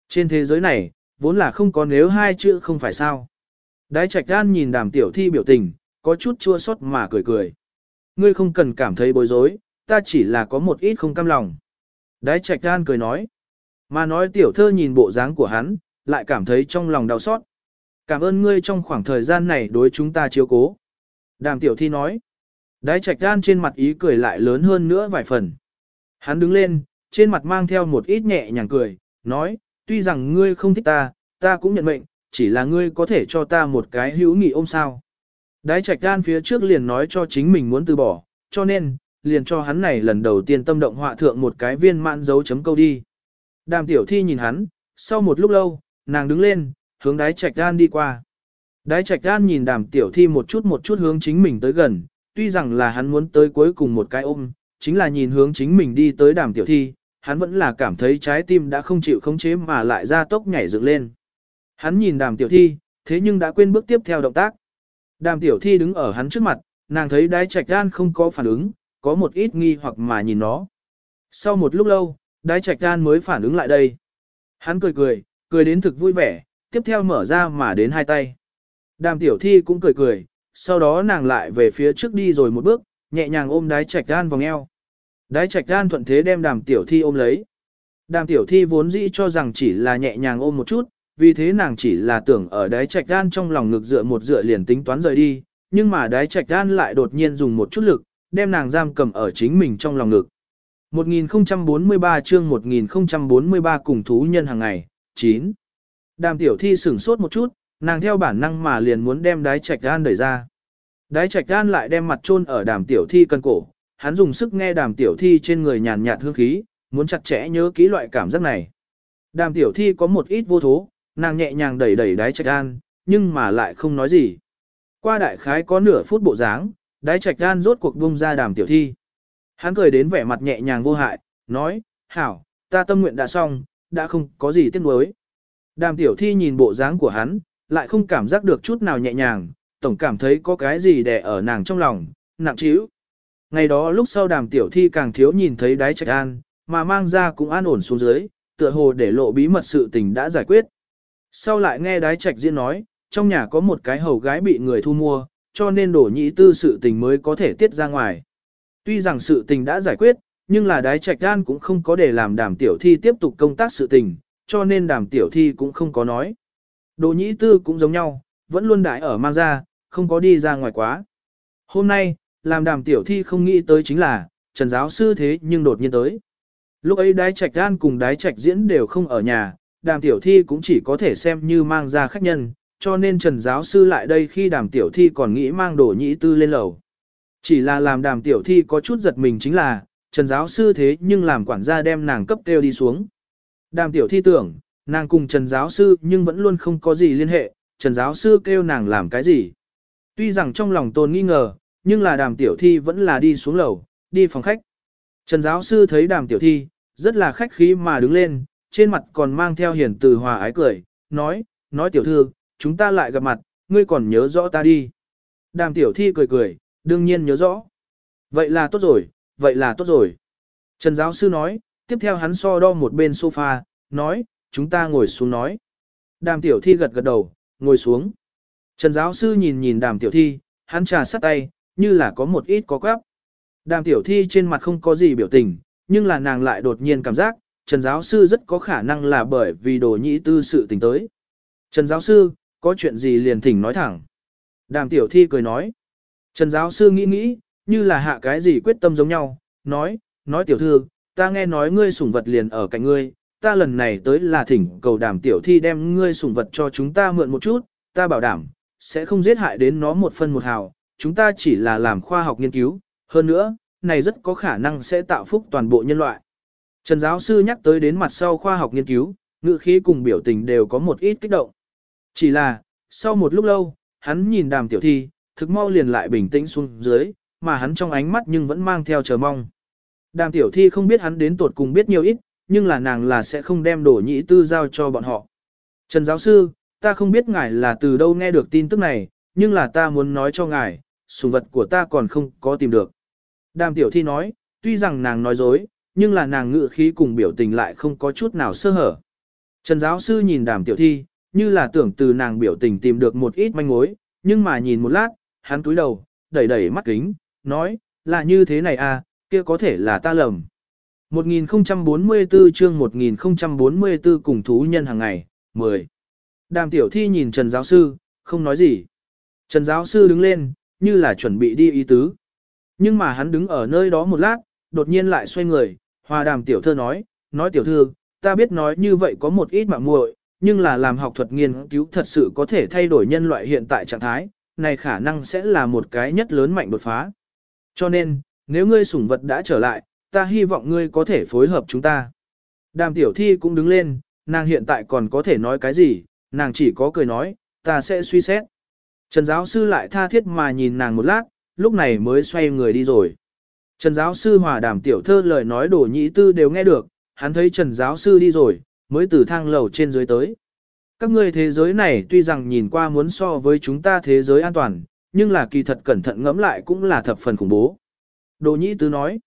Trên thế giới này, vốn là không có nếu hai chữ không phải sao. Đái trạch an nhìn đàm tiểu thi biểu tình, có chút chua xót mà cười cười. Ngươi không cần cảm thấy bối rối, ta chỉ là có một ít không cam lòng. Đái trạch Gan cười nói. Mà nói tiểu thơ nhìn bộ dáng của hắn, lại cảm thấy trong lòng đau xót. Cảm ơn ngươi trong khoảng thời gian này đối chúng ta chiếu cố. Đàm tiểu thi nói. Đái trạch gan trên mặt ý cười lại lớn hơn nữa vài phần. Hắn đứng lên, trên mặt mang theo một ít nhẹ nhàng cười, nói, tuy rằng ngươi không thích ta, ta cũng nhận mệnh, chỉ là ngươi có thể cho ta một cái hữu nghị ôm sao. Đái trạch gan phía trước liền nói cho chính mình muốn từ bỏ, cho nên, liền cho hắn này lần đầu tiên tâm động họa thượng một cái viên mãn dấu chấm câu đi. Đàm tiểu thi nhìn hắn, sau một lúc lâu, nàng đứng lên, hướng đái trạch gan đi qua. Đái trạch gan nhìn đàm tiểu thi một chút một chút hướng chính mình tới gần, tuy rằng là hắn muốn tới cuối cùng một cái ôm, chính là nhìn hướng chính mình đi tới đàm tiểu thi, hắn vẫn là cảm thấy trái tim đã không chịu khống chế mà lại ra tốc nhảy dựng lên. Hắn nhìn đàm tiểu thi, thế nhưng đã quên bước tiếp theo động tác. Đàm tiểu thi đứng ở hắn trước mặt, nàng thấy đái trạch đan không có phản ứng, có một ít nghi hoặc mà nhìn nó. Sau một lúc lâu, đái trạch đan mới phản ứng lại đây. Hắn cười cười, cười đến thực vui vẻ, tiếp theo mở ra mà đến hai tay. Đàm tiểu thi cũng cười cười, sau đó nàng lại về phía trước đi rồi một bước, nhẹ nhàng ôm đái trạch đan vòng eo. Đái trạch đan thuận thế đem đàm tiểu thi ôm lấy. Đàm tiểu thi vốn dĩ cho rằng chỉ là nhẹ nhàng ôm một chút, vì thế nàng chỉ là tưởng ở đái trạch gan trong lòng ngực dựa một dựa liền tính toán rời đi, nhưng mà đái trạch gan lại đột nhiên dùng một chút lực, đem nàng giam cầm ở chính mình trong lòng ngực. 1043 chương 1043 cùng thú nhân hàng ngày, 9. Đàm tiểu thi sửng sốt một chút, nàng theo bản năng mà liền muốn đem đái trạch gan đẩy ra. Đái trạch gan lại đem mặt chôn ở đàm tiểu thi cân cổ, hắn dùng sức nghe đàm tiểu thi trên người nhàn nhạt hương khí, muốn chặt chẽ nhớ kỹ loại cảm giác này. Đàm tiểu thi có một ít vô thố, nàng nhẹ nhàng đẩy đẩy đái trạch an, nhưng mà lại không nói gì. Qua đại khái có nửa phút bộ dáng, đái trạch an rốt cuộc bung ra đàm tiểu thi. Hắn cười đến vẻ mặt nhẹ nhàng vô hại, nói, hảo, ta tâm nguyện đã xong, đã không có gì tiếc nuối. Đàm tiểu thi nhìn bộ dáng của hắn, lại không cảm giác được chút nào nhẹ nhàng, tổng cảm thấy có cái gì đè ở nàng trong lòng, nặng trĩu. Ngày đó lúc sau đàm tiểu thi càng thiếu nhìn thấy đái trạch an, mà mang ra cũng an ổn xuống dưới, tựa hồ để lộ bí mật sự tình đã giải quyết. Sau lại nghe đái trạch diễn nói, trong nhà có một cái hầu gái bị người thu mua, cho nên đổ nhị tư sự tình mới có thể tiết ra ngoài. Tuy rằng sự tình đã giải quyết, nhưng là đái trạch đan cũng không có để làm đàm tiểu thi tiếp tục công tác sự tình, cho nên đàm tiểu thi cũng không có nói. Đồ nhĩ tư cũng giống nhau, vẫn luôn đại ở mang ra, không có đi ra ngoài quá. Hôm nay, làm đàm tiểu thi không nghĩ tới chính là, trần giáo sư thế nhưng đột nhiên tới. Lúc ấy đái trạch đan cùng đái trạch diễn đều không ở nhà, đàm tiểu thi cũng chỉ có thể xem như mang ra khách nhân, cho nên trần giáo sư lại đây khi đàm tiểu thi còn nghĩ mang đồ nhĩ tư lên lầu. Chỉ là làm đàm tiểu thi có chút giật mình chính là, trần giáo sư thế nhưng làm quản gia đem nàng cấp kêu đi xuống. Đàm tiểu thi tưởng, nàng cùng trần giáo sư nhưng vẫn luôn không có gì liên hệ, trần giáo sư kêu nàng làm cái gì. Tuy rằng trong lòng tồn nghi ngờ, nhưng là đàm tiểu thi vẫn là đi xuống lầu, đi phòng khách. Trần giáo sư thấy đàm tiểu thi, rất là khách khí mà đứng lên, trên mặt còn mang theo hiền từ hòa ái cười, nói, nói tiểu thư, chúng ta lại gặp mặt, ngươi còn nhớ rõ ta đi. Đàm tiểu thi cười cười, đương nhiên nhớ rõ. Vậy là tốt rồi, vậy là tốt rồi. Trần giáo sư nói, tiếp theo hắn so đo một bên sofa, nói, chúng ta ngồi xuống nói. Đàm tiểu thi gật gật đầu, ngồi xuống. Trần giáo sư nhìn nhìn đàm tiểu thi, hắn trà sắt tay, như là có một ít có quáp. Đàm tiểu thi trên mặt không có gì biểu tình, nhưng là nàng lại đột nhiên cảm giác, Trần giáo sư rất có khả năng là bởi vì đồ nhĩ tư sự tình tới. Trần giáo sư, có chuyện gì liền thỉnh nói thẳng. Đàm tiểu thi cười nói. Trần giáo sư nghĩ nghĩ, như là hạ cái gì quyết tâm giống nhau, nói, nói tiểu thư, ta nghe nói ngươi sủng vật liền ở cạnh ngươi, ta lần này tới là thỉnh cầu đàm tiểu thi đem ngươi sủng vật cho chúng ta mượn một chút, ta bảo đảm, sẽ không giết hại đến nó một phân một hào, chúng ta chỉ là làm khoa học nghiên cứu, hơn nữa, này rất có khả năng sẽ tạo phúc toàn bộ nhân loại. Trần giáo sư nhắc tới đến mặt sau khoa học nghiên cứu, ngữ khí cùng biểu tình đều có một ít kích động. Chỉ là, sau một lúc lâu, hắn nhìn đàm tiểu thi, thực mau liền lại bình tĩnh xuống dưới, mà hắn trong ánh mắt nhưng vẫn mang theo chờ mong. Đàm tiểu thi không biết hắn đến tột cùng biết nhiều ít, nhưng là nàng là sẽ không đem đổ nhĩ tư giao cho bọn họ. Trần giáo sư, ta không biết ngài là từ đâu nghe được tin tức này, nhưng là ta muốn nói cho ngài, sùng vật của ta còn không có tìm được. Đàm tiểu thi nói, tuy rằng nàng nói dối, nhưng là nàng ngự khí cùng biểu tình lại không có chút nào sơ hở. Trần giáo sư nhìn đàm tiểu thi, như là tưởng từ nàng biểu tình tìm được một ít manh mối, nhưng mà nhìn một lát, hắn túi đầu, đẩy đẩy mắt kính, nói, là như thế này à, kia có thể là ta lầm. 1044 chương 1044 cùng thú nhân hàng ngày, 10. Đàm tiểu thi nhìn Trần giáo sư, không nói gì. Trần giáo sư đứng lên, như là chuẩn bị đi ý tứ. Nhưng mà hắn đứng ở nơi đó một lát, đột nhiên lại xoay người, hòa đàm tiểu thơ nói, nói tiểu thư, ta biết nói như vậy có một ít mạng muội, nhưng là làm học thuật nghiên cứu thật sự có thể thay đổi nhân loại hiện tại trạng thái, này khả năng sẽ là một cái nhất lớn mạnh đột phá. Cho nên, nếu ngươi sủng vật đã trở lại, ta hy vọng ngươi có thể phối hợp chúng ta. Đàm tiểu thi cũng đứng lên, nàng hiện tại còn có thể nói cái gì, nàng chỉ có cười nói, ta sẽ suy xét. Trần giáo sư lại tha thiết mà nhìn nàng một lát, lúc này mới xoay người đi rồi. Trần giáo sư hòa đàm tiểu thơ lời nói đổ nhĩ tư đều nghe được, hắn thấy Trần giáo sư đi rồi, mới từ thang lầu trên dưới tới. Các ngươi thế giới này tuy rằng nhìn qua muốn so với chúng ta thế giới an toàn, nhưng là kỳ thật cẩn thận ngẫm lại cũng là thập phần khủng bố. Đồ nhĩ tư nói.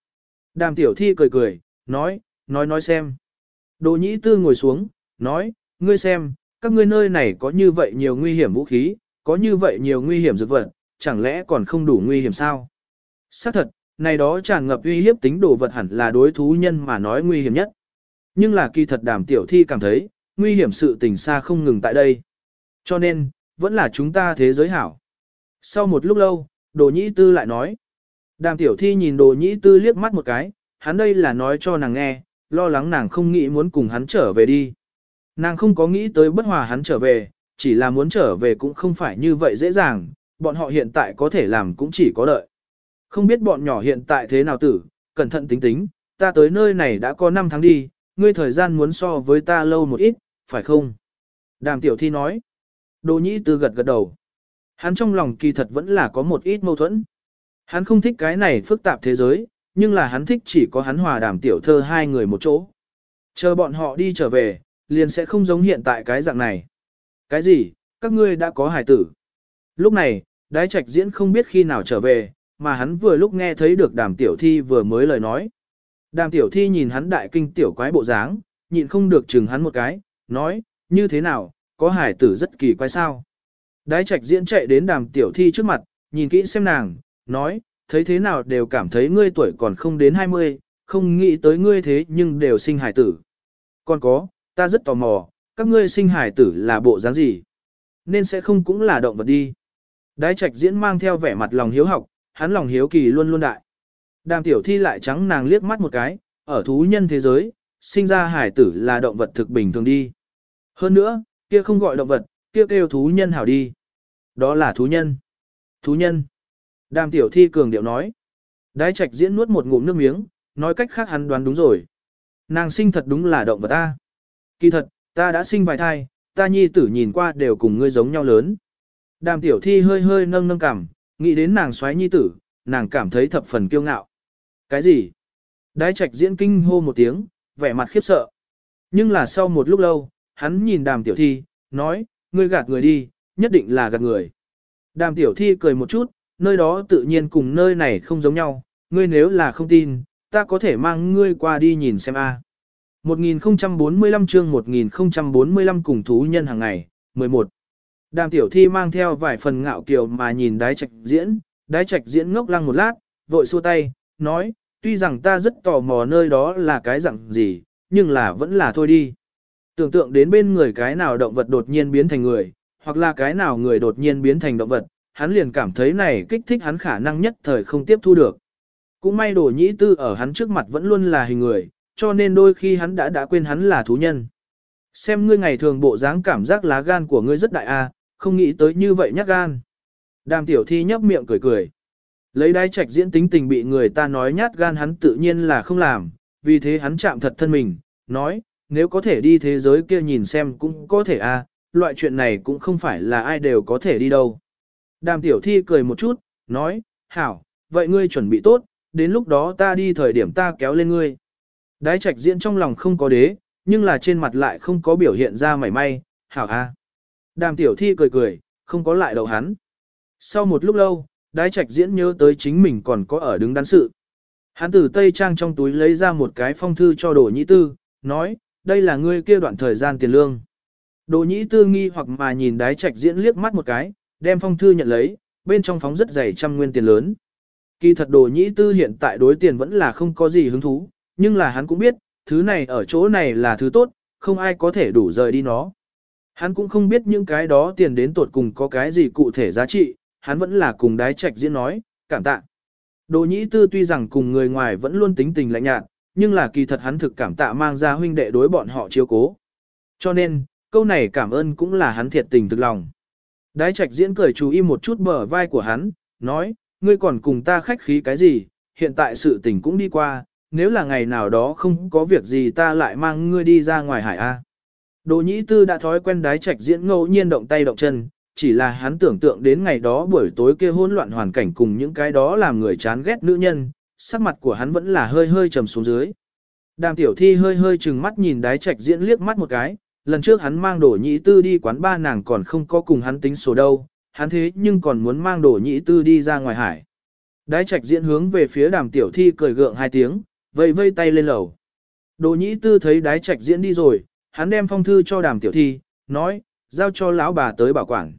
Đàm tiểu thi cười cười, nói, nói nói xem. Đồ nhĩ tư ngồi xuống, nói, ngươi xem, các ngươi nơi này có như vậy nhiều nguy hiểm vũ khí, có như vậy nhiều nguy hiểm dược vật, chẳng lẽ còn không đủ nguy hiểm sao? Xác thật, này đó tràn ngập uy hiếp tính đồ vật hẳn là đối thú nhân mà nói nguy hiểm nhất. Nhưng là kỳ thật đàm tiểu thi cảm thấy, nguy hiểm sự tình xa không ngừng tại đây. Cho nên, vẫn là chúng ta thế giới hảo. Sau một lúc lâu, đồ nhĩ tư lại nói. Đàm tiểu thi nhìn đồ nhĩ tư liếc mắt một cái, hắn đây là nói cho nàng nghe, lo lắng nàng không nghĩ muốn cùng hắn trở về đi. Nàng không có nghĩ tới bất hòa hắn trở về, chỉ là muốn trở về cũng không phải như vậy dễ dàng, bọn họ hiện tại có thể làm cũng chỉ có đợi. Không biết bọn nhỏ hiện tại thế nào tử, cẩn thận tính tính, ta tới nơi này đã có 5 tháng đi, ngươi thời gian muốn so với ta lâu một ít, phải không? Đàm tiểu thi nói. Đồ nhĩ tư gật gật đầu. Hắn trong lòng kỳ thật vẫn là có một ít mâu thuẫn. Hắn không thích cái này phức tạp thế giới, nhưng là hắn thích chỉ có hắn hòa đàm tiểu thơ hai người một chỗ. Chờ bọn họ đi trở về, liền sẽ không giống hiện tại cái dạng này. Cái gì, các ngươi đã có hài tử. Lúc này, đái trạch diễn không biết khi nào trở về, mà hắn vừa lúc nghe thấy được đàm tiểu thi vừa mới lời nói. Đàm tiểu thi nhìn hắn đại kinh tiểu quái bộ dáng, nhịn không được chừng hắn một cái, nói, như thế nào, có Hải tử rất kỳ quái sao. Đái trạch diễn chạy đến đàm tiểu thi trước mặt, nhìn kỹ xem nàng, nói, thấy thế nào đều cảm thấy ngươi tuổi còn không đến 20, không nghĩ tới ngươi thế nhưng đều sinh Hải tử. Còn có, ta rất tò mò, các ngươi sinh Hải tử là bộ dáng gì? Nên sẽ không cũng là động vật đi. Đái trạch diễn mang theo vẻ mặt lòng hiếu học, hắn lòng hiếu kỳ luôn luôn đại. Đàm tiểu thi lại trắng nàng liếc mắt một cái, ở thú nhân thế giới, sinh ra hải tử là động vật thực bình thường đi. Hơn nữa, kia không gọi động vật, kia kêu, thú nhân hảo đi. Đó là thú nhân. Thú nhân. Đàm tiểu thi cường điệu nói. Đái trạch diễn nuốt một ngụm nước miếng, nói cách khác hắn đoán đúng rồi. Nàng sinh thật đúng là động vật ta. Kỳ thật, ta đã sinh vài thai, ta nhi tử nhìn qua đều cùng ngươi giống nhau lớn. Đàm tiểu thi hơi hơi nâng nâng cảm, nghĩ đến nàng xoáy nhi tử, nàng cảm thấy thập phần kiêu ngạo. Cái gì? Đái trạch diễn kinh hô một tiếng, vẻ mặt khiếp sợ. Nhưng là sau một lúc lâu, hắn nhìn đàm tiểu thi, nói, ngươi gạt người đi, nhất định là gạt người. Đàm tiểu thi cười một chút, nơi đó tự nhiên cùng nơi này không giống nhau, ngươi nếu là không tin, ta có thể mang ngươi qua đi nhìn xem a. 1045 chương 1045 cùng thú nhân hàng ngày, 11. Đàm tiểu thi mang theo vài phần ngạo kiều mà nhìn đái trạch diễn, đái trạch diễn ngốc lăng một lát, vội xua tay, nói, tuy rằng ta rất tò mò nơi đó là cái dạng gì, nhưng là vẫn là thôi đi. Tưởng tượng đến bên người cái nào động vật đột nhiên biến thành người, hoặc là cái nào người đột nhiên biến thành động vật, hắn liền cảm thấy này kích thích hắn khả năng nhất thời không tiếp thu được. Cũng may đồ nhĩ tư ở hắn trước mặt vẫn luôn là hình người, cho nên đôi khi hắn đã đã quên hắn là thú nhân. Xem ngươi ngày thường bộ dáng cảm giác lá gan của ngươi rất đại a, không nghĩ tới như vậy nhát gan. Đàm tiểu thi nhấp miệng cười cười. Lấy đai trạch diễn tính tình bị người ta nói nhát gan hắn tự nhiên là không làm, vì thế hắn chạm thật thân mình, nói, nếu có thể đi thế giới kia nhìn xem cũng có thể a, loại chuyện này cũng không phải là ai đều có thể đi đâu. Đàm tiểu thi cười một chút, nói, hảo, vậy ngươi chuẩn bị tốt, đến lúc đó ta đi thời điểm ta kéo lên ngươi. Đái trạch diễn trong lòng không có đế, nhưng là trên mặt lại không có biểu hiện ra mảy may, hảo a. Đàm tiểu thi cười cười, không có lại đầu hắn. Sau một lúc lâu, đái trạch diễn nhớ tới chính mình còn có ở đứng đắn sự. Hắn từ tây trang trong túi lấy ra một cái phong thư cho đồ nhĩ tư, nói, đây là ngươi kia đoạn thời gian tiền lương. Đồ nhĩ tư nghi hoặc mà nhìn đái trạch diễn liếc mắt một cái, đem phong thư nhận lấy, bên trong phóng rất dày trăm nguyên tiền lớn. Kỳ thật đồ nhĩ tư hiện tại đối tiền vẫn là không có gì hứng thú, nhưng là hắn cũng biết, thứ này ở chỗ này là thứ tốt, không ai có thể đủ rời đi nó. Hắn cũng không biết những cái đó tiền đến tột cùng có cái gì cụ thể giá trị, hắn vẫn là cùng đái trạch diễn nói, cảm tạ. Đồ nhĩ tư tuy rằng cùng người ngoài vẫn luôn tính tình lạnh nhạt, nhưng là kỳ thật hắn thực cảm tạ mang ra huynh đệ đối bọn họ chiếu cố. Cho nên, câu này cảm ơn cũng là hắn thiệt tình thực lòng. Đái trạch diễn cười chú ý một chút bờ vai của hắn, nói, ngươi còn cùng ta khách khí cái gì, hiện tại sự tình cũng đi qua, nếu là ngày nào đó không có việc gì ta lại mang ngươi đi ra ngoài hải A. Đồ nhĩ tư đã thói quen đái trạch diễn ngẫu nhiên động tay động chân, chỉ là hắn tưởng tượng đến ngày đó buổi tối kia hỗn loạn hoàn cảnh cùng những cái đó làm người chán ghét nữ nhân, sắc mặt của hắn vẫn là hơi hơi trầm xuống dưới. Đàm tiểu thi hơi hơi chừng mắt nhìn đái trạch diễn liếc mắt một cái, lần trước hắn mang đồ nhĩ tư đi quán ba nàng còn không có cùng hắn tính số đâu, hắn thế nhưng còn muốn mang đồ nhĩ tư đi ra ngoài hải. Đái trạch diễn hướng về phía đàm tiểu thi cười gượng hai tiếng, vây vây tay lên lầu. Đồ nhĩ tư thấy đái trạch diễn đi rồi, hắn đem phong thư cho đàm tiểu thi, nói, giao cho lão bà tới bảo quản.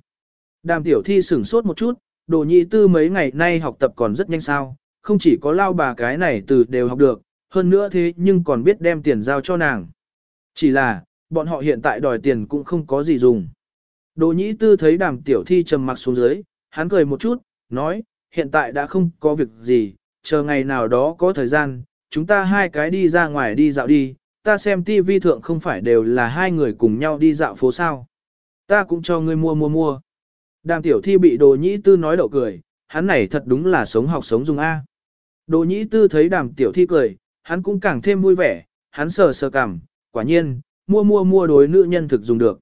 Đàm tiểu thi sửng sốt một chút, đồ nhĩ tư mấy ngày nay học tập còn rất nhanh sao, không chỉ có lao bà cái này từ đều học được, hơn nữa thế nhưng còn biết đem tiền giao cho nàng. Chỉ là, bọn họ hiện tại đòi tiền cũng không có gì dùng. Đồ nhĩ tư thấy đàm tiểu thi trầm mặc xuống dưới, hắn cười một chút, nói, hiện tại đã không có việc gì, chờ ngày nào đó có thời gian, chúng ta hai cái đi ra ngoài đi dạo đi, ta xem tivi thượng không phải đều là hai người cùng nhau đi dạo phố sao. Ta cũng cho ngươi mua mua mua. Đàm tiểu thi bị đồ nhĩ tư nói đậu cười, hắn này thật đúng là sống học sống dùng A. Đồ nhĩ tư thấy đàm tiểu thi cười, hắn cũng càng thêm vui vẻ, hắn sờ sờ cảm, quả nhiên, mua mua mua đối nữ nhân thực dùng được.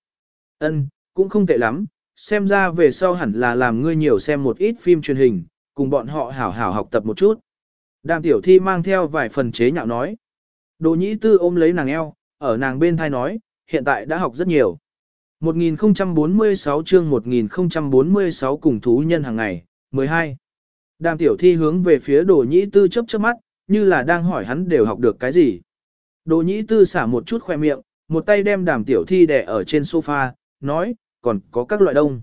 Ân, cũng không tệ lắm, xem ra về sau hẳn là làm ngươi nhiều xem một ít phim truyền hình, cùng bọn họ hảo hảo học tập một chút. Đàm tiểu thi mang theo vài phần chế nhạo nói. Đồ nhĩ tư ôm lấy nàng eo, ở nàng bên thai nói, hiện tại đã học rất nhiều. 1046 chương 1046 cùng thú nhân hàng ngày, 12. Đàm tiểu thi hướng về phía đồ nhĩ tư chớp chớp mắt, như là đang hỏi hắn đều học được cái gì. Đồ nhĩ tư xả một chút khoe miệng, một tay đem đàm tiểu thi đè ở trên sofa, nói, còn có các loại đông.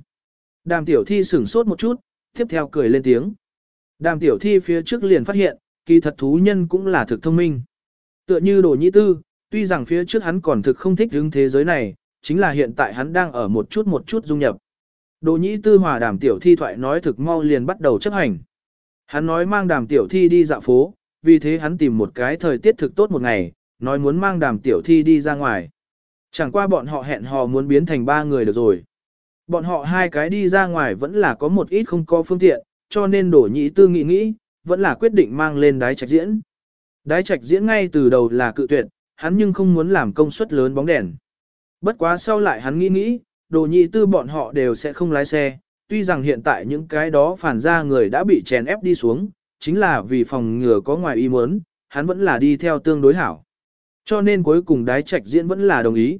Đàm tiểu thi sửng sốt một chút, tiếp theo cười lên tiếng. Đàm tiểu thi phía trước liền phát hiện, kỳ thật thú nhân cũng là thực thông minh. Tựa như đồ nhĩ tư, tuy rằng phía trước hắn còn thực không thích hướng thế giới này, chính là hiện tại hắn đang ở một chút một chút dung nhập. Đồ nhĩ tư hòa đàm tiểu thi thoại nói thực mau liền bắt đầu chấp hành. Hắn nói mang đàm tiểu thi đi dạo phố, vì thế hắn tìm một cái thời tiết thực tốt một ngày, nói muốn mang đàm tiểu thi đi ra ngoài. Chẳng qua bọn họ hẹn hò muốn biến thành ba người được rồi. Bọn họ hai cái đi ra ngoài vẫn là có một ít không có phương tiện, cho nên đổ nhị tư nghĩ nghĩ, vẫn là quyết định mang lên đái trạch diễn. Đái trạch diễn ngay từ đầu là cự tuyệt, hắn nhưng không muốn làm công suất lớn bóng đèn. Bất quá sau lại hắn nghĩ nghĩ, đồ nhị tư bọn họ đều sẽ không lái xe, tuy rằng hiện tại những cái đó phản ra người đã bị chèn ép đi xuống, chính là vì phòng ngừa có ngoài ý muốn, hắn vẫn là đi theo tương đối hảo. Cho nên cuối cùng đái trạch diễn vẫn là đồng ý.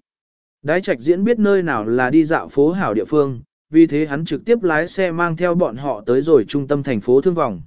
Đái trạch diễn biết nơi nào là đi dạo phố hảo địa phương, vì thế hắn trực tiếp lái xe mang theo bọn họ tới rồi trung tâm thành phố thương vòng.